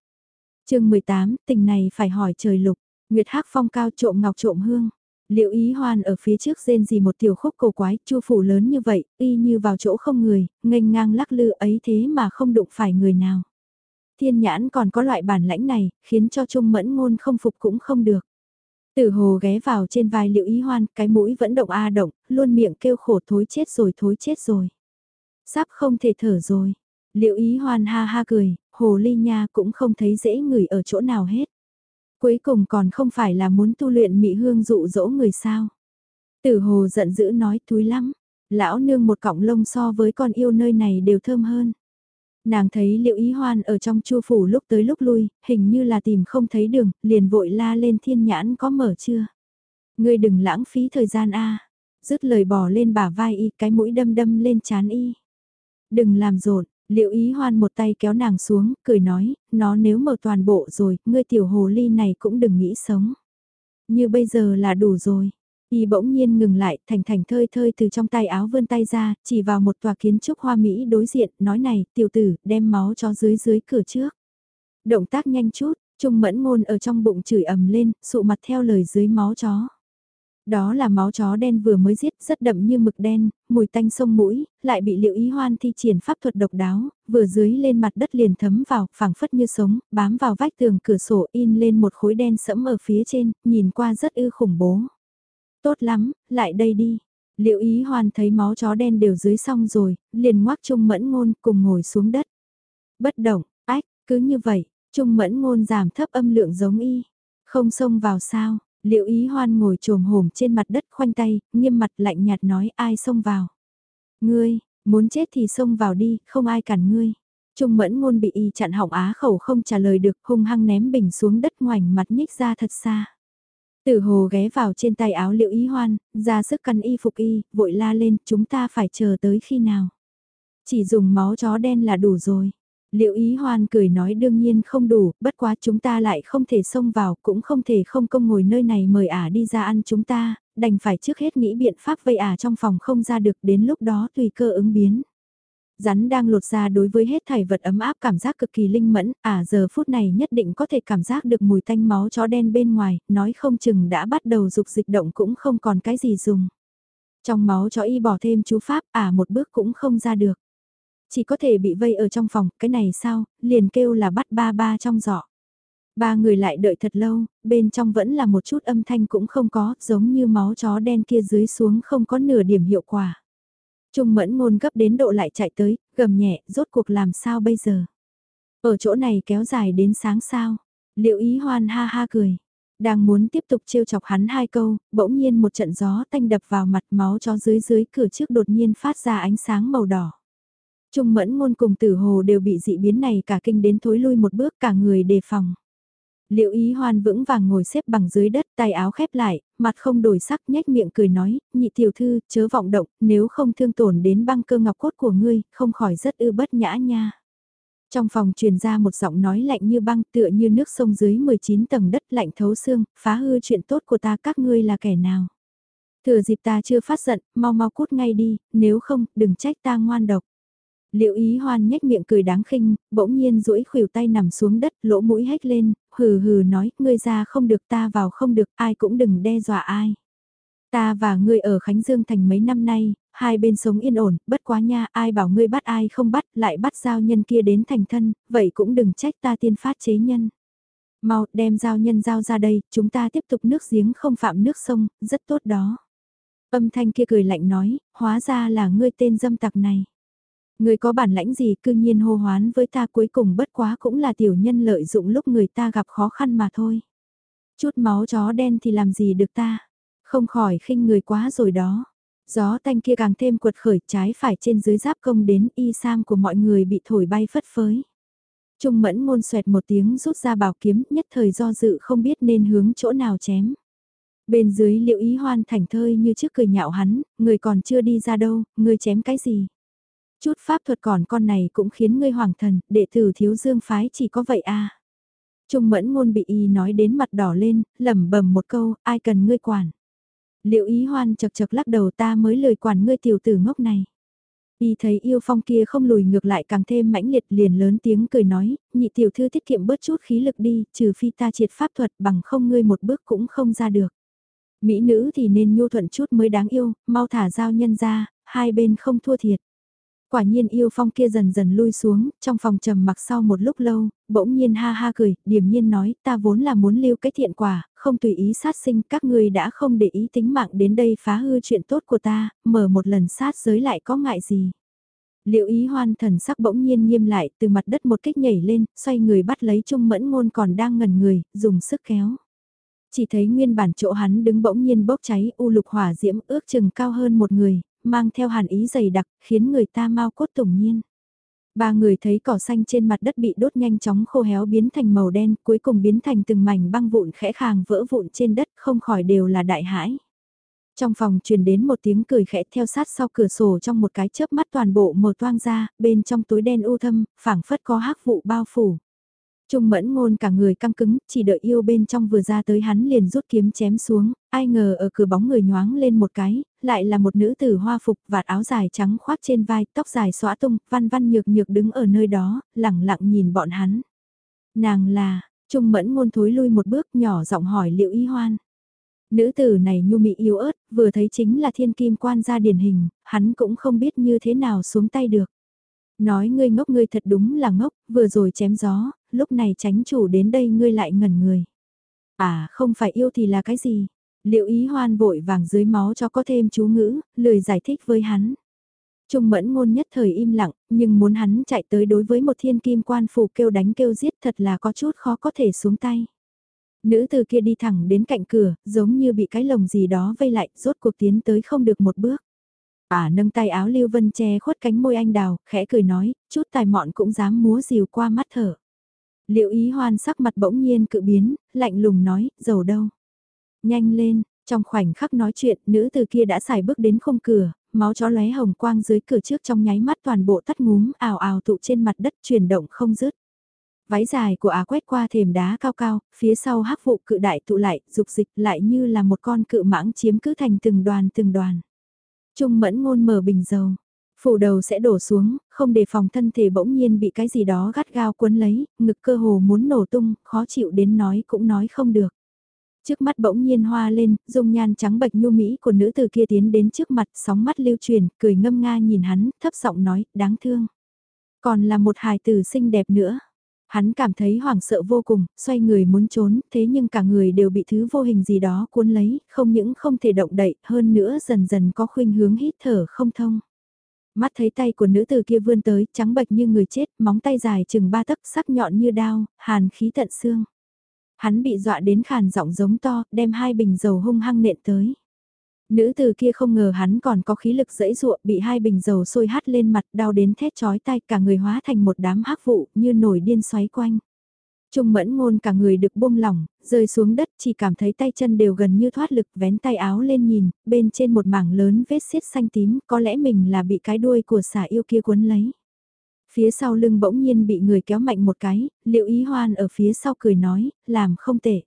chương 18, tình này phải hỏi trời lục, Nguyệt hắc phong cao trộm ngọc trộm hương. Liệu ý hoan ở phía trước rên gì một tiểu khúc cổ quái, chu phủ lớn như vậy, y như vào chỗ không người, nghênh ngang lắc lư ấy thế mà không đụng phải người nào. Thiên nhãn còn có loại bản lãnh này, khiến cho trung mẫn ngôn không phục cũng không được. Tử hồ ghé vào trên vai liệu ý hoan, cái mũi vẫn động a động, luôn miệng kêu khổ thối chết rồi thối chết rồi. Sắp không thể thở rồi. Liệu ý hoan ha ha cười, hồ ly nha cũng không thấy dễ người ở chỗ nào hết. Cuối cùng còn không phải là muốn tu luyện mị hương dụ dỗ người sao. Tử hồ giận dữ nói túi lắm, lão nương một cọng lông so với con yêu nơi này đều thơm hơn. Nàng thấy liệu ý hoan ở trong chu phủ lúc tới lúc lui, hình như là tìm không thấy đường, liền vội la lên thiên nhãn có mở chưa. Ngươi đừng lãng phí thời gian a dứt lời bỏ lên bả vai y cái mũi đâm đâm lên chán y. Đừng làm rộn, Liệu ý hoan một tay kéo nàng xuống, cười nói, nó nếu mở toàn bộ rồi, ngươi tiểu hồ ly này cũng đừng nghĩ sống. Như bây giờ là đủ rồi. Y bỗng nhiên ngừng lại, thành thành thơi thơi từ trong tay áo vươn tay ra, chỉ vào một tòa kiến trúc hoa Mỹ đối diện, nói này, tiểu tử, đem máu cho dưới dưới cửa trước. Động tác nhanh chút, Trung mẫn ngôn ở trong bụng chửi ầm lên, sụ mặt theo lời dưới máu chó. Đó là máu chó đen vừa mới giết, rất đậm như mực đen, mùi tanh sông mũi, lại bị liệu ý hoan thi triển pháp thuật độc đáo, vừa dưới lên mặt đất liền thấm vào, phẳng phất như sống, bám vào vách tường cửa sổ in lên một khối đen sẫm ở phía trên, nhìn qua rất ư khủng bố. Tốt lắm, lại đây đi. Liệu ý hoan thấy máu chó đen đều dưới xong rồi, liền ngoác trung mẫn ngôn cùng ngồi xuống đất. Bất động, ách, cứ như vậy, trung mẫn ngôn giảm thấp âm lượng giống y. Không xông vào sao, Liệu ý hoan ngồi trồm hổm trên mặt đất khoanh tay, nghiêm mặt lạnh nhạt nói ai xông vào. Ngươi, muốn chết thì xông vào đi, không ai cản ngươi. Trung mẫn ngôn bị y chặn hỏng á khẩu không trả lời được hung hăng ném bình xuống đất ngoảnh mặt nhích ra thật xa. Tử hồ ghé vào trên tay áo liệu ý hoan, ra sức căn y phục y, vội la lên chúng ta phải chờ tới khi nào. Chỉ dùng máu chó đen là đủ rồi. Liệu ý hoan cười nói đương nhiên không đủ, bất quá chúng ta lại không thể xông vào, cũng không thể không công ngồi nơi này mời ả đi ra ăn chúng ta, đành phải trước hết nghĩ biện pháp vây ả trong phòng không ra được đến lúc đó tùy cơ ứng biến. Rắn đang lột ra đối với hết thảy vật ấm áp cảm giác cực kỳ linh mẫn, à giờ phút này nhất định có thể cảm giác được mùi tanh máu chó đen bên ngoài, nói không chừng đã bắt đầu dục dịch động cũng không còn cái gì dùng. Trong máu chó y bỏ thêm chú Pháp, ả một bước cũng không ra được. Chỉ có thể bị vây ở trong phòng, cái này sao, liền kêu là bắt ba ba trong giỏ. Ba người lại đợi thật lâu, bên trong vẫn là một chút âm thanh cũng không có, giống như máu chó đen kia dưới xuống không có nửa điểm hiệu quả. Trung mẫn ngôn gấp đến độ lại chạy tới, gầm nhẹ, rốt cuộc làm sao bây giờ? Ở chỗ này kéo dài đến sáng sao? Liệu ý hoan ha ha cười. Đang muốn tiếp tục trêu chọc hắn hai câu, bỗng nhiên một trận gió tanh đập vào mặt máu cho dưới dưới cửa trước đột nhiên phát ra ánh sáng màu đỏ. Trung mẫn ngôn cùng tử hồ đều bị dị biến này cả kinh đến thối lui một bước cả người đề phòng. Liệu ý hoan vững vàng ngồi xếp bằng dưới đất tay áo khép lại, mặt không đổi sắc nhếch miệng cười nói, nhị tiểu thư, chớ vọng động, nếu không thương tổn đến băng cơ ngọc cốt của ngươi, không khỏi rất ư bất nhã nha. Trong phòng truyền ra một giọng nói lạnh như băng tựa như nước sông dưới 19 tầng đất lạnh thấu xương, phá hư chuyện tốt của ta các ngươi là kẻ nào. Thừa dịp ta chưa phát giận, mau mau cút ngay đi, nếu không, đừng trách ta ngoan độc. Liệu ý hoan nhếch miệng cười đáng khinh, bỗng nhiên duỗi khuỷu tay nằm xuống đất, lỗ mũi hét lên, hừ hừ nói, ngươi ra không được ta vào không được, ai cũng đừng đe dọa ai. Ta và ngươi ở Khánh Dương thành mấy năm nay, hai bên sống yên ổn, bất quá nha, ai bảo ngươi bắt ai không bắt, lại bắt giao nhân kia đến thành thân, vậy cũng đừng trách ta tiên phát chế nhân. Mau, đem giao nhân giao ra đây, chúng ta tiếp tục nước giếng không phạm nước sông, rất tốt đó. Âm thanh kia cười lạnh nói, hóa ra là ngươi tên dâm tặc này. Người có bản lãnh gì cư nhiên hô hoán với ta cuối cùng bất quá cũng là tiểu nhân lợi dụng lúc người ta gặp khó khăn mà thôi. Chút máu chó đen thì làm gì được ta, không khỏi khinh người quá rồi đó. Gió tanh kia càng thêm quật khởi trái phải trên dưới giáp công đến y sam của mọi người bị thổi bay phất phới. Trung mẫn ngôn xoẹt một tiếng rút ra bảo kiếm nhất thời do dự không biết nên hướng chỗ nào chém. Bên dưới liệu ý hoan thảnh thơi như trước cười nhạo hắn, người còn chưa đi ra đâu, người chém cái gì. Chút pháp thuật còn con này cũng khiến ngươi hoàng thần, đệ tử thiếu dương phái chỉ có vậy à. Trung mẫn ngôn bị y nói đến mặt đỏ lên, lẩm bẩm một câu, ai cần ngươi quản. Liệu ý hoan chật chật lắc đầu ta mới lời quản ngươi tiểu tử ngốc này. Y thấy yêu phong kia không lùi ngược lại càng thêm mãnh liệt liền lớn tiếng cười nói, nhị tiểu thư tiết kiệm bớt chút khí lực đi, trừ phi ta triệt pháp thuật bằng không ngươi một bước cũng không ra được. Mỹ nữ thì nên nhu thuận chút mới đáng yêu, mau thả giao nhân ra, hai bên không thua thiệt. Quả nhiên yêu phong kia dần dần lui xuống, trong phòng trầm mặc sau một lúc lâu, bỗng nhiên ha ha cười, điềm nhiên nói ta vốn là muốn lưu cái thiện quả, không tùy ý sát sinh các ngươi đã không để ý tính mạng đến đây phá hư chuyện tốt của ta, mở một lần sát giới lại có ngại gì. Liệu ý hoan thần sắc bỗng nhiên nghiêm lại từ mặt đất một kích nhảy lên, xoay người bắt lấy trung mẫn ngôn còn đang ngẩn người, dùng sức kéo. Chỉ thấy nguyên bản chỗ hắn đứng bỗng nhiên bốc cháy u lục hỏa diễm ước chừng cao hơn một người, mang theo hàn ý dày đặc, khiến người ta mau cốt tủng nhiên. Ba người thấy cỏ xanh trên mặt đất bị đốt nhanh chóng khô héo biến thành màu đen, cuối cùng biến thành từng mảnh băng vụn khẽ khàng vỡ vụn trên đất không khỏi đều là đại hãi. Trong phòng truyền đến một tiếng cười khẽ theo sát sau cửa sổ trong một cái chớp mắt toàn bộ mở toang ra, bên trong túi đen u thâm, phảng phất có hắc vụ bao phủ. Trung mẫn ngôn cả người căng cứng, chỉ đợi yêu bên trong vừa ra tới hắn liền rút kiếm chém xuống, ai ngờ ở cửa bóng người nhoáng lên một cái, lại là một nữ tử hoa phục vạt áo dài trắng khoác trên vai, tóc dài xóa tung, văn văn nhược nhược đứng ở nơi đó, lẳng lặng nhìn bọn hắn. Nàng là, Trung mẫn ngôn thối lui một bước nhỏ giọng hỏi liệu y hoan. Nữ tử này nhu mị yếu ớt, vừa thấy chính là thiên kim quan gia điển hình, hắn cũng không biết như thế nào xuống tay được. Nói ngươi ngốc ngươi thật đúng là ngốc, vừa rồi chém gió, lúc này tránh chủ đến đây ngươi lại ngẩn người. À không phải yêu thì là cái gì? Liệu ý hoan vội vàng dưới máu cho có thêm chú ngữ, lười giải thích với hắn. Trung mẫn ngôn nhất thời im lặng, nhưng muốn hắn chạy tới đối với một thiên kim quan phủ kêu đánh kêu giết thật là có chút khó có thể xuống tay. Nữ từ kia đi thẳng đến cạnh cửa, giống như bị cái lồng gì đó vây lại, rốt cuộc tiến tới không được một bước. À nâng tay áo Lưu Vân che khuất cánh môi anh đào, khẽ cười nói, chút tài mọn cũng dám múa rìu qua mắt thở. Liệu ý hoan sắc mặt bỗng nhiên cự biến, lạnh lùng nói, dầu đâu. Nhanh lên, trong khoảnh khắc nói chuyện, nữ từ kia đã xài bước đến khung cửa, máu chó lóe hồng quang dưới cửa trước trong nháy mắt toàn bộ tắt ngúm ào ào tụ trên mặt đất chuyển động không dứt. Váy dài của Á quét qua thềm đá cao cao, phía sau hắc vụ cự đại tụ lại, dục dịch lại như là một con cự mãng chiếm cứ thành từng đoàn từng đoàn. Trung mẫn ngôn mở bình dầu, phủ đầu sẽ đổ xuống, không đề phòng thân thể bỗng nhiên bị cái gì đó gắt gao cuốn lấy, ngực cơ hồ muốn nổ tung, khó chịu đến nói cũng nói không được. Trước mắt bỗng nhiên hoa lên, dung nhan trắng bệch nhu mỹ của nữ từ kia tiến đến trước mặt, sóng mắt lưu truyền, cười ngâm nga nhìn hắn, thấp giọng nói, đáng thương. Còn là một hài tử xinh đẹp nữa. Hắn cảm thấy hoảng sợ vô cùng, xoay người muốn trốn, thế nhưng cả người đều bị thứ vô hình gì đó cuốn lấy, không những không thể động đậy, hơn nữa dần dần có khuynh hướng hít thở không thông. Mắt thấy tay của nữ từ kia vươn tới, trắng bệch như người chết, móng tay dài chừng ba tấc sắc nhọn như đao, hàn khí tận xương. Hắn bị dọa đến khàn giọng giống to, đem hai bình dầu hung hăng nện tới. Nữ từ kia không ngờ hắn còn có khí lực dẫy ruộng bị hai bình dầu sôi hắt lên mặt đau đến thét chói tai cả người hóa thành một đám hắc vụ như nổi điên xoáy quanh. Trung mẫn ngôn cả người được buông lỏng, rơi xuống đất chỉ cảm thấy tay chân đều gần như thoát lực vén tay áo lên nhìn, bên trên một mảng lớn vết xiết xanh tím, có lẽ mình là bị cái đuôi của xà yêu kia cuốn lấy. Phía sau lưng bỗng nhiên bị người kéo mạnh một cái, liệu ý hoan ở phía sau cười nói, làm không tệ.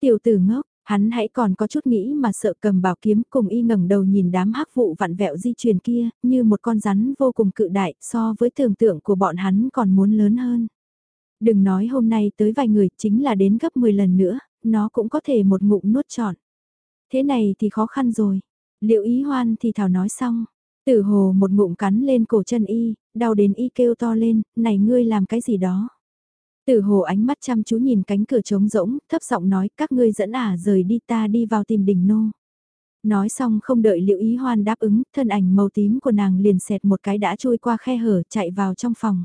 Tiểu tử ngốc, hắn hãy còn có chút nghĩ mà sợ cầm bảo kiếm cùng y ngẩng đầu nhìn đám hắc vụ vặn vẹo di truyền kia, như một con rắn vô cùng cự đại so với tưởng tượng của bọn hắn còn muốn lớn hơn. Đừng nói hôm nay tới vài người chính là đến gấp 10 lần nữa, nó cũng có thể một ngụm nuốt trọn. Thế này thì khó khăn rồi. Liệu ý hoan thì thảo nói xong. Tử hồ một ngụm cắn lên cổ chân y, đau đến y kêu to lên, này ngươi làm cái gì đó. Tử hồ ánh mắt chăm chú nhìn cánh cửa trống rỗng, thấp giọng nói các ngươi dẫn ả rời đi ta đi vào tìm đỉnh nô. Nói xong không đợi liệu ý hoan đáp ứng, thân ảnh màu tím của nàng liền xẹt một cái đã trôi qua khe hở chạy vào trong phòng.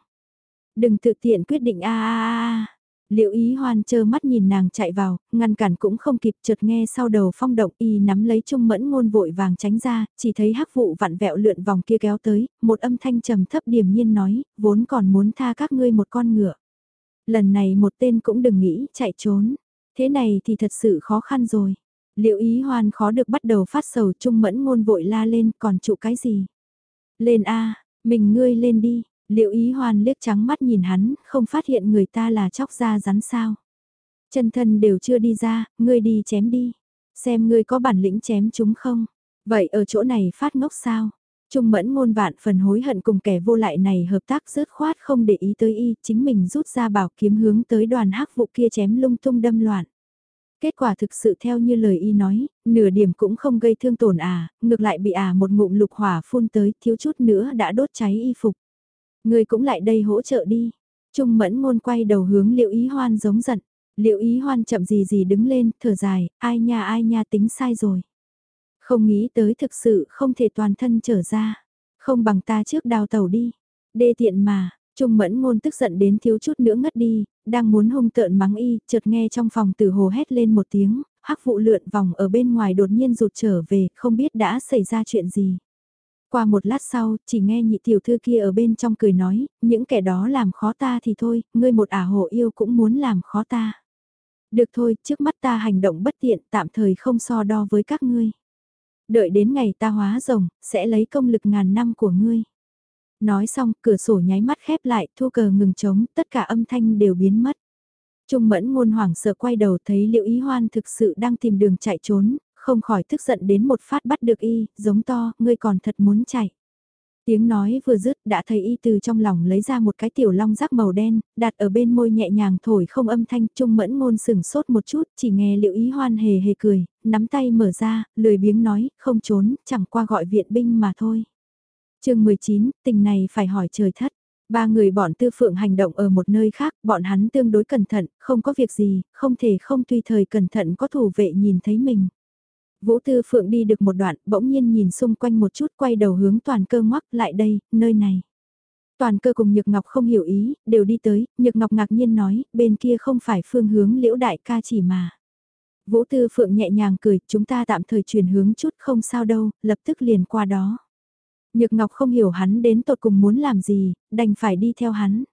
Đừng tự tiện quyết định a a a. Liệu ý hoan chơ mắt nhìn nàng chạy vào, ngăn cản cũng không kịp chợt nghe sau đầu phong động y nắm lấy trung mẫn ngôn vội vàng tránh ra, chỉ thấy hắc vụ vặn vẹo lượn vòng kia kéo tới, một âm thanh trầm thấp điềm nhiên nói, vốn còn muốn tha các ngươi một con ngựa. Lần này một tên cũng đừng nghĩ chạy trốn, thế này thì thật sự khó khăn rồi. Liệu ý hoan khó được bắt đầu phát sầu trung mẫn ngôn vội la lên còn trụ cái gì? Lên a mình ngươi lên đi, Liệu ý hoan liếc trắng mắt nhìn hắn, không phát hiện người ta là chóc da rắn sao. Chân thân đều chưa đi ra, ngươi đi chém đi. Xem ngươi có bản lĩnh chém chúng không. Vậy ở chỗ này phát ngốc sao? Trung mẫn ngôn vạn phần hối hận cùng kẻ vô lại này hợp tác rớt khoát không để ý tới y, chính mình rút ra bảo kiếm hướng tới đoàn hắc vụ kia chém lung tung đâm loạn. Kết quả thực sự theo như lời y nói, nửa điểm cũng không gây thương tổn à, ngược lại bị à một ngụm lục hỏa phun tới thiếu chút nữa đã đốt cháy y phục. Người cũng lại đây hỗ trợ đi. Trung mẫn ngôn quay đầu hướng liệu ý hoan giống giận. Liệu ý hoan chậm gì gì đứng lên, thở dài, ai nha ai nha tính sai rồi. Không nghĩ tới thực sự không thể toàn thân trở ra. Không bằng ta trước đào tàu đi. Đê tiện mà, Trung mẫn ngôn tức giận đến thiếu chút nữa ngất đi, đang muốn hung tợn mắng y, chợt nghe trong phòng tử hồ hét lên một tiếng, hắc vụ lượn vòng ở bên ngoài đột nhiên rụt trở về, không biết đã xảy ra chuyện gì. Qua một lát sau, chỉ nghe nhị tiểu thư kia ở bên trong cười nói, những kẻ đó làm khó ta thì thôi, ngươi một ả hộ yêu cũng muốn làm khó ta. Được thôi, trước mắt ta hành động bất tiện, tạm thời không so đo với các ngươi. Đợi đến ngày ta hóa rồng, sẽ lấy công lực ngàn năm của ngươi. Nói xong, cửa sổ nháy mắt khép lại, thu cờ ngừng trống, tất cả âm thanh đều biến mất. Trung mẫn ngôn hoảng sợ quay đầu thấy liệu ý hoan thực sự đang tìm đường chạy trốn, không khỏi tức giận đến một phát bắt được y, giống to, ngươi còn thật muốn chạy. Tiếng nói vừa dứt đã thấy y từ trong lòng lấy ra một cái tiểu long rác màu đen, đặt ở bên môi nhẹ nhàng thổi không âm thanh, trung mẫn ngôn sừng sốt một chút, chỉ nghe liệu ý hoan hề hề cười, nắm tay mở ra, lười biếng nói, không trốn, chẳng qua gọi viện binh mà thôi. chương 19, tình này phải hỏi trời thất. Ba người bọn tư phượng hành động ở một nơi khác, bọn hắn tương đối cẩn thận, không có việc gì, không thể không tùy thời cẩn thận có thủ vệ nhìn thấy mình. Vũ Tư Phượng đi được một đoạn, bỗng nhiên nhìn xung quanh một chút quay đầu hướng toàn cơ ngoắc lại đây, nơi này. Toàn cơ cùng Nhược Ngọc không hiểu ý, đều đi tới, Nhược Ngọc ngạc nhiên nói, bên kia không phải phương hướng liễu đại ca chỉ mà. Vũ Tư Phượng nhẹ nhàng cười, chúng ta tạm thời chuyển hướng chút không sao đâu, lập tức liền qua đó. Nhược Ngọc không hiểu hắn đến tột cùng muốn làm gì, đành phải đi theo hắn.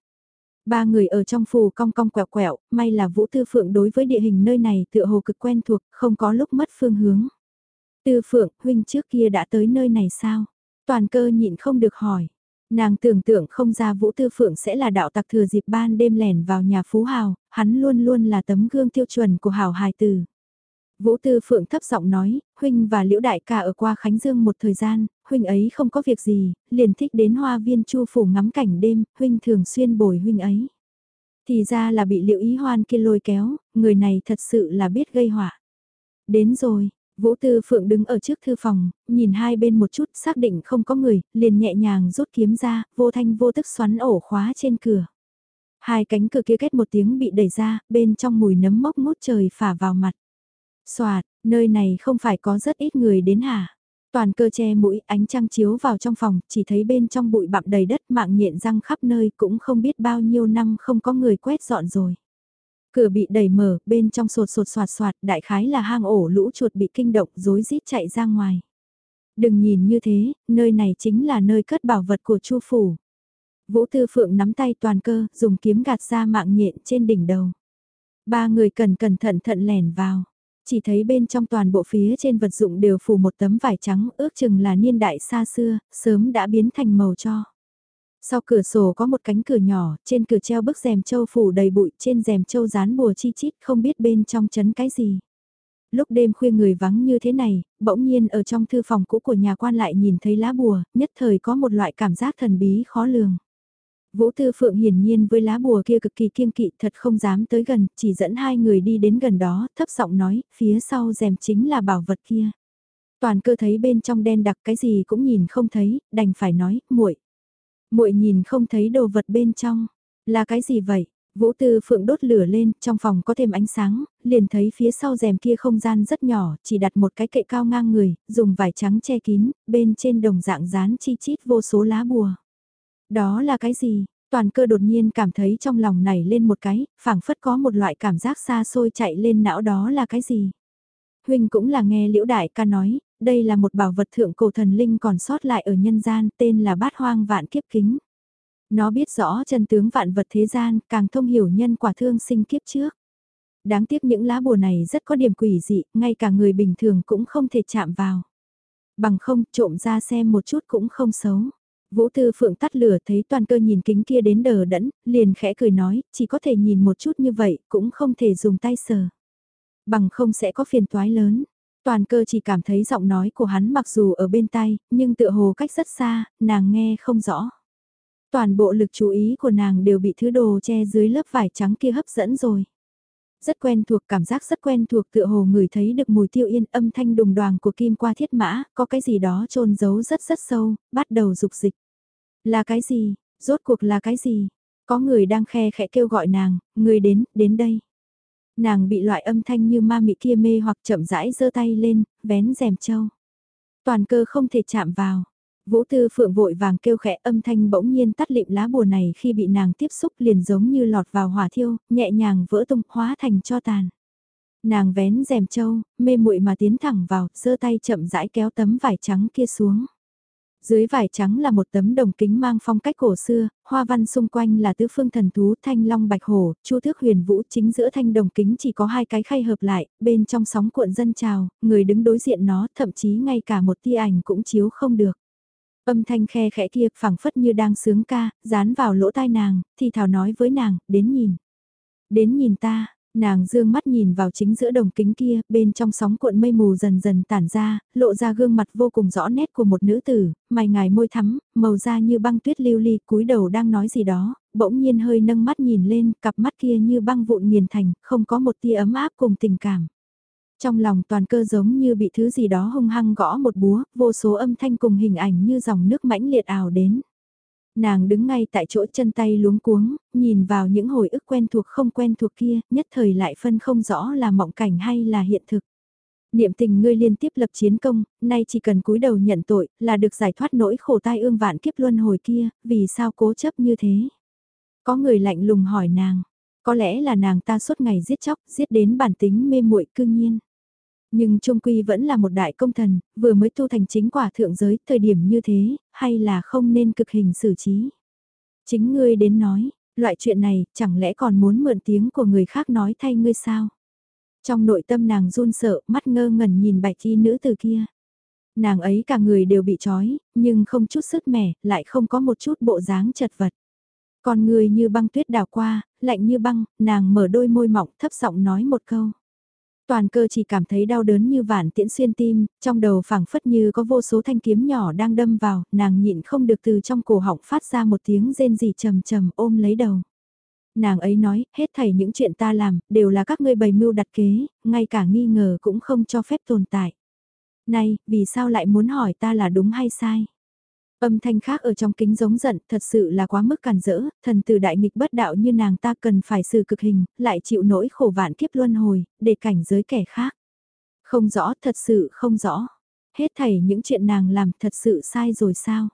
Ba người ở trong phù cong cong quẹo quẹo, may là Vũ Tư Phượng đối với địa hình nơi này tựa hồ cực quen thuộc, không có lúc mất phương hướng. Tư Phượng, huynh trước kia đã tới nơi này sao? Toàn cơ nhịn không được hỏi. Nàng tưởng tượng không ra Vũ Tư Phượng sẽ là đạo tặc thừa dịp ban đêm lẻn vào nhà Phú Hào, hắn luôn luôn là tấm gương tiêu chuẩn của Hào Hài Tử. Vũ Tư Phượng thấp giọng nói, Huynh và Liễu Đại ca ở qua Khánh Dương một thời gian, Huynh ấy không có việc gì, liền thích đến hoa viên chu phủ ngắm cảnh đêm, Huynh thường xuyên bồi Huynh ấy. Thì ra là bị Liễu Ý Hoan kia lôi kéo, người này thật sự là biết gây họa. Đến rồi, Vũ Tư Phượng đứng ở trước thư phòng, nhìn hai bên một chút xác định không có người, liền nhẹ nhàng rút kiếm ra, vô thanh vô tức xoắn ổ khóa trên cửa. Hai cánh cửa kia kết một tiếng bị đẩy ra, bên trong mùi nấm mốc ngút trời phả vào mặt. Xoạt, nơi này không phải có rất ít người đến hả? Toàn cơ che mũi, ánh trăng chiếu vào trong phòng, chỉ thấy bên trong bụi bặm đầy đất mạng nhện răng khắp nơi cũng không biết bao nhiêu năm không có người quét dọn rồi. Cửa bị đẩy mở, bên trong sột sột soạt soạt, đại khái là hang ổ lũ chuột bị kinh động, rối rít chạy ra ngoài. Đừng nhìn như thế, nơi này chính là nơi cất bảo vật của Chu phủ. Vũ Tư Phượng nắm tay toàn cơ, dùng kiếm gạt ra mạng nhện trên đỉnh đầu. Ba người cần cẩn thận thận lẻn vào. Chỉ thấy bên trong toàn bộ phía trên vật dụng đều phủ một tấm vải trắng ước chừng là niên đại xa xưa, sớm đã biến thành màu cho. Sau cửa sổ có một cánh cửa nhỏ, trên cửa treo bức rèm châu phủ đầy bụi, trên rèm châu dán bùa chi chít không biết bên trong chấn cái gì. Lúc đêm khuya người vắng như thế này, bỗng nhiên ở trong thư phòng cũ của nhà quan lại nhìn thấy lá bùa, nhất thời có một loại cảm giác thần bí khó lường. Vũ Tư Phượng hiển nhiên với lá bùa kia cực kỳ kiêng kỵ thật không dám tới gần, chỉ dẫn hai người đi đến gần đó, thấp giọng nói, phía sau rèm chính là bảo vật kia. Toàn cơ thấy bên trong đen đặc cái gì cũng nhìn không thấy, đành phải nói, muội muội nhìn không thấy đồ vật bên trong, là cái gì vậy? Vũ Tư Phượng đốt lửa lên, trong phòng có thêm ánh sáng, liền thấy phía sau rèm kia không gian rất nhỏ, chỉ đặt một cái kệ cao ngang người, dùng vải trắng che kín, bên trên đồng dạng dán chi chít vô số lá bùa. Đó là cái gì? Toàn cơ đột nhiên cảm thấy trong lòng này lên một cái, phảng phất có một loại cảm giác xa xôi chạy lên não đó là cái gì? Huynh cũng là nghe liễu đại ca nói, đây là một bảo vật thượng cổ thần linh còn sót lại ở nhân gian tên là bát hoang vạn kiếp kính. Nó biết rõ chân tướng vạn vật thế gian, càng thông hiểu nhân quả thương sinh kiếp trước. Đáng tiếc những lá bùa này rất có điểm quỷ dị, ngay cả người bình thường cũng không thể chạm vào. Bằng không, trộm ra xem một chút cũng không xấu. Vũ Tư Phượng tắt lửa thấy toàn cơ nhìn kính kia đến đờ đẫn, liền khẽ cười nói, chỉ có thể nhìn một chút như vậy, cũng không thể dùng tay sờ. Bằng không sẽ có phiền toái lớn. Toàn cơ chỉ cảm thấy giọng nói của hắn mặc dù ở bên tay, nhưng tựa hồ cách rất xa, nàng nghe không rõ. Toàn bộ lực chú ý của nàng đều bị thứ đồ che dưới lớp vải trắng kia hấp dẫn rồi. Rất quen thuộc cảm giác rất quen thuộc tựa hồ người thấy được mùi tiêu yên âm thanh đùng đoàn của kim qua thiết mã, có cái gì đó trôn giấu rất rất sâu, bắt đầu dục dịch. Là cái gì, rốt cuộc là cái gì? Có người đang khe khẽ kêu gọi nàng, người đến, đến đây. Nàng bị loại âm thanh như ma mị kia mê hoặc chậm rãi giơ tay lên, vén rèm châu. Toàn cơ không thể chạm vào. Vũ Tư Phượng vội vàng kêu khẽ âm thanh bỗng nhiên tắt lịm lá bùa này khi bị nàng tiếp xúc liền giống như lọt vào hỏa thiêu, nhẹ nhàng vỡ tung hóa thành cho tàn. Nàng vén rèm châu, mê muội mà tiến thẳng vào, giơ tay chậm rãi kéo tấm vải trắng kia xuống. Dưới vải trắng là một tấm đồng kính mang phong cách cổ xưa, hoa văn xung quanh là tứ phương thần thú thanh long bạch hổ, chu thước huyền vũ chính giữa thanh đồng kính chỉ có hai cái khay hợp lại, bên trong sóng cuộn dân trào, người đứng đối diện nó thậm chí ngay cả một tia ảnh cũng chiếu không được. Âm thanh khe khẽ kia phẳng phất như đang sướng ca, dán vào lỗ tai nàng, thì thảo nói với nàng, đến nhìn. Đến nhìn ta, Nàng dương mắt nhìn vào chính giữa đồng kính kia, bên trong sóng cuộn mây mù dần dần tản ra, lộ ra gương mặt vô cùng rõ nét của một nữ tử, mày ngài môi thắm, màu da như băng tuyết lưu ly, cúi đầu đang nói gì đó, bỗng nhiên hơi nâng mắt nhìn lên, cặp mắt kia như băng vụn nghiền thành, không có một tia ấm áp cùng tình cảm. Trong lòng toàn cơ giống như bị thứ gì đó hung hăng gõ một búa, vô số âm thanh cùng hình ảnh như dòng nước mãnh liệt ảo đến. Nàng đứng ngay tại chỗ chân tay luống cuống, nhìn vào những hồi ức quen thuộc không quen thuộc kia, nhất thời lại phân không rõ là mộng cảnh hay là hiện thực. Niệm tình ngươi liên tiếp lập chiến công, nay chỉ cần cúi đầu nhận tội, là được giải thoát nỗi khổ tai ương vạn kiếp luân hồi kia, vì sao cố chấp như thế? Có người lạnh lùng hỏi nàng, có lẽ là nàng ta suốt ngày giết chóc, giết đến bản tính mê muội cương nhiên. Nhưng Trung Quy vẫn là một đại công thần, vừa mới tu thành chính quả thượng giới, thời điểm như thế, hay là không nên cực hình xử trí. Chính ngươi đến nói, loại chuyện này chẳng lẽ còn muốn mượn tiếng của người khác nói thay ngươi sao? Trong nội tâm nàng run sợ, mắt ngơ ngẩn nhìn bạch y nữ từ kia. Nàng ấy cả người đều bị trói, nhưng không chút sức mẻ, lại không có một chút bộ dáng chật vật. còn người như băng tuyết đào qua, lạnh như băng, nàng mở đôi môi mỏng thấp giọng nói một câu. Toàn cơ chỉ cảm thấy đau đớn như vạn tiễn xuyên tim, trong đầu phảng phất như có vô số thanh kiếm nhỏ đang đâm vào, nàng nhịn không được từ trong cổ họng phát ra một tiếng rên rỉ trầm trầm ôm lấy đầu. Nàng ấy nói, hết thảy những chuyện ta làm, đều là các ngươi bày mưu đặt kế, ngay cả nghi ngờ cũng không cho phép tồn tại. Này, vì sao lại muốn hỏi ta là đúng hay sai? Âm thanh khác ở trong kính giống giận, thật sự là quá mức càn rỡ, thần từ đại nghịch bất đạo như nàng ta cần phải xử cực hình, lại chịu nỗi khổ vạn kiếp luân hồi, để cảnh giới kẻ khác. Không rõ, thật sự không rõ. Hết thảy những chuyện nàng làm thật sự sai rồi sao?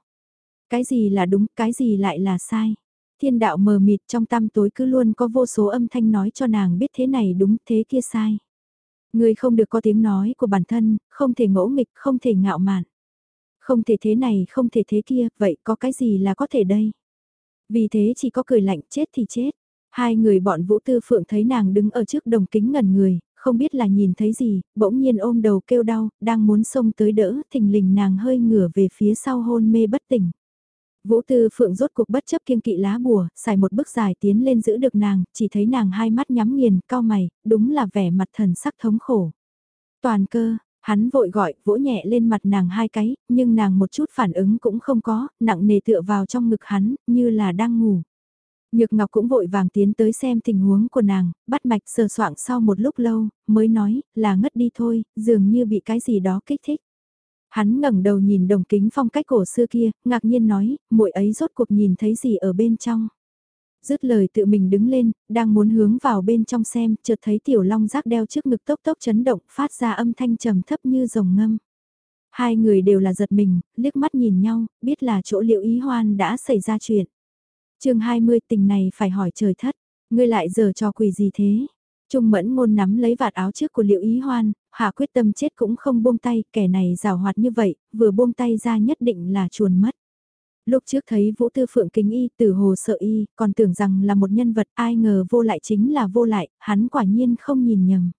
Cái gì là đúng, cái gì lại là sai? Thiên đạo mờ mịt trong tăm tối cứ luôn có vô số âm thanh nói cho nàng biết thế này đúng thế kia sai. Người không được có tiếng nói của bản thân, không thể ngỗ nghịch, không thể ngạo mạn. Không thể thế này, không thể thế kia, vậy có cái gì là có thể đây? Vì thế chỉ có cười lạnh chết thì chết. Hai người bọn Vũ Tư Phượng thấy nàng đứng ở trước đồng kính ngẩn người, không biết là nhìn thấy gì, bỗng nhiên ôm đầu kêu đau, đang muốn xông tới đỡ, thình lình nàng hơi ngửa về phía sau hôn mê bất tỉnh. Vũ Tư Phượng rốt cuộc bất chấp kiêng kỵ lá bùa, xài một bước dài tiến lên giữ được nàng, chỉ thấy nàng hai mắt nhắm nghiền, cao mày, đúng là vẻ mặt thần sắc thống khổ. Toàn cơ, hắn vội gọi, vỗ nhẹ lên mặt nàng hai cái, nhưng nàng một chút phản ứng cũng không có, nặng nề tựa vào trong ngực hắn, như là đang ngủ. Nhược Ngọc cũng vội vàng tiến tới xem tình huống của nàng, bắt mạch sờ soạng sau một lúc lâu, mới nói, là ngất đi thôi, dường như bị cái gì đó kích thích. Hắn ngẩng đầu nhìn đồng kính phong cách cổ xưa kia, ngạc nhiên nói, muội ấy rốt cuộc nhìn thấy gì ở bên trong. Dứt lời tự mình đứng lên, đang muốn hướng vào bên trong xem, chợt thấy tiểu long giác đeo trước ngực tốc tốc chấn động, phát ra âm thanh trầm thấp như rồng ngâm. Hai người đều là giật mình, liếc mắt nhìn nhau, biết là chỗ liệu ý hoan đã xảy ra chuyện. chương 20 tình này phải hỏi trời thất, ngươi lại giờ cho quỷ gì thế? Trung mẫn ngôn nắm lấy vạt áo trước của liệu ý hoan, hạ quyết tâm chết cũng không buông tay, kẻ này rào hoạt như vậy, vừa buông tay ra nhất định là chuồn mất. Lúc trước thấy Vũ Tư Phượng kính y từ hồ sợ y, còn tưởng rằng là một nhân vật ai ngờ vô lại chính là vô lại, hắn quả nhiên không nhìn nhầm.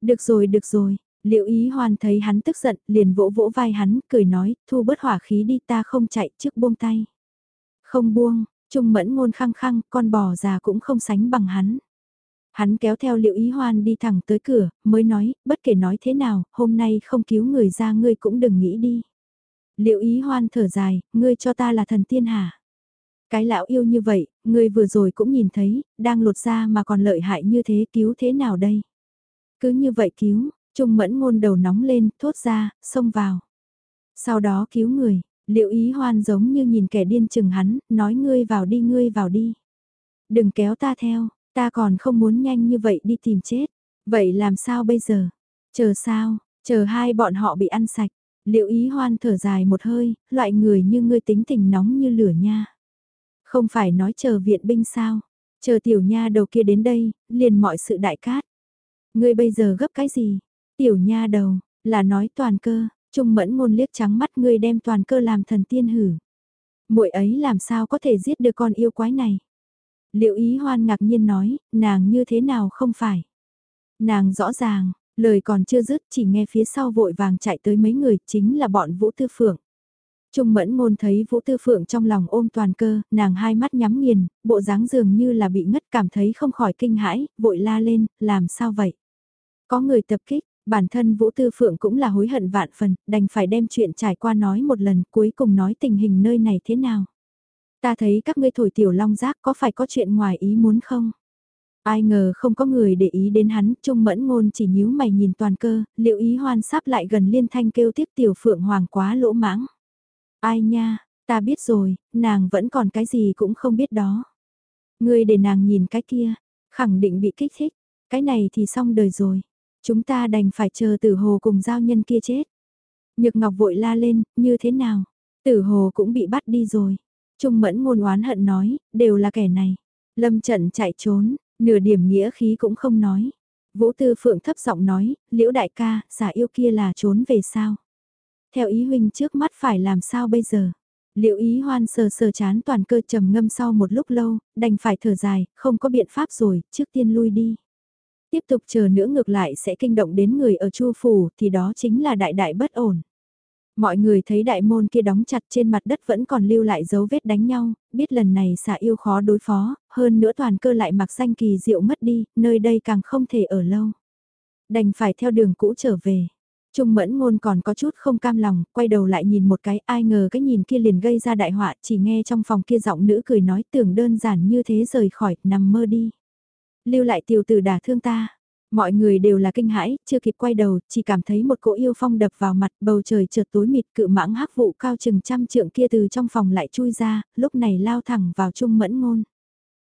Được rồi, được rồi, liệu ý hoan thấy hắn tức giận, liền vỗ vỗ vai hắn, cười nói, thu bớt hỏa khí đi ta không chạy trước buông tay. Không buông, trung mẫn ngôn khăng khăng, con bò già cũng không sánh bằng hắn. Hắn kéo theo liệu ý hoan đi thẳng tới cửa, mới nói, bất kể nói thế nào, hôm nay không cứu người ra ngươi cũng đừng nghĩ đi. Liệu ý hoan thở dài, ngươi cho ta là thần tiên hả? Cái lão yêu như vậy, ngươi vừa rồi cũng nhìn thấy, đang lột ra mà còn lợi hại như thế cứu thế nào đây? Cứ như vậy cứu, trung mẫn ngôn đầu nóng lên, thốt ra, xông vào. Sau đó cứu người, liệu ý hoan giống như nhìn kẻ điên chừng hắn, nói ngươi vào đi ngươi vào đi. Đừng kéo ta theo, Ta còn không muốn nhanh như vậy đi tìm chết. Vậy làm sao bây giờ? Chờ sao? Chờ hai bọn họ bị ăn sạch. Liệu ý hoan thở dài một hơi, loại người như ngươi tính tình nóng như lửa nha. Không phải nói chờ viện binh sao? Chờ tiểu nha đầu kia đến đây, liền mọi sự đại cát. Ngươi bây giờ gấp cái gì? Tiểu nha đầu, là nói toàn cơ, trung mẫn ngôn liếc trắng mắt ngươi đem toàn cơ làm thần tiên hử. muội ấy làm sao có thể giết được con yêu quái này? Liệu ý hoan ngạc nhiên nói, nàng như thế nào không phải. Nàng rõ ràng, lời còn chưa dứt chỉ nghe phía sau vội vàng chạy tới mấy người chính là bọn Vũ Tư Phượng. Trung mẫn ngôn thấy Vũ Tư Phượng trong lòng ôm toàn cơ, nàng hai mắt nhắm nghiền, bộ dáng dường như là bị ngất cảm thấy không khỏi kinh hãi, vội la lên, làm sao vậy? Có người tập kích, bản thân Vũ Tư Phượng cũng là hối hận vạn phần, đành phải đem chuyện trải qua nói một lần cuối cùng nói tình hình nơi này thế nào. Ta thấy các ngươi thổi tiểu long giác có phải có chuyện ngoài ý muốn không? Ai ngờ không có người để ý đến hắn, trung mẫn ngôn chỉ nhíu mày nhìn toàn cơ, liệu ý hoan sắp lại gần liên thanh kêu tiếp tiểu phượng hoàng quá lỗ mãng. Ai nha, ta biết rồi, nàng vẫn còn cái gì cũng không biết đó. Ngươi để nàng nhìn cái kia, khẳng định bị kích thích, cái này thì xong đời rồi. Chúng ta đành phải chờ tử hồ cùng giao nhân kia chết. Nhược ngọc vội la lên, như thế nào? Tử hồ cũng bị bắt đi rồi. Trung mẫn ngôn oán hận nói, đều là kẻ này. Lâm trận chạy trốn, nửa điểm nghĩa khí cũng không nói. Vũ Tư Phượng thấp giọng nói, liễu đại ca, xả yêu kia là trốn về sao? Theo ý huynh trước mắt phải làm sao bây giờ? Liệu ý hoan sờ sờ chán toàn cơ trầm ngâm sau một lúc lâu, đành phải thở dài, không có biện pháp rồi, trước tiên lui đi. Tiếp tục chờ nữa ngược lại sẽ kinh động đến người ở chu phủ thì đó chính là đại đại bất ổn. Mọi người thấy đại môn kia đóng chặt trên mặt đất vẫn còn lưu lại dấu vết đánh nhau, biết lần này xả yêu khó đối phó, hơn nữa toàn cơ lại mặc danh kỳ diệu mất đi, nơi đây càng không thể ở lâu. Đành phải theo đường cũ trở về. Trung mẫn ngôn còn có chút không cam lòng, quay đầu lại nhìn một cái, ai ngờ cái nhìn kia liền gây ra đại họa, chỉ nghe trong phòng kia giọng nữ cười nói tưởng đơn giản như thế rời khỏi, nằm mơ đi. Lưu lại tiểu tử đả thương ta. Mọi người đều là kinh hãi, chưa kịp quay đầu, chỉ cảm thấy một cỗ yêu phong đập vào mặt, bầu trời chợt tối mịt cự mãng hắc vụ cao chừng trăm trượng kia từ trong phòng lại chui ra, lúc này lao thẳng vào trung mẫn ngôn.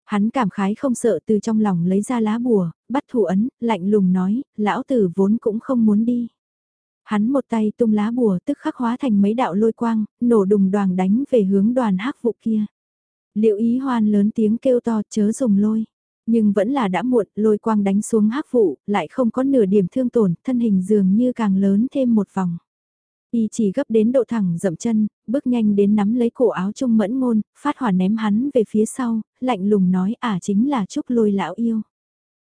Hắn cảm khái không sợ từ trong lòng lấy ra lá bùa, bắt thủ ấn, lạnh lùng nói, lão tử vốn cũng không muốn đi. Hắn một tay tung lá bùa tức khắc hóa thành mấy đạo lôi quang, nổ đùng đoàn đánh về hướng đoàn hắc vụ kia. Liệu ý hoan lớn tiếng kêu to chớ dùng lôi. Nhưng vẫn là đã muộn, lôi quang đánh xuống hắc vụ, lại không có nửa điểm thương tổn, thân hình dường như càng lớn thêm một vòng. Y chỉ gấp đến độ thẳng dậm chân, bước nhanh đến nắm lấy cổ áo trung mẫn ngôn, phát hỏa ném hắn về phía sau, lạnh lùng nói ả à, chính là chúc lôi lão yêu.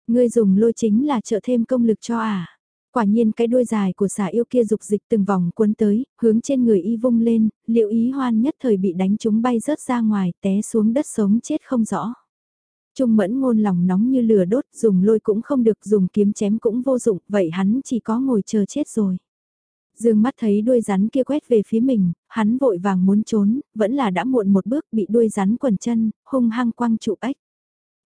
Ngươi dùng lôi chính là trợ thêm công lực cho ả. À. Quả nhiên cái đuôi dài của xà yêu kia dục dịch từng vòng cuốn tới, hướng trên người y vung lên, liệu ý hoan nhất thời bị đánh chúng bay rớt ra ngoài, té xuống đất sống chết không rõ. Trung mẫn ngôn lòng nóng như lửa đốt, dùng lôi cũng không được, dùng kiếm chém cũng vô dụng, vậy hắn chỉ có ngồi chờ chết rồi. Dương mắt thấy đuôi rắn kia quét về phía mình, hắn vội vàng muốn trốn, vẫn là đã muộn một bước bị đuôi rắn quần chân, hung hăng quăng trụ ếch.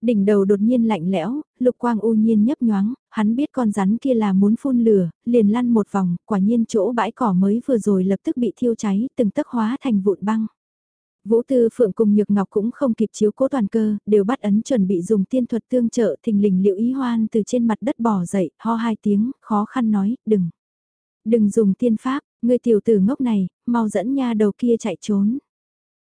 Đỉnh đầu đột nhiên lạnh lẽo, lục quang u nhiên nhấp nhoáng, hắn biết con rắn kia là muốn phun lửa, liền lăn một vòng, quả nhiên chỗ bãi cỏ mới vừa rồi lập tức bị thiêu cháy, từng tấc hóa thành vụn băng. Vũ Tư Phượng cùng Nhược Ngọc cũng không kịp chiếu cố toàn cơ, đều bắt ấn chuẩn bị dùng tiên thuật tương trợ thình lình liệu ý hoan từ trên mặt đất bỏ dậy, ho hai tiếng, khó khăn nói, đừng. Đừng dùng tiên pháp, người tiểu tử ngốc này, mau dẫn nha đầu kia chạy trốn.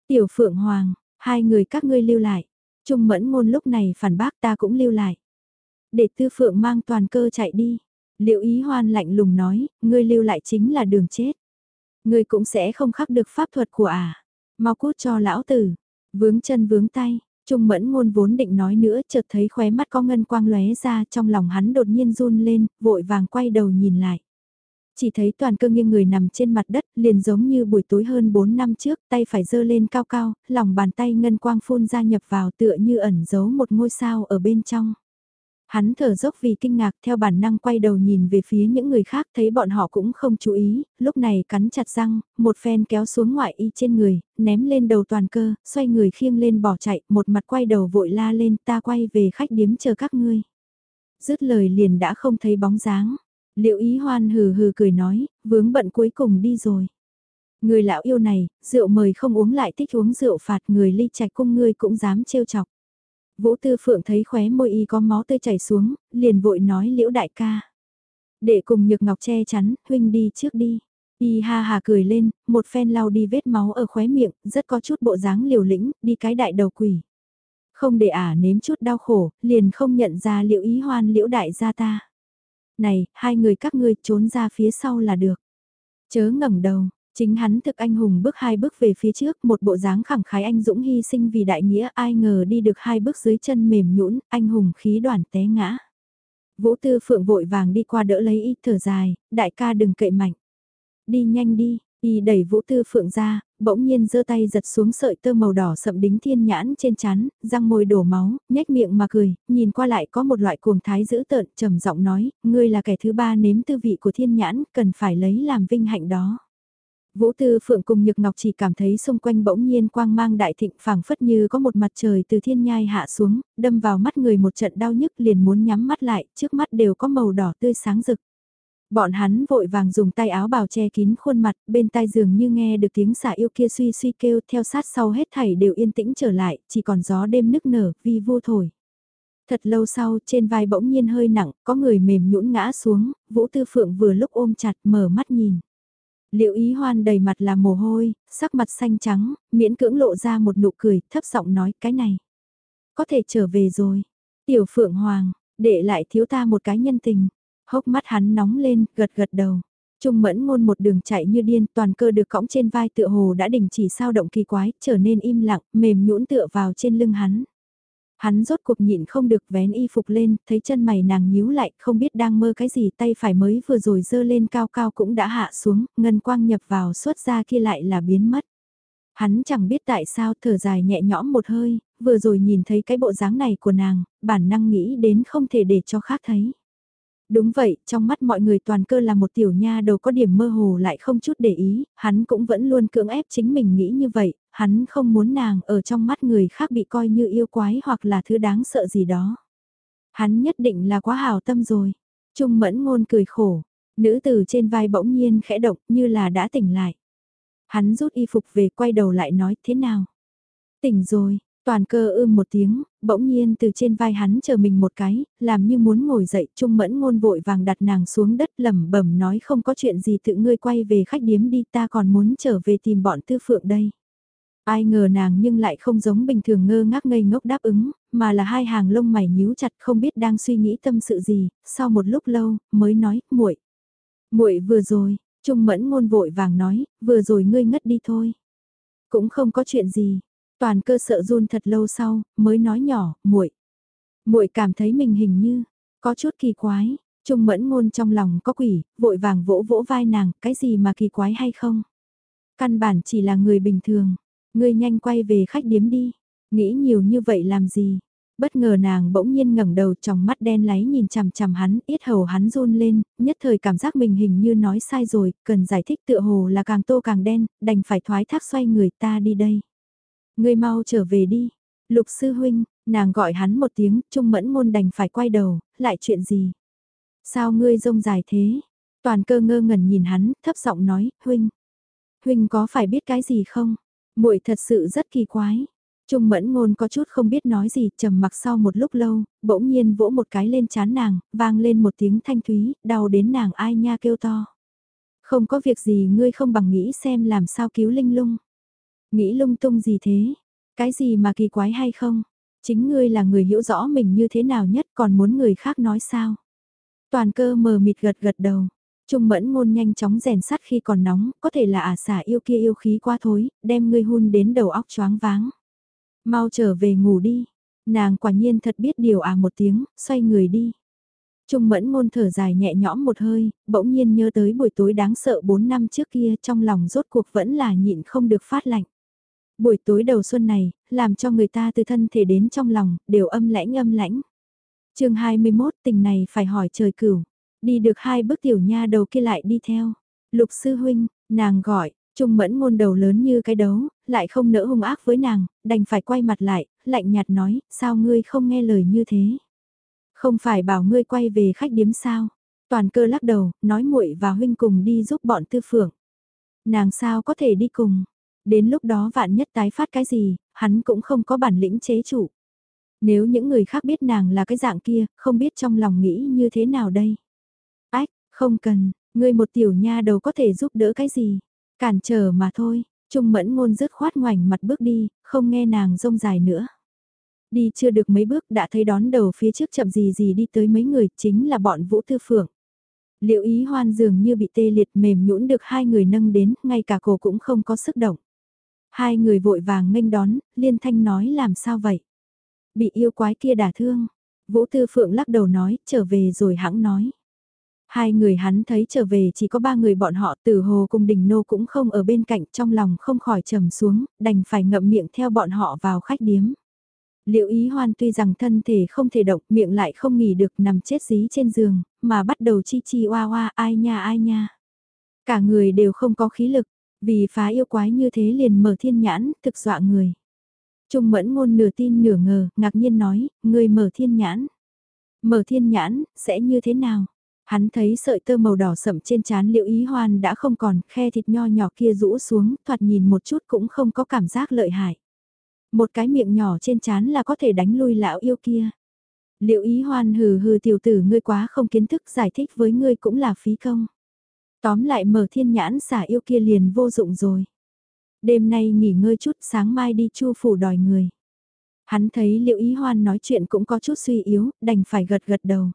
Tiểu Phượng Hoàng, hai người các ngươi lưu lại. Trung mẫn ngôn lúc này phản bác ta cũng lưu lại. Để tư phượng mang toàn cơ chạy đi. Liệu ý hoan lạnh lùng nói, ngươi lưu lại chính là đường chết. Ngươi cũng sẽ không khắc được pháp thuật của ả. À. Mau cút cho lão tử. Vướng chân vướng tay. Trung mẫn ngôn vốn định nói nữa chợt thấy khóe mắt có ngân quang lóe ra trong lòng hắn đột nhiên run lên, vội vàng quay đầu nhìn lại. Chỉ thấy toàn cơ nghiêng người nằm trên mặt đất, liền giống như buổi tối hơn 4 năm trước, tay phải dơ lên cao cao, lòng bàn tay ngân quang phun ra nhập vào tựa như ẩn giấu một ngôi sao ở bên trong. Hắn thở dốc vì kinh ngạc theo bản năng quay đầu nhìn về phía những người khác thấy bọn họ cũng không chú ý, lúc này cắn chặt răng, một phen kéo xuống ngoại y trên người, ném lên đầu toàn cơ, xoay người khiêng lên bỏ chạy, một mặt quay đầu vội la lên ta quay về khách điếm chờ các ngươi. Dứt lời liền đã không thấy bóng dáng. Liệu ý hoan hừ hừ cười nói, vướng bận cuối cùng đi rồi. Người lão yêu này, rượu mời không uống lại thích uống rượu phạt người ly chạch cung ngươi cũng dám trêu chọc. Vũ Tư Phượng thấy khóe môi y có máu tươi chảy xuống, liền vội nói liễu đại ca. Để cùng nhược ngọc che chắn, huynh đi trước đi. Y ha hà cười lên, một phen lau đi vết máu ở khóe miệng, rất có chút bộ dáng liều lĩnh, đi cái đại đầu quỷ. Không để ả nếm chút đau khổ, liền không nhận ra liệu ý hoan liễu đại gia ta. Này, hai người các ngươi trốn ra phía sau là được. Chớ ngẩng đầu, chính hắn thực anh hùng bước hai bước về phía trước, một bộ dáng khẳng khái anh dũng hy sinh vì đại nghĩa ai ngờ đi được hai bước dưới chân mềm nhũn, anh hùng khí đoàn té ngã. Vũ Tư Phượng vội vàng đi qua đỡ lấy y thở dài, đại ca đừng cậy mạnh. Đi nhanh đi, y đẩy Vũ Tư Phượng ra, bỗng nhiên giơ tay giật xuống sợi tơ màu đỏ sậm đính thiên nhãn trên chán, răng môi đổ máu, nhếch miệng mà cười, nhìn qua lại có một loại cuồng thái dữ tợn, trầm giọng nói, ngươi là kẻ thứ ba nếm tư vị của thiên nhãn, cần phải lấy làm vinh hạnh đó. Vũ Tư Phượng cùng Nhược Ngọc chỉ cảm thấy xung quanh bỗng nhiên quang mang đại thịnh phảng phất như có một mặt trời từ thiên nhai hạ xuống, đâm vào mắt người một trận đau nhức liền muốn nhắm mắt lại, trước mắt đều có màu đỏ tươi sáng rực. Bọn hắn vội vàng dùng tay áo bào che kín khuôn mặt, bên tai giường như nghe được tiếng xả yêu kia suy suy kêu theo sát sau hết thảy đều yên tĩnh trở lại, chỉ còn gió đêm nức nở, vi vô thổi. Thật lâu sau, trên vai bỗng nhiên hơi nặng, có người mềm nhũn ngã xuống, Vũ Tư Phượng vừa lúc ôm chặt mở mắt nhìn. Liệu ý hoan đầy mặt là mồ hôi, sắc mặt xanh trắng, miễn cưỡng lộ ra một nụ cười, thấp giọng nói cái này. Có thể trở về rồi. Tiểu Phượng Hoàng, để lại thiếu ta một cái nhân tình. Hốc mắt hắn nóng lên, gật gật đầu. Trung mẫn ngôn một đường chạy như điên, toàn cơ được cõng trên vai tựa hồ đã đình chỉ sao động kỳ quái, trở nên im lặng, mềm nhũn tựa vào trên lưng hắn. Hắn rốt cuộc nhịn không được vén y phục lên, thấy chân mày nàng nhíu lại, không biết đang mơ cái gì, tay phải mới vừa rồi dơ lên cao cao cũng đã hạ xuống, ngân quang nhập vào xuất ra kia lại là biến mất. Hắn chẳng biết tại sao thở dài nhẹ nhõm một hơi, vừa rồi nhìn thấy cái bộ dáng này của nàng, bản năng nghĩ đến không thể để cho khác thấy. Đúng vậy, trong mắt mọi người toàn cơ là một tiểu nha đầu có điểm mơ hồ lại không chút để ý, hắn cũng vẫn luôn cưỡng ép chính mình nghĩ như vậy, hắn không muốn nàng ở trong mắt người khác bị coi như yêu quái hoặc là thứ đáng sợ gì đó. Hắn nhất định là quá hào tâm rồi. Trung mẫn ngôn cười khổ, nữ tử trên vai bỗng nhiên khẽ động như là đã tỉnh lại. Hắn rút y phục về quay đầu lại nói thế nào? Tỉnh rồi, toàn cơ ưm một tiếng, bỗng nhiên từ trên vai hắn chờ mình một cái, làm như muốn ngồi dậy, trung mẫn ngôn vội vàng đặt nàng xuống đất lẩm bẩm nói không có chuyện gì tự ngươi quay về khách điếm đi ta còn muốn trở về tìm bọn tư phượng đây. Ai ngờ nàng nhưng lại không giống bình thường ngơ ngác ngây ngốc đáp ứng, mà là hai hàng lông mày nhíu chặt không biết đang suy nghĩ tâm sự gì, sau một lúc lâu, mới nói, muội muội vừa rồi, Trung mẫn ngôn vội vàng nói, vừa rồi ngươi ngất đi thôi. Cũng không có chuyện gì, toàn cơ sợ run thật lâu sau, mới nói nhỏ, muội muội cảm thấy mình hình như, có chút kỳ quái, Trung mẫn ngôn trong lòng có quỷ, vội vàng vỗ vỗ vai nàng, cái gì mà kỳ quái hay không? Căn bản chỉ là người bình thường, ngươi nhanh quay về khách điếm đi, nghĩ nhiều như vậy làm gì? Bất ngờ nàng bỗng nhiên ngẩng đầu trong mắt đen láy nhìn chằm chằm hắn, yết hầu hắn run lên, nhất thời cảm giác mình hình như nói sai rồi, cần giải thích tựa hồ là càng tô càng đen, đành phải thoái thác xoay người ta đi đây. Ngươi mau trở về đi. Lục sư huynh, nàng gọi hắn một tiếng, trung mẫn ngôn đành phải quay đầu, lại chuyện gì? Sao ngươi rông dài thế? Toàn cơ ngơ ngẩn nhìn hắn, thấp giọng nói, huynh. Huynh có phải biết cái gì không? muội thật sự rất kỳ quái. Trung mẫn ngôn có chút không biết nói gì, trầm mặc sau một lúc lâu, bỗng nhiên vỗ một cái lên chán nàng, vang lên một tiếng thanh thúy, đau đến nàng ai nha kêu to. Không có việc gì ngươi không bằng nghĩ xem làm sao cứu linh lung. Nghĩ lung tung gì thế? Cái gì mà kỳ quái hay không? Chính ngươi là người hiểu rõ mình như thế nào nhất còn muốn người khác nói sao? Toàn cơ mờ mịt gật gật đầu. Trung mẫn ngôn nhanh chóng rèn sắt khi còn nóng, có thể là ả xả yêu kia yêu khí quá thối, đem ngươi hun đến đầu óc choáng váng. Mau trở về ngủ đi. Nàng quả nhiên thật biết điều à một tiếng, xoay người đi. Trung mẫn ngôn thở dài nhẹ nhõm một hơi, bỗng nhiên nhớ tới buổi tối đáng sợ 4 năm trước kia trong lòng rốt cuộc vẫn là nhịn không được phát lạnh. Buổi tối đầu xuân này, làm cho người ta từ thân thể đến trong lòng, đều âm lãnh âm lãnh. chương 21 tình này phải hỏi trời cửu, đi được hai bước tiểu nha đầu kia lại đi theo. Lục sư huynh, nàng gọi, Trung mẫn ngôn đầu lớn như cái đấu, lại không nỡ hung ác với nàng, đành phải quay mặt lại, lạnh nhạt nói, sao ngươi không nghe lời như thế? Không phải bảo ngươi quay về khách điếm sao? Toàn cơ lắc đầu, nói muội và huynh cùng đi giúp bọn tư phượng. Nàng sao có thể đi cùng? Đến lúc đó vạn nhất tái phát cái gì, hắn cũng không có bản lĩnh chế chủ. Nếu những người khác biết nàng là cái dạng kia, không biết trong lòng nghĩ như thế nào đây? Ách, không cần, ngươi một tiểu nha đầu có thể giúp đỡ cái gì? Cản trở mà thôi, Trung mẫn ngôn dứt khoát ngoảnh mặt bước đi, không nghe nàng rông dài nữa. Đi chưa được mấy bước đã thấy đón đầu phía trước chậm gì gì đi tới mấy người, chính là bọn Vũ Tư Phượng. Liệu ý hoan dường như bị tê liệt mềm nhũn được hai người nâng đến, ngay cả cổ cũng không có sức động. Hai người vội vàng nghênh đón, liên thanh nói làm sao vậy? Bị yêu quái kia đả thương. Vũ Tư Phượng lắc đầu nói, trở về rồi hãng nói. Hai người hắn thấy trở về chỉ có ba người bọn họ tử hồ cùng đình nô cũng không ở bên cạnh trong lòng không khỏi trầm xuống, đành phải ngậm miệng theo bọn họ vào khách điếm. Liệu ý hoan tuy rằng thân thể không thể động miệng lại không nghỉ được nằm chết dí trên giường, mà bắt đầu chi chi oa oa ai nha ai nha. Cả người đều không có khí lực, vì phá yêu quái như thế liền mở thiên nhãn, thực dọa người. Trung mẫn ngôn nửa tin nửa ngờ, ngạc nhiên nói, người mở thiên nhãn. Mở thiên nhãn, sẽ như thế nào? Hắn thấy sợi tơ màu đỏ sậm trên trán liệu ý hoan đã không còn, khe thịt nho nhỏ kia rũ xuống, thoạt nhìn một chút cũng không có cảm giác lợi hại. Một cái miệng nhỏ trên trán là có thể đánh lui lão yêu kia. Liệu ý hoan hừ hừ tiểu tử ngươi quá không kiến thức giải thích với ngươi cũng là phí công. Tóm lại mở thiên nhãn xả yêu kia liền vô dụng rồi. Đêm nay nghỉ ngơi chút sáng mai đi chu phủ đòi người. Hắn thấy liệu ý hoan nói chuyện cũng có chút suy yếu, đành phải gật gật đầu.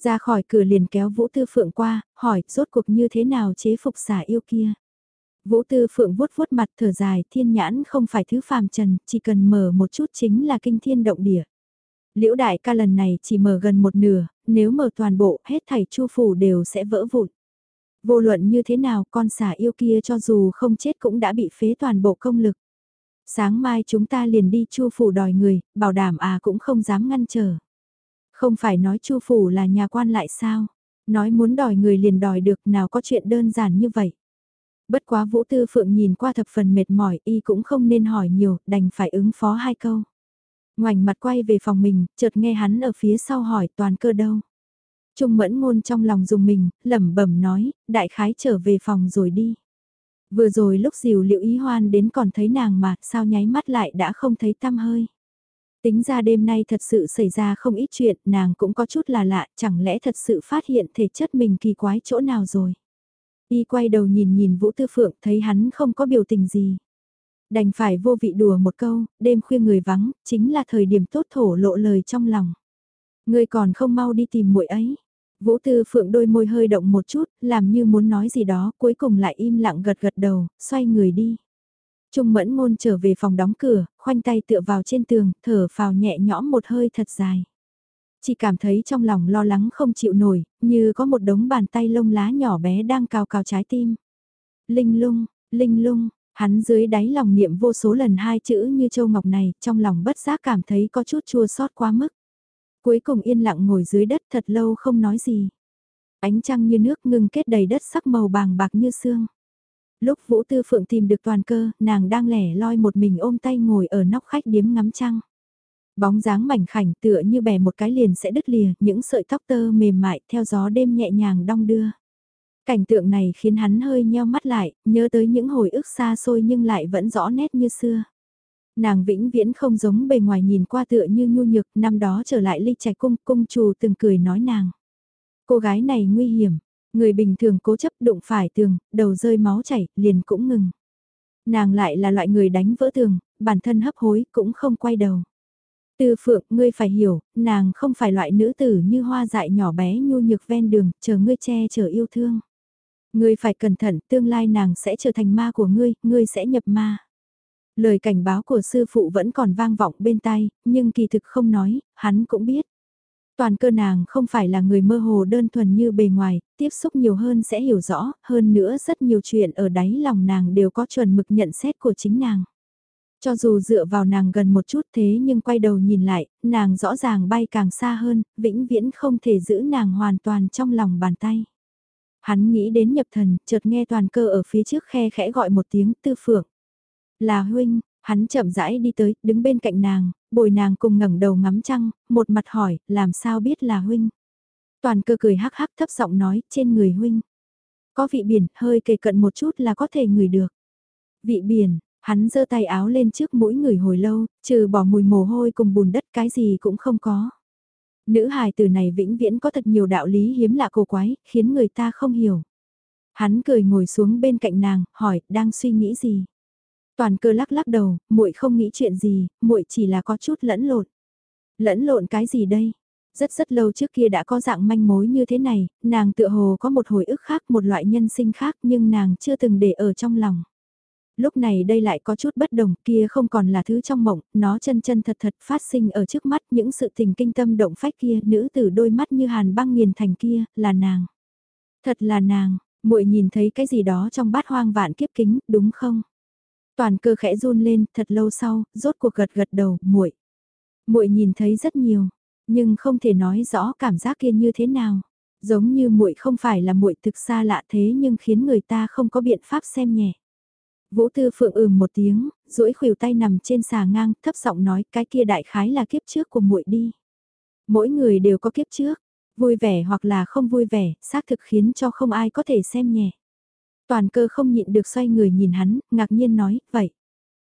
Ra khỏi cửa liền kéo Vũ Tư Phượng qua, hỏi rốt cuộc như thế nào chế phục xả yêu kia. Vũ Tư Phượng vuốt vuốt mặt thở dài thiên nhãn không phải thứ phàm trần, chỉ cần mở một chút chính là kinh thiên động địa. Liễu đại ca lần này chỉ mở gần một nửa, nếu mở toàn bộ hết thảy chu phủ đều sẽ vỡ vụn. Vô luận như thế nào con xà yêu kia cho dù không chết cũng đã bị phế toàn bộ công lực. Sáng mai chúng ta liền đi chu phủ đòi người, bảo đảm à cũng không dám ngăn trở. Không phải nói chu phủ là nhà quan lại sao? Nói muốn đòi người liền đòi được nào có chuyện đơn giản như vậy. Bất quá Vũ Tư Phượng nhìn qua thập phần mệt mỏi y cũng không nên hỏi nhiều, đành phải ứng phó hai câu. Ngoảnh mặt quay về phòng mình, chợt nghe hắn ở phía sau hỏi toàn cơ đâu. Trung mẫn ngôn trong lòng dùng mình, lẩm bẩm nói, đại khái trở về phòng rồi đi. Vừa rồi lúc dìu liệu ý hoan đến còn thấy nàng mà, sao nháy mắt lại đã không thấy tăm hơi. Tính ra đêm nay thật sự xảy ra không ít chuyện, nàng cũng có chút là lạ, chẳng lẽ thật sự phát hiện thể chất mình kỳ quái chỗ nào rồi. Y quay đầu nhìn nhìn Vũ Tư Phượng thấy hắn không có biểu tình gì. Đành phải vô vị đùa một câu, đêm khuya người vắng, chính là thời điểm tốt thổ lộ lời trong lòng. Người còn không mau đi tìm muội ấy. Vũ Tư Phượng đôi môi hơi động một chút, làm như muốn nói gì đó, cuối cùng lại im lặng gật gật đầu, xoay người đi. Trung mẫn ngôn trở về phòng đóng cửa, khoanh tay tựa vào trên tường, thở phào nhẹ nhõm một hơi thật dài. Chỉ cảm thấy trong lòng lo lắng không chịu nổi, như có một đống bàn tay lông lá nhỏ bé đang cào cào trái tim. Linh lung, linh lung, hắn dưới đáy lòng niệm vô số lần hai chữ như châu ngọc này, trong lòng bất giác cảm thấy có chút chua xót quá mức. Cuối cùng yên lặng ngồi dưới đất thật lâu không nói gì. Ánh trăng như nước ngưng kết đầy đất sắc màu bàng bạc như xương. Lúc Vũ Tư Phượng tìm được toàn cơ, nàng đang lẻ loi một mình ôm tay ngồi ở nóc khách điếm ngắm trăng. Bóng dáng mảnh khảnh tựa như bè một cái liền sẽ đứt lìa, những sợi tóc tơ mềm mại theo gió đêm nhẹ nhàng đong đưa. Cảnh tượng này khiến hắn hơi nheo mắt lại, nhớ tới những hồi ức xa xôi nhưng lại vẫn rõ nét như xưa. Nàng vĩnh viễn không giống bề ngoài nhìn qua tựa như nhu nhược, năm đó trở lại ly trạch cung, cung chủ từng cười nói nàng. Cô gái này nguy hiểm, người bình thường cố chấp đụng phải tường, đầu rơi máu chảy, liền cũng ngừng. Nàng lại là loại người đánh vỡ tường, bản thân hấp hối cũng không quay đầu. từ phượng, ngươi phải hiểu, nàng không phải loại nữ tử như hoa dại nhỏ bé nhu nhược ven đường, chờ ngươi che chở yêu thương. Ngươi phải cẩn thận, tương lai nàng sẽ trở thành ma của ngươi, ngươi sẽ nhập ma. Lời cảnh báo của sư phụ vẫn còn vang vọng bên tai, nhưng kỳ thực không nói, hắn cũng biết. Toàn cơ nàng không phải là người mơ hồ đơn thuần như bề ngoài, tiếp xúc nhiều hơn sẽ hiểu rõ, hơn nữa rất nhiều chuyện ở đáy lòng nàng đều có chuẩn mực nhận xét của chính nàng. Cho dù dựa vào nàng gần một chút thế nhưng quay đầu nhìn lại, nàng rõ ràng bay càng xa hơn, vĩnh viễn không thể giữ nàng hoàn toàn trong lòng bàn tay. Hắn nghĩ đến nhập thần, chợt nghe toàn cơ ở phía trước khe khẽ gọi một tiếng tư phượng. Là huynh, hắn chậm rãi đi tới, đứng bên cạnh nàng, bồi nàng cùng ngẩng đầu ngắm trăng, một mặt hỏi, làm sao biết là huynh. Toàn cơ cười hắc hắc thấp giọng nói, trên người huynh. Có vị biển, hơi kề cận một chút là có thể ngửi được. Vị biển, hắn giơ tay áo lên trước mũi người hồi lâu, trừ bỏ mùi mồ hôi cùng bùn đất cái gì cũng không có. Nữ hài từ này vĩnh viễn có thật nhiều đạo lý hiếm lạ cổ quái, khiến người ta không hiểu. Hắn cười ngồi xuống bên cạnh nàng, hỏi, đang suy nghĩ gì? Toàn cơ lắc lắc đầu, muội không nghĩ chuyện gì, muội chỉ là có chút lẫn lộn. Lẫn lộn cái gì đây? Rất rất lâu trước kia đã có dạng manh mối như thế này, nàng tựa hồ có một hồi ức khác, một loại nhân sinh khác nhưng nàng chưa từng để ở trong lòng. Lúc này đây lại có chút bất đồng, kia không còn là thứ trong mộng, nó chân chân thật thật phát sinh ở trước mắt những sự tình kinh tâm động phách kia, nữ tử đôi mắt như hàn băng nghiền thành kia, là nàng. Thật là nàng, muội nhìn thấy cái gì đó trong bát hoang vạn kiếp kính, đúng không? Toàn cơ khẽ run lên, thật lâu sau, rốt cuộc gật gật đầu, muội. Muội nhìn thấy rất nhiều, nhưng không thể nói rõ cảm giác kia như thế nào. Giống như muội không phải là muội thực xa lạ thế nhưng khiến người ta không có biện pháp xem nhẹ. Vũ Tư Phượng ừm một tiếng, duỗi khuỷu tay nằm trên xà ngang, thấp giọng nói, cái kia đại khái là kiếp trước của muội đi. Mỗi người đều có kiếp trước, vui vẻ hoặc là không vui vẻ, xác thực khiến cho không ai có thể xem nhẹ. Toàn cơ không nhịn được xoay người nhìn hắn, ngạc nhiên nói, vậy.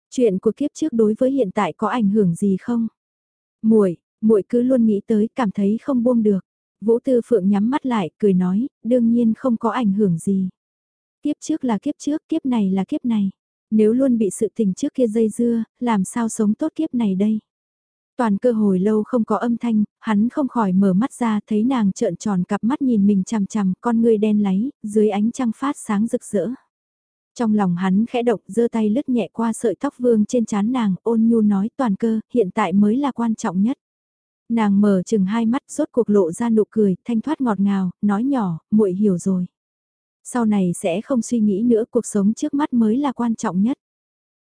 Chuyện của kiếp trước đối với hiện tại có ảnh hưởng gì không? Muội, muội cứ luôn nghĩ tới, cảm thấy không buông được. Vũ Tư Phượng nhắm mắt lại, cười nói, đương nhiên không có ảnh hưởng gì. Kiếp trước là kiếp trước, kiếp này là kiếp này. Nếu luôn bị sự tình trước kia dây dưa, làm sao sống tốt kiếp này đây? Toàn cơ hồi lâu không có âm thanh, hắn không khỏi mở mắt ra thấy nàng trợn tròn cặp mắt nhìn mình chằm chằm, con người đen láy, dưới ánh trăng phát sáng rực rỡ. Trong lòng hắn khẽ động giơ tay lướt nhẹ qua sợi tóc vương trên trán nàng, ôn nhu nói toàn cơ, hiện tại mới là quan trọng nhất. Nàng mở chừng hai mắt rốt cuộc lộ ra nụ cười, thanh thoát ngọt ngào, nói nhỏ, muội hiểu rồi. Sau này sẽ không suy nghĩ nữa cuộc sống trước mắt mới là quan trọng nhất.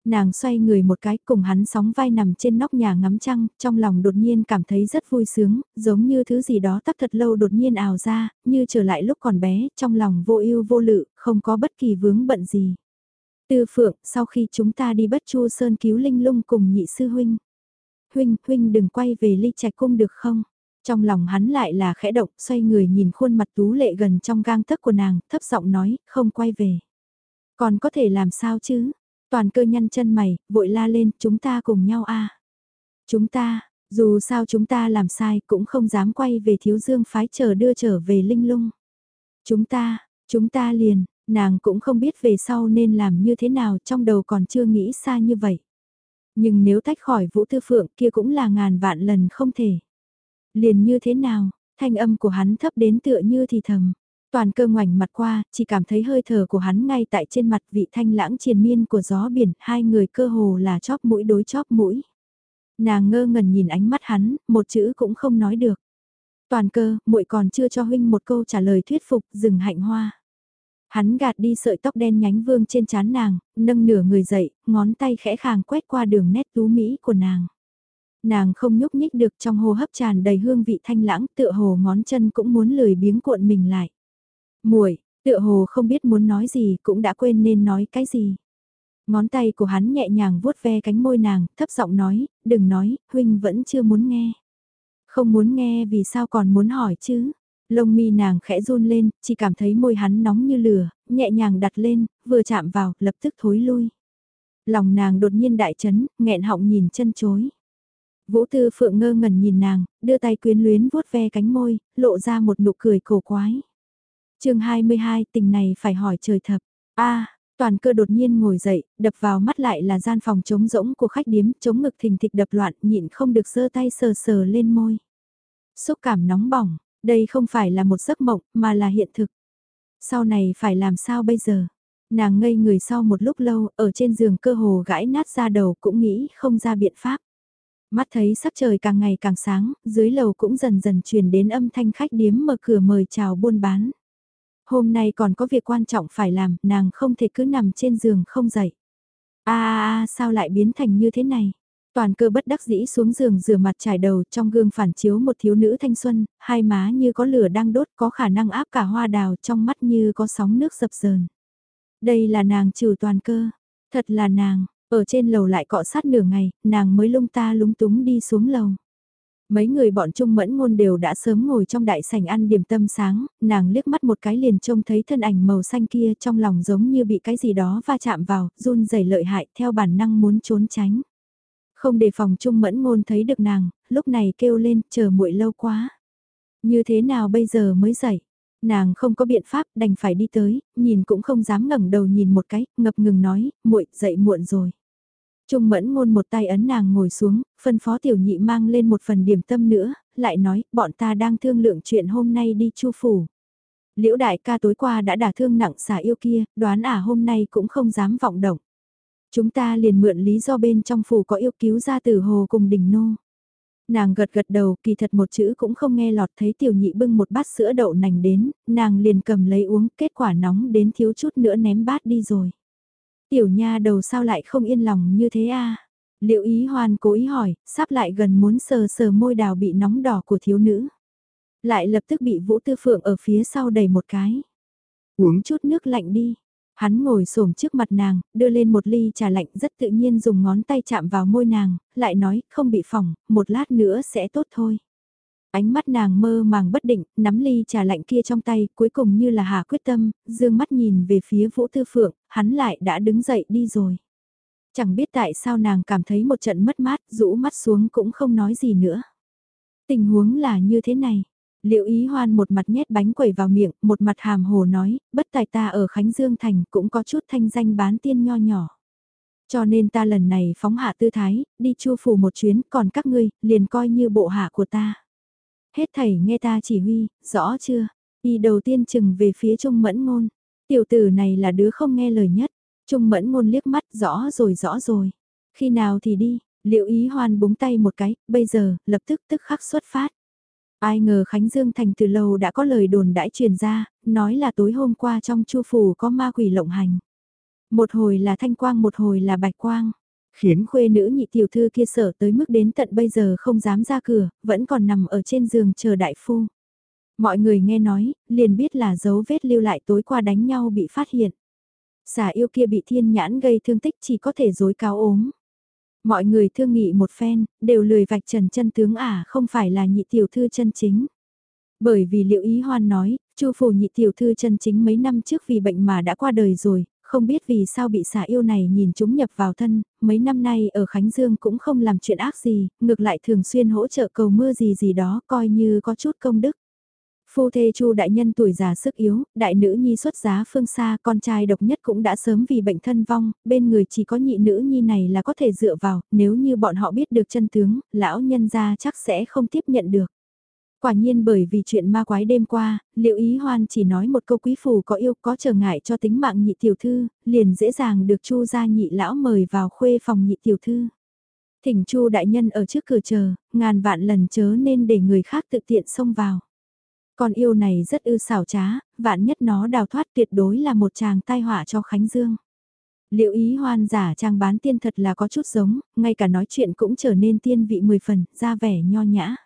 Nàng xoay người một cái cùng hắn sóng vai nằm trên nóc nhà ngắm trăng, trong lòng đột nhiên cảm thấy rất vui sướng, giống như thứ gì đó tắc thật lâu đột nhiên ào ra, như trở lại lúc còn bé, trong lòng vô ưu vô lự, không có bất kỳ vướng bận gì. Tư Phượng, sau khi chúng ta đi bất chu sơn cứu Linh Lung cùng nhị sư huynh. Huynh, huynh đừng quay về ly trạch cung được không? Trong lòng hắn lại là khẽ động, xoay người nhìn khuôn mặt tú lệ gần trong gang tấc của nàng, thấp giọng nói, không quay về. Còn có thể làm sao chứ? Toàn cơ nhăn chân mày, vội la lên, chúng ta cùng nhau a Chúng ta, dù sao chúng ta làm sai cũng không dám quay về thiếu dương phái chờ đưa trở về linh lung. Chúng ta, chúng ta liền, nàng cũng không biết về sau nên làm như thế nào trong đầu còn chưa nghĩ xa như vậy. Nhưng nếu tách khỏi vũ tư phượng kia cũng là ngàn vạn lần không thể. Liền như thế nào, thanh âm của hắn thấp đến tựa như thì thầm. Toàn cơ ngoảnh mặt qua, chỉ cảm thấy hơi thở của hắn ngay tại trên mặt vị thanh lãng triền miên của gió biển, hai người cơ hồ là chóp mũi đối chóp mũi. Nàng ngơ ngẩn nhìn ánh mắt hắn, một chữ cũng không nói được. Toàn cơ, muội còn chưa cho huynh một câu trả lời thuyết phục, dừng hạnh hoa. Hắn gạt đi sợi tóc đen nhánh vương trên trán nàng, nâng nửa người dậy, ngón tay khẽ khàng quét qua đường nét tú mỹ của nàng. Nàng không nhúc nhích được trong hô hấp tràn đầy hương vị thanh lãng tựa hồ ngón chân cũng muốn lười biếng cuộn mình lại. Muội, tựa hồ không biết muốn nói gì cũng đã quên nên nói cái gì. Ngón tay của hắn nhẹ nhàng vuốt ve cánh môi nàng, thấp giọng nói, đừng nói, huynh vẫn chưa muốn nghe. Không muốn nghe vì sao còn muốn hỏi chứ? Lông mi nàng khẽ run lên, chỉ cảm thấy môi hắn nóng như lửa, nhẹ nhàng đặt lên, vừa chạm vào, lập tức thối lui. Lòng nàng đột nhiên đại chấn, nghẹn họng nhìn chân chối. Vũ Tư Phượng ngơ ngẩn nhìn nàng, đưa tay quyến luyến vuốt ve cánh môi, lộ ra một nụ cười cổ quái chương 22 tình này phải hỏi trời thập. a toàn cơ đột nhiên ngồi dậy, đập vào mắt lại là gian phòng trống rỗng của khách điếm, chống ngực thình thịch đập loạn, nhịn không được giơ tay sờ sờ lên môi. Xúc cảm nóng bỏng, đây không phải là một giấc mộng, mà là hiện thực. Sau này phải làm sao bây giờ? Nàng ngây người sau một lúc lâu, ở trên giường cơ hồ gãi nát ra đầu cũng nghĩ không ra biện pháp. Mắt thấy sắc trời càng ngày càng sáng, dưới lầu cũng dần dần truyền đến âm thanh khách điếm mở cửa mời chào buôn bán. Hôm nay còn có việc quan trọng phải làm, nàng không thể cứ nằm trên giường không dậy. a sao lại biến thành như thế này? Toàn cơ bất đắc dĩ xuống giường rửa mặt trải đầu trong gương phản chiếu một thiếu nữ thanh xuân, hai má như có lửa đang đốt có khả năng áp cả hoa đào trong mắt như có sóng nước dập dờn. Đây là nàng trừ toàn cơ, thật là nàng, ở trên lầu lại cọ sát nửa ngày, nàng mới lung ta lúng túng đi xuống lầu. Mấy người bọn Trung Mẫn Ngôn đều đã sớm ngồi trong đại sảnh ăn điểm tâm sáng, nàng liếc mắt một cái liền trông thấy thân ảnh màu xanh kia trong lòng giống như bị cái gì đó va chạm vào, run rẩy lợi hại theo bản năng muốn trốn tránh. Không để phòng Trung Mẫn Ngôn thấy được nàng, lúc này kêu lên, chờ muội lâu quá. Như thế nào bây giờ mới dậy? Nàng không có biện pháp, đành phải đi tới, nhìn cũng không dám ngẩng đầu nhìn một cái, ngập ngừng nói, muội dậy muộn rồi. Trung mẫn ngôn một tay ấn nàng ngồi xuống, phân phó tiểu nhị mang lên một phần điểm tâm nữa, lại nói, bọn ta đang thương lượng chuyện hôm nay đi chu phủ. Liễu đại ca tối qua đã đả thương nặng xả yêu kia, đoán à hôm nay cũng không dám vọng động. Chúng ta liền mượn lý do bên trong phủ có yêu cứu ra từ hồ cùng đỉnh nô. Nàng gật gật đầu, kỳ thật một chữ cũng không nghe lọt thấy tiểu nhị bưng một bát sữa đậu nành đến, nàng liền cầm lấy uống, kết quả nóng đến thiếu chút nữa ném bát đi rồi. Tiểu nha đầu sao lại không yên lòng như thế a? Liệu ý hoan cố ý hỏi, sắp lại gần muốn sờ sờ môi đào bị nóng đỏ của thiếu nữ. Lại lập tức bị Vũ Tư Phượng ở phía sau đầy một cái. Uống chút nước lạnh đi. Hắn ngồi xổm trước mặt nàng, đưa lên một ly trà lạnh rất tự nhiên dùng ngón tay chạm vào môi nàng, lại nói không bị phỏng, một lát nữa sẽ tốt thôi. Ánh mắt nàng mơ màng bất định, nắm ly trà lạnh kia trong tay, cuối cùng như là hà quyết tâm, dương mắt nhìn về phía Vũ Tư Phượng, hắn lại đã đứng dậy đi rồi. Chẳng biết tại sao nàng cảm thấy một trận mất mát, rũ mắt xuống cũng không nói gì nữa. Tình huống là như thế này. Liệu ý hoan một mặt nhét bánh quẩy vào miệng, một mặt hàm hồ nói, bất tài ta ở Khánh Dương Thành cũng có chút thanh danh bán tiên nho nhỏ. Cho nên ta lần này phóng hạ tư thái, đi chu phủ một chuyến, còn các ngươi, liền coi như bộ hạ của ta. Hết thảy nghe ta chỉ huy, rõ chưa? Y đầu tiên chừng về phía Trung Mẫn Ngôn. Tiểu tử này là đứa không nghe lời nhất. Trung Mẫn Ngôn liếc mắt rõ rồi rõ rồi. Khi nào thì đi, Liệu ý hoan búng tay một cái, bây giờ, lập tức tức khắc xuất phát. Ai ngờ Khánh Dương Thành từ lâu đã có lời đồn đãi truyền ra, nói là tối hôm qua trong chu phủ có ma quỷ lộng hành. Một hồi là thanh quang một hồi là bạch quang, khiến khuê nữ nhị tiểu thư kia sợ tới mức đến tận bây giờ không dám ra cửa, vẫn còn nằm ở trên giường chờ đại phu. Mọi người nghe nói, liền biết là dấu vết lưu lại tối qua đánh nhau bị phát hiện. Xà yêu kia bị thiên nhãn gây thương tích chỉ có thể dối cáo ốm. Mọi người thương nghị một phen, đều lười vạch trần chân tướng ả à, không phải là nhị tiểu thư chân chính. Bởi vì liệu ý hoan nói, chu phủ nhị tiểu thư chân chính mấy năm trước vì bệnh mà đã qua đời rồi, không biết vì sao bị xà yêu này nhìn chúng nhập vào thân, mấy năm nay ở Khánh Dương cũng không làm chuyện ác gì, ngược lại thường xuyên hỗ trợ cầu mưa gì gì đó coi như có chút công đức. Phu thê Chu đại nhân tuổi già sức yếu, đại nữ nhi xuất giá phương xa, con trai độc nhất cũng đã sớm vì bệnh thân vong, bên người chỉ có nhị nữ nhi này là có thể dựa vào, nếu như bọn họ biết được chân tướng, lão nhân gia chắc sẽ không tiếp nhận được. Quả nhiên bởi vì chuyện ma quái đêm qua, liệu ý hoan chỉ nói một câu quý phù có yêu có trở ngại cho tính mạng nhị tiểu thư, liền dễ dàng được chu gia nhị lão mời vào khuê phòng nhị tiểu thư. Thỉnh chu đại nhân ở trước cửa chờ, ngàn vạn lần chớ nên để người khác tự tiện xông vào. Con yêu này rất ư xảo trá, vạn nhất nó đào thoát tuyệt đối là một chàng tai họa cho Khánh Dương. Liệu ý hoan giả trang bán tiên thật là có chút giống, ngay cả nói chuyện cũng trở nên tiên vị mười phần, ra vẻ nho nhã.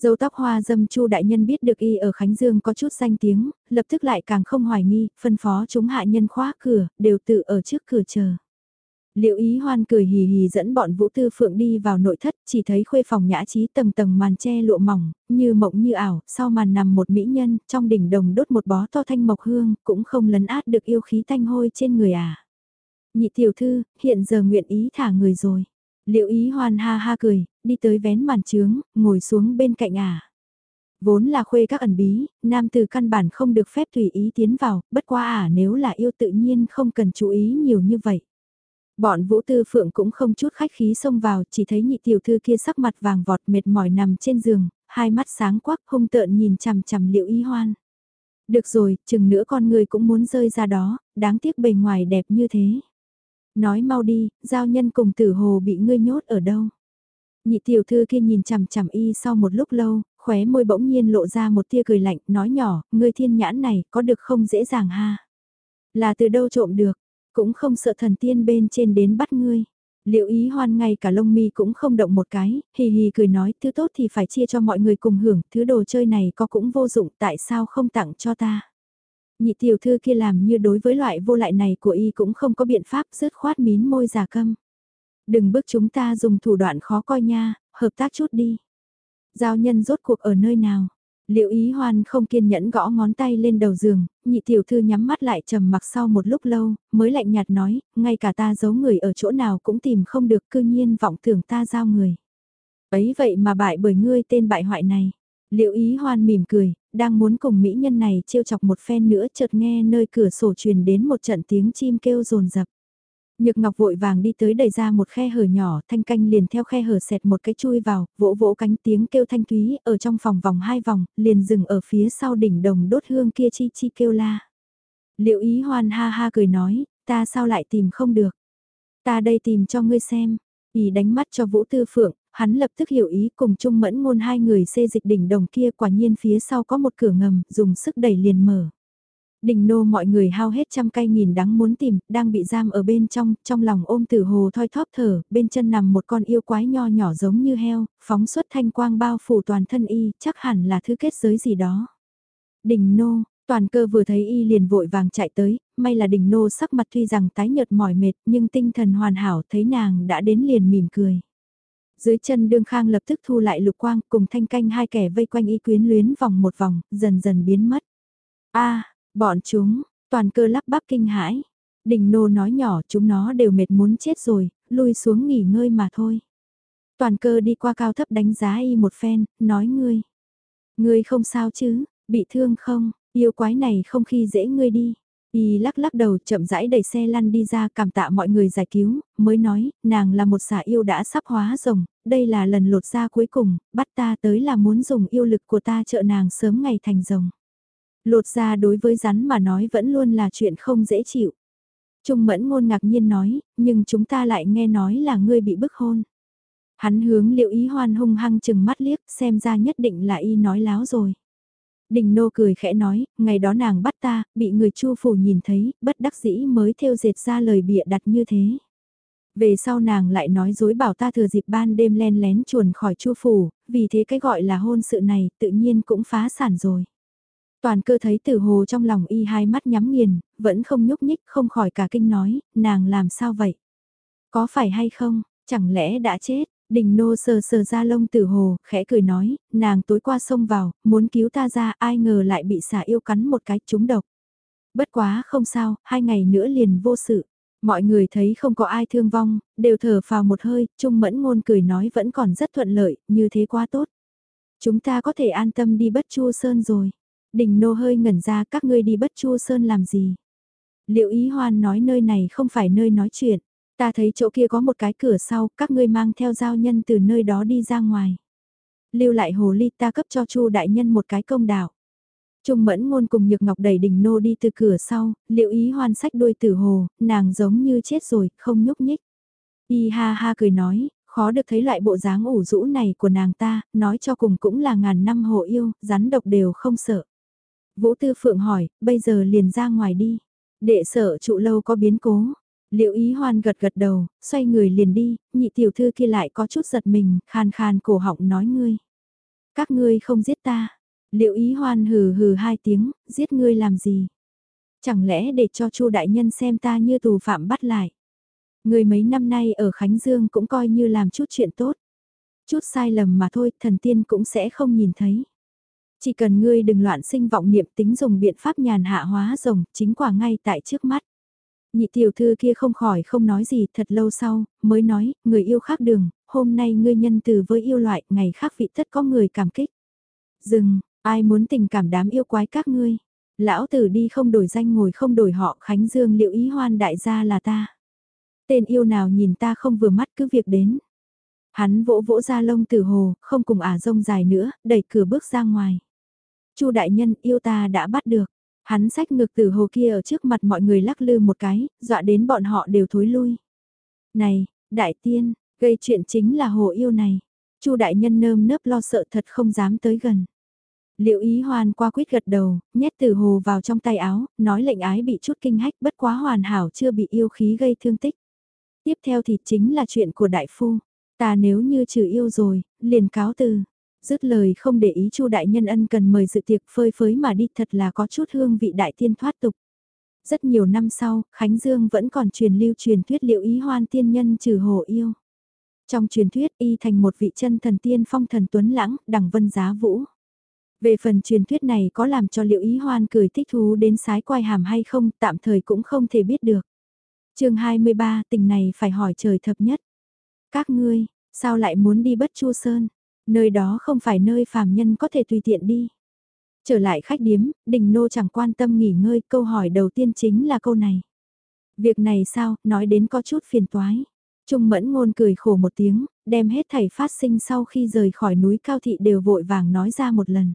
Dâu tóc hoa dâm chu đại nhân biết được y ở Khánh Dương có chút danh tiếng, lập tức lại càng không hoài nghi, phân phó chúng hạ nhân khóa cửa, đều tự ở trước cửa chờ. Liệu ý hoan cười hì hì dẫn bọn Vũ Tư Phượng đi vào nội thất, chỉ thấy khuê phòng nhã trí tầng tầng màn che lụa mỏng, như mộng như ảo, sau màn nằm một mỹ nhân, trong đỉnh đồng đốt một bó to thanh mộc hương, cũng không lấn át được yêu khí thanh hôi trên người à. Nhị tiểu thư, hiện giờ nguyện ý thả người rồi. Liệu ý hoan ha ha cười, đi tới vén màn trướng, ngồi xuống bên cạnh à. Vốn là khuê các ẩn bí, nam từ căn bản không được phép tùy ý tiến vào, bất quá à nếu là yêu tự nhiên không cần chú ý nhiều như vậy. Bọn Vũ Tư Phượng cũng không chút khách khí xông vào, chỉ thấy nhị tiểu thư kia sắc mặt vàng vọt mệt mỏi nằm trên giường, hai mắt sáng quắc hung tợn nhìn chằm chằm liệu y hoan. Được rồi, chừng nữa con người cũng muốn rơi ra đó, đáng tiếc bề ngoài đẹp như thế. Nói mau đi, giao nhân cùng tử hồ bị ngươi nhốt ở đâu. Nhị tiểu thư kia nhìn chằm chằm y sau một lúc lâu, khóe môi bỗng nhiên lộ ra một tia cười lạnh, nói nhỏ, ngươi thiên nhãn này có được không dễ dàng ha. Là từ đâu trộm được, cũng không sợ thần tiên bên trên đến bắt ngươi. Liệu ý hoan ngay cả lông mi cũng không động một cái, hì hì cười nói thứ tốt thì phải chia cho mọi người cùng hưởng, thứ đồ chơi này có cũng vô dụng tại sao không tặng cho ta. Nhị tiểu thư kia làm như đối với loại vô lại này của y cũng không có biện pháp dứt khoát mím môi giả câm. Đừng bức chúng ta dùng thủ đoạn khó coi nha, hợp tác chút đi. Giao nhân rốt cuộc ở nơi nào? Liệu ý hoan không kiên nhẫn gõ ngón tay lên đầu giường, nhị tiểu thư nhắm mắt lại trầm mặc sau một lúc lâu, mới lạnh nhạt nói, ngay cả ta giấu người ở chỗ nào cũng tìm không được cư nhiên vọng tưởng ta giao người. Ấy vậy mà bại bởi ngươi tên bại hoại này. Liệu ý hoan mỉm cười, đang muốn cùng mỹ nhân này trêu chọc một phen nữa chợt nghe nơi cửa sổ truyền đến một trận tiếng chim kêu rồn rập. Nhược Ngọc vội vàng đi tới đẩy ra một khe hở nhỏ, thanh canh liền theo khe hở xẹt một cái chui vào, vỗ vỗ cánh tiếng kêu thanh thúy, ở trong phòng vòng hai vòng, liền dừng ở phía sau đỉnh đồng đốt hương kia chi chi kêu la. Liệu ý hoan ha ha cười nói, ta sao lại tìm không được? Ta đây tìm cho ngươi xem. Ý đánh mắt cho Vũ Tư Phượng, hắn lập tức hiểu ý cùng chung mẫn ngôn hai người xê dịch đỉnh đồng kia quả nhiên phía sau có một cửa ngầm, dùng sức đẩy liền mở. Đình nô mọi người hao hết trăm cây nghìn đắng muốn tìm, đang bị giam ở bên trong, trong lòng ôm tử hồ thoi thóp thở, bên chân nằm một con yêu quái nho nhỏ giống như heo, phóng xuất thanh quang bao phủ toàn thân y, chắc hẳn là thứ kết giới gì đó. Đình nô, toàn cơ vừa thấy y liền vội vàng chạy tới, may là đình nô sắc mặt tuy rằng tái nhợt mỏi mệt nhưng tinh thần hoàn hảo thấy nàng đã đến liền mỉm cười. Dưới chân đương khang lập tức thu lại lục quang cùng thanh canh hai kẻ vây quanh y quyến luyến vòng một vòng, dần dần biến mất. a Bọn chúng, toàn cơ lắp bắp kinh hãi. Đình nô nói nhỏ chúng nó đều mệt muốn chết rồi, lui xuống nghỉ ngơi mà thôi. Toàn cơ đi qua cao thấp đánh giá y một phen, nói ngươi. Ngươi không sao chứ, bị thương không, yêu quái này không khi dễ ngươi đi. Y lắc lắc đầu chậm rãi đẩy xe lăn đi ra cảm tạ mọi người giải cứu, mới nói, nàng là một xả yêu đã sắp hóa rồng, đây là lần lột ra cuối cùng, bắt ta tới là muốn dùng yêu lực của ta trợ nàng sớm ngày thành rồng. Lột ra đối với rắn mà nói vẫn luôn là chuyện không dễ chịu. Trung mẫn ngôn ngạc nhiên nói, nhưng chúng ta lại nghe nói là ngươi bị bức hôn. Hắn hướng liệu ý hoan hung hăng chừng mắt liếc, xem ra nhất định là y nói láo rồi. Đình nô cười khẽ nói, ngày đó nàng bắt ta, bị người chu phủ nhìn thấy, bất đắc dĩ mới theo dệt ra lời bịa đặt như thế. Về sau nàng lại nói dối bảo ta thừa dịp ban đêm len lén chuồn khỏi chu phủ, vì thế cái gọi là hôn sự này tự nhiên cũng phá sản rồi. Toàn cơ thấy tử hồ trong lòng y hai mắt nhắm nghiền, vẫn không nhúc nhích không khỏi cả kinh nói, nàng làm sao vậy? Có phải hay không, chẳng lẽ đã chết? Đình nô sờ sờ ra lông tử hồ, khẽ cười nói, nàng tối qua sông vào, muốn cứu ta ra ai ngờ lại bị xà yêu cắn một cái trúng độc. Bất quá không sao, hai ngày nữa liền vô sự. Mọi người thấy không có ai thương vong, đều thở phào một hơi, Trung Mẫn Ngôn cười nói vẫn còn rất thuận lợi, như thế quá tốt. Chúng ta có thể an tâm đi bất chu sơn rồi. Đình nô hơi ngẩn ra các ngươi đi bất chu sơn làm gì. Liệu ý hoan nói nơi này không phải nơi nói chuyện. Ta thấy chỗ kia có một cái cửa sau, các ngươi mang theo giao nhân từ nơi đó đi ra ngoài. Lưu lại hồ ly ta cấp cho chu đại nhân một cái công đạo. Trung mẫn ngôn cùng nhược ngọc đẩy đỉnh nô đi từ cửa sau, liệu ý hoan sách đuôi tử hồ, nàng giống như chết rồi, không nhúc nhích. Y ha ha cười nói, khó được thấy loại bộ dáng ủ rũ này của nàng ta, nói cho cùng cũng là ngàn năm hộ yêu, rắn độc đều không sợ. Vũ Tư Phượng hỏi, bây giờ liền ra ngoài đi. Đệ sợ trụ lâu có biến cố. Liệu ý hoan gật gật đầu, xoay người liền đi, nhị tiểu thư kia lại có chút giật mình, khan khan cổ họng nói ngươi. Các ngươi không giết ta. Liệu ý hoan hừ hừ hai tiếng, giết ngươi làm gì? Chẳng lẽ để cho chu đại nhân xem ta như tù phạm bắt lại? Người mấy năm nay ở Khánh Dương cũng coi như làm chút chuyện tốt. Chút sai lầm mà thôi, thần tiên cũng sẽ không nhìn thấy. Chỉ cần ngươi đừng loạn sinh vọng niệm tính dùng biện pháp nhàn hạ hóa rồng, chính quả ngay tại trước mắt. Nhị tiểu thư kia không khỏi không nói gì thật lâu sau, mới nói, người yêu khác đường, hôm nay ngươi nhân từ với yêu loại, ngày khác vị tất có người cảm kích. Dừng, ai muốn tình cảm đám yêu quái các ngươi. Lão tử đi không đổi danh ngồi không đổi họ Khánh Dương liệu ý hoan đại gia là ta. Tên yêu nào nhìn ta không vừa mắt cứ việc đến. Hắn vỗ vỗ ra lông tử hồ, không cùng ả rông dài nữa, đẩy cửa bước ra ngoài. Chu đại nhân yêu ta đã bắt được. Hắn sách ngược tử hồ kia ở trước mặt mọi người lắc lư một cái, dọa đến bọn họ đều thối lui. Này, đại tiên, gây chuyện chính là hồ yêu này. Chu đại nhân nơm nớp lo sợ thật không dám tới gần. Liệu ý hoàn qua quyết gật đầu, nhét tử hồ vào trong tay áo, nói lệnh ái bị chút kinh hách bất quá hoàn hảo chưa bị yêu khí gây thương tích. Tiếp theo thì chính là chuyện của đại phu. Ta nếu như trừ yêu rồi, liền cáo từ. Dứt lời không để ý Chu đại nhân ân cần mời dự tiệc phơi phới mà đi thật là có chút hương vị đại tiên thoát tục. Rất nhiều năm sau, Khánh Dương vẫn còn truyền lưu truyền thuyết liệu ý hoan tiên nhân trừ hồ yêu. Trong truyền thuyết y thành một vị chân thần tiên phong thần tuấn lãng, đẳng vân giá vũ. Về phần truyền thuyết này có làm cho liệu ý hoan cười thích thú đến sái quai hàm hay không, tạm thời cũng không thể biết được. chương 23 tình này phải hỏi trời thập nhất. Các ngươi, sao lại muốn đi bất chu sơn? Nơi đó không phải nơi phàm nhân có thể tùy tiện đi. Trở lại khách điếm, đình nô chẳng quan tâm nghỉ ngơi, câu hỏi đầu tiên chính là câu này. Việc này sao, nói đến có chút phiền toái. Trung mẫn ngôn cười khổ một tiếng, đem hết thảy phát sinh sau khi rời khỏi núi cao thị đều vội vàng nói ra một lần.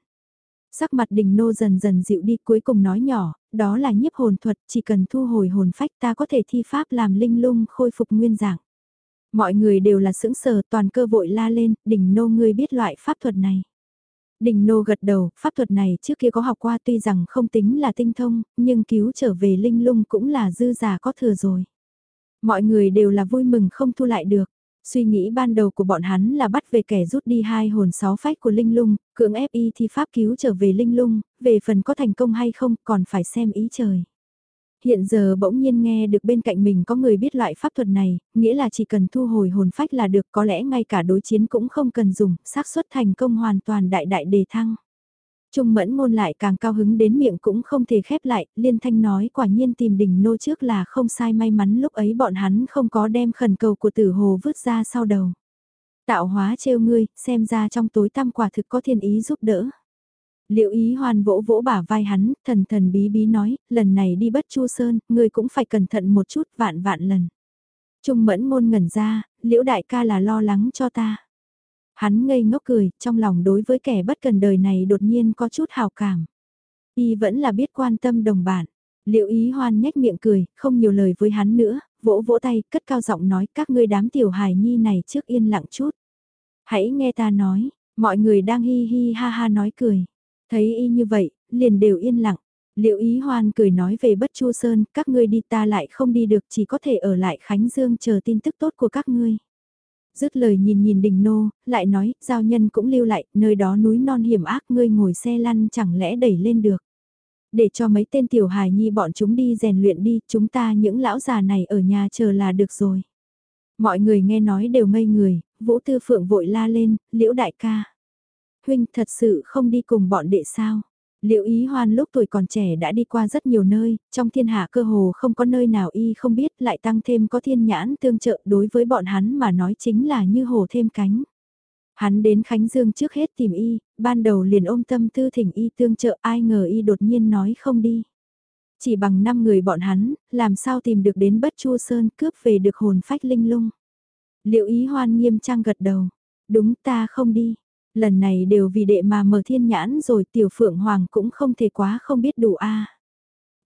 Sắc mặt đình nô dần dần dịu đi cuối cùng nói nhỏ, đó là nhiếp hồn thuật, chỉ cần thu hồi hồn phách ta có thể thi pháp làm linh lung khôi phục nguyên dạng. Mọi người đều là sững sờ toàn cơ vội la lên, đình nô ngươi biết loại pháp thuật này. Đình nô gật đầu, pháp thuật này trước kia có học qua tuy rằng không tính là tinh thông, nhưng cứu trở về linh lung cũng là dư giả có thừa rồi. Mọi người đều là vui mừng không thu lại được. Suy nghĩ ban đầu của bọn hắn là bắt về kẻ rút đi hai hồn sáu phách của Linh Lung, cưỡng ép y thi pháp cứu trở về Linh Lung, về phần có thành công hay không còn phải xem ý trời. Hiện giờ bỗng nhiên nghe được bên cạnh mình có người biết loại pháp thuật này, nghĩa là chỉ cần thu hồi hồn phách là được có lẽ ngay cả đối chiến cũng không cần dùng, xác suất thành công hoàn toàn đại đại đề thăng. Trung mẫn ngôn lại càng cao hứng đến miệng cũng không thể khép lại, liên thanh nói quả nhiên tìm đỉnh nô trước là không sai may mắn lúc ấy bọn hắn không có đem khẩn cầu của tử hồ vứt ra sau đầu. Tạo hóa trêu ngươi, xem ra trong tối tăm quả thực có thiên ý giúp đỡ. Liệu ý hoàn vỗ vỗ bả vai hắn, thần thần bí bí nói, lần này đi bất chu sơn, ngươi cũng phải cẩn thận một chút vạn vạn lần. Trung mẫn ngôn ngẩn ra, liễu đại ca là lo lắng cho ta. Hắn ngây ngốc cười, trong lòng đối với kẻ bất cần đời này đột nhiên có chút hào cảm. Y vẫn là biết quan tâm đồng bạn. Liệu ý hoan nhếch miệng cười, không nhiều lời với hắn nữa, vỗ vỗ tay, cất cao giọng nói các ngươi đám tiểu hài nhi này trước yên lặng chút. Hãy nghe ta nói, mọi người đang hi hi ha ha nói cười. Thấy y như vậy, liền đều yên lặng. Liệu ý hoan cười nói về bất chu sơn, các ngươi đi ta lại không đi được chỉ có thể ở lại Khánh Dương chờ tin tức tốt của các ngươi. Dứt lời nhìn nhìn đình nô, lại nói, giao nhân cũng lưu lại, nơi đó núi non hiểm ác ngươi ngồi xe lăn chẳng lẽ đẩy lên được. Để cho mấy tên tiểu hài nhi bọn chúng đi rèn luyện đi, chúng ta những lão già này ở nhà chờ là được rồi. Mọi người nghe nói đều ngây người, Vũ Tư Phượng vội la lên, liễu đại ca. Huynh thật sự không đi cùng bọn đệ sao? Liệu ý hoan lúc tuổi còn trẻ đã đi qua rất nhiều nơi, trong thiên hạ cơ hồ không có nơi nào y không biết lại tăng thêm có thiên nhãn tương trợ đối với bọn hắn mà nói chính là như hồ thêm cánh. Hắn đến Khánh Dương trước hết tìm y, ban đầu liền ôm tâm tư thỉnh y tương trợ ai ngờ y đột nhiên nói không đi. Chỉ bằng 5 người bọn hắn, làm sao tìm được đến bất chua sơn cướp về được hồn phách linh lung. Liệu ý hoan nghiêm trang gật đầu, đúng ta không đi, lần này đều vì đệ mà mở thiên nhãn rồi tiểu phượng hoàng cũng không thể quá không biết đủ a.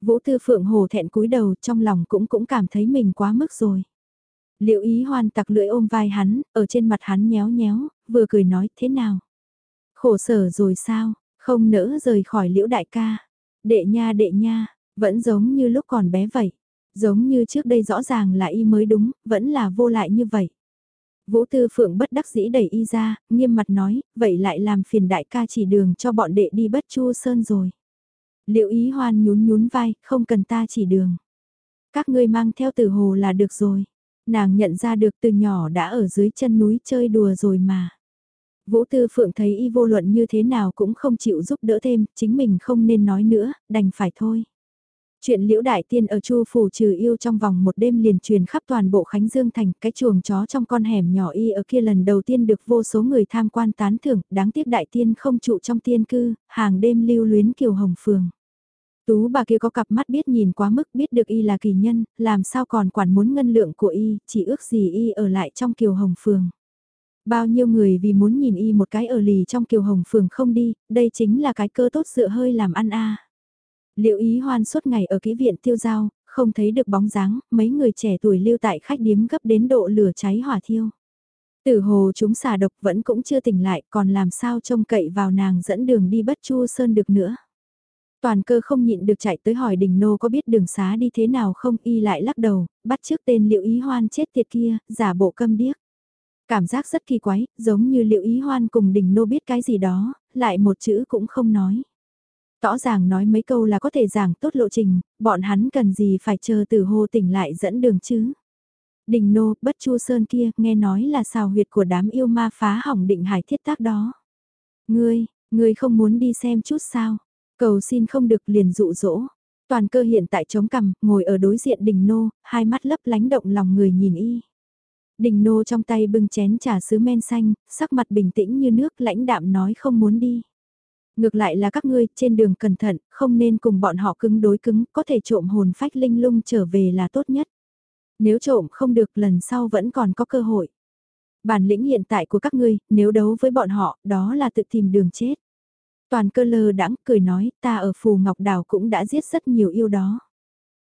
Vũ tư phượng hồ thẹn cúi đầu trong lòng cũng cũng cảm thấy mình quá mức rồi. Liệu ý hoan tặc lưỡi ôm vai hắn, ở trên mặt hắn nhéo nhéo, vừa cười nói thế nào. Khổ sở rồi sao, không nỡ rời khỏi liễu đại ca. Đệ nha đệ nha, vẫn giống như lúc còn bé vậy. Giống như trước đây rõ ràng là y mới đúng, vẫn là vô lại như vậy. Vũ Tư Phượng bất đắc dĩ đẩy y ra, nghiêm mặt nói, vậy lại làm phiền đại ca chỉ đường cho bọn đệ đi bất chu sơn rồi. Liệu ý hoan nhún nhún vai, không cần ta chỉ đường. Các ngươi mang theo từ hồ là được rồi. Nàng nhận ra được từ nhỏ đã ở dưới chân núi chơi đùa rồi mà. Vũ Tư Phượng thấy y vô luận như thế nào cũng không chịu giúp đỡ thêm, chính mình không nên nói nữa, đành phải thôi. Chuyện liễu đại tiên ở Chu phủ trừ yêu trong vòng một đêm liền truyền khắp toàn bộ Khánh Dương thành, cái chuồng chó trong con hẻm nhỏ y ở kia lần đầu tiên được vô số người tham quan tán thưởng, đáng tiếc đại tiên không trụ trong tiên cư, hàng đêm lưu luyến kiều hồng phường. Tú bà kia có cặp mắt biết nhìn quá mức biết được y là kỳ nhân, làm sao còn quản muốn ngân lượng của y, chỉ ước gì y ở lại trong kiều hồng phường. Bao nhiêu người vì muốn nhìn y một cái ở lì trong kiều hồng phường không đi, đây chính là cái cơ tốt dựa hơi làm ăn a. Liệu ý hoan suốt ngày ở kỹ viện tiêu giao, không thấy được bóng dáng, mấy người trẻ tuổi lưu tại khách điếm gấp đến độ lửa cháy hỏa thiêu. Tử hồ chúng xà độc vẫn cũng chưa tỉnh lại còn làm sao trông cậy vào nàng dẫn đường đi bất chu sơn được nữa. Toàn cơ không nhịn được chạy tới hỏi đình nô có biết đường xá đi thế nào không y lại lắc đầu, bắt trước tên liệu ý hoan chết tiệt kia, giả bộ câm điếc. Cảm giác rất kỳ quái, giống như liệu ý hoan cùng đình nô biết cái gì đó, lại một chữ cũng không nói. Rõ ràng nói mấy câu là có thể giảng tốt lộ trình, bọn hắn cần gì phải chờ từ hồ tỉnh lại dẫn đường chứ. Đình nô, bất chu sơn kia, nghe nói là xào huyệt của đám yêu ma phá hỏng định hải thiết tác đó. Ngươi, ngươi không muốn đi xem chút sao? Cầu xin không được liền dụ dỗ. Toàn cơ hiện tại chống cằm, ngồi ở đối diện đình nô, hai mắt lấp lánh động lòng người nhìn y. Đình nô trong tay bưng chén trà sứ men xanh, sắc mặt bình tĩnh như nước lãnh đạm nói không muốn đi. Ngược lại là các ngươi trên đường cẩn thận, không nên cùng bọn họ cứng đối cứng, có thể trộm hồn phách linh lung trở về là tốt nhất. Nếu trộm không được lần sau vẫn còn có cơ hội. Bản lĩnh hiện tại của các ngươi, nếu đấu với bọn họ, đó là tự tìm đường chết. Toàn cơ lơ đãng cười nói, ta ở Phù Ngọc Đảo cũng đã giết rất nhiều yêu đó.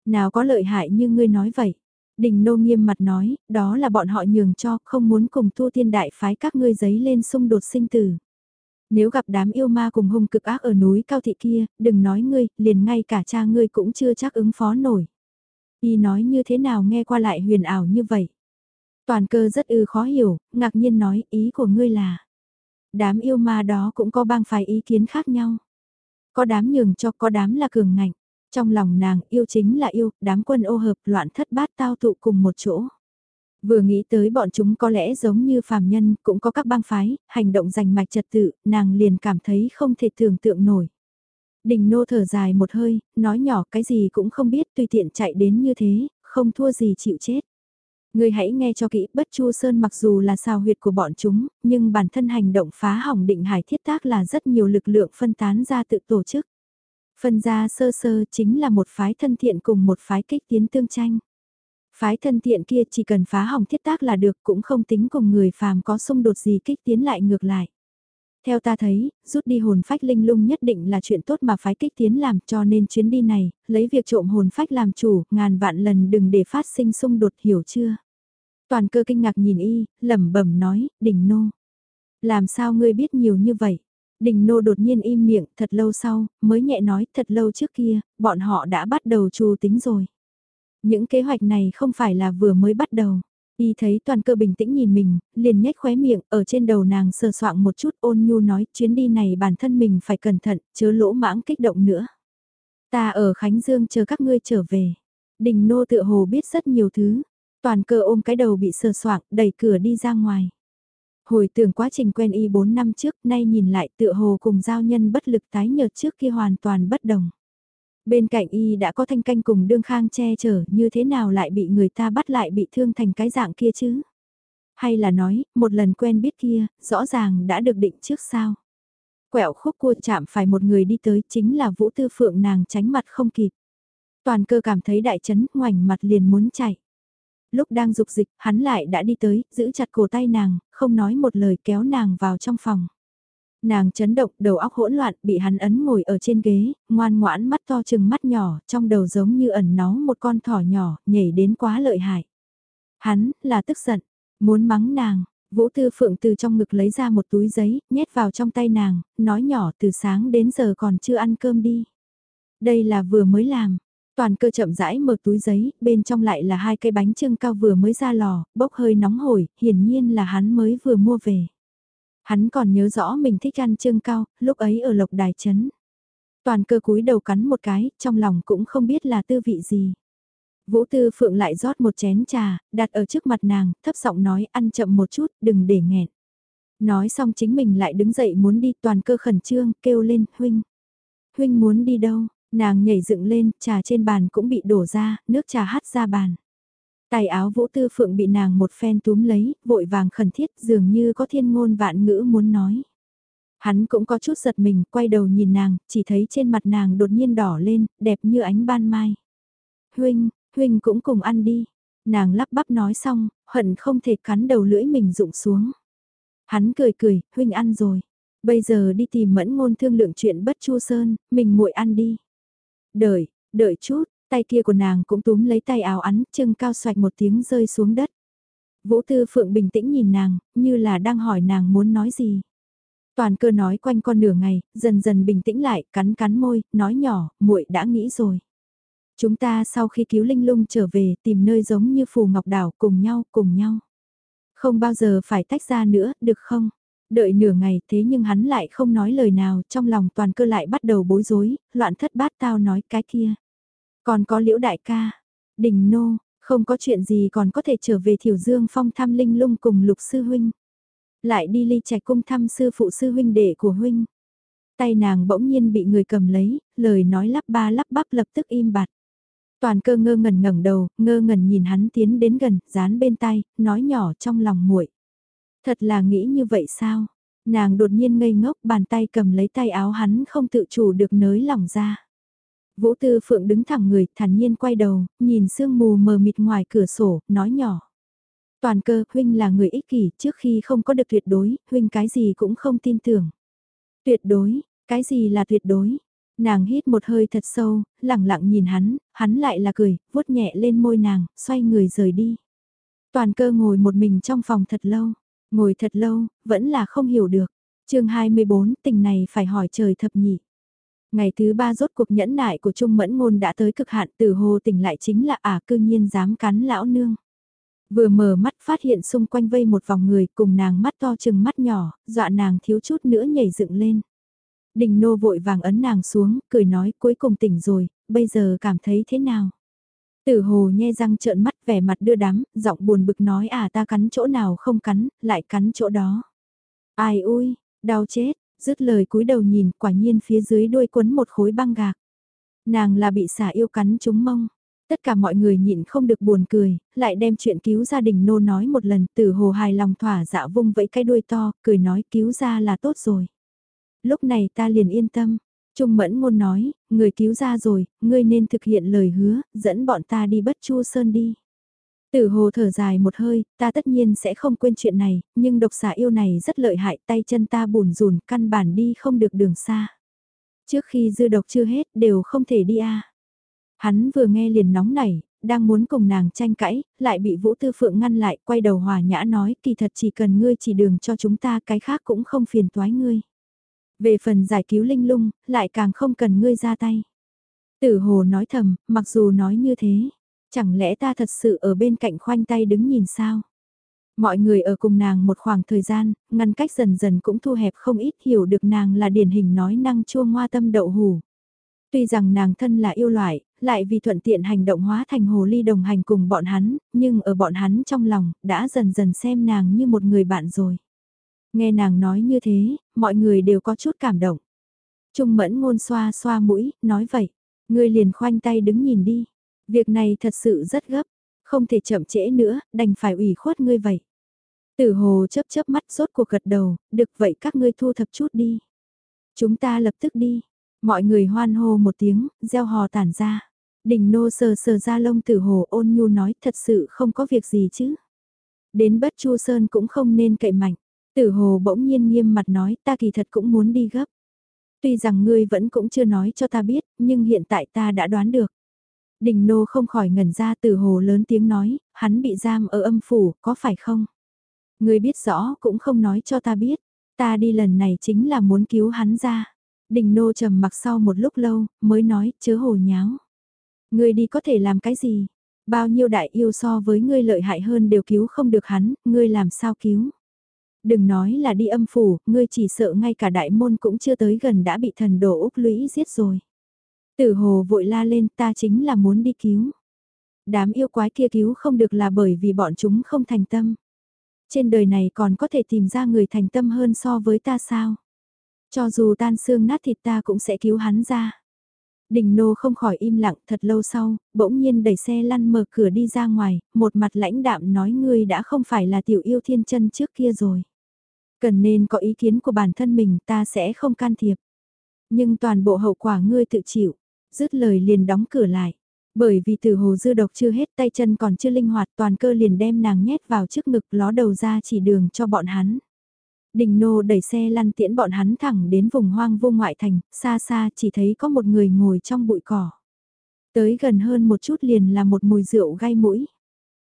Nào có lợi hại như ngươi nói vậy. Đình nô nghiêm mặt nói, đó là bọn họ nhường cho, không muốn cùng tu tiên đại phái các ngươi giấy lên xung đột sinh tử. Nếu gặp đám yêu ma cùng hung cực ác ở núi cao thị kia, đừng nói ngươi, liền ngay cả cha ngươi cũng chưa chắc ứng phó nổi. Y nói như thế nào nghe qua lại huyền ảo như vậy. Toàn cơ rất ư khó hiểu, ngạc nhiên nói ý của ngươi là. Đám yêu ma đó cũng có bang phái ý kiến khác nhau. Có đám nhường cho có đám là cường ngạnh. Trong lòng nàng yêu chính là yêu, đám quân ô hợp loạn thất bát tao tụ cùng một chỗ. Vừa nghĩ tới bọn chúng có lẽ giống như phàm nhân, cũng có các bang phái, hành động giành mạch trật tự, nàng liền cảm thấy không thể tưởng tượng nổi. Đình nô thở dài một hơi, nói nhỏ cái gì cũng không biết tùy tiện chạy đến như thế, không thua gì chịu chết. Người hãy nghe cho kỹ, bất chu sơn mặc dù là sao huyệt của bọn chúng, nhưng bản thân hành động phá hỏng định hải thiết tác là rất nhiều lực lượng phân tán ra tự tổ chức. Phân ra sơ sơ chính là một phái thân thiện cùng một phái kích tiến tương tranh. Phái thân thiện kia chỉ cần phá hỏng thiết tác là được cũng không tính cùng người phàm có xung đột gì kích tiến lại ngược lại. Theo ta thấy, rút đi hồn phách linh lung nhất định là chuyện tốt mà phái kích tiến làm cho nên chuyến đi này, lấy việc trộm hồn phách làm chủ, ngàn vạn lần đừng để phát sinh xung đột hiểu chưa. Toàn cơ kinh ngạc nhìn y, lẩm bẩm nói, đỉnh nô. Làm sao ngươi biết nhiều như vậy? Đình nô đột nhiên im miệng thật lâu sau, mới nhẹ nói thật lâu trước kia, bọn họ đã bắt đầu trù tính rồi. Những kế hoạch này không phải là vừa mới bắt đầu. Y thấy toàn cơ bình tĩnh nhìn mình, liền nhếch khóe miệng, ở trên đầu nàng sờ soạng một chút ôn nhu nói chuyến đi này bản thân mình phải cẩn thận, chớ lỗ mãng kích động nữa. Ta ở Khánh Dương chờ các ngươi trở về. Đình nô tựa hồ biết rất nhiều thứ. Toàn cơ ôm cái đầu bị sờ soạng, đẩy cửa đi ra ngoài. Hồi tưởng quá trình quen y 4 năm trước, nay nhìn lại tựa hồ cùng giao nhân bất lực tái nhợt trước kia hoàn toàn bất đồng. Bên cạnh y đã có thanh canh cùng đương khang che chở như thế nào lại bị người ta bắt lại bị thương thành cái dạng kia chứ? Hay là nói, một lần quen biết kia, rõ ràng đã được định trước sao? Quẹo khúc cua chạm phải một người đi tới chính là Vũ Tư Phượng nàng tránh mặt không kịp. Toàn cơ cảm thấy đại chấn, ngoảnh mặt liền muốn chạy. Lúc đang dục dịch, hắn lại đã đi tới, giữ chặt cổ tay nàng, không nói một lời kéo nàng vào trong phòng. Nàng chấn động, đầu óc hỗn loạn, bị hắn ấn ngồi ở trên ghế, ngoan ngoãn mắt to chừng mắt nhỏ, trong đầu giống như ẩn náu một con thỏ nhỏ, nhảy đến quá lợi hại. Hắn, là tức giận, muốn mắng nàng, Vũ Tư Phượng từ trong ngực lấy ra một túi giấy, nhét vào trong tay nàng, nói nhỏ từ sáng đến giờ còn chưa ăn cơm đi. Đây là vừa mới làm. Toàn cơ chậm rãi mở túi giấy, bên trong lại là hai cây bánh trưng cao vừa mới ra lò, bốc hơi nóng hổi, hiển nhiên là hắn mới vừa mua về. Hắn còn nhớ rõ mình thích ăn trương cao, lúc ấy ở lộc đài chấn. Toàn cơ cúi đầu cắn một cái, trong lòng cũng không biết là tư vị gì. Vũ Tư Phượng lại rót một chén trà, đặt ở trước mặt nàng, thấp giọng nói ăn chậm một chút, đừng để nghẹn. Nói xong chính mình lại đứng dậy muốn đi toàn cơ khẩn trương, kêu lên, huynh. Huynh muốn đi đâu? Nàng nhảy dựng lên, trà trên bàn cũng bị đổ ra, nước trà hắt ra bàn. Tài áo Vũ Tư Phượng bị nàng một phen túm lấy, vội vàng khẩn thiết dường như có thiên ngôn vạn ngữ muốn nói. Hắn cũng có chút giật mình, quay đầu nhìn nàng, chỉ thấy trên mặt nàng đột nhiên đỏ lên, đẹp như ánh ban mai. Huynh, Huynh cũng cùng ăn đi. Nàng lắp bắp nói xong, hận không thể cắn đầu lưỡi mình rụng xuống. Hắn cười cười, Huynh ăn rồi. Bây giờ đi tìm mẫn ngôn thương lượng chuyện bất chu sơn, mình muội ăn đi. Đợi, đợi chút, tay kia của nàng cũng túm lấy tay áo ắn, chân cao xoạch một tiếng rơi xuống đất. Vũ Tư Phượng bình tĩnh nhìn nàng, như là đang hỏi nàng muốn nói gì. Toàn cơ nói quanh con nửa ngày, dần dần bình tĩnh lại, cắn cắn môi, nói nhỏ, muội đã nghĩ rồi. Chúng ta sau khi cứu Linh Lung trở về tìm nơi giống như Phù Ngọc Đảo cùng nhau, cùng nhau. Không bao giờ phải tách ra nữa, được không? Đợi nửa ngày thế nhưng hắn lại không nói lời nào, trong lòng toàn cơ lại bắt đầu bối rối, loạn thất bát tao nói cái kia. Còn có liễu đại ca, đình nô, không có chuyện gì còn có thể trở về thiểu dương phong thăm linh lung cùng lục sư huynh. Lại đi ly trạch cung thăm sư phụ sư huynh đệ của huynh. Tay nàng bỗng nhiên bị người cầm lấy, lời nói lắp ba lắp bắp lập tức im bặt. Toàn cơ ngơ ngẩn ngẩng đầu, ngơ ngẩn nhìn hắn tiến đến gần, dán bên tay, nói nhỏ trong lòng muội. Thật là nghĩ như vậy sao? Nàng đột nhiên ngây ngốc bàn tay cầm lấy tay áo hắn không tự chủ được nới lỏng ra. Vũ Tư Phượng đứng thẳng người, thản nhiên quay đầu, nhìn sương mù mờ mịt ngoài cửa sổ, nói nhỏ. Toàn cơ, huynh là người ích kỷ, trước khi không có được tuyệt đối, huynh cái gì cũng không tin tưởng. Tuyệt đối, cái gì là tuyệt đối? Nàng hít một hơi thật sâu, lặng lặng nhìn hắn, hắn lại là cười, vuốt nhẹ lên môi nàng, xoay người rời đi. Toàn cơ ngồi một mình trong phòng thật lâu, ngồi thật lâu, vẫn là không hiểu được. chương 24, tình này phải hỏi trời thập nhị. Ngày thứ ba rốt cuộc nhẫn nại của Trung Mẫn Ngôn đã tới cực hạn từ hồ tỉnh lại chính là ả cư nhiên dám cắn lão nương. Vừa mở mắt phát hiện xung quanh vây một vòng người cùng nàng mắt to chừng mắt nhỏ, dọa nàng thiếu chút nữa nhảy dựng lên. Đình nô vội vàng ấn nàng xuống, cười nói cuối cùng tỉnh rồi, bây giờ cảm thấy thế nào? Tử hồ nhe răng trợn mắt vẻ mặt đưa đám, giọng buồn bực nói à ta cắn chỗ nào không cắn, lại cắn chỗ đó. Ai ui, đau chết, dứt lời cúi đầu nhìn quả nhiên phía dưới đuôi quấn một khối băng gạc. Nàng là bị xả yêu cắn trúng mông. Tất cả mọi người nhịn không được buồn cười, lại đem chuyện cứu gia đình nô nói một lần từ hồ hài lòng thỏa dạ vung vẫy cái đuôi to, cười nói cứu ra là tốt rồi. Lúc này ta liền yên tâm. Trung mẫn ngôn nói, người cứu ra rồi, ngươi nên thực hiện lời hứa, dẫn bọn ta đi bất chu sơn đi. Tử hồ thở dài một hơi, ta tất nhiên sẽ không quên chuyện này, nhưng độc xà yêu này rất lợi hại, tay chân ta bùn rùn, căn bản đi không được đường xa. Trước khi dư độc chưa hết, đều không thể đi a. Hắn vừa nghe liền nóng nảy, đang muốn cùng nàng tranh cãi, lại bị Vũ Tư Phượng ngăn lại, quay đầu hòa nhã nói, kỳ thật chỉ cần ngươi chỉ đường cho chúng ta cái khác cũng không phiền toái ngươi. Về phần giải cứu linh lung, lại càng không cần ngươi ra tay. Tử hồ nói thầm, mặc dù nói như thế, chẳng lẽ ta thật sự ở bên cạnh khoanh tay đứng nhìn sao? Mọi người ở cùng nàng một khoảng thời gian, ngăn cách dần dần cũng thu hẹp không ít hiểu được nàng là điển hình nói năng chua ngoa tâm đậu hủ. Tuy rằng nàng thân là yêu loại, lại vì thuận tiện hành động hóa thành hồ ly đồng hành cùng bọn hắn, nhưng ở bọn hắn trong lòng, đã dần dần xem nàng như một người bạn rồi. Nghe nàng nói như thế, mọi người đều có chút cảm động. Trung mẫn ngôn xoa xoa mũi, nói vậy, ngươi liền khoanh tay đứng nhìn đi. Việc này thật sự rất gấp, không thể chậm trễ nữa, đành phải ủy khuất ngươi vậy. Tử hồ chớp chớp mắt rốt cuộc gật đầu, được vậy các ngươi thu thập chút đi. Chúng ta lập tức đi. Mọi người hoan hô một tiếng, gieo hò tản ra. Đình nô sờ sờ ra lông tử hồ ôn nhu nói thật sự không có việc gì chứ. Đến bất chu sơn cũng không nên cậy mạnh. Tử hồ bỗng nhiên nghiêm mặt nói ta kỳ thật cũng muốn đi gấp. Tuy rằng ngươi vẫn cũng chưa nói cho ta biết, nhưng hiện tại ta đã đoán được. Đình nô không khỏi ngẩn ra từ hồ lớn tiếng nói, hắn bị giam ở âm phủ, có phải không? Ngươi biết rõ cũng không nói cho ta biết, ta đi lần này chính là muốn cứu hắn ra. Đình nô trầm mặc sau một lúc lâu, mới nói, chớ hồ nháo. Ngươi đi có thể làm cái gì? Bao nhiêu đại yêu so với ngươi lợi hại hơn đều cứu không được hắn, ngươi làm sao cứu? Đừng nói là đi âm phủ, ngươi chỉ sợ ngay cả đại môn cũng chưa tới gần đã bị thần đồ Úc lũy giết rồi. Tử hồ vội la lên ta chính là muốn đi cứu. Đám yêu quái kia cứu không được là bởi vì bọn chúng không thành tâm. Trên đời này còn có thể tìm ra người thành tâm hơn so với ta sao? Cho dù tan xương nát thịt ta cũng sẽ cứu hắn ra. Đình nô không khỏi im lặng thật lâu sau, bỗng nhiên đẩy xe lăn mở cửa đi ra ngoài, một mặt lãnh đạm nói ngươi đã không phải là tiểu yêu thiên chân trước kia rồi. Cần nên có ý kiến của bản thân mình ta sẽ không can thiệp. Nhưng toàn bộ hậu quả ngươi tự chịu, dứt lời liền đóng cửa lại. Bởi vì từ hồ dư độc chưa hết tay chân còn chưa linh hoạt toàn cơ liền đem nàng nhét vào trước ngực ló đầu ra chỉ đường cho bọn hắn. Đình nô đẩy xe lăn tiễn bọn hắn thẳng đến vùng hoang vô ngoại thành, xa xa chỉ thấy có một người ngồi trong bụi cỏ. Tới gần hơn một chút liền là một mùi rượu gai mũi.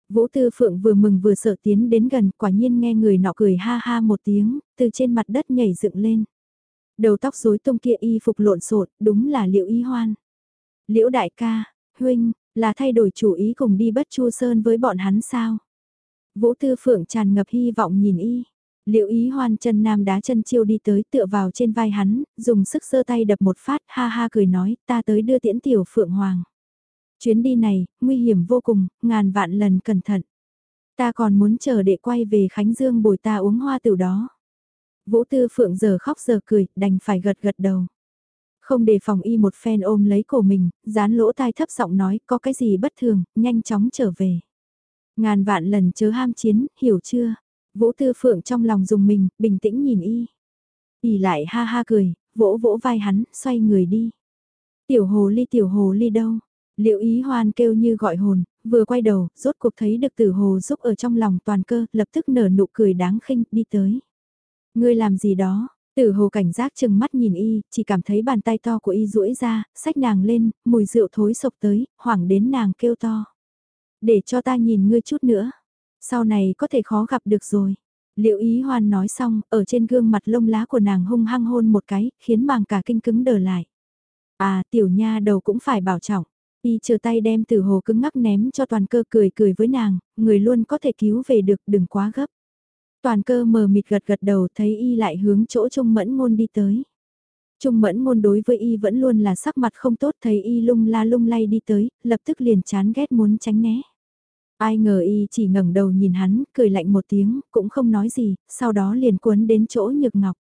Vũ Tư Phượng vừa mừng vừa sợ tiến đến gần, quả nhiên nghe người nọ cười ha ha một tiếng, từ trên mặt đất nhảy dựng lên. Đầu tóc rối tung kia y phục lộn xộn, đúng là liệu Ý Hoan. Liễu đại ca, huynh, là thay đổi chủ ý cùng đi bất chu sơn với bọn hắn sao? Vũ Tư Phượng tràn ngập hy vọng nhìn y. Liệu ý hoan chân nam đá chân chiêu đi tới tựa vào trên vai hắn, dùng sức sơ tay đập một phát ha ha cười nói ta tới đưa tiễn tiểu phượng hoàng. Chuyến đi này, nguy hiểm vô cùng, ngàn vạn lần cẩn thận. Ta còn muốn chờ để quay về Khánh Dương bồi ta uống hoa tử đó. Vũ Tư Phượng giờ khóc giờ cười, đành phải gật gật đầu. Không để phòng y một phen ôm lấy cổ mình, dán lỗ tai thấp giọng nói có cái gì bất thường, nhanh chóng trở về. Ngàn vạn lần chớ ham chiến, hiểu chưa? Vũ Tư Phượng trong lòng dùng mình, bình tĩnh nhìn y. Y lại ha ha cười, vỗ vỗ vai hắn, xoay người đi. Tiểu hồ ly tiểu hồ ly đâu? Liệu ý hoan kêu như gọi hồn, vừa quay đầu, rốt cuộc thấy được tử hồ giúp ở trong lòng toàn cơ, lập tức nở nụ cười đáng khinh, đi tới. Ngươi làm gì đó? Tử hồ cảnh giác chừng mắt nhìn y, chỉ cảm thấy bàn tay to của y duỗi ra, sách nàng lên, mùi rượu thối sộc tới, hoảng đến nàng kêu to. Để cho ta nhìn ngươi chút nữa. Sau này có thể khó gặp được rồi. Liệu ý hoan nói xong, ở trên gương mặt lông lá của nàng hung hăng hôn một cái, khiến màng cả kinh cứng đờ lại. À, tiểu nha đầu cũng phải bảo trọng. Y chờ tay đem Tử hồ cứng ngắc ném cho toàn cơ cười cười với nàng, người luôn có thể cứu về được đừng quá gấp. Toàn cơ mờ mịt gật gật đầu thấy y lại hướng chỗ Trung Mẫn Ngôn đi tới. Trung Mẫn Ngôn đối với y vẫn luôn là sắc mặt không tốt thấy y lung la lung lay đi tới, lập tức liền chán ghét muốn tránh né. Ai ngờ y chỉ ngẩng đầu nhìn hắn, cười lạnh một tiếng, cũng không nói gì, sau đó liền cuốn đến chỗ Nhược Ngọc.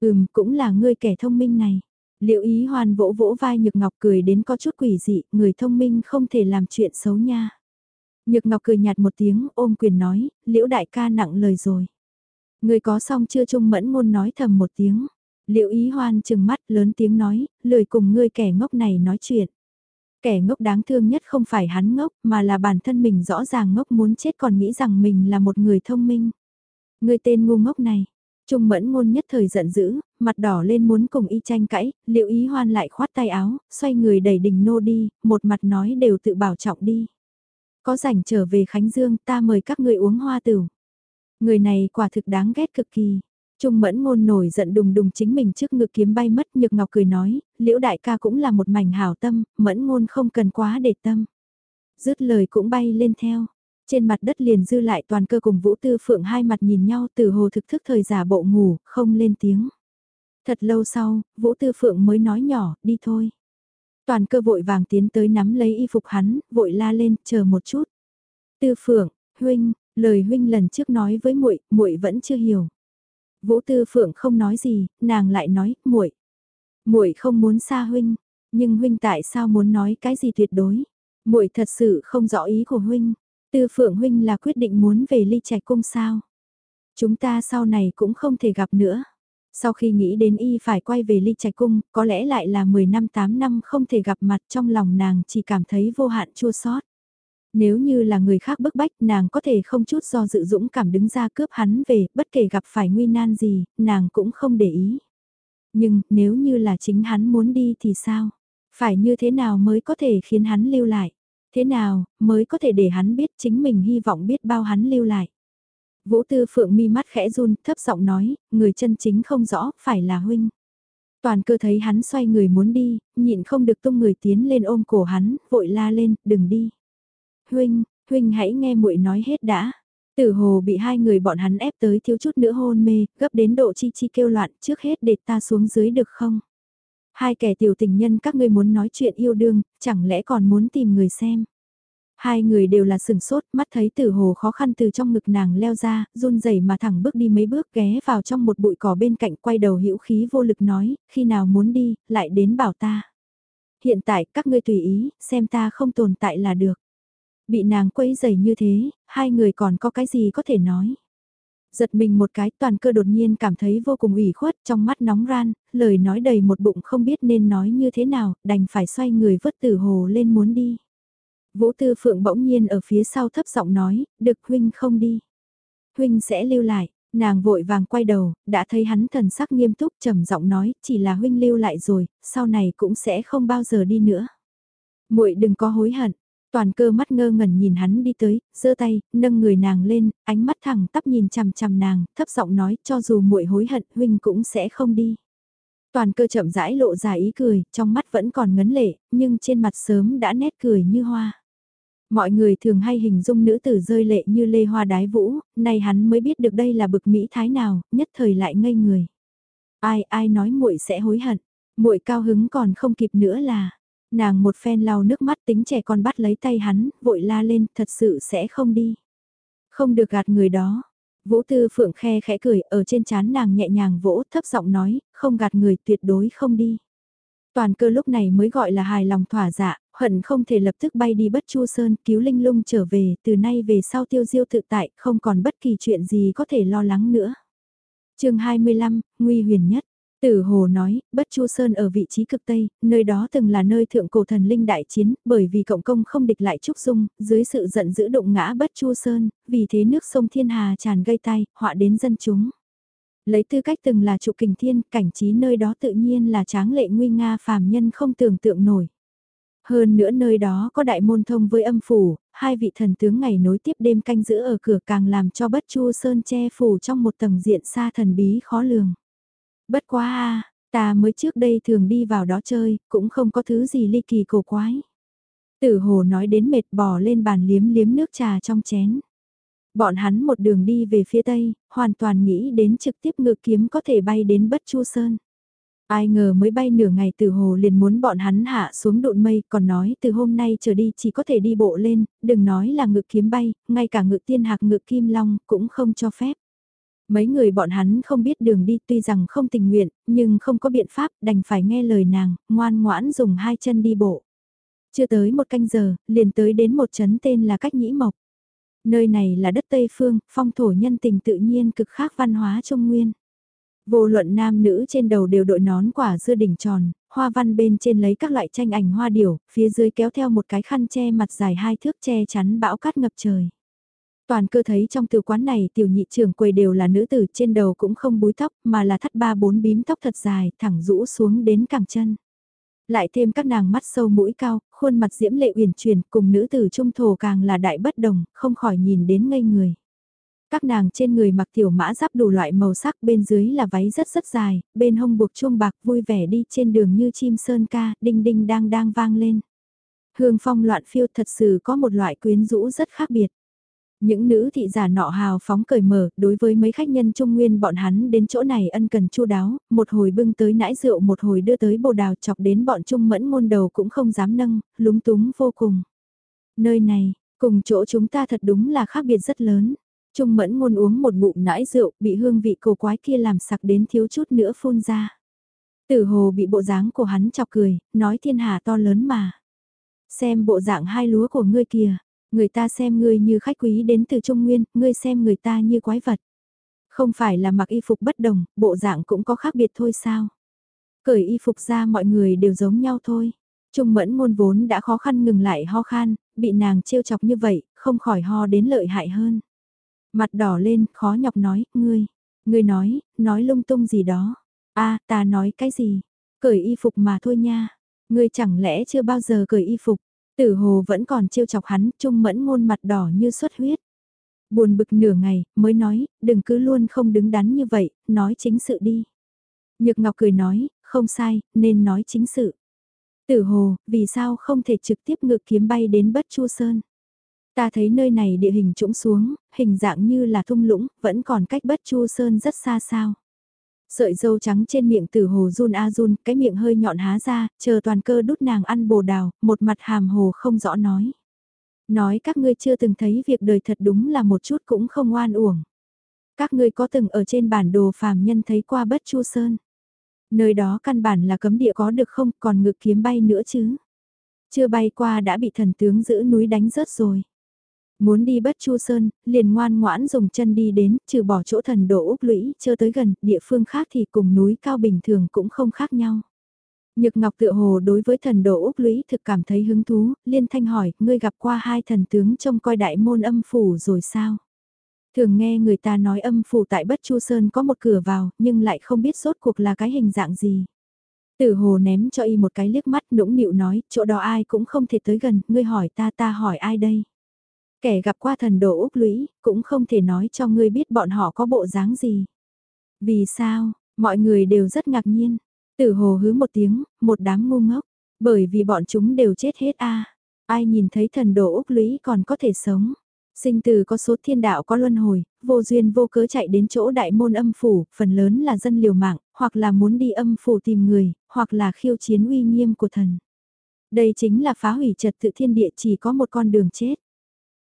Ừm, cũng là ngươi kẻ thông minh này. Liệu ý hoàn vỗ vỗ vai Nhược Ngọc cười đến có chút quỷ dị, người thông minh không thể làm chuyện xấu nha. Nhược Ngọc cười nhạt một tiếng, ôm quyền nói, liễu đại ca nặng lời rồi. Người có xong chưa trung mẫn ngôn nói thầm một tiếng. Liễu ý hoan chừng mắt lớn tiếng nói, lười cùng ngươi kẻ ngốc này nói chuyện. Kẻ ngốc đáng thương nhất không phải hắn ngốc mà là bản thân mình rõ ràng ngốc muốn chết còn nghĩ rằng mình là một người thông minh. Người tên ngu ngốc này, Trung mẫn ngôn nhất thời giận dữ, mặt đỏ lên muốn cùng y tranh cãi, liệu ý hoan lại khoát tay áo, xoay người đẩy đình nô đi, một mặt nói đều tự bảo trọng đi. Có rảnh trở về Khánh Dương ta mời các ngươi uống hoa tửu. Người này quả thực đáng ghét cực kỳ. Trung mẫn ngôn nổi giận đùng đùng chính mình trước ngực kiếm bay mất nhược ngọc cười nói, liễu đại ca cũng là một mảnh hảo tâm, mẫn ngôn không cần quá để tâm. Dứt lời cũng bay lên theo. Trên mặt đất liền dư lại toàn cơ cùng Vũ Tư Phượng hai mặt nhìn nhau từ hồ thực thức thời giả bộ ngủ, không lên tiếng. Thật lâu sau, Vũ Tư Phượng mới nói nhỏ, đi thôi. Toàn cơ vội vàng tiến tới nắm lấy y phục hắn, vội la lên, chờ một chút. Tư Phượng, huynh, lời huynh lần trước nói với muội, muội vẫn chưa hiểu. Vũ Tư Phượng không nói gì, nàng lại nói, muội, muội không muốn xa huynh, nhưng huynh tại sao muốn nói cái gì tuyệt đối? Muội thật sự không rõ ý của huynh. Tư Phượng huynh là quyết định muốn về Ly Trạch cung sao? Chúng ta sau này cũng không thể gặp nữa. Sau khi nghĩ đến y phải quay về ly trạch cung, có lẽ lại là 10 năm 8 năm không thể gặp mặt trong lòng nàng chỉ cảm thấy vô hạn chua sót. Nếu như là người khác bức bách nàng có thể không chút do dự dũng cảm đứng ra cướp hắn về, bất kể gặp phải nguy nan gì, nàng cũng không để ý. Nhưng nếu như là chính hắn muốn đi thì sao? Phải như thế nào mới có thể khiến hắn lưu lại? Thế nào mới có thể để hắn biết chính mình hy vọng biết bao hắn lưu lại? Vũ Tư Phượng mi mắt khẽ run, thấp giọng nói, người chân chính không rõ, phải là huynh. Toàn cơ thấy hắn xoay người muốn đi, nhịn không được tung người tiến lên ôm cổ hắn, vội la lên, đừng đi. Huynh, huynh hãy nghe muội nói hết đã. Tử hồ bị hai người bọn hắn ép tới thiếu chút nữa hôn mê, gấp đến độ chi chi kêu loạn trước hết để ta xuống dưới được không? Hai kẻ tiểu tình nhân các ngươi muốn nói chuyện yêu đương, chẳng lẽ còn muốn tìm người xem? Hai người đều là sừng sốt, mắt thấy tử hồ khó khăn từ trong ngực nàng leo ra, run rẩy mà thẳng bước đi mấy bước ghé vào trong một bụi cỏ bên cạnh quay đầu hữu khí vô lực nói, khi nào muốn đi, lại đến bảo ta. Hiện tại các ngươi tùy ý, xem ta không tồn tại là được. Bị nàng quấy rầy như thế, hai người còn có cái gì có thể nói. Giật mình một cái toàn cơ đột nhiên cảm thấy vô cùng ủy khuất trong mắt nóng ran, lời nói đầy một bụng không biết nên nói như thế nào, đành phải xoay người vứt tử hồ lên muốn đi. Vũ Tư Phượng bỗng nhiên ở phía sau thấp giọng nói, được huynh không đi. Huynh sẽ lưu lại, nàng vội vàng quay đầu, đã thấy hắn thần sắc nghiêm túc trầm giọng nói, chỉ là huynh lưu lại rồi, sau này cũng sẽ không bao giờ đi nữa. muội đừng có hối hận, toàn cơ mắt ngơ ngẩn nhìn hắn đi tới, giơ tay, nâng người nàng lên, ánh mắt thẳng tắp nhìn chằm chằm nàng, thấp giọng nói, cho dù muội hối hận, huynh cũng sẽ không đi. Toàn cơ chậm rãi lộ ra ý cười, trong mắt vẫn còn ngấn lệ, nhưng trên mặt sớm đã nét cười như hoa. Mọi người thường hay hình dung nữ tử rơi lệ như lê hoa đái vũ, nay hắn mới biết được đây là bực mỹ thái nào, nhất thời lại ngây người. Ai ai nói muội sẽ hối hận, muội cao hứng còn không kịp nữa là, nàng một phen lau nước mắt tính trẻ con bắt lấy tay hắn, vội la lên, thật sự sẽ không đi. Không được gạt người đó. Vũ Tư Phượng khe khẽ cười, ở trên chán nàng nhẹ nhàng vỗ, thấp giọng nói, không gạt người tuyệt đối không đi. Toàn cơ lúc này mới gọi là hài lòng thỏa dạ, hận không thể lập tức bay đi bất chu sơn cứu linh lung trở về, từ nay về sau tiêu diêu tự tại, không còn bất kỳ chuyện gì có thể lo lắng nữa. chương 25, Nguy huyền nhất. Tử Hồ nói, Bất Chu Sơn ở vị trí cực Tây, nơi đó từng là nơi thượng cổ thần linh đại chiến, bởi vì cộng công không địch lại Trúc Dung, dưới sự giận dữ động ngã Bất Chu Sơn, vì thế nước sông Thiên Hà tràn gây tai, họa đến dân chúng. Lấy tư cách từng là trụ kình thiên, cảnh trí nơi đó tự nhiên là tráng lệ nguy nga phàm nhân không tưởng tượng nổi. Hơn nữa nơi đó có đại môn thông với âm phủ, hai vị thần tướng ngày nối tiếp đêm canh giữ ở cửa càng làm cho bất chu sơn che phủ trong một tầng diện xa thần bí khó lường. Bất quá a ta mới trước đây thường đi vào đó chơi, cũng không có thứ gì ly kỳ cổ quái. Tử hồ nói đến mệt bò lên bàn liếm liếm nước trà trong chén. Bọn hắn một đường đi về phía tây, hoàn toàn nghĩ đến trực tiếp ngự kiếm có thể bay đến bất chu sơn. Ai ngờ mới bay nửa ngày từ hồ liền muốn bọn hắn hạ xuống độn mây, còn nói từ hôm nay trở đi chỉ có thể đi bộ lên, đừng nói là ngự kiếm bay, ngay cả ngự tiên hạc ngự kim long cũng không cho phép. Mấy người bọn hắn không biết đường đi tuy rằng không tình nguyện, nhưng không có biện pháp đành phải nghe lời nàng, ngoan ngoãn dùng hai chân đi bộ. Chưa tới một canh giờ, liền tới đến một trấn tên là Cách Nhĩ Mộc. Nơi này là đất Tây Phương, phong thổ nhân tình tự nhiên cực khác văn hóa Trung Nguyên. Vô luận nam nữ trên đầu đều đội nón quả dưa đỉnh tròn, hoa văn bên trên lấy các loại tranh ảnh hoa điểu, phía dưới kéo theo một cái khăn che mặt dài hai thước che chắn bão cát ngập trời. Toàn cơ thấy trong tiểu quán này tiểu nhị trưởng quầy đều là nữ tử trên đầu cũng không búi tóc mà là thắt ba bốn bím tóc thật dài thẳng rũ xuống đến cẳng chân. Lại thêm các nàng mắt sâu mũi cao, khuôn mặt diễm lệ uyển chuyển cùng nữ tử trung thổ càng là đại bất đồng, không khỏi nhìn đến ngây người. Các nàng trên người mặc tiểu mã giáp đủ loại màu sắc bên dưới là váy rất rất dài, bên hông buộc chuông bạc vui vẻ đi trên đường như chim sơn ca, đinh đinh đang đang vang lên. Hương phong loạn phiêu thật sự có một loại quyến rũ rất khác biệt. Những nữ thị giả nọ hào phóng cởi mở, đối với mấy khách nhân trung nguyên bọn hắn đến chỗ này ân cần chu đáo, một hồi bưng tới nãi rượu một hồi đưa tới bồ đào chọc đến bọn trung mẫn môn đầu cũng không dám nâng, lúng túng vô cùng. Nơi này, cùng chỗ chúng ta thật đúng là khác biệt rất lớn. Trung mẫn ngôn uống một ngụm nãi rượu, bị hương vị cổ quái kia làm sặc đến thiếu chút nữa phun ra. Tử hồ bị bộ dáng của hắn chọc cười, nói thiên hà to lớn mà. Xem bộ dạng hai lúa của ngươi kìa, người ta xem ngươi như khách quý đến từ Trung Nguyên, ngươi xem người ta như quái vật. Không phải là mặc y phục bất đồng, bộ dạng cũng có khác biệt thôi sao. Cởi y phục ra mọi người đều giống nhau thôi. Trung mẫn ngôn vốn đã khó khăn ngừng lại ho khan, bị nàng trêu chọc như vậy, không khỏi ho đến lợi hại hơn. Mặt đỏ lên, khó nhọc nói, ngươi, ngươi nói, nói lung tung gì đó. a ta nói cái gì? Cởi y phục mà thôi nha. Ngươi chẳng lẽ chưa bao giờ cởi y phục? Tử hồ vẫn còn trêu chọc hắn, trung mẫn ngôn mặt đỏ như xuất huyết. Buồn bực nửa ngày, mới nói, đừng cứ luôn không đứng đắn như vậy, nói chính sự đi. Nhược Ngọc cười nói, không sai, nên nói chính sự. Tử hồ, vì sao không thể trực tiếp ngự kiếm bay đến bất chu sơn? Ta thấy nơi này địa hình trũng xuống, hình dạng như là thung lũng, vẫn còn cách bất chu sơn rất xa sao. Sợi dâu trắng trên miệng tử hồ run a run, cái miệng hơi nhọn há ra, chờ toàn cơ đút nàng ăn bồ đào, một mặt hàm hồ không rõ nói. Nói các ngươi chưa từng thấy việc đời thật đúng là một chút cũng không oan uổng. Các ngươi có từng ở trên bản đồ phàm nhân thấy qua bất chu sơn. Nơi đó căn bản là cấm địa có được không còn ngực kiếm bay nữa chứ. Chưa bay qua đã bị thần tướng giữ núi đánh rớt rồi. Muốn đi bất chu sơn, liền ngoan ngoãn dùng chân đi đến, trừ bỏ chỗ thần độ Úc lũy, chưa tới gần, địa phương khác thì cùng núi cao bình thường cũng không khác nhau. Nhược Ngọc tựa hồ đối với thần độ Úc lũy thực cảm thấy hứng thú, liên thanh hỏi, ngươi gặp qua hai thần tướng trông coi đại môn âm phủ rồi sao? Thường nghe người ta nói âm phủ tại Bất Chu Sơn có một cửa vào, nhưng lại không biết rốt cuộc là cái hình dạng gì. Tử hồ ném cho y một cái liếc mắt nũng nịu nói, chỗ đó ai cũng không thể tới gần, ngươi hỏi ta ta hỏi ai đây? Kẻ gặp qua thần đồ Úc lũy, cũng không thể nói cho ngươi biết bọn họ có bộ dáng gì. Vì sao, mọi người đều rất ngạc nhiên. Tử hồ hứ một tiếng, một đám ngu ngốc. Bởi vì bọn chúng đều chết hết a Ai nhìn thấy thần đồ Úc lũy còn có thể sống. Sinh từ có số thiên đạo có luân hồi, vô duyên vô cớ chạy đến chỗ đại môn âm phủ, phần lớn là dân liều mạng, hoặc là muốn đi âm phủ tìm người, hoặc là khiêu chiến uy nghiêm của thần. Đây chính là phá hủy trật tự thiên địa chỉ có một con đường chết.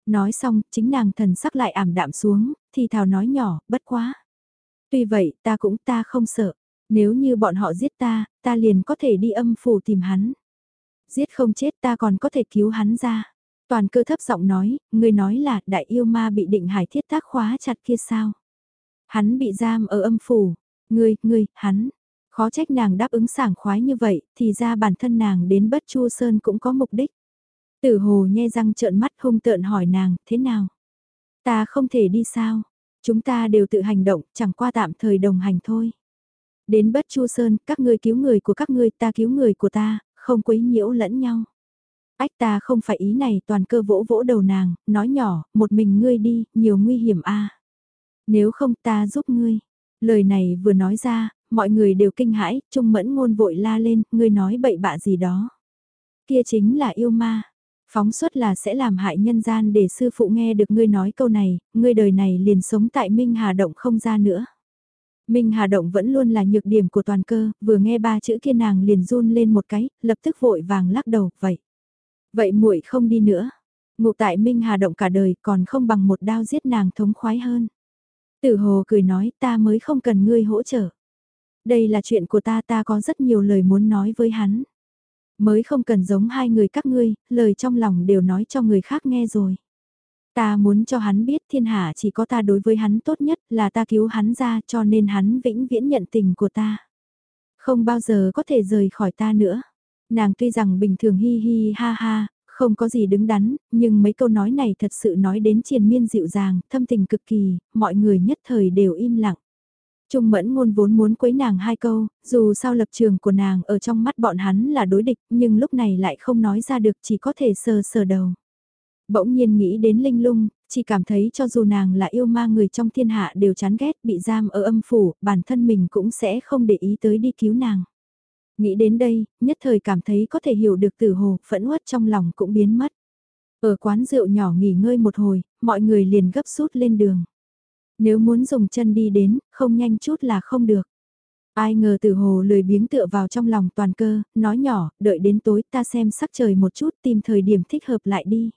Nói xong, chính nàng thần sắc lại ảm đạm xuống, thì thào nói nhỏ, bất quá. Tuy vậy, ta cũng ta không sợ. Nếu như bọn họ giết ta, ta liền có thể đi âm phủ tìm hắn. Giết không chết ta còn có thể cứu hắn ra. Toàn cơ thấp giọng nói, người nói là đại yêu ma bị định hải thiết tác khóa chặt kia sao. Hắn bị giam ở âm phủ. Ngươi, ngươi, hắn. Khó trách nàng đáp ứng sảng khoái như vậy, thì ra bản thân nàng đến bất chu sơn cũng có mục đích. Tử hồ nhe răng trợn mắt hung tợn hỏi nàng, thế nào? Ta không thể đi sao? Chúng ta đều tự hành động, chẳng qua tạm thời đồng hành thôi. Đến bất chu sơn, các ngươi cứu người của các ngươi, ta cứu người của ta, không quấy nhiễu lẫn nhau. Ách ta không phải ý này toàn cơ vỗ vỗ đầu nàng, nói nhỏ, một mình ngươi đi, nhiều nguy hiểm a. Nếu không ta giúp ngươi. Lời này vừa nói ra, mọi người đều kinh hãi, trung mẫn ngôn vội la lên, ngươi nói bậy bạ gì đó. Kia chính là yêu ma. Phóng xuất là sẽ làm hại nhân gian để sư phụ nghe được ngươi nói câu này, ngươi đời này liền sống tại Minh Hà Động không ra nữa. Minh Hà Động vẫn luôn là nhược điểm của toàn cơ, vừa nghe ba chữ kia nàng liền run lên một cái, lập tức vội vàng lắc đầu, vậy. Vậy muội không đi nữa. Ngụ tại Minh Hà Động cả đời còn không bằng một đao giết nàng thống khoái hơn. Tử Hồ cười nói ta mới không cần ngươi hỗ trợ. Đây là chuyện của ta ta có rất nhiều lời muốn nói với hắn. Mới không cần giống hai người các ngươi, lời trong lòng đều nói cho người khác nghe rồi. Ta muốn cho hắn biết thiên hạ chỉ có ta đối với hắn tốt nhất là ta cứu hắn ra cho nên hắn vĩnh viễn nhận tình của ta. Không bao giờ có thể rời khỏi ta nữa. Nàng tuy rằng bình thường hi hi ha ha, không có gì đứng đắn, nhưng mấy câu nói này thật sự nói đến triền miên dịu dàng, thâm tình cực kỳ, mọi người nhất thời đều im lặng. Trung mẫn ngôn vốn muốn quấy nàng hai câu, dù sao lập trường của nàng ở trong mắt bọn hắn là đối địch, nhưng lúc này lại không nói ra được chỉ có thể sờ sờ đầu. Bỗng nhiên nghĩ đến linh lung, chỉ cảm thấy cho dù nàng là yêu ma người trong thiên hạ đều chán ghét bị giam ở âm phủ, bản thân mình cũng sẽ không để ý tới đi cứu nàng. Nghĩ đến đây, nhất thời cảm thấy có thể hiểu được tử hồ, phẫn uất trong lòng cũng biến mất. Ở quán rượu nhỏ nghỉ ngơi một hồi, mọi người liền gấp rút lên đường. Nếu muốn dùng chân đi đến, không nhanh chút là không được. Ai ngờ tử hồ lười biếng tựa vào trong lòng toàn cơ, nói nhỏ, đợi đến tối ta xem sắc trời một chút tìm thời điểm thích hợp lại đi.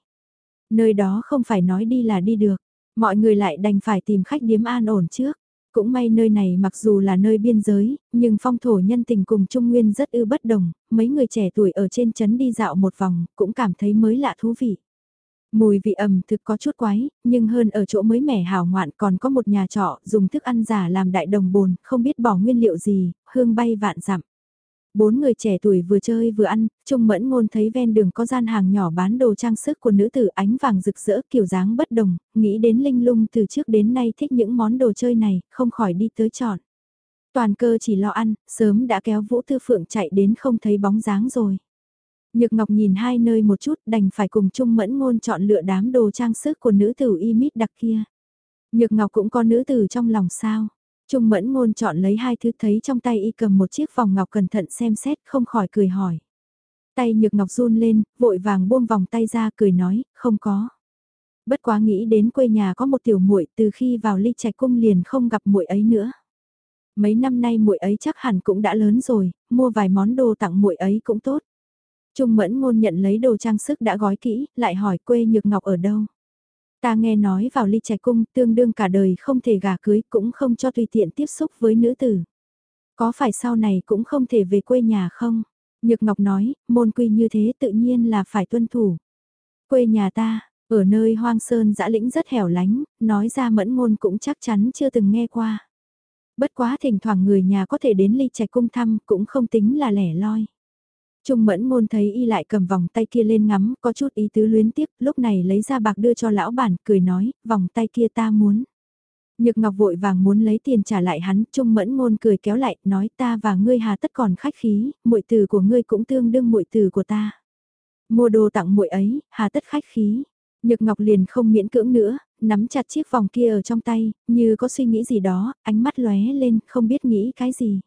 Nơi đó không phải nói đi là đi được, mọi người lại đành phải tìm khách điếm an ổn trước. Cũng may nơi này mặc dù là nơi biên giới, nhưng phong thổ nhân tình cùng Trung Nguyên rất ư bất đồng, mấy người trẻ tuổi ở trên chấn đi dạo một vòng, cũng cảm thấy mới lạ thú vị. Mùi vị ẩm thực có chút quái, nhưng hơn ở chỗ mới mẻ hào ngoạn còn có một nhà trọ dùng thức ăn giả làm đại đồng bồn, không biết bỏ nguyên liệu gì, hương bay vạn dặm. Bốn người trẻ tuổi vừa chơi vừa ăn, Trung Mẫn Ngôn thấy ven đường có gian hàng nhỏ bán đồ trang sức của nữ tử ánh vàng rực rỡ kiểu dáng bất đồng, nghĩ đến Linh Lung từ trước đến nay thích những món đồ chơi này, không khỏi đi tới chọn. Toàn cơ chỉ lo ăn, sớm đã kéo Vũ Tư Phượng chạy đến không thấy bóng dáng rồi. Nhược Ngọc nhìn hai nơi một chút đành phải cùng Trung Mẫn Ngôn chọn lựa đám đồ trang sức của nữ tử y mít đặc kia. Nhược Ngọc cũng có nữ tử trong lòng sao. Trung Mẫn Ngôn chọn lấy hai thứ thấy trong tay y cầm một chiếc vòng ngọc cẩn thận xem xét không khỏi cười hỏi. Tay Nhược Ngọc run lên, vội vàng buông vòng tay ra cười nói, không có. Bất quá nghĩ đến quê nhà có một tiểu muội từ khi vào ly trạch cung liền không gặp muội ấy nữa. Mấy năm nay muội ấy chắc hẳn cũng đã lớn rồi, mua vài món đồ tặng muội ấy cũng tốt. Trung Mẫn Ngôn nhận lấy đồ trang sức đã gói kỹ, lại hỏi quê Nhược Ngọc ở đâu. Ta nghe nói vào ly trạch cung tương đương cả đời không thể gả cưới cũng không cho tùy tiện tiếp xúc với nữ tử. Có phải sau này cũng không thể về quê nhà không? Nhược Ngọc nói, môn quy như thế tự nhiên là phải tuân thủ. Quê nhà ta, ở nơi hoang sơn dã lĩnh rất hẻo lánh, nói ra mẫn ngôn cũng chắc chắn chưa từng nghe qua. Bất quá thỉnh thoảng người nhà có thể đến ly trạch cung thăm cũng không tính là lẻ loi. Trung mẫn ngôn thấy y lại cầm vòng tay kia lên ngắm, có chút ý tứ luyến tiếc, lúc này lấy ra bạc đưa cho lão bản, cười nói, vòng tay kia ta muốn. Nhược Ngọc vội vàng muốn lấy tiền trả lại hắn, Trung Mẫn Ngôn cười kéo lại, nói ta và ngươi hà tất còn khách khí, muội từ của ngươi cũng tương đương muội từ của ta. Mua đồ tặng muội ấy, hà tất khách khí. Nhược Ngọc liền không miễn cưỡng nữa, nắm chặt chiếc vòng kia ở trong tay, như có suy nghĩ gì đó, ánh mắt lóe lên, không biết nghĩ cái gì.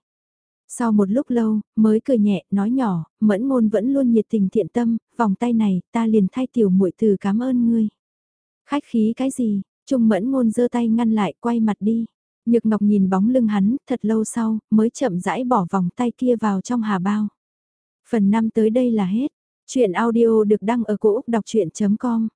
Sau một lúc lâu, mới cười nhẹ, nói nhỏ, mẫn ngôn vẫn luôn nhiệt tình thiện tâm, vòng tay này, ta liền thay tiểu muội từ cảm ơn ngươi. Khách khí cái gì, trung mẫn ngôn giơ tay ngăn lại, quay mặt đi. Nhược Ngọc nhìn bóng lưng hắn, thật lâu sau, mới chậm rãi bỏ vòng tay kia vào trong hà bao. Phần 5 tới đây là hết. Chuyện audio được đăng ở cổ Úc đọc chuyện.com